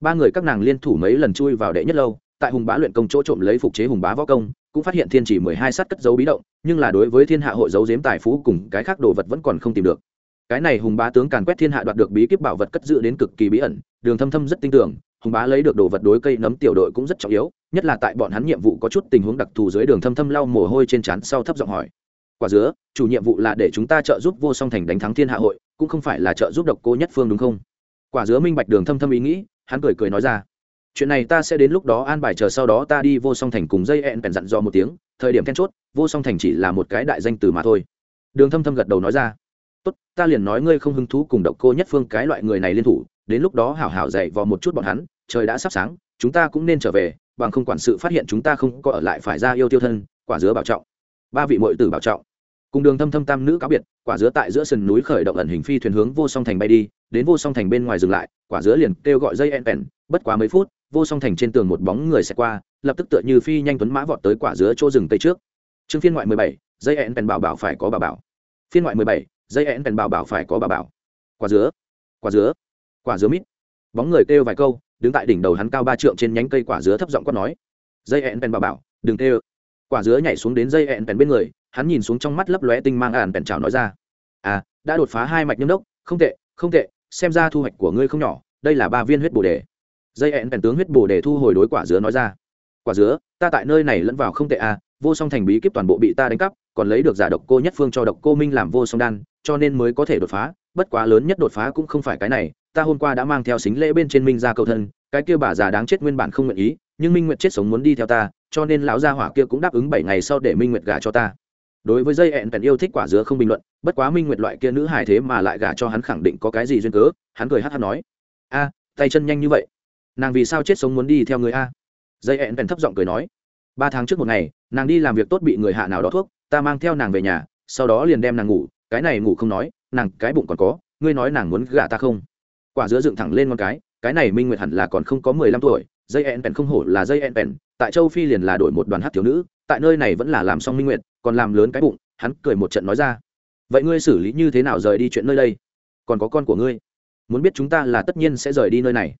A: Ba người các nàng liên thủ mấy lần chui vào đệ nhất lâu tại hùng bá luyện công chỗ trộm lấy phục chế hùng bá võ công, cũng phát hiện thiên chỉ mười hai sát cất dấu bí động, nhưng là đối với thiên hạ hội giấu giếm tài phú cùng cái khác đồ vật vẫn còn không tìm được. Cái này hùng bá tướng càn quét thiên hạ đoạt được bí kíp bảo vật cất giữ đến cực kỳ bí ẩn, đường thâm thâm rất tin tưởng hùng bá lấy được đồ vật đối cây nấm tiểu đội cũng rất trọng yếu, nhất là tại bọn hắn nhiệm vụ có chút tình huống đặc thù dưới đường thâm thâm lau mồ hôi trên trán sau thấp giọng hỏi. Quả dứa, chủ nhiệm vụ là để chúng ta trợ giúp vô song thành đánh thắng thiên hạ hội, cũng không phải là trợ giúp độc cô nhất phương đúng không? Quả dứa minh bạch đường thâm thâm ý nghĩ, hắn cười cười nói ra chuyện này ta sẽ đến lúc đó an bài chờ sau đó ta đi vô song thành cùng dây ẹn bèn dặn dò một tiếng, thời điểm then chốt, vô song thành chỉ là một cái đại danh từ mà thôi. Đường thâm thâm gật đầu nói ra, tốt, ta liền nói ngươi không hứng thú cùng độc cô nhất phương cái loại người này liên thủ, đến lúc đó hảo hảo dạy vào một chút bọn hắn, trời đã sắp sáng, chúng ta cũng nên trở về, bằng không quản sự phát hiện chúng ta không có ở lại phải ra yêu tiêu thân, quả dứa bảo trọng. Ba vị mội tử bảo trọng. Cùng đường thâm thâm tam nữ cáo biệt, quả dứa tại giữa sườn núi khởi động ẩn hình phi thuyền hướng vô song thành bay đi, đến vô song thành bên ngoài dừng lại, quả dứa liền kêu gọi dây en pèn bất quá mấy phút vô song thành trên tường một bóng người sẽ qua, lập tức tựa như phi nhanh tuấn mã vọt tới quả dứa chỗ rừng tây trước. Chương phiên ngoại mười bảy, dây ẹn pèn bảo bảo phải có bảo bảo. Phiên ngoại mười bảy, dây ẹn pèn bảo bảo phải có bảo bảo. Quả dứa quả dứa quả dứa mít. Bóng người kêu vài câu, đứng tại đỉnh đầu hắn cao ba trượng trên nhánh cây quả dứa thấp giọng quát nói. Dây ẹn bèn bảo bảo, đừng kêu. Quả dứa nhảy xuống đến dây ẹn bèn bên người, hắn nhìn xuống trong mắt lấp lóe tinh mang ạn bèn chào nói ra. À đã đột phá hai mạch nhâm đốc, không tệ không tệ, xem ra thu hoạch của ngươi không nhỏ, đây là ba viên huyết bồ đề dây ẹn bèn tướng huyết bồ để thu hồi đối quả dứa nói ra. Quả dứa, ta tại nơi này lẫn vào không tệ à vô song thành bí kíp toàn bộ bị ta đánh cắp, còn lấy được giả độc cô nhất phương cho độc cô minh làm vô song đan, cho nên mới có thể đột phá. Bất quá lớn nhất đột phá cũng không phải cái này, ta hôm qua đã mang theo xính lễ bên trên minh ra cầu thân, cái kia bà già đáng chết nguyên bản không nguyện ý, nhưng minh nguyệt chết sống muốn đi theo ta, cho nên lão gia hỏa kia cũng đáp ứng bảy ngày sau để minh nguyệt gả cho ta. Đối với dây ẹn bèn yêu thích quả dứa không bình luận, bất quá minh nguyệt loại kia nữ hài thế mà lại gả cho hắn khẳng định có cái gì duyên cớ, hắn cười hát hát nói. A, tay chân nhanh như vậy nàng vì sao chết sống muốn đi theo người a? Dây ẹn bèn thấp giọng cười nói, ba tháng trước một ngày, nàng đi làm việc tốt bị người hạ nào đó thuốc, ta mang theo nàng về nhà, sau đó liền đem nàng ngủ, cái này ngủ không nói, nàng cái bụng còn có, ngươi nói nàng muốn gả ta không? Quả giữa dựng thẳng lên con cái cái này minh nguyệt hẳn là còn không có mười lăm tuổi, dây ẹn pèn không hổ là dây ẹn pèn tại châu phi liền là đổi một đoàn hát thiếu nữ, tại nơi này vẫn là làm xong minh nguyệt, còn làm lớn cái bụng, hắn cười một trận nói ra, vậy ngươi xử lý như thế nào rời đi chuyện nơi đây? Còn có con của ngươi, muốn biết chúng ta là tất nhiên sẽ rời đi nơi này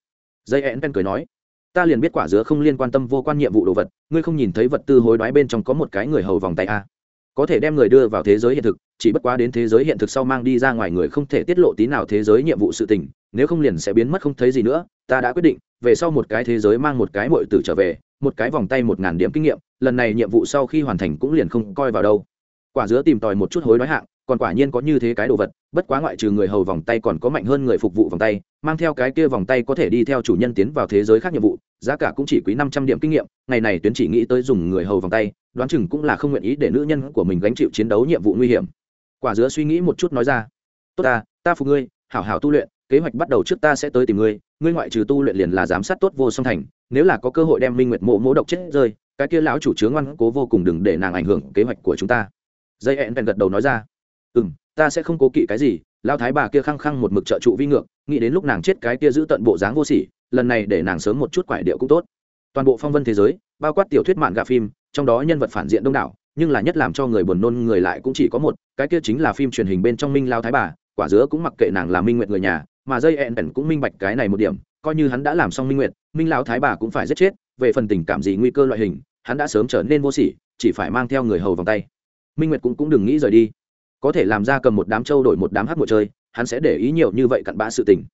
A: dây ẹn pen cười nói, ta liền biết quả dứa không liên quan tâm vô quan nhiệm vụ đồ vật, ngươi không nhìn thấy vật tư hối đoái bên trong có một cái người hầu vòng tay a à? có thể đem người đưa vào thế giới hiện thực, chỉ bất quá đến thế giới hiện thực sau mang đi ra ngoài người không thể tiết lộ tí nào thế giới nhiệm vụ sự tình, nếu không liền sẽ biến mất không thấy gì nữa ta đã quyết định, về sau một cái thế giới mang một cái mội tử trở về, một cái vòng tay một ngàn điểm kinh nghiệm, lần này nhiệm vụ sau khi hoàn thành cũng liền không coi vào đâu quả dứa tìm tòi một chút hối đoái hạng còn quả nhiên có như thế cái đồ vật, bất quá ngoại trừ người hầu vòng tay còn có mạnh hơn người phục vụ vòng tay, mang theo cái kia vòng tay có thể đi theo chủ nhân tiến vào thế giới khác nhiệm vụ, giá cả cũng chỉ quý năm trăm điểm kinh nghiệm, ngày này tuyến chỉ nghĩ tới dùng người hầu vòng tay, đoán chừng cũng là không nguyện ý để nữ nhân của mình gánh chịu chiến đấu nhiệm vụ nguy hiểm. Quả dứa suy nghĩ một chút nói ra, tốt ta ta phục ngươi, hảo hảo tu luyện, kế hoạch bắt đầu trước ta sẽ tới tìm ngươi ngươi ngoại trừ tu luyện liền là giám sát tốt vô song thành, nếu là có cơ hội đem minh nguyệt mộ mỗ độc chết rơi, cái kia lão chủ chứa ngoan cố vô cùng đừng để nàng ảnh hưởng kế hoạch của chúng ta. Dây hẹn bèn gật đầu nói ra ừ m ta sẽ không cố kỵ cái gì lao thái bà kia khăng khăng một mực trợ trụ vi ngược, nghĩ đến lúc nàng chết cái kia giữ tận bộ dáng vô sỉ, lần này để nàng sớm một chút quải điệu cũng tốt. Toàn bộ phong vân thế giới, bao quát tiểu thuyết mạng gà phim, trong đó nhân vật phản diện đông đảo, nhưng là nhất làm cho người buồn nôn người lại cũng chỉ có một, cái kia chính là phim truyền hình bên trong minh lao thái bà, quả dứa cũng mặc kệ nàng là minh nguyệt người nhà, mà dây ẹn ẩn cũng minh bạch cái này một điểm, coi như hắn đã làm xong minh nguyệt, minh lão thái bà cũng phải giết chết, về phần tình cảm gì nguy cơ loại hình, hắn đã sớm trở nên vô sỉ, chỉ phải mang theo người hầu vòng tay. Minh nguyệt cũng cũng đừng nghĩ rời đi có thể làm ra cầm một đám trâu đổi một đám hát một chơi, hắn sẽ để ý nhiều như vậy cặn bã sự tình.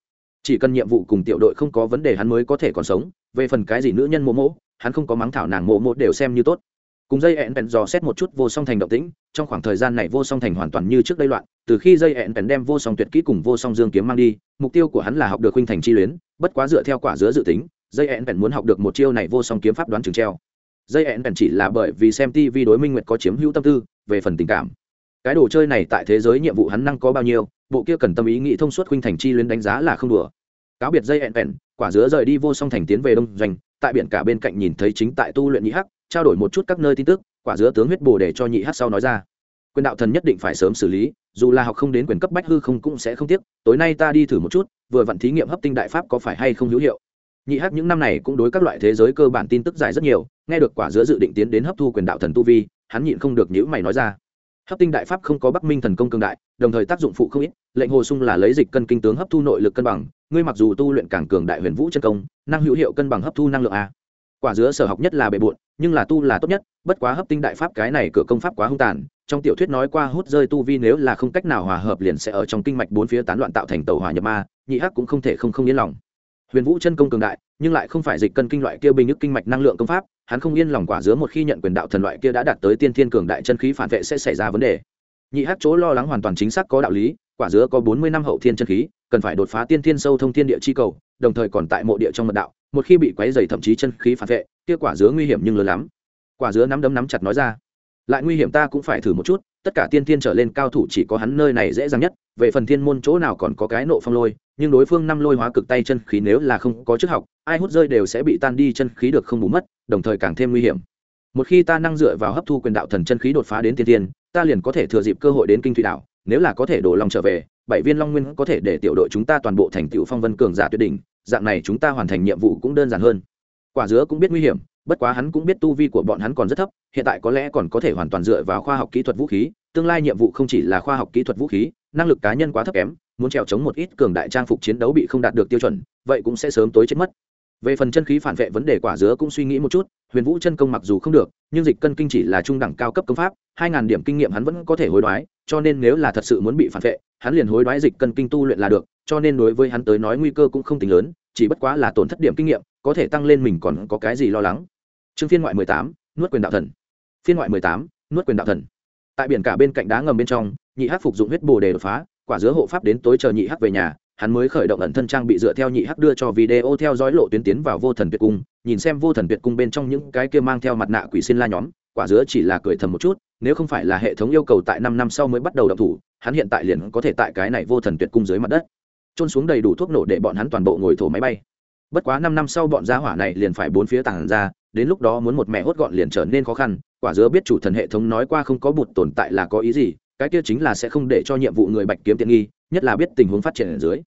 A: Chỉ cần nhiệm vụ cùng tiểu đội không có vấn đề hắn mới có thể còn sống, về phần cái gì nữ nhân mộ mộ hắn không có mắng thảo nàng mộ mộ đều xem như tốt. Cùng dây ẹn bèn dò xét một chút vô song thành động tĩnh, trong khoảng thời gian này vô song thành hoàn toàn như trước đây loạn, từ khi dây ẹn bèn đem vô song tuyệt kỹ cùng vô song dương kiếm mang đi, mục tiêu của hắn là học được huynh thành chi luyến, bất quá dựa theo quả giữa dự tính dây ẹn bèn muốn học được một chiêu này vô song kiếm pháp đoán chừng treo. Dây ẹn bèn chỉ là bởi vì xem tv đối minh nguyệt có chiếm hữu tâm tư, về phần tình cảm cái đồ chơi này tại thế giới nhiệm vụ hắn năng có bao nhiêu bộ kia cần tâm ý nghĩ thông suốt khuynh thành chi luyến đánh giá là không đùa. Cáo biệt dây ẹn ẹn, quả dứa rời đi vô song thành tiến về đông doanh tại biển cả bên cạnh nhìn thấy chính tại tu luyện nhị hắc trao đổi một chút các nơi tin tức quả dứa tướng huyết bồ để cho nhị hắc sau nói ra. Quyền đạo thần nhất định phải sớm xử lý dù là học không đến quyền cấp bách hư không cũng sẽ không tiếc tối nay ta đi thử một chút vừa vặn thí nghiệm hấp tinh đại pháp có phải hay không hữu hiệu. Nhị hắc những năm này cũng đối các loại thế giới cơ bản tin tức dài rất nhiều nghe được quả dứa dự định tiến đến hấp thu quyền đạo thần tu vi hắn nhịn không được nhữ mày nói ra hấp tinh đại pháp không có bắc minh thần công cương đại, đồng thời tác dụng phụ không ít, lệnh hồ sung là lấy dịch cân kinh tướng hấp thu nội lực cân bằng, ngươi mặc dù tu luyện càng cường đại huyền vũ chân công, năng hữu hiệu cân bằng hấp thu năng lượng a. Quả dứa sở học nhất là bề bộn, nhưng là tu là tốt nhất, bất quá hấp tinh đại pháp cái này cửa công pháp quá hung tàn, trong tiểu thuyết nói qua hút rơi tu vi nếu là không cách nào hòa hợp liền sẽ ở trong kinh mạch bốn phía tán loạn tạo thành tàu hòa nhập ma, nhị hắc cũng không thể không không yên lòng. Huyền vũ chân công cường đại, nhưng lại không phải dịch cân kinh loại kia bình nhức kinh mạch năng lượng công pháp hắn không yên lòng quả dứa một khi nhận quyền đạo thần loại kia đã đạt tới tiên thiên cường đại chân khí phản vệ sẽ xảy ra vấn đề. Nhị hắc chỗ lo lắng hoàn toàn chính xác có đạo lý, quả dứa có bốn mươi năm hậu thiên chân khí, cần phải đột phá tiên thiên sâu thông thiên địa chi cầu, đồng thời còn tại mộ địa trong mật đạo, một khi bị quấy dày thậm chí chân khí phản vệ, kia quả dứa nguy hiểm nhưng lớn lắm. Quả dứa nắm đấm nắm chặt nói ra, lại nguy hiểm ta cũng phải thử một chút tất cả tiên thiên trở lên cao thủ chỉ có hắn nơi này dễ dàng nhất, về phần thiên môn chỗ nào còn có cái nộ phong lôi, nhưng đối phương năm lôi hóa cực tay chân khí nếu là không có chức học, ai hút rơi đều sẽ bị tan đi chân khí được không bù mất, đồng thời càng thêm nguy hiểm. Một khi ta năng dựa vào hấp thu quyền đạo thần chân khí đột phá đến tiên thiên, ta liền có thể thừa dịp cơ hội đến kinh thủy đảo, nếu là có thể đổ lòng trở về, bảy viên long nguyên có thể để tiểu đội chúng ta toàn bộ thành tựu phong vân cường giả tuyệt đỉnh, dạng này chúng ta hoàn thành nhiệm vụ cũng đơn giản hơn. Quả dứa cũng biết nguy hiểm bất quá hắn cũng biết tu vi của bọn hắn còn rất thấp, hiện tại có lẽ còn có thể hoàn toàn dựa vào khoa học kỹ thuật vũ khí, tương lai nhiệm vụ không chỉ là khoa học kỹ thuật vũ khí, năng lực cá nhân quá thấp kém, muốn trèo chống một ít cường đại trang phục chiến đấu bị không đạt được tiêu chuẩn, vậy cũng sẽ sớm tối chết mất. Về phần chân khí phản vệ vấn đề quả dứa cũng suy nghĩ một chút, huyền vũ chân công mặc dù không được, nhưng dịch cân kinh chỉ là trung đẳng cao cấp công pháp, hai ngàn điểm kinh nghiệm hắn vẫn có thể hối đoái, cho nên nếu là thật sự muốn bị phản vệ, hắn liền hối đoái dịch cân kinh tu luyện là được, cho nên đối với hắn tới nói nguy cơ cũng không tính lớn chỉ bất quá là tổn thất điểm kinh nghiệm, có thể tăng lên mình còn có cái gì lo lắng. Chương phiên ngoại mười tám, nuốt quyền đạo thần. Phiên ngoại mười tám, nuốt quyền đạo thần. Tại biển cả bên cạnh đá ngầm bên trong, nhị hắc phục dụng huyết bồ đề đột phá, quả dứa hộ pháp đến tối chờ nhị hắc về nhà, hắn mới khởi động ẩn thân trang bị dựa theo nhị hắc đưa cho video theo dõi lộ tuyến tiến vào vô thần tuyệt cung, nhìn xem vô thần tuyệt cung bên trong những cái kia mang theo mặt nạ quỷ xin la nhóm, quả dứa chỉ là cười thầm một chút, nếu không phải là hệ thống yêu cầu tại năm năm sau mới bắt đầu động thủ, hắn hiện tại liền có thể tại cái này vô thần tuyệt cung dưới mặt đất trôn xuống đầy đủ thuốc nổ để bọn hắn toàn bộ ngồi thổ máy bay. Bất quá năm năm sau bọn gia hỏa này liền phải bốn phía tàng ra, đến lúc đó muốn một mẹ hốt gọn liền trở nên khó khăn, quả dứa biết chủ thần hệ thống nói qua không có bụt tồn tại là có ý gì, cái kia chính là sẽ không để cho nhiệm vụ người bạch kiếm tiện nghi, nhất là biết tình huống phát triển ở dưới.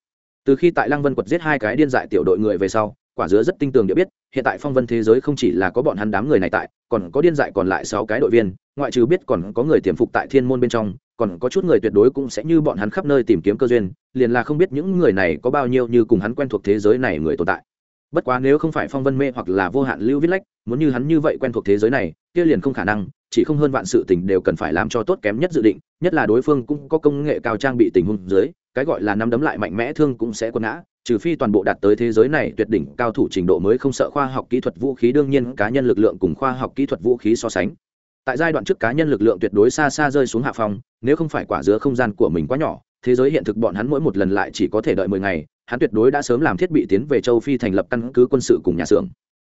A: Từ khi tại lăng vân quật giết hai cái điên dại tiểu đội người về sau, quả dứa rất tinh tường địa biết, hiện tại phong vân thế giới không chỉ là có bọn hắn đám người này tại, còn có điên dại còn lại sáu cái đội viên ngoại trừ biết còn có người tiềm phục tại thiên môn bên trong, còn có chút người tuyệt đối cũng sẽ như bọn hắn khắp nơi tìm kiếm cơ duyên, liền là không biết những người này có bao nhiêu như cùng hắn quen thuộc thế giới này người tồn tại. Bất quá nếu không phải phong vân mê hoặc là vô hạn lưu viết lách, muốn như hắn như vậy quen thuộc thế giới này, kia liền không khả năng, chỉ không hơn vạn sự tình đều cần phải làm cho tốt kém nhất dự định, nhất là đối phương cũng có công nghệ cao trang bị tình huống dưới, cái gọi là nắm đấm lại mạnh mẽ thương cũng sẽ quân ngã, trừ phi toàn bộ đạt tới thế giới này tuyệt đỉnh, cao thủ trình độ mới không sợ khoa học kỹ thuật vũ khí, đương nhiên cá nhân lực lượng cùng khoa học kỹ thuật vũ khí so sánh tại giai đoạn trước cá nhân lực lượng tuyệt đối xa xa rơi xuống hạ phong, nếu không phải quả giữa không gian của mình quá nhỏ, thế giới hiện thực bọn hắn mỗi một lần lại chỉ có thể đợi mười ngày, hắn tuyệt đối đã sớm làm thiết bị tiến về châu phi thành lập căn cứ quân sự cùng nhà xưởng.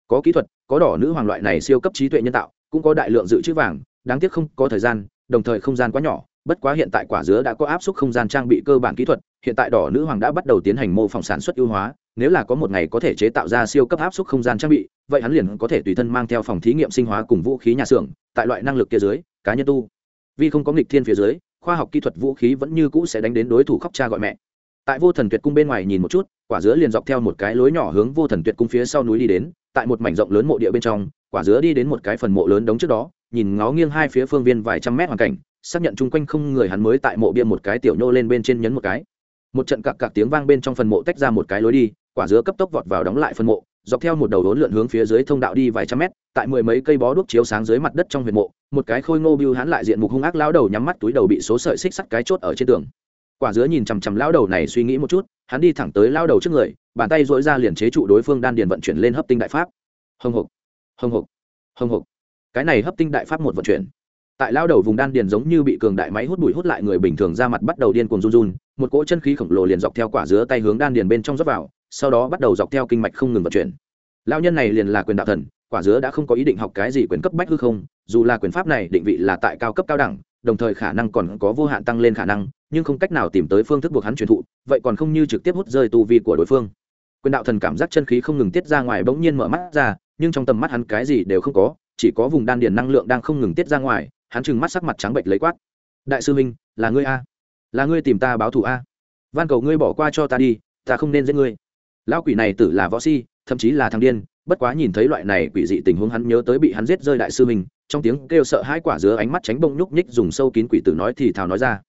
A: Có kỹ thuật, có đỏ nữ hoàng loại này siêu cấp trí tuệ nhân tạo, cũng có đại lượng dự trữ vàng, đáng tiếc không có thời gian, đồng thời không gian quá nhỏ, bất quá hiện tại quả dứa đã có áp suất không gian trang bị cơ bản kỹ thuật, hiện tại đỏ nữ hoàng đã bắt đầu tiến hành mô phỏng sản xuất ưu hóa nếu là có một ngày có thể chế tạo ra siêu cấp áp suất không gian trang bị, vậy hắn liền có thể tùy thân mang theo phòng thí nghiệm sinh hóa cùng vũ khí nhà xưởng, tại loại năng lực kia dưới, cá nhân tu. Vì không có nghịch thiên phía dưới, khoa học kỹ thuật vũ khí vẫn như cũ sẽ đánh đến đối thủ khóc cha gọi mẹ. Tại vô thần tuyệt cung bên ngoài nhìn một chút, quả dứa liền dọc theo một cái lối nhỏ hướng vô thần tuyệt cung phía sau núi đi đến, tại một mảnh rộng lớn mộ địa bên trong, quả dứa đi đến một cái phần mộ lớn đống trước đó, nhìn ngó nghiêng hai phía phương viên vài trăm mét hoàn cảnh, xác nhận chung quanh không người hắn mới tại mộ bia một cái tiểu nhô lên bên trên nhấn một cái. Một trận cặc cặc tiếng vang bên trong phần mộ tách ra một cái lối đi quả dứa cấp tốc vọt vào đóng lại phân mộ, dọc theo một đầu đốn lượn hướng phía dưới thông đạo đi vài trăm mét, tại mười mấy cây bó đuốc chiếu sáng dưới mặt đất trong huyệt mộ, một cái khôi ngô biêu hắn lại diện mục hung ác lao đầu nhắm mắt túi đầu bị số sợi xích sắt cái chốt ở trên tường. Quả dứa nhìn chằm chằm lao đầu này suy nghĩ một chút, hắn đi thẳng tới lao đầu trước người, bàn tay dỗi ra liền chế trụ đối phương đan điền vận chuyển lên hấp tinh đại pháp. Hồng hộc hồng hộc hồng hộc cái này hấp tinh đại pháp một vận chuyển. Tại lao đầu vùng đan điền giống như bị cường đại máy hút bụi hút lại người bình thường ra mặt bắt đầu điên cuồng run run, một cỗ chân khí khổng lồ liền dọc theo quả dứa tay hướng đan điền bên trong rót vào sau đó bắt đầu dọc theo kinh mạch không ngừng vận chuyển. Lao nhân này liền là quyền đạo thần, quả dứa đã không có ý định học cái gì quyền cấp bách hư không, dù là quyền pháp này định vị là tại cao cấp cao đẳng, đồng thời khả năng còn có vô hạn tăng lên khả năng, nhưng không cách nào tìm tới phương thức buộc hắn truyền thụ, vậy còn không như trực tiếp hút rơi tu vi của đối phương. Quyền đạo thần cảm giác chân khí không ngừng tiết ra ngoài bỗng nhiên mở mắt ra, nhưng trong tầm mắt hắn cái gì đều không có, chỉ có vùng đan điền năng lượng đang không ngừng tiết ra ngoài, hắn trừng mắt sắc mặt trắng bệnh lấy quát. Đại sư minh là ngươi a? Là ngươi tìm ta báo thù a? Van cầu ngươi bỏ qua cho ta đi, ta không nên giết ngươi lão quỷ này tử là võ si thậm chí là thằng điên bất quá nhìn thấy loại này quỷ dị tình huống hắn nhớ tới bị hắn giết rơi đại sư mình, trong tiếng kêu sợ hai quả dứa ánh mắt tránh bông nhúc nhích dùng sâu kín quỷ tử nói thì thào nói ra.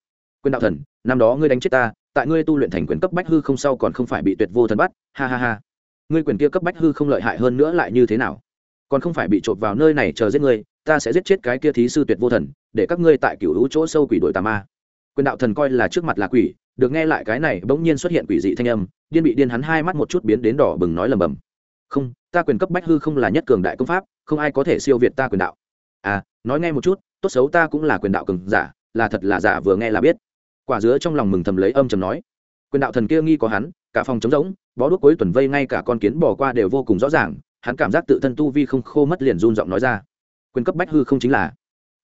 A: Quyền đạo thần năm đó ngươi đánh chết ta tại ngươi tu luyện thành quyền cấp bách hư không sau còn không phải bị tuyệt vô thần bắt ha ha ha. Ngươi quyền kia cấp bách hư không lợi hại hơn nữa lại như thế nào? Còn không phải bị trộm vào nơi này chờ giết ngươi ta sẽ giết chết cái kia thí sư tuyệt vô thần để các ngươi tại cựu hữu chỗ sâu quỷ đội tà ma. Quyền đạo thần coi là trước mặt là quỷ được nghe lại cái này bỗng nhiên xuất hiện quỷ dị thanh âm điên bị điên hắn hai mắt một chút biến đến đỏ bừng nói lầm bầm. Không, ta quyền cấp bách hư không là nhất cường đại công pháp, không ai có thể siêu việt ta quyền đạo. À nói nghe một chút, tốt xấu ta cũng là quyền đạo cường giả, là thật là giả vừa nghe là biết. Quả dứa trong lòng mừng thầm lấy âm trầm nói. Quyền đạo thần kia nghi có hắn, cả phòng trống rỗng, bó đuốc cuối tuần vây ngay cả con kiến bỏ qua đều vô cùng rõ ràng, hắn cảm giác tự thân tu vi không khô mất liền run giọng nói ra. Quyền cấp bách hư không chính là.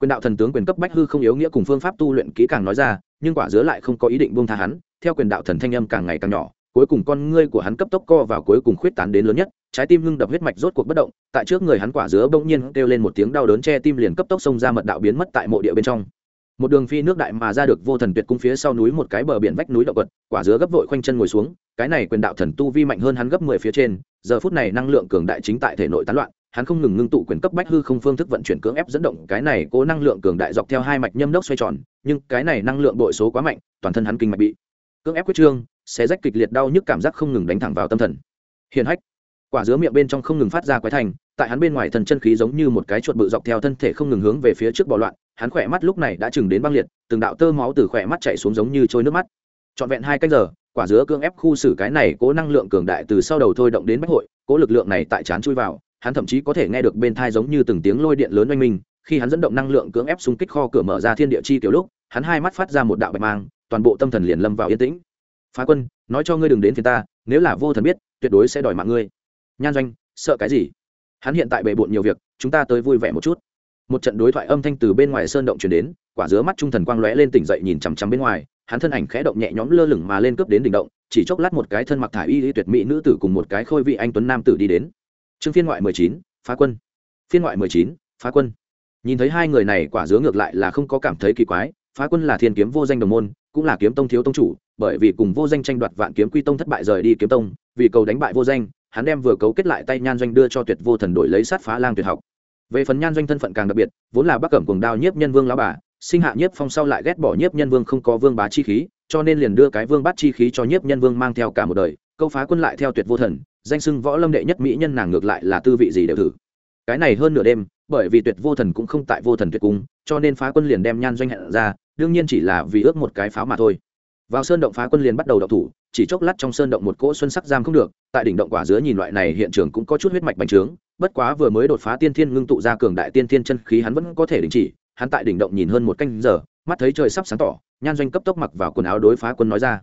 A: Quyền đạo thần tướng quyền cấp bách hư không yếu nghĩa cùng phương pháp tu luyện kỹ càng nói ra, nhưng quả dứa lại không có ý định buông tha hắn, theo quyền đạo thần thanh âm càng ngày càng nhỏ cuối cùng con ngươi của hắn cấp tốc co vào cuối cùng khuyết tán đến lớn nhất, trái tim ngưng đập huyết mạch rốt cuộc bất động, tại trước người hắn quả dứa bỗng nhiên kêu lên một tiếng đau đớn che tim liền cấp tốc xông ra mật đạo biến mất tại mộ địa bên trong. Một đường phi nước đại mà ra được vô thần tuyệt cung phía sau núi một cái bờ biển vách núi động vật, quả dứa gấp vội khoanh chân ngồi xuống, cái này quyền đạo thần tu vi mạnh hơn hắn gấp mười phía trên, giờ phút này năng lượng cường đại chính tại thể nội tán loạn, hắn không ngừng ngưng tụ quyền cấp bách hư không phương thức vận chuyển cưỡng ép dẫn động, cái này cố năng lượng cường đại dọc theo hai mạch nhâm đốc xoay tròn, nhưng cái này năng lượng bội số quá mạnh, toàn thân hắn kinh mạch bị cưỡng ép quyết trương, xé rách kịch liệt đau nhức cảm giác không ngừng đánh thẳng vào tâm thần. Hiền hách, quả dứa miệng bên trong không ngừng phát ra quái thành, tại hắn bên ngoài thần chân khí giống như một cái chuột bự dọc theo thân thể không ngừng hướng về phía trước bò loạn, hắn khỏe mắt lúc này đã chừng đến băng liệt, từng đạo tơ máu từ khỏe mắt chạy xuống giống như trôi nước mắt. Trọn vẹn hai canh giờ, quả dứa cưỡng ép khu xử cái này cố năng lượng cường đại từ sau đầu thôi động đến bách hội, cố lực lượng này tại chán chui vào, hắn thậm chí có thể nghe được bên thai giống như từng tiếng lôi điện lớn oanh minh, khi hắn dẫn động năng lượng cưỡng ép xung kích kho cửa mở ra thiên địa chi kiểu lúc, hắn hai mắt phát ra một đạo bạch mang toàn bộ tâm thần liền lâm vào yên tĩnh. Phá quân, nói cho ngươi đừng đến phiền ta, nếu là vô thần biết, tuyệt đối sẽ đòi mạng ngươi. Nhan doanh, sợ cái gì? Hắn hiện tại bề bộn nhiều việc, chúng ta tới vui vẻ một chút. Một trận đối thoại âm thanh từ bên ngoài sơn động chuyển đến, quả dứa mắt trung thần quang lóe lên tỉnh dậy nhìn chằm chằm bên ngoài, hắn thân ảnh khẽ động nhẹ nhõm lơ lửng mà lên cướp đến đỉnh động, chỉ chốc lát một cái thân mặc thải y y tuyệt mỹ nữ tử cùng một cái khôi vị anh tuấn nam tử đi đến. Chương phiên ngoại mười chín, phá quân. Phiên ngoại mười chín, phá quân. Nhìn thấy hai người này, quả dứa ngược lại là không có cảm thấy kỳ quái, phá quân là thiên kiếm vô danh đồng môn cũng là kiếm tông thiếu tông chủ, bởi vì cùng vô danh tranh đoạt vạn kiếm quy tông thất bại rời đi kiếm tông, vì cầu đánh bại vô danh, hắn đem vừa cấu kết lại tay nhan doanh đưa cho tuyệt vô thần đổi lấy sát phá lang tuyệt học. Về phần nhan doanh thân phận càng đặc biệt, vốn là bắc cẩm cùng đao nhiếp nhân vương lão bà, sinh hạ nhiếp phong sau lại ghét bỏ nhiếp nhân vương không có vương bá chi khí, cho nên liền đưa cái vương bát chi khí cho nhiếp nhân vương mang theo cả một đời, câu phá quân lại theo tuyệt vô thần, danh sưng võ lâm đệ nhất mỹ nhân nàng ngược lại là tư vị gì đều thử. Cái này hơn nửa đêm, bởi vì tuyệt vô thần cũng không tại vô thần tuyệt cung, cho nên phá quân liền đem nhan doanh hẹn ra đương nhiên chỉ là vì ước một cái pháo mà thôi. Vào sơn động phá quân liền bắt đầu đậu thủ, chỉ chốc lát trong sơn động một cỗ xuân sắc giam không được, tại đỉnh động quả dứa nhìn loại này hiện trường cũng có chút huyết mạch bành trướng, bất quá vừa mới đột phá tiên thiên ngưng tụ ra cường đại tiên thiên chân khí hắn vẫn có thể đình chỉ, hắn tại đỉnh động nhìn hơn một canh giờ, mắt thấy trời sắp sáng tỏ, nhan doanh cấp tốc mặc vào quần áo đối phá quân nói ra.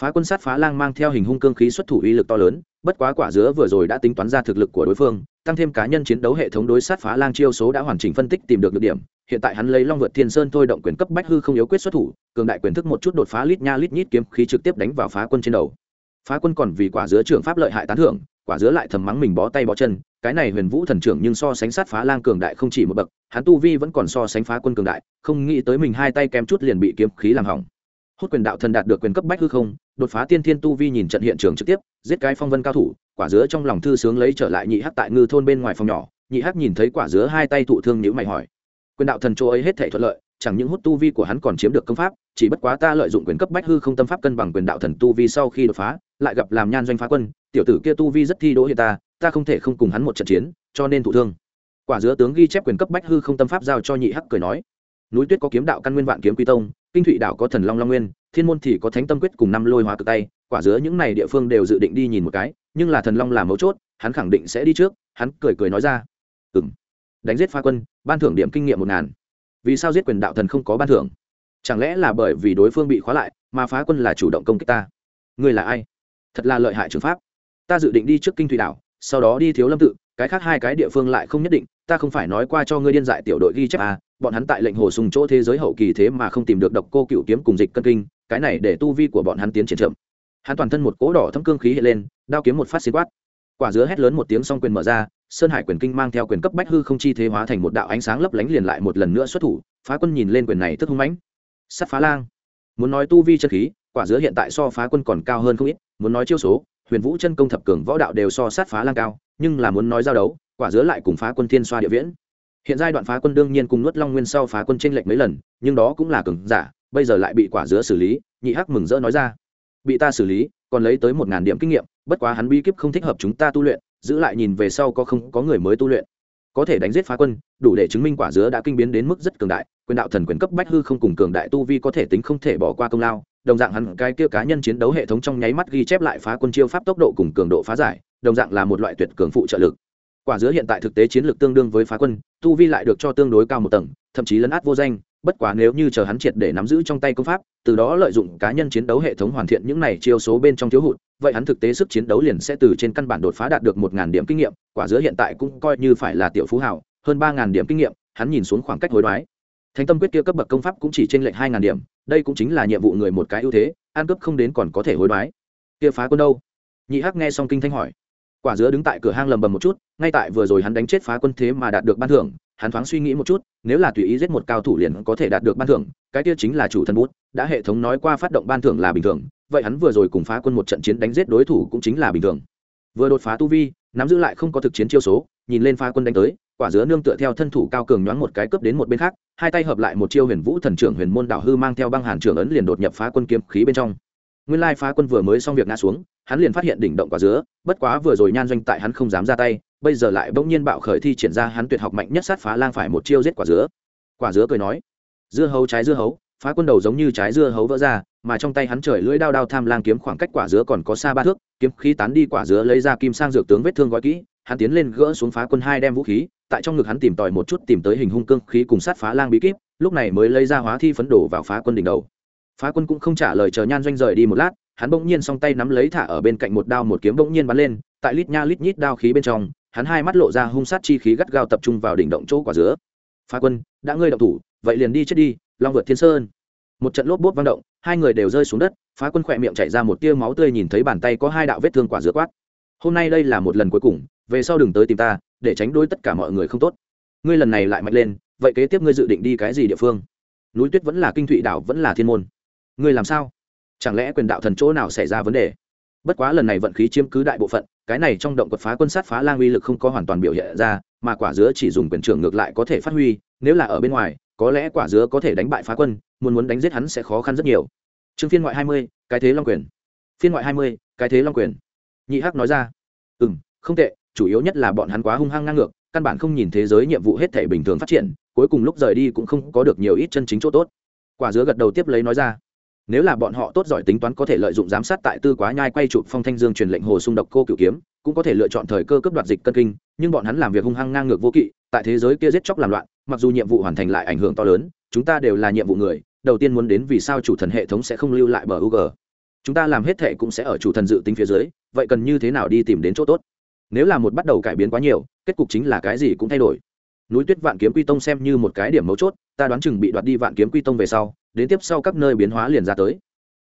A: Phá quân sát phá lang mang theo hình hung cương khí xuất thủ uy lực to lớn, bất quá quả dứa vừa rồi đã tính toán ra thực lực của đối phương, tăng thêm cá nhân chiến đấu hệ thống đối sát phá lang chiêu số đã hoàn chỉnh phân tích tìm được được điểm hiện tại hắn lấy long vượt thiên sơn thôi động quyền cấp bách hư không yếu quyết xuất thủ, cường đại quyền thức một chút đột phá lít nha lít nhít kiếm khí trực tiếp đánh vào phá quân trên đầu. Phá quân còn vì quả dứa trưởng pháp lợi hại tán thưởng, quả dứa lại thầm mắng mình bó tay bó chân, cái này huyền vũ thần trưởng nhưng so sánh sát phá lang cường đại không chỉ một bậc, hắn tu vi vẫn còn so sánh phá quân cường đại, không nghĩ tới mình hai tay kém chút liền bị kiếm khí làm hỏng. Hốt quyền đạo thần đạt được quyền cấp bách hư không, đột phá tiên thiên tu vi nhìn trận hiện trường trực tiếp, giết cái phong vân cao thủ, quả dứa trong lòng thư sướng lấy trở lại nhị hắc tại ngư thôn bên ngoài phòng nhỏ, nhị hắc nhìn thấy quả dứa hai tay thụ thương nhữ mày hỏi quyền đạo thần chỗ ấy hết thể thuận lợi, chẳng những hút tu vi của hắn còn chiếm được công pháp, chỉ bất quá ta lợi dụng quyền cấp bách hư không tâm pháp cân bằng quyền đạo thần tu vi sau khi đột phá, lại gặp làm nhan doanh phá quân, tiểu tử kia tu vi rất thi đỗ hiện ta ta không thể không cùng hắn một trận chiến, cho nên thụ thương. Quả dứa tướng ghi chép quyền cấp bách hư không tâm pháp giao cho nhị hắc cười nói, núi tuyết có kiếm đạo căn nguyên vạn kiếm quy tông, kinh thụy đạo có thần long long nguyên, thiên môn thì có thánh tâm quyết cùng năm lôi hóa cực tay, quả dứa những này địa phương đều dự định đi nhìn một cái, nhưng là thần long là mấu chốt, hắn khẳng định sẽ đi trước, hắn cười cười nói ra. Ừ đánh giết pha quân, ban thưởng điểm kinh nghiệm một ngàn. Vì sao giết quyền đạo thần không có ban thưởng? Chẳng lẽ là bởi vì đối phương bị khóa lại, mà phá quân là chủ động công kích ta? Ngươi là ai? Thật là lợi hại trường pháp. Ta dự định đi trước kinh thủy đảo, sau đó đi thiếu lâm tự, cái khác hai cái địa phương lại không nhất định, ta không phải nói qua cho ngươi điên dại tiểu đội ghi chép à bọn hắn tại lệnh hồ sùng chỗ thế giới hậu kỳ thế mà không tìm được độc cô cựu kiếm cùng dịch cân kinh, cái này để tu vi của bọn hắn tiến triển chậm. Hắn toàn thân một cỗ đỏ thâm cương khí hiện lên, đao kiếm một phát xí quát. Quả dứa hét lớn một tiếng song quyền mở ra sơn hải quyền kinh mang theo quyền cấp bách hư không chi thế hóa thành một đạo ánh sáng lấp lánh liền lại một lần nữa xuất thủ, phá quân nhìn lên quyền này tức hung mãnh. Sắt phá lang. Muốn nói tu vi chân khí, quả dứa hiện tại so phá quân còn cao hơn không ít, muốn nói chiêu số, huyền vũ chân công thập cường võ đạo đều so sát phá lang cao, nhưng là muốn nói giao đấu, quả dứa lại cùng phá quân thiên xoa địa viễn. Hiện giai đoạn phá quân đương nhiên cùng nuốt long nguyên sau phá quân tranh lệch mấy lần, nhưng đó cũng là cường giả, bây giờ lại bị quả dứa xử lý, nhị hắc mừng rỡ nói ra. Bị ta xử lý, còn lấy tới một ngàn điểm kinh nghiệm, bất quá hắn bi kíp không thích hợp chúng ta tu luyện giữ lại nhìn về sau có không có người mới tu luyện. Có thể đánh giết phá quân, đủ để chứng minh quả dứa đã kinh biến đến mức rất cường đại, quyền đạo thần quyền cấp bách hư không cùng cường đại tu vi có thể tính không thể bỏ qua công lao. Đồng dạng hắn cái kia cá nhân chiến đấu hệ thống trong nháy mắt ghi chép lại phá quân chiêu pháp tốc độ cùng cường độ phá giải, đồng dạng là một loại tuyệt cường phụ trợ lực. Quả dứa hiện tại thực tế chiến lược tương đương với phá quân, tu vi lại được cho tương đối cao một tầng, thậm chí lấn át vô danh, bất quá nếu như chờ hắn triệt để nắm giữ trong tay công pháp, từ đó lợi dụng cá nhân chiến đấu hệ thống hoàn thiện những này chiêu số bên trong thiếu hụt vậy hắn thực tế sức chiến đấu liền sẽ từ trên căn bản đột phá đạt được một ngàn điểm kinh nghiệm, quả dứa hiện tại cũng coi như phải là tiểu phú hảo hơn ba ngàn điểm kinh nghiệm, hắn nhìn xuống khoảng cách hối đoái. Thánh tâm quyết kia cấp bậc công pháp cũng chỉ trên lệnh hai ngàn điểm, đây cũng chính là nhiệm vụ người một cái ưu thế an cấp không đến còn có thể hối đoái. Kia phá quân đâu? Nhị hắc nghe xong kinh thanh hỏi. Quả dứa đứng tại cửa hang lầm bầm một chút, ngay tại vừa rồi hắn đánh chết phá quân thế mà đạt được ban thưởng, hắn thoáng suy nghĩ một chút, nếu là tùy ý giết một cao thủ liền có thể đạt được ban thưởng, cái kia chính là chủ thần bút, đã hệ thống nói qua phát động ban thưởng là bình thường vậy hắn vừa rồi cùng phá quân một trận chiến đánh giết đối thủ cũng chính là bình thường. Vừa đột phá tu vi, nắm giữ lại không có thực chiến chiêu số, nhìn lên phá quân đánh tới, quả dứa nương tựa theo thân thủ cao cường nhoáng một cái cướp đến một bên khác, hai tay hợp lại một chiêu huyền vũ thần trưởng huyền môn đạo hư mang theo băng hàn trưởng ấn liền đột nhập phá quân kiếm khí bên trong. Nguyên lai phá quân vừa mới xong việc ngã xuống, hắn liền phát hiện đỉnh động quả dứa bất quá vừa rồi nhan doanh tại hắn không dám ra tay, bây giờ lại bỗng nhiên bạo khởi thi triển ra hắn tuyệt học mạnh nhất sát phá lang phải một chiêu giết quả dứa quả dứa cười nói, dưa hấu trái dưa hấu phá quân đầu giống như trái dưa hấu vỡ ra, mà trong tay hắn trời lưỡi đao đao tham lang kiếm khoảng cách quả dứa còn có xa ba thước, kiếm khí tán đi quả dứa lấy ra kim sang dược tướng vết thương gói kỹ, hắn tiến lên gỡ xuống phá quân hai đem vũ khí, tại trong ngực hắn tìm tòi một chút tìm tới hình hung cương khí cùng sát phá lang bí kíp, lúc này mới lấy ra hóa thi phấn đổ vào phá quân đỉnh đầu. Phá quân cũng không trả lời chờ nhan doanh rời đi một lát, hắn bỗng nhiên song tay nắm lấy thả ở bên cạnh một đao một kiếm bỗng nhiên bắn lên, tại lít nha lít nhít đao khí bên trong, hắn hai mắt lộ ra hung sát chi khí gắt gao tập trung vào đỉnh động chỗ quả dứa. Phá quân, đã ngươi động thủ, vậy liền đi chết đi long vượt thiên sơn. Một trận lốp bốt vang động, hai người đều rơi xuống đất, phá quân khỏe miệng chảy ra một tia máu tươi nhìn thấy bàn tay có hai đạo vết thương quả dứa quát. Hôm nay đây là một lần cuối cùng, về sau đừng tới tìm ta, để tránh đôi tất cả mọi người không tốt. Ngươi lần này lại mạnh lên, vậy kế tiếp ngươi dự định đi cái gì địa phương? Núi tuyết vẫn là kinh thụy đảo, vẫn là thiên môn. Ngươi làm sao? Chẳng lẽ quyền đạo thần chỗ nào xảy ra vấn đề? Bất quá lần này vận khí chiếm cứ đại bộ phận, cái này trong động quật phá quân sát phá lang uy lực không có hoàn toàn biểu hiện ra, mà quả dứa chỉ dùng quyền trưởng ngược lại có thể phát huy, nếu là ở bên ngoài có lẽ quả dứa có thể đánh bại phá quân, muốn muốn đánh giết hắn sẽ khó khăn rất nhiều. Chương phiên ngoại hai mươi, cái thế long quyền. Phiên ngoại hai mươi, cái thế long quyền. Nhị hắc nói ra. Ừ m không tệ, chủ yếu nhất là bọn hắn quá hung hăng ngang ngược, căn bản không nhìn thế giới nhiệm vụ hết thể bình thường phát triển, cuối cùng lúc rời đi cũng không có được nhiều ít chân chính chỗ tốt. Quả dứa gật đầu tiếp lấy nói ra. Nếu là bọn họ tốt giỏi tính toán có thể lợi dụng giám sát tại tư quá nhai quay chụp phong thanh dương truyền lệnh hồ xung độc cô cửu kiếm, cũng có thể lựa chọn thời cơ cấp đoạt dịch cân kinh, nhưng bọn hắn làm việc hung hăng ngang ngược vô kỵ, tại thế giới kia giết chóc làm loạn mặc dù nhiệm vụ hoàn thành lại ảnh hưởng to lớn, chúng ta đều là nhiệm vụ người, đầu tiên muốn đến vì sao chủ thần hệ thống sẽ không lưu lại bờ u g chúng ta làm hết thệ cũng sẽ ở chủ thần dự tính phía dưới, vậy cần như thế nào đi tìm đến chỗ tốt? Nếu là một bắt đầu cải biến quá nhiều, kết cục chính là cái gì cũng thay đổi. Núi tuyết vạn kiếm quy tông xem như một cái điểm mấu chốt, ta đoán chừng bị đoạt đi vạn kiếm quy tông về sau, đến tiếp sau các nơi biến hóa liền ra tới.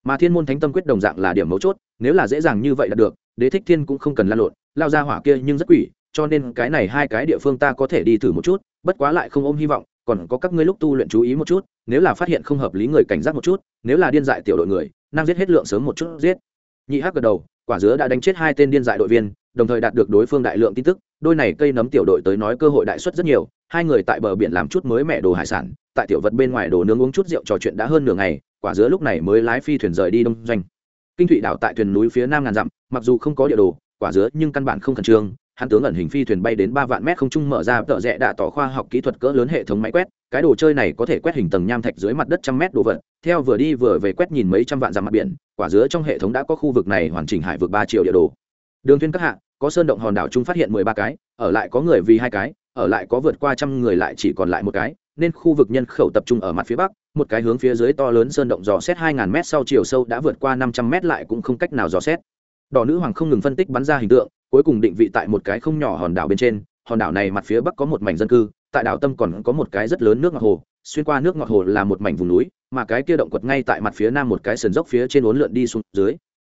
A: Mà thiên môn thánh tâm quyết đồng dạng là điểm mấu chốt, nếu là dễ dàng như vậy là được, đế thích thiên cũng không cần lan lộn, lao ra hỏa kia nhưng rất quỷ, cho nên cái này hai cái địa phương ta có thể đi thử một chút bất quá lại không ôm hy vọng, còn có các ngươi lúc tu luyện chú ý một chút, nếu là phát hiện không hợp lý người cảnh giác một chút, nếu là điên dại tiểu đội người, năng giết hết lượng sớm một chút giết. Nhị hắc gật đầu, quả dứa đã đánh chết hai tên điên dại đội viên, đồng thời đạt được đối phương đại lượng tin tức, đôi này cây nấm tiểu đội tới nói cơ hội đại suất rất nhiều, hai người tại bờ biển làm chút mới mẹ đồ hải sản, tại tiểu vật bên ngoài đồ nướng uống chút rượu trò chuyện đã hơn nửa ngày, quả dứa lúc này mới lái phi thuyền rời đi đông doanh. Kinh thụy đảo tại thuyền núi phía nam ngàn dặm, mặc dù không có địa đồ, quả dứa nhưng căn bản không khẩn trương hắn tướng ẩn hình phi thuyền bay đến ba vạn mét không trung mở ra tợ rẽ đạ tỏ khoa học kỹ thuật cỡ lớn hệ thống máy quét, cái đồ chơi này có thể quét hình tầng nham thạch dưới mặt đất trăm mét đồ vật, theo vừa đi vừa về quét nhìn mấy trăm vạn dặm mặt biển, quả dứa trong hệ thống đã có khu vực này hoàn chỉnh hải vực ba triệu địa đồ. Đường thuyên các hạ, có sơn động hòn đảo chúng phát hiện mười ba cái, ở lại có người vì hai cái, ở lại có vượt qua trăm người lại chỉ còn lại một cái, nên khu vực nhân khẩu tập trung ở mặt phía bắc, một cái hướng phía dưới to lớn sơn động dò xét hai ngàn mét sau chiều sâu đã vượt qua năm trăm mét lại cũng không cách nào dò xét. Đỏ nữ hoàng không ngừng phân tích bắn ra hình tượng cuối cùng định vị tại một cái không nhỏ hòn đảo bên trên, hòn đảo này mặt phía bắc có một mảnh dân cư, tại đảo tâm còn có một cái rất lớn nước ngọt hồ, xuyên qua nước ngọt hồ là một mảnh vùng núi, mà cái kia động quật ngay tại mặt phía nam một cái sườn dốc phía trên uốn lượn đi xuống dưới.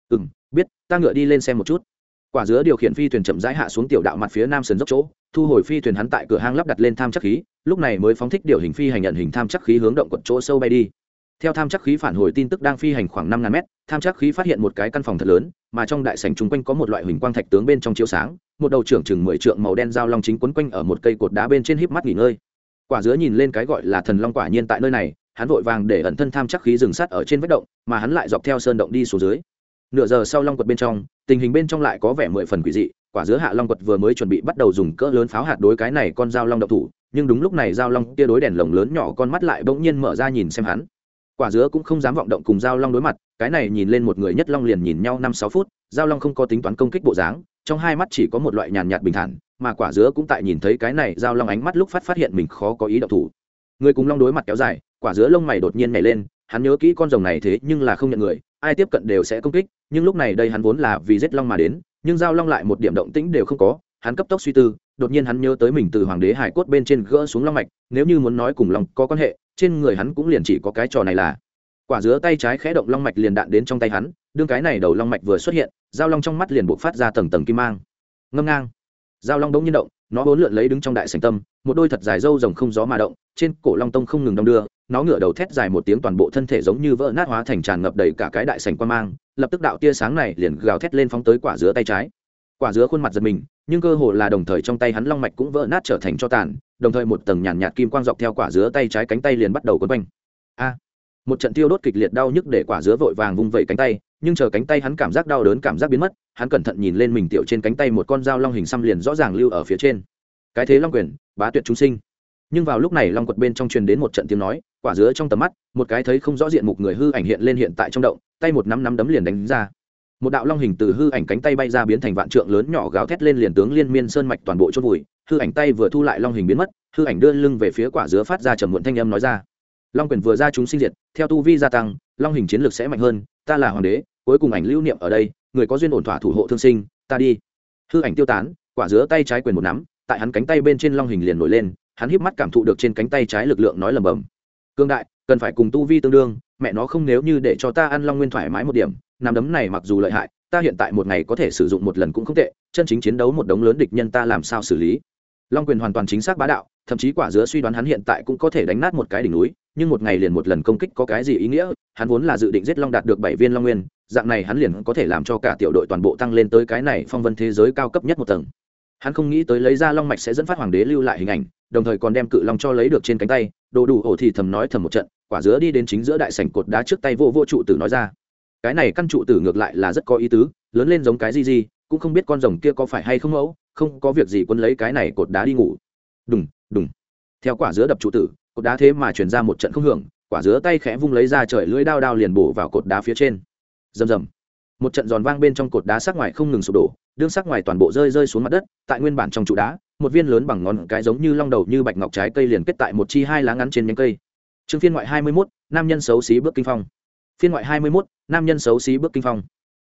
A: Ừ m biết, ta ngựa đi lên xem một chút. Quả dứa điều khiển phi thuyền chậm rãi hạ xuống tiểu đạo mặt phía nam sườn dốc chỗ, thu hồi phi thuyền hắn tại cửa hang lắp đặt lên tham chắc khí, lúc này mới phóng thích điều hình phi hành nhận hình tham chắc khí hướng động quật chỗ sâu bay đi. Theo tham chắc khí phản hồi tin tức đang phi hành khoảng năm ngàn mét, tham chắc khí phát hiện một cái căn phòng thật lớn mà trong đại sảnh chung quanh có một loại huỳnh quang thạch tướng bên trong chiếu sáng, một đầu trưởng chừng mười trượng màu đen dao long chính quấn quanh ở một cây cột đá bên trên híp mắt nghỉ ngơi. Quả dứa nhìn lên cái gọi là thần long quả nhiên tại nơi này, hắn vội vàng để ẩn thân tham chắc khí dừng sát ở trên vách động, mà hắn lại dọc theo sơn động đi xuống dưới. Nửa giờ sau long quật bên trong, tình hình bên trong lại có vẻ mười phần quỷ dị, quả dứa hạ long quật vừa mới chuẩn bị bắt đầu dùng cỡ lớn pháo hạt đối cái này con dao long độc thủ, nhưng đúng lúc này dao long kia đối đèn lồng lớn nhỏ con mắt lại bỗng nhiên mở ra nhìn xem hắn quả dứa cũng không dám vọng động cùng giao long đối mặt, cái này nhìn lên một người nhất long liền nhìn nhau năm sáu phút, Giao long không có tính toán công kích bộ dáng, trong hai mắt chỉ có một loại nhàn nhạt bình thản, mà quả dứa cũng tại nhìn thấy cái này giao long ánh mắt lúc phát phát hiện mình khó có ý động thủ. Người cùng long đối mặt kéo dài, quả dứa lông mày đột nhiên nhảy lên, hắn nhớ kỹ con rồng này thế nhưng là không nhận người, ai tiếp cận đều sẽ công kích, nhưng lúc này đây hắn vốn là vì giết long mà đến, nhưng giao long lại một điểm động tĩnh đều không có, hắn cấp tốc suy tư, đột nhiên hắn nhớ tới mình từ hoàng đế hải cốt bên trên gỡ xuống long mạch, nếu như muốn nói cùng long có quan hệ trên người hắn cũng liền chỉ có cái trò này là. Quả dứa tay trái khẽ động long mạch liền đạn đến trong tay hắn, đương cái này đầu long mạch vừa xuất hiện, giao long trong mắt liền buộc phát ra tầng tầng kim mang. Ngâm ngang. Giao long đống nhiên động, nó bốn lượn lấy đứng trong đại sành tâm, một đôi thật dài râu rồng không gió mà động, trên cổ long tông không ngừng đong đưa, nó ngửa đầu thét dài một tiếng toàn bộ thân thể giống như vỡ nát hóa thành tràn ngập đầy cả cái đại sành quan mang, lập tức đạo tia sáng này liền gào thét lên phóng tới quả dứa tay trái. Quả dứa khuôn mặt giật mình nhưng cơ hồ là đồng thời trong tay hắn long mạch cũng vỡ nát trở thành cho tàn đồng thời một tầng nhàn nhạt, kim quang dọc theo quả dứa tay trái cánh tay liền bắt đầu quấn quanh. A! Một trận tiêu đốt kịch liệt đau nhức để quả dứa vội vàng vung vẩy cánh tay nhưng chờ cánh tay hắn cảm giác đau đớn cảm giác biến mất hắn cẩn thận nhìn lên mình tiểu trên cánh tay một con dao long hình xăm liền rõ ràng lưu ở phía trên. Cái thế long quyền bá tuyệt chúng sinh. Nhưng vào lúc này long quật bên trong truyền đến một trận tiếng nói quả dứa trong tầm mắt một cái thấy không rõ diện mục người hư ảnh hiện lên hiện tại trong động tay một năm năm đấm liền đánh ra một đạo long hình từ hư ảnh cánh tay bay ra biến thành vạn trượng lớn nhỏ gáo thét lên liền tướng liên miên sơn mạch toàn bộ chôn vùi. Hư ảnh tay vừa thu lại long hình biến mất, hư ảnh đưa lưng về phía quả dứa phát ra trầm muộn thanh âm nói ra. Long quyền vừa ra chúng sinh diệt, theo tu vi gia tăng, long hình chiến lược sẽ mạnh hơn, ta là hoàng đế, cuối cùng ảnh lưu niệm ở đây, người có duyên ổn thỏa thủ hộ thương sinh, ta đi. Hư ảnh tiêu tán, quả dứa tay trái quyền một nắm, tại hắn cánh tay bên trên long hình liền nổi lên, hắn híp mắt cảm thụ được trên cánh tay trái lực lượng nói lầm bầm. Cương đại, cần phải cùng tu vi tương đương, mẹ nó không nếu như để cho ta ăn long nguyên thoải mái một điểm nắm đấm này mặc dù lợi hại, ta hiện tại một ngày có thể sử dụng một lần cũng không tệ, chân chính chiến đấu một đống lớn địch nhân ta làm sao xử lý? Long quyền hoàn toàn chính xác bá đạo, thậm chí quả dứa suy đoán hắn hiện tại cũng có thể đánh nát một cái đỉnh núi, nhưng một ngày liền một lần công kích có cái gì ý nghĩa? Hắn vốn là dự định giết long đạt được bảy viên long nguyên, dạng này hắn liền có thể làm cho cả tiểu đội toàn bộ tăng lên tới cái này phong vân thế giới cao cấp nhất một tầng. Hắn không nghĩ tới lấy ra long mạch sẽ dẫn phát hoàng đế lưu lại hình ảnh, đồng thời còn đem cự long cho lấy được trên cánh tay, đồ đủ ổ thì thầm nói thầm một trận, quả dứa đi đến chính giữa đại sảnh cột đá trước tay vô vô trụ tử nói ra cái này căn trụ tử ngược lại là rất có ý tứ lớn lên giống cái gì gì cũng không biết con rồng kia có phải hay không mẫu không có việc gì quân lấy cái này cột đá đi ngủ. Đùng đùng. Theo quả dứa đập trụ tử cột đá thế mà chuyển ra một trận không hưởng quả dứa tay khẽ vung lấy ra trời lưỡi đao đao liền bổ vào cột đá phía trên. Rầm rầm. Một trận giòn vang bên trong cột đá sắc ngoài không ngừng sụp đổ đương sắc ngoài toàn bộ rơi rơi xuống mặt đất tại nguyên bản trong trụ đá một viên lớn bằng ngón cái giống như long đầu như bạch ngọc trái cây liền kết tại một chi hai lá ngắn trên nhánh cây. Chương phiên ngoại hai mươi 21, nam nhân xấu xí bước kinh phong phiên ngoại hai mươi 21, nam nhân xấu xí bước kinh phong.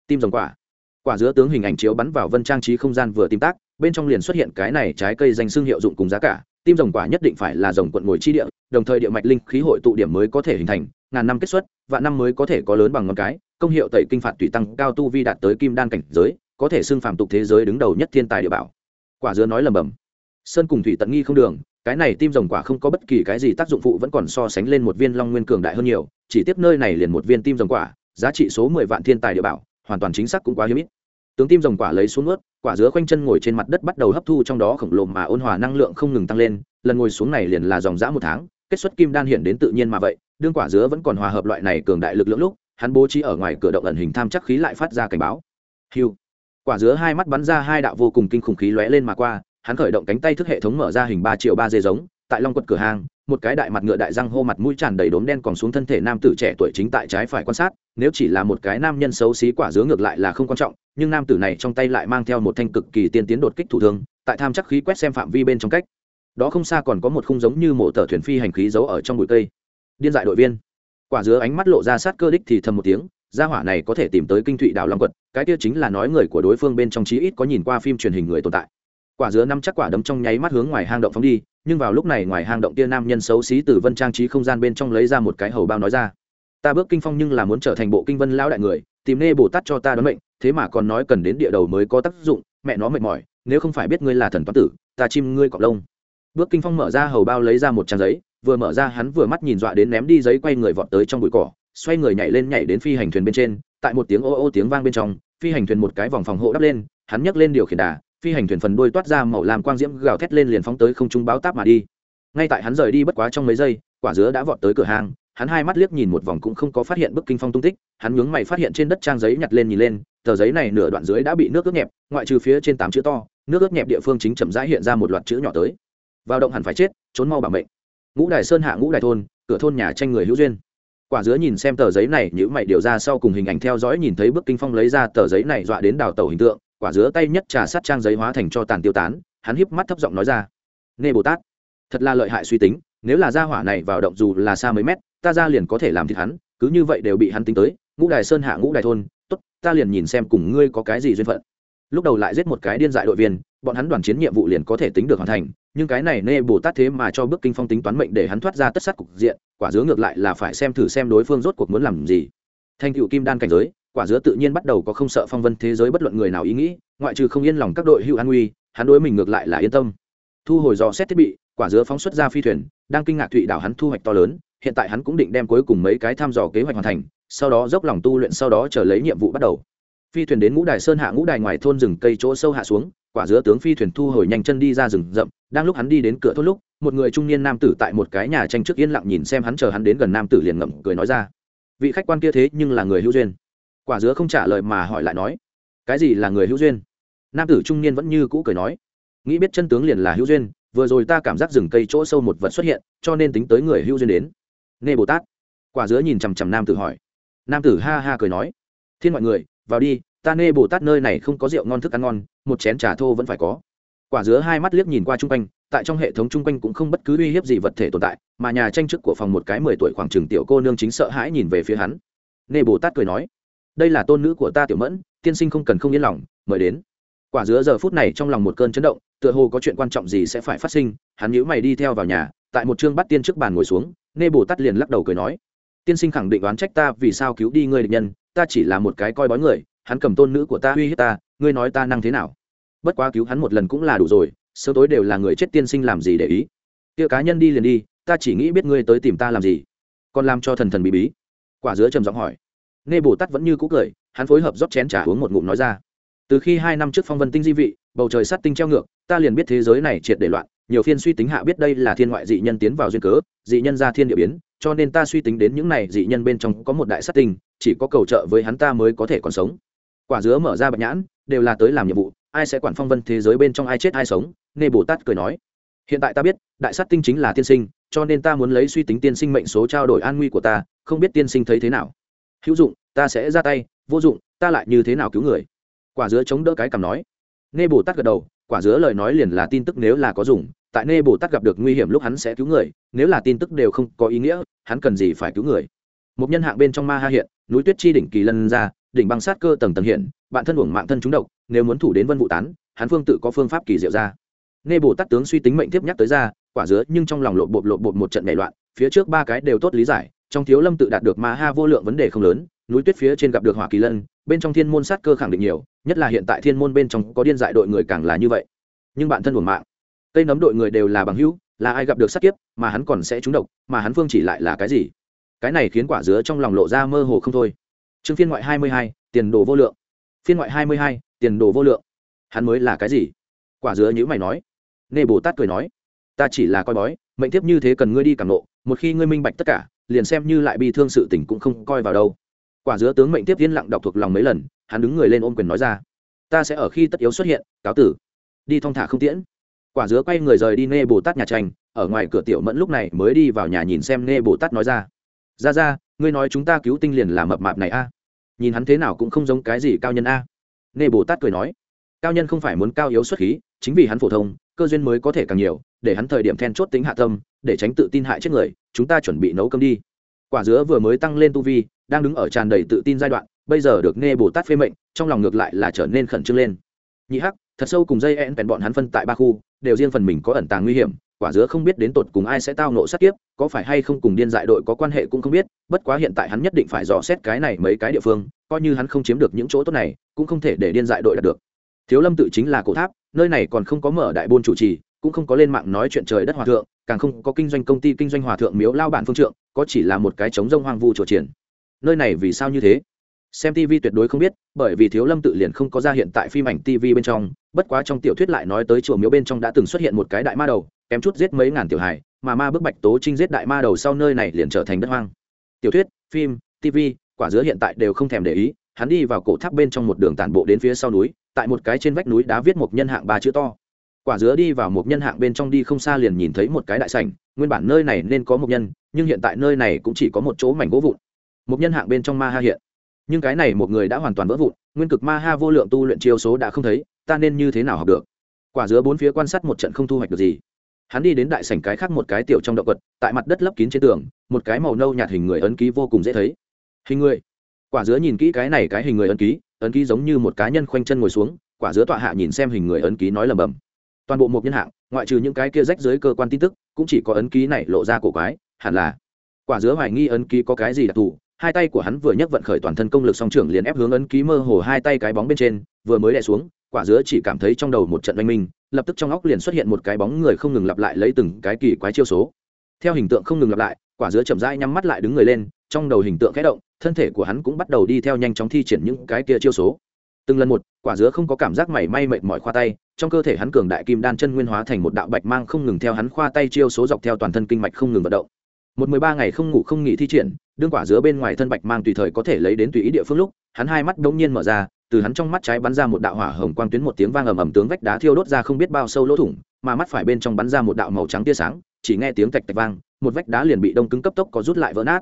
A: Tim rồng quả. Quả dứa tướng hình ảnh chiếu bắn vào vân trang trí không gian vừa tìm tác bên trong liền xuất hiện cái này trái cây danh xương hiệu dụng cùng giá cả. Tim rồng quả nhất định phải là rồng quận ngồi chi địa đồng thời địa mạch linh khí hội tụ điểm mới có thể hình thành ngàn năm kết xuất và năm mới có thể có lớn bằng ngón cái công hiệu tẩy kinh phạt tùy tăng cao tu vi đạt tới kim đan cảnh giới có thể xưng phàm tục thế giới đứng đầu nhất thiên tài địa bảo. Quả dứa nói lầm bầm. Sơn cùng thủy tận nghi không đường cái này tim rồng quả không có bất kỳ cái gì tác dụng phụ, vẫn còn so sánh lên một viên long nguyên cường đại hơn nhiều, chỉ tiếp nơi này liền một viên tim rồng quả, giá trị số mười vạn thiên tài địa bảo, hoàn toàn chính xác cũng quá hiếm ít. Tướng tim rồng quả lấy xuống ướt quả dứa khoanh chân ngồi trên mặt đất bắt đầu hấp thu trong đó khổng lồ mà ôn hòa năng lượng không ngừng tăng lên, lần ngồi xuống này liền là dòng dã một tháng, kết xuất kim đan hiện đến tự nhiên mà vậy, đương quả dứa vẫn còn hòa hợp loại này cường đại lực lượng lúc, hắn bố trí ở ngoài cửa động ẩn hình tham chắc khí lại phát ra cảnh báo. Hiu quả dứa hai mắt bắn ra hai đạo vô cùng kinh khủng khí lóe lên mà qua hắn khởi động cánh tay thức hệ thống mở ra hình ba triệu ba dê giống, tại long quật cửa hàng, một cái đại mặt ngựa đại răng hô mặt mũi tràn đầy đốm đen còn xuống thân thể nam tử trẻ tuổi chính tại trái phải quan sát, nếu chỉ là một cái nam nhân xấu xí quả dứa ngược lại là không quan trọng, nhưng nam tử này trong tay lại mang theo một thanh cực kỳ tiên tiến đột kích thủ thương, tại tham chắc khí quét xem phạm vi bên trong cách. Đó không xa còn có một khung giống như mộ tờ thuyền phi hành khí giấu ở trong bụi cây. Điên dại đội viên. Quả dứa ánh mắt lộ ra sát cơ đích thì thầm một tiếng, gia hỏa này có thể tìm tới kinh thụy đảo long quật, cái kia chính là nói người của đối phương bên trong chí ít có nhìn qua phim truyền hình người tồn tại quả dứa năm chắc quả đấm trong nháy mắt hướng ngoài hang động phóng đi, nhưng vào lúc này ngoài hang động tia nam nhân xấu xí từ vân trang trí không gian bên trong lấy ra một cái hầu bao nói ra, ta bước kinh phong nhưng là muốn trở thành bộ kinh vân lão đại người, tìm nê bồ tát cho ta đoán mệnh, thế mà còn nói cần đến địa đầu mới có tác dụng, mẹ nó mệt mỏi, nếu không phải biết ngươi là thần toán tử, ta chim ngươi cọc lông. Bước kinh phong mở ra hầu bao lấy ra một trang giấy, vừa mở ra hắn vừa mắt nhìn dọa đến ném đi giấy quay người vọt tới trong bụi cỏ, xoay người nhảy lên nhảy đến phi hành thuyền bên trên, tại một tiếng ô ô tiếng vang bên trong, phi hành thuyền một cái vòng phòng hộ đắp lên, hắn nhấc lên điều khiển đà phi hành thuyền phần đuôi toát ra màu làm quang diễm gào thét lên liền phóng tới không trung báo táp mà đi. Ngay tại hắn rời đi bất quá trong mấy giây, quả dứa đã vọt tới cửa hàng hắn hai mắt liếc nhìn một vòng cũng không có phát hiện bức kinh phong tung tích, hắn nhướng mày phát hiện trên đất trang giấy nhặt lên nhìn lên, tờ giấy này nửa đoạn dưới đã bị nước ướt nhẹp, ngoại trừ phía trên tám chữ to, nước ướt nhẹp địa phương chính chậm rãi hiện ra một loạt chữ nhỏ tới. Vào động hẳn phải chết, trốn mau bảo mệnh. Ngũ đài sơn hạ ngũ đài thôn, cửa thôn nhà tranh người hữu duyên. Quả dứa nhìn xem tờ giấy này nhữ mày điều ra sau cùng hình ảnh theo dõi nhìn thấy bức kinh phong lấy ra tờ giấy này dọa đến đào tẩu hình tượng quả dứa tay nhất trà sát trang giấy hóa thành cho tàn tiêu tán, hắn híp mắt thấp giọng nói ra. Nghe bồ tát, thật là lợi hại suy tính, nếu là gia hỏa này vào động dù là xa mấy mét, ta ra liền có thể làm thịt hắn, cứ như vậy đều bị hắn tính tới, ngũ đài sơn hạ ngũ đài thôn, tốt, ta liền nhìn xem cùng ngươi có cái gì duyên phận. Lúc đầu lại giết một cái điên dại đội viên, bọn hắn đoàn chiến nhiệm vụ liền có thể tính được hoàn thành, nhưng cái này nê bồ tát thế mà cho bước kinh phong tính toán mệnh để hắn thoát ra tất sát cục diện, quả dứa ngược lại là phải xem thử xem đối phương rốt cuộc muốn làm gì. Thành cựu kim đan cảnh giới quả dứa tự nhiên bắt đầu có không sợ phong vân thế giới bất luận người nào ý nghĩ, ngoại trừ không yên lòng các đội hữu an nguy hắn đối mình ngược lại là yên tâm. Thu hồi dò xét thiết bị, quả dứa phóng xuất ra phi thuyền, đang kinh ngạc thụy đảo hắn thu hoạch to lớn, hiện tại hắn cũng định đem cuối cùng mấy cái thăm dò kế hoạch hoàn thành, sau đó dốc lòng tu luyện sau đó chờ lấy nhiệm vụ bắt đầu. Phi thuyền đến ngũ đài sơn hạ ngũ đài ngoài thôn rừng cây chỗ sâu hạ xuống, quả dứa tướng phi thuyền thu hồi nhanh chân đi ra rừng rậm, đang lúc hắn đi đến cửa thôn lúc, một người trung niên nam tử tại một cái nhà tranh trước yên lặng nhìn xem hắn chờ hắn đến gần nam tử liền ngậm cười nói ra. Vị khách quan kia thế nhưng là người hữu duyên quả dứa không trả lời mà hỏi lại nói, cái gì là người hữu duyên? Nam tử trung niên vẫn như cũ cười nói, nghĩ biết chân tướng liền là hữu duyên, vừa rồi ta cảm giác rừng cây chỗ sâu một vật xuất hiện, cho nên tính tới người hữu duyên đến. Nê bồ tát, quả dứa nhìn chằm chằm nam tử hỏi. Nam tử ha ha cười nói, thiên mọi người, vào đi, ta nê bồ tát nơi này không có rượu ngon thức ăn ngon, một chén trà thô vẫn phải có. Quả dứa hai mắt liếc nhìn qua chung quanh, tại trong hệ thống chung quanh cũng không bất cứ uy hiếp gì vật thể tồn tại, mà nhà tranh chức của phòng một cái mười tuổi khoảng trừng tiểu cô nương chính sợ hãi nhìn về phía hắn. Nê bồ tát cười nói đây là tôn nữ của ta tiểu mẫn, tiên sinh không cần không yên lòng, mời đến. Quả dứa giờ phút này trong lòng một cơn chấn động, tựa hồ có chuyện quan trọng gì sẽ phải phát sinh, hắn nhíu mày đi theo vào nhà, tại một chương bắt tiên trước bàn ngồi xuống, nê bồ tát liền lắc đầu cười nói, tiên sinh khẳng định đoán trách ta vì sao cứu đi ngươi địch nhân, ta chỉ là một cái coi bói người, hắn cầm tôn nữ của ta uy hiếp ta, ngươi nói ta năng thế nào? Bất quá cứu hắn một lần cũng là đủ rồi, sớm tối đều là người chết tiên sinh làm gì để ý? Kia cá nhân đi liền đi, ta chỉ nghĩ biết ngươi tới tìm ta làm gì, còn làm cho thần thần bí bí. Quả dứa trầm giọng hỏi nghe bồ tát vẫn như cũ cười, hắn phối hợp rót chén trà uống một ngụm nói ra. Từ khi hai năm trước phong vân tinh di vị, bầu trời sát tinh treo ngược, ta liền biết thế giới này triệt để loạn, nhiều phiên suy tính hạ biết đây là thiên ngoại dị nhân tiến vào duyên cớ, dị nhân ra thiên địa biến, cho nên ta suy tính đến những này dị nhân bên trong có một đại sát tinh, chỉ có cầu trợ với hắn ta mới có thể còn sống. Quả dứa mở ra bạch nhãn, đều là tới làm nhiệm vụ, ai sẽ quản phong vân thế giới bên trong ai chết ai sống, nghe bồ tát cười nói. Hiện tại ta biết, đại sát tinh chính là tiên sinh, cho nên ta muốn lấy suy tính tiên sinh mệnh số trao đổi an nguy của ta, không biết tiên sinh thấy thế nào hữu dụng, ta sẽ ra tay, vô dụng, ta lại như thế nào cứu người? Quả dứa chống đỡ cái cằm nói. Nê bồ tát gật đầu, quả dứa lời nói liền là tin tức nếu là có dùng, tại nê bồ tát gặp được nguy hiểm lúc hắn sẽ cứu người, nếu là tin tức đều không có ý nghĩa, hắn cần gì phải cứu người? Một nhân hạng bên trong ma ha hiện, núi tuyết chi đỉnh kỳ lân ra, đỉnh băng sát cơ tầng tầng hiện, bạn thân uổng mạng thân chúng độc, nếu muốn thủ đến vân vụ tán, hắn phương tự có phương pháp kỳ diệu ra. Nê bồ tát tướng suy tính mệnh tiếp nhắc tới ra, quả dứa nhưng trong lòng lộ bộ lộ bộ một trận nảy loạn, phía trước ba cái đều tốt lý giải trong thiếu lâm tự đạt được ma ha vô lượng vấn đề không lớn, núi tuyết phía trên gặp được hỏa kỳ lân, bên trong thiên môn sát cơ khẳng định nhiều, nhất là hiện tại thiên môn bên trong có điên dại đội người càng là như vậy. Nhưng bạn thân buồn mạng, cây nấm đội người đều là bằng hữu, là ai gặp được sát kiếp, mà hắn còn sẽ trúng độc, mà hắn phương chỉ lại là cái gì? Cái này khiến quả dứa trong lòng lộ ra mơ hồ không thôi. Chương phiên ngoại hai mươi hai, tiền đồ vô lượng. Phiên ngoại hai mươi hai, tiền đồ vô lượng. Hắn mới là cái gì? Quả dứa nhữ mày nói. Nê bồ tát cười nói. Ta chỉ là coi bói, mệnh thiếp như thế cần ngươi đi cảm nộ, một khi ngươi minh bạch tất cả liền xem như lại bi thương sự tình cũng không coi vào đâu. Quả dứa tướng mệnh tiếp yên lặng đọc thuộc lòng mấy lần, hắn đứng người lên ôm quyền nói ra. Ta sẽ ở khi tất yếu xuất hiện, cáo tử. Đi thong thả không tiễn. Quả dứa quay người rời đi nghe bồ tát nhà tranh ở ngoài cửa tiểu mẫn lúc này mới đi vào nhà nhìn xem nghe bồ tát nói ra. Ra ra, ngươi nói chúng ta cứu tinh liền là mập mạp này a. Nhìn hắn thế nào cũng không giống cái gì cao nhân a. Nghe bồ tát cười nói. Cao nhân không phải muốn cao yếu xuất khí, chính vì hắn phổ thông, cơ duyên mới có thể càng nhiều để hắn thời điểm then chốt tính hạ tâm, để tránh tự tin hại chết người, chúng ta chuẩn bị nấu cơm đi. Quả dứa vừa mới tăng lên tu vi, đang đứng ở tràn đầy tự tin giai đoạn, bây giờ được nghe bồ tát phê mệnh, trong lòng ngược lại là trở nên khẩn trương lên. Nhị hắc, thật sâu cùng dây en bèn bọn hắn phân tại ba khu, đều riêng phần mình có ẩn tàng nguy hiểm, quả dứa không biết đến tột cùng ai sẽ tao nộ sát kiếp, có phải hay không cùng điên dại đội có quan hệ cũng không biết, bất quá hiện tại hắn nhất định phải dò xét cái này mấy cái địa phương, coi như hắn không chiếm được những chỗ tốt này, cũng không thể để điên dại đội đạt được. Thiếu lâm tự chính là cổ tháp, nơi này còn không có mở đại bôn chủ trì cũng không có lên mạng nói chuyện trời đất hòa thượng, càng không có kinh doanh công ty kinh doanh hòa thượng miếu lao bản phương trượng, có chỉ là một cái trống rông hoang vu trổ triển nơi này vì sao như thế? Xem tv tuyệt đối không biết, bởi vì thiếu lâm tự liền không có ra hiện tại phim ảnh tv bên trong, bất quá trong tiểu thuyết lại nói tới chùa miếu bên trong đã từng xuất hiện một cái đại ma đầu, kém chút giết mấy ngàn tiểu hài, mà ma bức bạch tố trinh giết đại ma đầu sau nơi này liền trở thành đất hoang. Tiểu thuyết, phim tv quả dứa hiện tại đều không thèm để ý, hắn đi vào cổ tháp bên trong một đường tản bộ đến phía sau núi, tại một cái trên vách núi đá viết một nhân hạng ba chữ to quả dứa đi vào một nhân hạng bên trong đi không xa liền nhìn thấy một cái đại sảnh, nguyên bản nơi này nên có một nhân, nhưng hiện tại nơi này cũng chỉ có một chỗ mảnh gỗ vụn. Một nhân hạng bên trong ma ha hiện. Nhưng cái này một người đã hoàn toàn vỡ vụn, nguyên cực ma ha vô lượng tu luyện chiêu số đã không thấy, ta nên như thế nào học được? Quả dứa bốn phía quan sát một trận không thu hoạch được gì. Hắn đi đến đại sảnh cái khác một cái tiểu trong động vật tại mặt đất lấp kín trên tường, một cái màu nâu nhạt hình người ấn ký vô cùng dễ thấy. Hình người. Quả dứa nhìn kỹ cái này cái hình người ấn ký ấn ký giống như một cá nhân khoanh chân ngồi xuống, quả dứa tọa hạ nhìn xem hình người ấn ký nói lầm bầm toàn bộ một nhân hạng, ngoại trừ những cái kia rách dưới cơ quan tin tức, cũng chỉ có ấn ký này lộ ra cổ quái, hẳn là. Quả dứa hoài nghi ấn ký có cái gì đặc thù, hai tay của hắn vừa nhấc vận khởi toàn thân công lực song trưởng liền ép hướng ấn ký mơ hồ hai tay cái bóng bên trên, vừa mới đè xuống, quả dứa chỉ cảm thấy trong đầu một trận oanh minh, lập tức trong óc liền xuất hiện một cái bóng người không ngừng lặp lại lấy từng cái kỳ quái chiêu số. Theo hình tượng không ngừng lặp lại, quả dứa chậm rãi nhắm mắt lại đứng người lên, trong đầu hình tượng khẽ động, thân thể của hắn cũng bắt đầu đi theo nhanh chóng thi triển những cái kia chiêu số. Từng lần một, quả dứa không có cảm giác mảy may mệt mỏi khoa tay trong cơ thể hắn cường đại kim đan chân nguyên hóa thành một đạo bạch mang không ngừng theo hắn khoa tay chiêu số dọc theo toàn thân kinh mạch không ngừng vận động. Một mười ba ngày không ngủ không nghỉ thi triển, đương quả giữa bên ngoài thân bạch mang tùy thời có thể lấy đến tùy ý địa phương lúc, hắn hai mắt đống nhiên mở ra, từ hắn trong mắt trái bắn ra một đạo hỏa hồng quang tuyến một tiếng vang ầm ầm tướng vách đá thiêu đốt ra không biết bao sâu lỗ thủng, mà mắt phải bên trong bắn ra một đạo màu trắng tia sáng, chỉ nghe tiếng tạch tạch vang, một vách đá liền bị đông cứng cấp tốc có rút lại vỡ nát.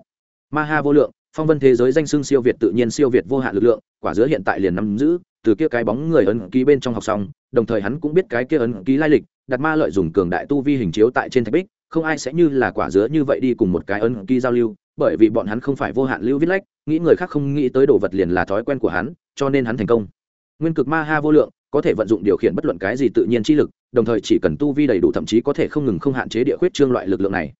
A: Ma ha vô lượng, phong vân thế giới danh xưng siêu việt tự nhiên siêu việt vô hạn lực lượng, quả giữa hiện tại liền nắm giữ, từ kia cái bóng người ấn ký bên trong học xong đồng thời hắn cũng biết cái kia ấn ký lai lịch, đặt ma lợi dùng cường đại tu vi hình chiếu tại trên thạch bích, không ai sẽ như là quả dứa như vậy đi cùng một cái ấn ký giao lưu, bởi vì bọn hắn không phải vô hạn lưu viết lách, nghĩ người khác không nghĩ tới đồ vật liền là thói quen của hắn, cho nên hắn thành công. Nguyên cực ma ha vô lượng, có thể vận dụng điều khiển bất luận cái gì tự nhiên chi lực, đồng thời chỉ cần tu vi đầy đủ thậm chí có thể không ngừng không hạn chế địa khuyết trương loại lực lượng này.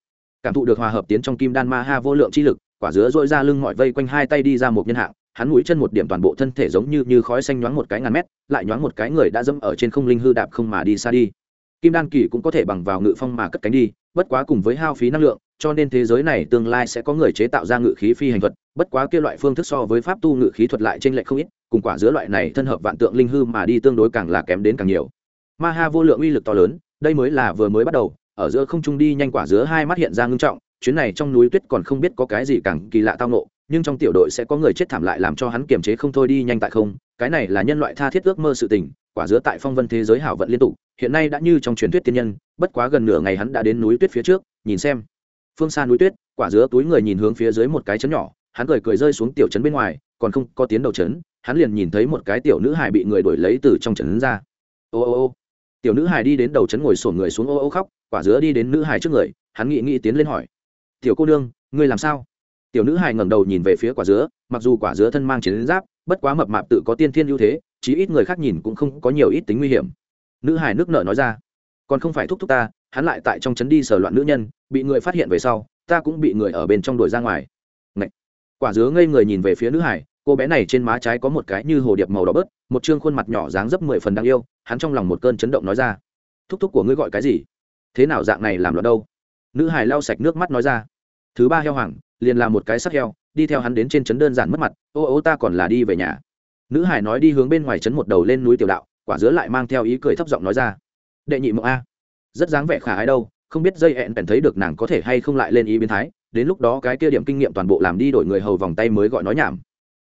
A: Cảm thụ được hòa hợp tiến trong kim đan ma ha vô lượng chi lực, quả dứa dội ra lưng mọi vây quanh hai tay đi ra một nhân hạng hắn mũi chân một điểm toàn bộ thân thể giống như như khói xanh nhoáng một cái ngàn mét, lại nhoáng một cái người đã dẫm ở trên không linh hư đạp không mà đi xa đi. Kim đan kỳ cũng có thể bằng vào ngự phong mà cất cánh đi, bất quá cùng với hao phí năng lượng, cho nên thế giới này tương lai sẽ có người chế tạo ra ngự khí phi hành thuật, bất quá kia loại phương thức so với pháp tu ngự khí thuật lại trên lệch không ít, cùng quả giữa loại này thân hợp vạn tượng linh hư mà đi tương đối càng là kém đến càng nhiều. Ma ha vô lượng uy lực to lớn, đây mới là vừa mới bắt đầu, ở giữa không trung đi nhanh quả giữa hai mắt hiện ra ngưng trọng, chuyến này trong núi tuyết còn không biết có cái gì càng kỳ lạ tao nộ nhưng trong tiểu đội sẽ có người chết thảm lại làm cho hắn kiềm chế không thôi đi nhanh tại không, cái này là nhân loại tha thiết ước mơ sự tình, quả giữa tại phong vân thế giới hảo vận liên tục, hiện nay đã như trong truyền thuyết tiên nhân, bất quá gần nửa ngày hắn đã đến núi tuyết phía trước, nhìn xem. Phương xa núi tuyết, quả giữa túi người nhìn hướng phía dưới một cái chấn nhỏ, hắn cười cười rơi xuống tiểu trấn bên ngoài, còn không có tiến đầu trấn, hắn liền nhìn thấy một cái tiểu nữ hài bị người đuổi lấy từ trong trấn ra. Ô ô ô. Tiểu nữ hài đi đến đầu trấn ngồi sổn người xuống ô ô khóc, quả giữa đi đến nữ hài trước người, hắn nghị nghị tiến lên hỏi. Tiểu cô nương, ngươi làm sao? Tiểu nữ hài ngẩng đầu nhìn về phía quả dứa, mặc dù quả dứa thân mang chiến giáp, bất quá mập mạp tự có tiên thiên ưu thế, chí ít người khác nhìn cũng không có nhiều ít tính nguy hiểm. Nữ hài nước nợ nói ra, còn không phải thúc thúc ta, hắn lại tại trong trấn đi sờ loạn nữ nhân, bị người phát hiện về sau, ta cũng bị người ở bên trong đuổi ra ngoài. Ngậy! quả dứa ngây người nhìn về phía nữ hải cô bé này trên má trái có một cái như hồ điệp màu đỏ bớt, một chương khuôn mặt nhỏ dáng dấp mười phần đáng yêu, hắn trong lòng một cơn chấn động nói ra, thúc thúc của ngươi gọi cái gì? Thế nào dạng này làm loạn đâu? Nữ hải lau sạch nước mắt nói ra, thứ ba heo hoàng liền là một cái sắc heo, đi theo hắn đến trên trấn đơn giản mất mặt, ô ô, ta còn là đi về nhà. Nữ hải nói đi hướng bên ngoài trấn một đầu lên núi tiểu đạo, quả dứa lại mang theo ý cười thấp giọng nói ra, đệ nhị mộng a, rất dáng vẻ khả ái đâu, không biết dây hẹn bèn thấy được nàng có thể hay không lại lên ý biến thái, đến lúc đó cái kia điểm kinh nghiệm toàn bộ làm đi đổi người hầu vòng tay mới gọi nói nhảm.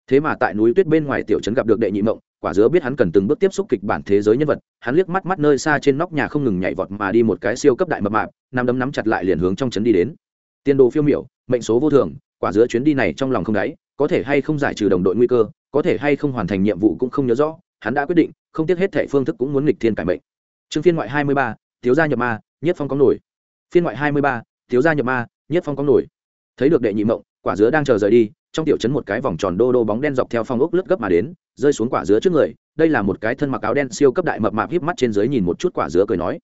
A: Thế mà tại núi tuyết bên ngoài tiểu trấn gặp được đệ nhị mộng, quả dứa biết hắn cần từng bước tiếp xúc kịch bản thế giới nhân vật, hắn liếc mắt mắt nơi xa trên nóc nhà không ngừng nhảy vọt mà đi một cái siêu cấp đại mập mạp nằm đấm nắm chặt lại liền hướng trong trấn đi đến. Tiên đồ phiêu miểu mệnh số vô thường, quả giữa chuyến đi này trong lòng không đáy, có thể hay không giải trừ đồng đội nguy cơ, có thể hay không hoàn thành nhiệm vụ cũng không nhớ rõ, hắn đã quyết định, không tiếc hết thệ phương thức cũng muốn nghịch thiên cải mệnh. Chương phiên ngoại hai mươi ba thiếu gia nhập ma, nhất phong có nổi. Phiên ngoại hai mươi ba thiếu gia nhập ma, nhất phong có nổi. Thấy được đệ nhị mộng, quả dứa đang chờ rời đi, trong tiểu trấn một cái vòng tròn đô đô bóng đen dọc theo phong ốc lướt gấp mà đến, rơi xuống quả dứa trước người, đây là một cái thân mặc áo đen siêu cấp đại mập mạp híp mắt trên dưới nhìn một chút quả dứa cười nói.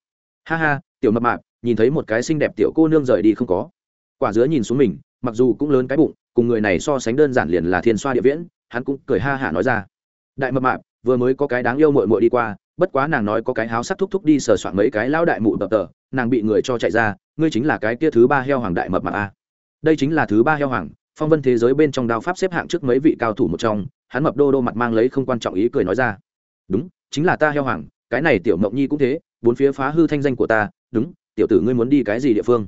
A: Ha ha, tiểu mập mạp, nhìn thấy một cái xinh đẹp tiểu cô nương rời đi không có quả dứa nhìn xuống mình, mặc dù cũng lớn cái bụng, cùng người này so sánh đơn giản liền là thiên xoa địa viễn, hắn cũng cười ha hả nói ra. Đại mập mạp, vừa mới có cái đáng yêu mội mội đi qua, bất quá nàng nói có cái háo sắc thúc thúc đi sờ soạn mấy cái lão đại mụ tập tờ, nàng bị người cho chạy ra, ngươi chính là cái kia thứ ba heo hoàng đại mập mạp a. Đây chính là thứ ba heo hoàng, phong vân thế giới bên trong đao pháp xếp hạng trước mấy vị cao thủ một trong, hắn mập đô đô mặt mang lấy không quan trọng ý cười nói ra. Đúng, chính là ta heo hoàng, cái này tiểu mộng nhi cũng thế, bốn phía phá hư thanh danh của ta, đúng, tiểu tử ngươi muốn đi cái gì địa phương?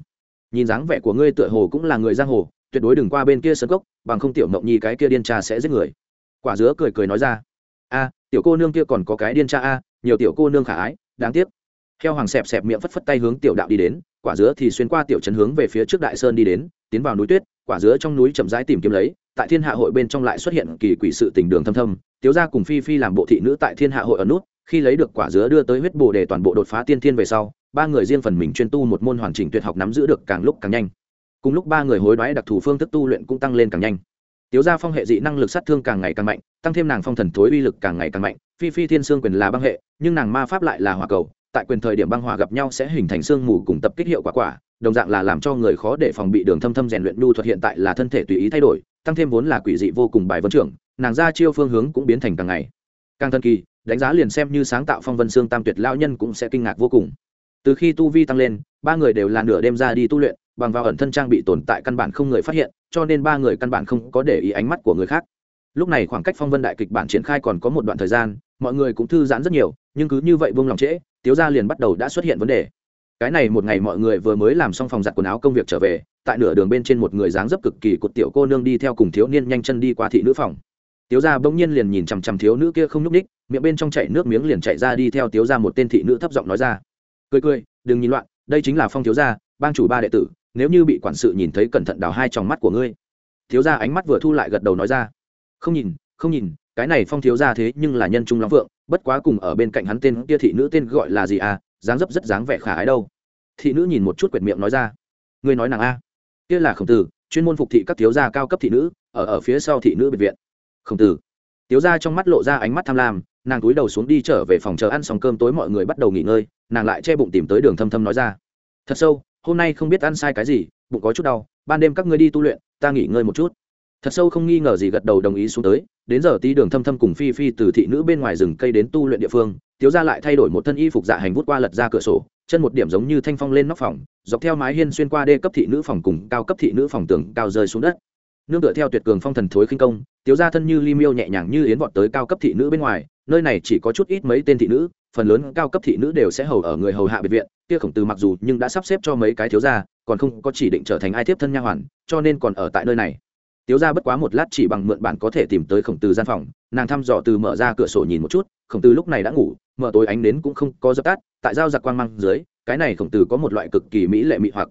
A: Nhìn dáng vẻ của ngươi tựa hồ cũng là người giang hồ, tuyệt đối đừng qua bên kia sân cốc, bằng không tiểu mộng nhi cái kia điên cha sẽ giết người. Quả dứa cười cười nói ra. A, tiểu cô nương kia còn có cái điên cha a, nhiều tiểu cô nương khả ái, đáng tiếc. Theo hoàng xẹp xẹp miệng phất phất tay hướng tiểu đạo đi đến, quả dứa thì xuyên qua tiểu trấn hướng về phía trước đại sơn đi đến, tiến vào núi tuyết, quả dứa trong núi chậm rãi tìm kiếm lấy, tại thiên hạ hội bên trong lại xuất hiện kỳ quỷ sự tình đường thâm thâm tiếu ra cùng phi phi làm bộ thị nữ tại thiên hạ hội ở nút, khi lấy được quả dứa đưa tới huyết bồ để toàn bộ đột phá tiên thiên về sau ba người riêng phần mình chuyên tu một môn hoàn chỉnh tuyệt học nắm giữ được càng lúc càng nhanh. Cùng lúc ba người hối đoái đặc thù phương thức tu luyện cũng tăng lên càng nhanh. Tiếu gia phong hệ dị năng lực sát thương càng ngày càng mạnh, tăng thêm nàng phong thần thối uy lực càng ngày càng mạnh, phi phi thiên sương quyền là băng hệ, nhưng nàng ma pháp lại là hỏa cầu, tại quyền thời điểm băng hỏa gặp nhau sẽ hình thành sương mù cùng tập kích hiệu quả quả, đồng dạng là làm cho người khó để phòng bị đường thâm thâm rèn luyện nhu thuật hiện tại là thân thể tùy ý thay đổi, tăng thêm vốn là quỷ dị vô cùng bài vấn trưởng, nàng ra chiêu phương hướng cũng biến thành càng ngày càng thần kỳ, đánh giá liền xem như sáng tạo phong vân xương tam tuyệt lao nhân cũng sẽ kinh ngạc vô cùng từ khi tu vi tăng lên, ba người đều là nửa đêm ra đi tu luyện, bằng vào ẩn thân trang bị tồn tại căn bản không người phát hiện, cho nên ba người căn bản không có để ý ánh mắt của người khác. Lúc này khoảng cách phong vân đại kịch bản triển khai còn có một đoạn thời gian, mọi người cũng thư giãn rất nhiều, nhưng cứ như vậy vương lòng trễ, tiếu gia liền bắt đầu đã xuất hiện vấn đề. Cái này một ngày mọi người vừa mới làm xong phòng giặt quần áo công việc trở về, tại nửa đường bên trên một người dáng dấp cực kỳ cột tiểu cô nương đi theo cùng thiếu niên nhanh chân đi qua thị nữ phòng. Tiếu gia bỗng nhiên liền nhìn chằm chằm thiếu nữ kia không nhúc ních miệng bên trong chảy nước miếng liền chạy ra đi theo tiếu gia một tên thị nữ thấp giọng nói ra cười cười, đừng nhìn loạn, đây chính là phong thiếu gia, bang chủ ba đệ tử, nếu như bị quản sự nhìn thấy cẩn thận đào hai tròng mắt của ngươi. Thiếu gia ánh mắt vừa thu lại gật đầu nói ra. Không nhìn không nhìn, cái này phong thiếu gia thế nhưng là nhân trung long phượng, bất quá cùng ở bên cạnh hắn tên kia thị nữ tên gọi là gì à dáng dấp rất dáng vẻ khả ái đâu. Thị nữ nhìn một chút quyệt miệng nói ra. Ngươi nói nàng a? Kia là khổng tử, chuyên môn phục thị các thiếu gia cao cấp thị nữ, ở ở phía sau thị nữ biệt viện. Khổng tử. Thiếu gia trong mắt lộ ra ánh mắt tham lam, nàng cúi đầu xuống đi trở về phòng chờ ăn xong cơm tối mọi người bắt đầu nghỉ ngơi nàng lại che bụng tìm tới đường thâm thâm nói ra. Thật sâu, hôm nay không biết ăn sai cái gì, bụng có chút đau, ban đêm các ngươi đi tu luyện, ta nghỉ ngơi một chút. Thật sâu không nghi ngờ gì gật đầu đồng ý xuống tới, đến giờ tí đường thâm thâm cùng phi phi từ thị nữ bên ngoài rừng cây đến tu luyện địa phương tiếu ra lại thay đổi một thân y phục dạ hành vút qua lật ra cửa sổ, chân một điểm giống như thanh phong lên nóc phòng, dọc theo mái hiên xuyên qua đê cấp thị nữ phòng cùng cao cấp thị nữ phòng tường cao rơi xuống đất. Nương tựa theo tuyệt cường phong thần thối khinh công tiếu ra thân như ly miêu nhẹ nhàng như yến vọt tới cao cấp thị nữ bên ngoài nơi này chỉ có chút ít mấy tên thị nữ, phần lớn cao cấp thị nữ đều sẽ hầu ở người hầu hạ biệt viện, kia khổng tử mặc dù nhưng đã sắp xếp cho mấy cái thiếu gia, còn không có chỉ định trở thành ai tiếp thân nha hoàn, cho nên còn ở tại nơi này. Tiếu gia bất quá một lát chỉ bằng mượn bản có thể tìm tới khổng tử gian phòng, nàng thăm dò từ mở ra cửa sổ nhìn một chút, khổng tử lúc này đã ngủ, mở tối ánh đến cũng không có dập tắt, tại giao giặc quang mang dưới, cái này khổng tử có một loại cực kỳ mỹ lệ mị hoặc.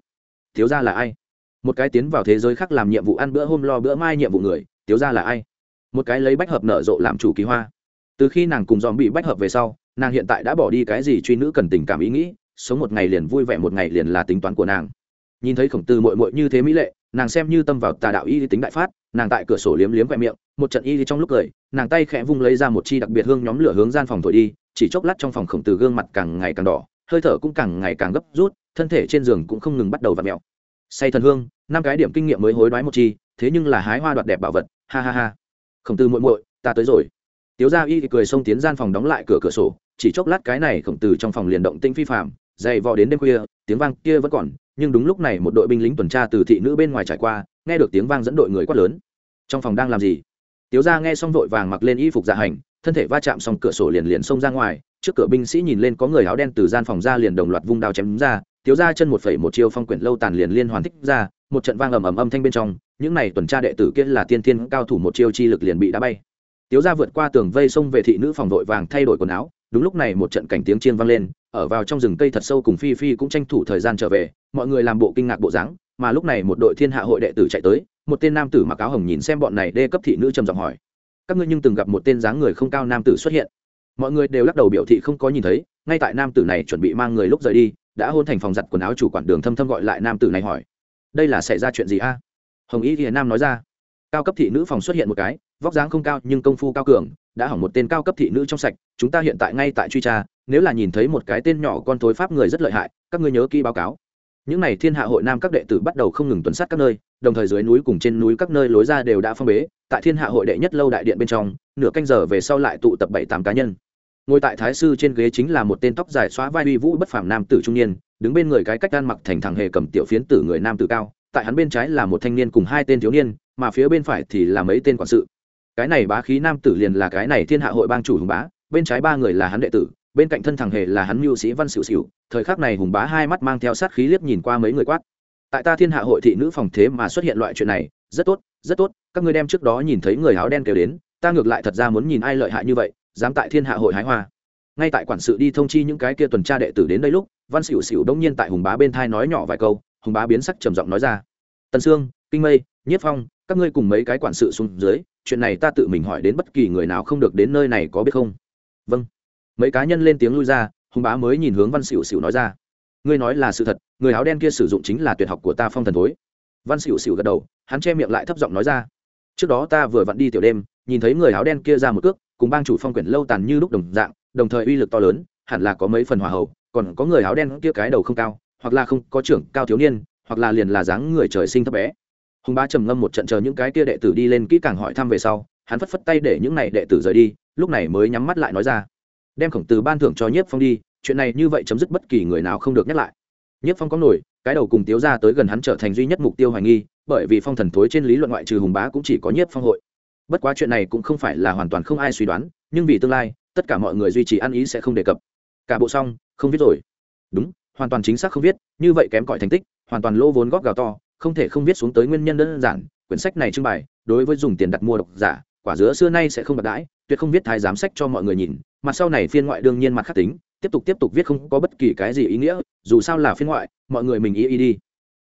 A: Thiếu gia là ai? Một cái tiến vào thế giới khác làm nhiệm vụ ăn bữa hôm lo bữa mai nhiệm vụ người, thiếu gia là ai? Một cái lấy bách hợp nở rộ làm chủ kỳ hoa từ khi nàng cùng dòm bị bách hợp về sau, nàng hiện tại đã bỏ đi cái gì truy nữ cần tình cảm ý nghĩ, sống một ngày liền vui vẻ, một ngày liền là tính toán của nàng. Nhìn thấy khổng tử mội mội như thế mỹ lệ, nàng xem như tâm vào tà đạo y tính đại phát, nàng tại cửa sổ liếm liếm vẹ miệng, một trận y trong lúc cười, nàng tay khẽ vung lấy ra một chi đặc biệt hương nhóm lửa hướng gian phòng thổi đi, chỉ chốc lát trong phòng khổng tử gương mặt càng ngày càng đỏ, hơi thở cũng càng ngày càng gấp rút, thân thể trên giường cũng không ngừng bắt đầu v ặ mẹo say thần hương, năm cái điểm kinh nghiệm mới hối đoái một chi, thế nhưng là hái hoa đoạt đẹp bảo vật, ha ha ha. Khổng tử muội muội, ta tới rồi tiếu gia y thì cười xông tiến gian phòng đóng lại cửa cửa sổ, chỉ chốc lát cái này khổng tử trong phòng liền động tinh phi phạm dày vò đến đêm khuya, tiếng vang kia vẫn còn, nhưng đúng lúc này một đội binh lính tuần tra từ thị nữ bên ngoài trải qua, nghe được tiếng vang dẫn đội người quát lớn. Trong phòng đang làm gì? Tiếu gia nghe xong vội vàng mặc lên y phục dạ hành, thân thể va chạm xong cửa sổ liền liền xông ra ngoài, trước cửa binh sĩ nhìn lên có người áo đen từ gian phòng ra liền đồng loạt vung đao chém ra, tiếu ra chân một phẩy một chiêu phong quyển lâu tàn liền liên hoàn thích ra, một trận vang ầm ầm âm thanh bên trong, những này tuần tra đệ tử kia là tiên thiên cao thủ một chiêu chi lực liền bị đá bay tiếu ra vượt qua tường vây xông về thị nữ phòng vội vàng thay đổi quần áo, đúng lúc này một trận cảnh tiếng chiên vang lên, ở vào trong rừng cây thật sâu cùng phi phi cũng tranh thủ thời gian trở về, mọi người làm bộ kinh ngạc bộ dáng, mà lúc này một đội thiên hạ hội đệ tử chạy tới, một tên nam tử mặc áo hồng nhìn xem bọn này đê cấp thị nữ trầm giọng hỏi, các ngươi nhưng từng gặp một tên dáng người không cao nam tử xuất hiện? Mọi người đều lắc đầu biểu thị không có nhìn thấy, ngay tại nam tử này chuẩn bị mang người lúc rời đi, đã hôn thành phòng giặt quần áo chủ quản đường thâm thâm gọi lại nam tử này hỏi, đây là xảy ra chuyện gì a? Hồng ý thì nam nói ra cao cấp thị nữ phòng xuất hiện một cái, vóc dáng không cao nhưng công phu cao cường, đã hỏng một tên cao cấp thị nữ trong sạch, chúng ta hiện tại ngay tại truy tra, nếu là nhìn thấy một cái tên nhỏ con thối pháp người rất lợi hại, các ngươi nhớ kỹ báo cáo. Những n à y thiên hạ hội nam các đệ tử bắt đầu không ngừng tuần sát các nơi, đồng thời dưới núi cùng trên núi các nơi lối ra đều đã phong bế, tại thiên hạ hội đệ nhất lâu đại điện bên trong, nửa canh giờ về sau lại tụ tập bảy tám cá nhân. Ngồi tại thái sư trên ghế chính là một tên tóc dài xóa vai uy vũ bất phàm nam tử trung niên, đứng bên người cái cách gan mặc thành thằng hề cầm tiểu phiến tử người nam tử cao, tại hắn bên trái là một thanh niên cùng hai tên thiếu niên mà phía bên phải thì là mấy tên quản sự. Cái này bá khí nam tử liền là cái này thiên hạ hội bang chủ hùng bá, bên trái ba người là hắn đệ tử, bên cạnh thân thằng hề là hắn mưu sĩ văn xỉu xỉu thời khắc này hùng bá hai mắt mang theo sát khí liếc nhìn qua mấy người quát. Tại ta thiên hạ hội thị nữ phòng thế mà xuất hiện loại chuyện này, rất tốt rất tốt, các ngươi đem trước đó nhìn thấy người áo đen kêu đến, ta ngược lại thật ra muốn nhìn ai lợi hại như vậy, dám tại thiên hạ hội hái hoa. Ngay tại quản sự đi thông chi những cái kia tuần tra đệ tử đến đây lúc, văn xỉu xỉu đông nhiên tại hùng bá bên thai nói nhỏ vài câu, hùng bá biến sắc trầm giọng nói ra. Tần sương, kinh mây, nhiếp phong các ngươi cùng mấy cái quản sự xuống dưới, chuyện này ta tự mình hỏi đến bất kỳ người nào không được đến nơi này có biết không? Vâng. Mấy cá nhân lên tiếng lui ra, hùng bá mới nhìn hướng văn xỉu xỉu nói ra. Ngươi nói là sự thật, người áo đen kia sử dụng chính là tuyệt học của ta phong thần thối. Văn xỉu xỉu gật đầu, hắn che miệng lại thấp giọng nói ra. Trước đó ta vừa vặn đi tiểu đêm, nhìn thấy người áo đen kia ra một cước, cùng bang chủ phong quyển lâu tàn như lúc đồng dạng, đồng thời uy lực to lớn, hẳn là có mấy phần hòa hậu, còn có người áo đen kia cái đầu không cao, hoặc là không có trưởng cao thiếu niên, hoặc là liền là dáng người trời sinh thấp bé hùng bá trầm ngâm một trận chờ những cái kia đệ tử đi lên kỹ càng hỏi thăm về sau, hắn phất phất tay để những này đệ tử rời đi, lúc này mới nhắm mắt lại nói ra. Đem khổng tử ban thưởng cho nhiếp phong đi, chuyện này như vậy chấm dứt bất kỳ người nào không được nhắc lại. Nhiếp phong có nổi, cái đầu cùng tiếu ra tới gần hắn trở thành duy nhất mục tiêu hoài nghi, bởi vì phong thần thối trên lý luận ngoại trừ hùng bá cũng chỉ có nhiếp phong hội. Bất quá chuyện này cũng không phải là hoàn toàn không ai suy đoán, nhưng vì tương lai, tất cả mọi người duy trì ăn ý sẽ không đề cập. Cả bộ xong, không viết rồi. Đúng, hoàn toàn chính xác không viết, như vậy kém cỏi thành tích, hoàn toàn lỗ vốn góp gào to không thể không viết xuống tới nguyên nhân đơn giản, quyển sách này trưng bày, đối với dùng tiền đặt mua độc giả, quả dứa xưa nay sẽ không bạc đãi, tuyệt không viết thái giám sách cho mọi người nhìn mặt sau này phiên ngoại đương nhiên mặt khắc tính, tiếp tục tiếp tục viết không có bất kỳ cái gì ý nghĩa, dù sao là phiên ngoại, mọi người mình ý ý đi.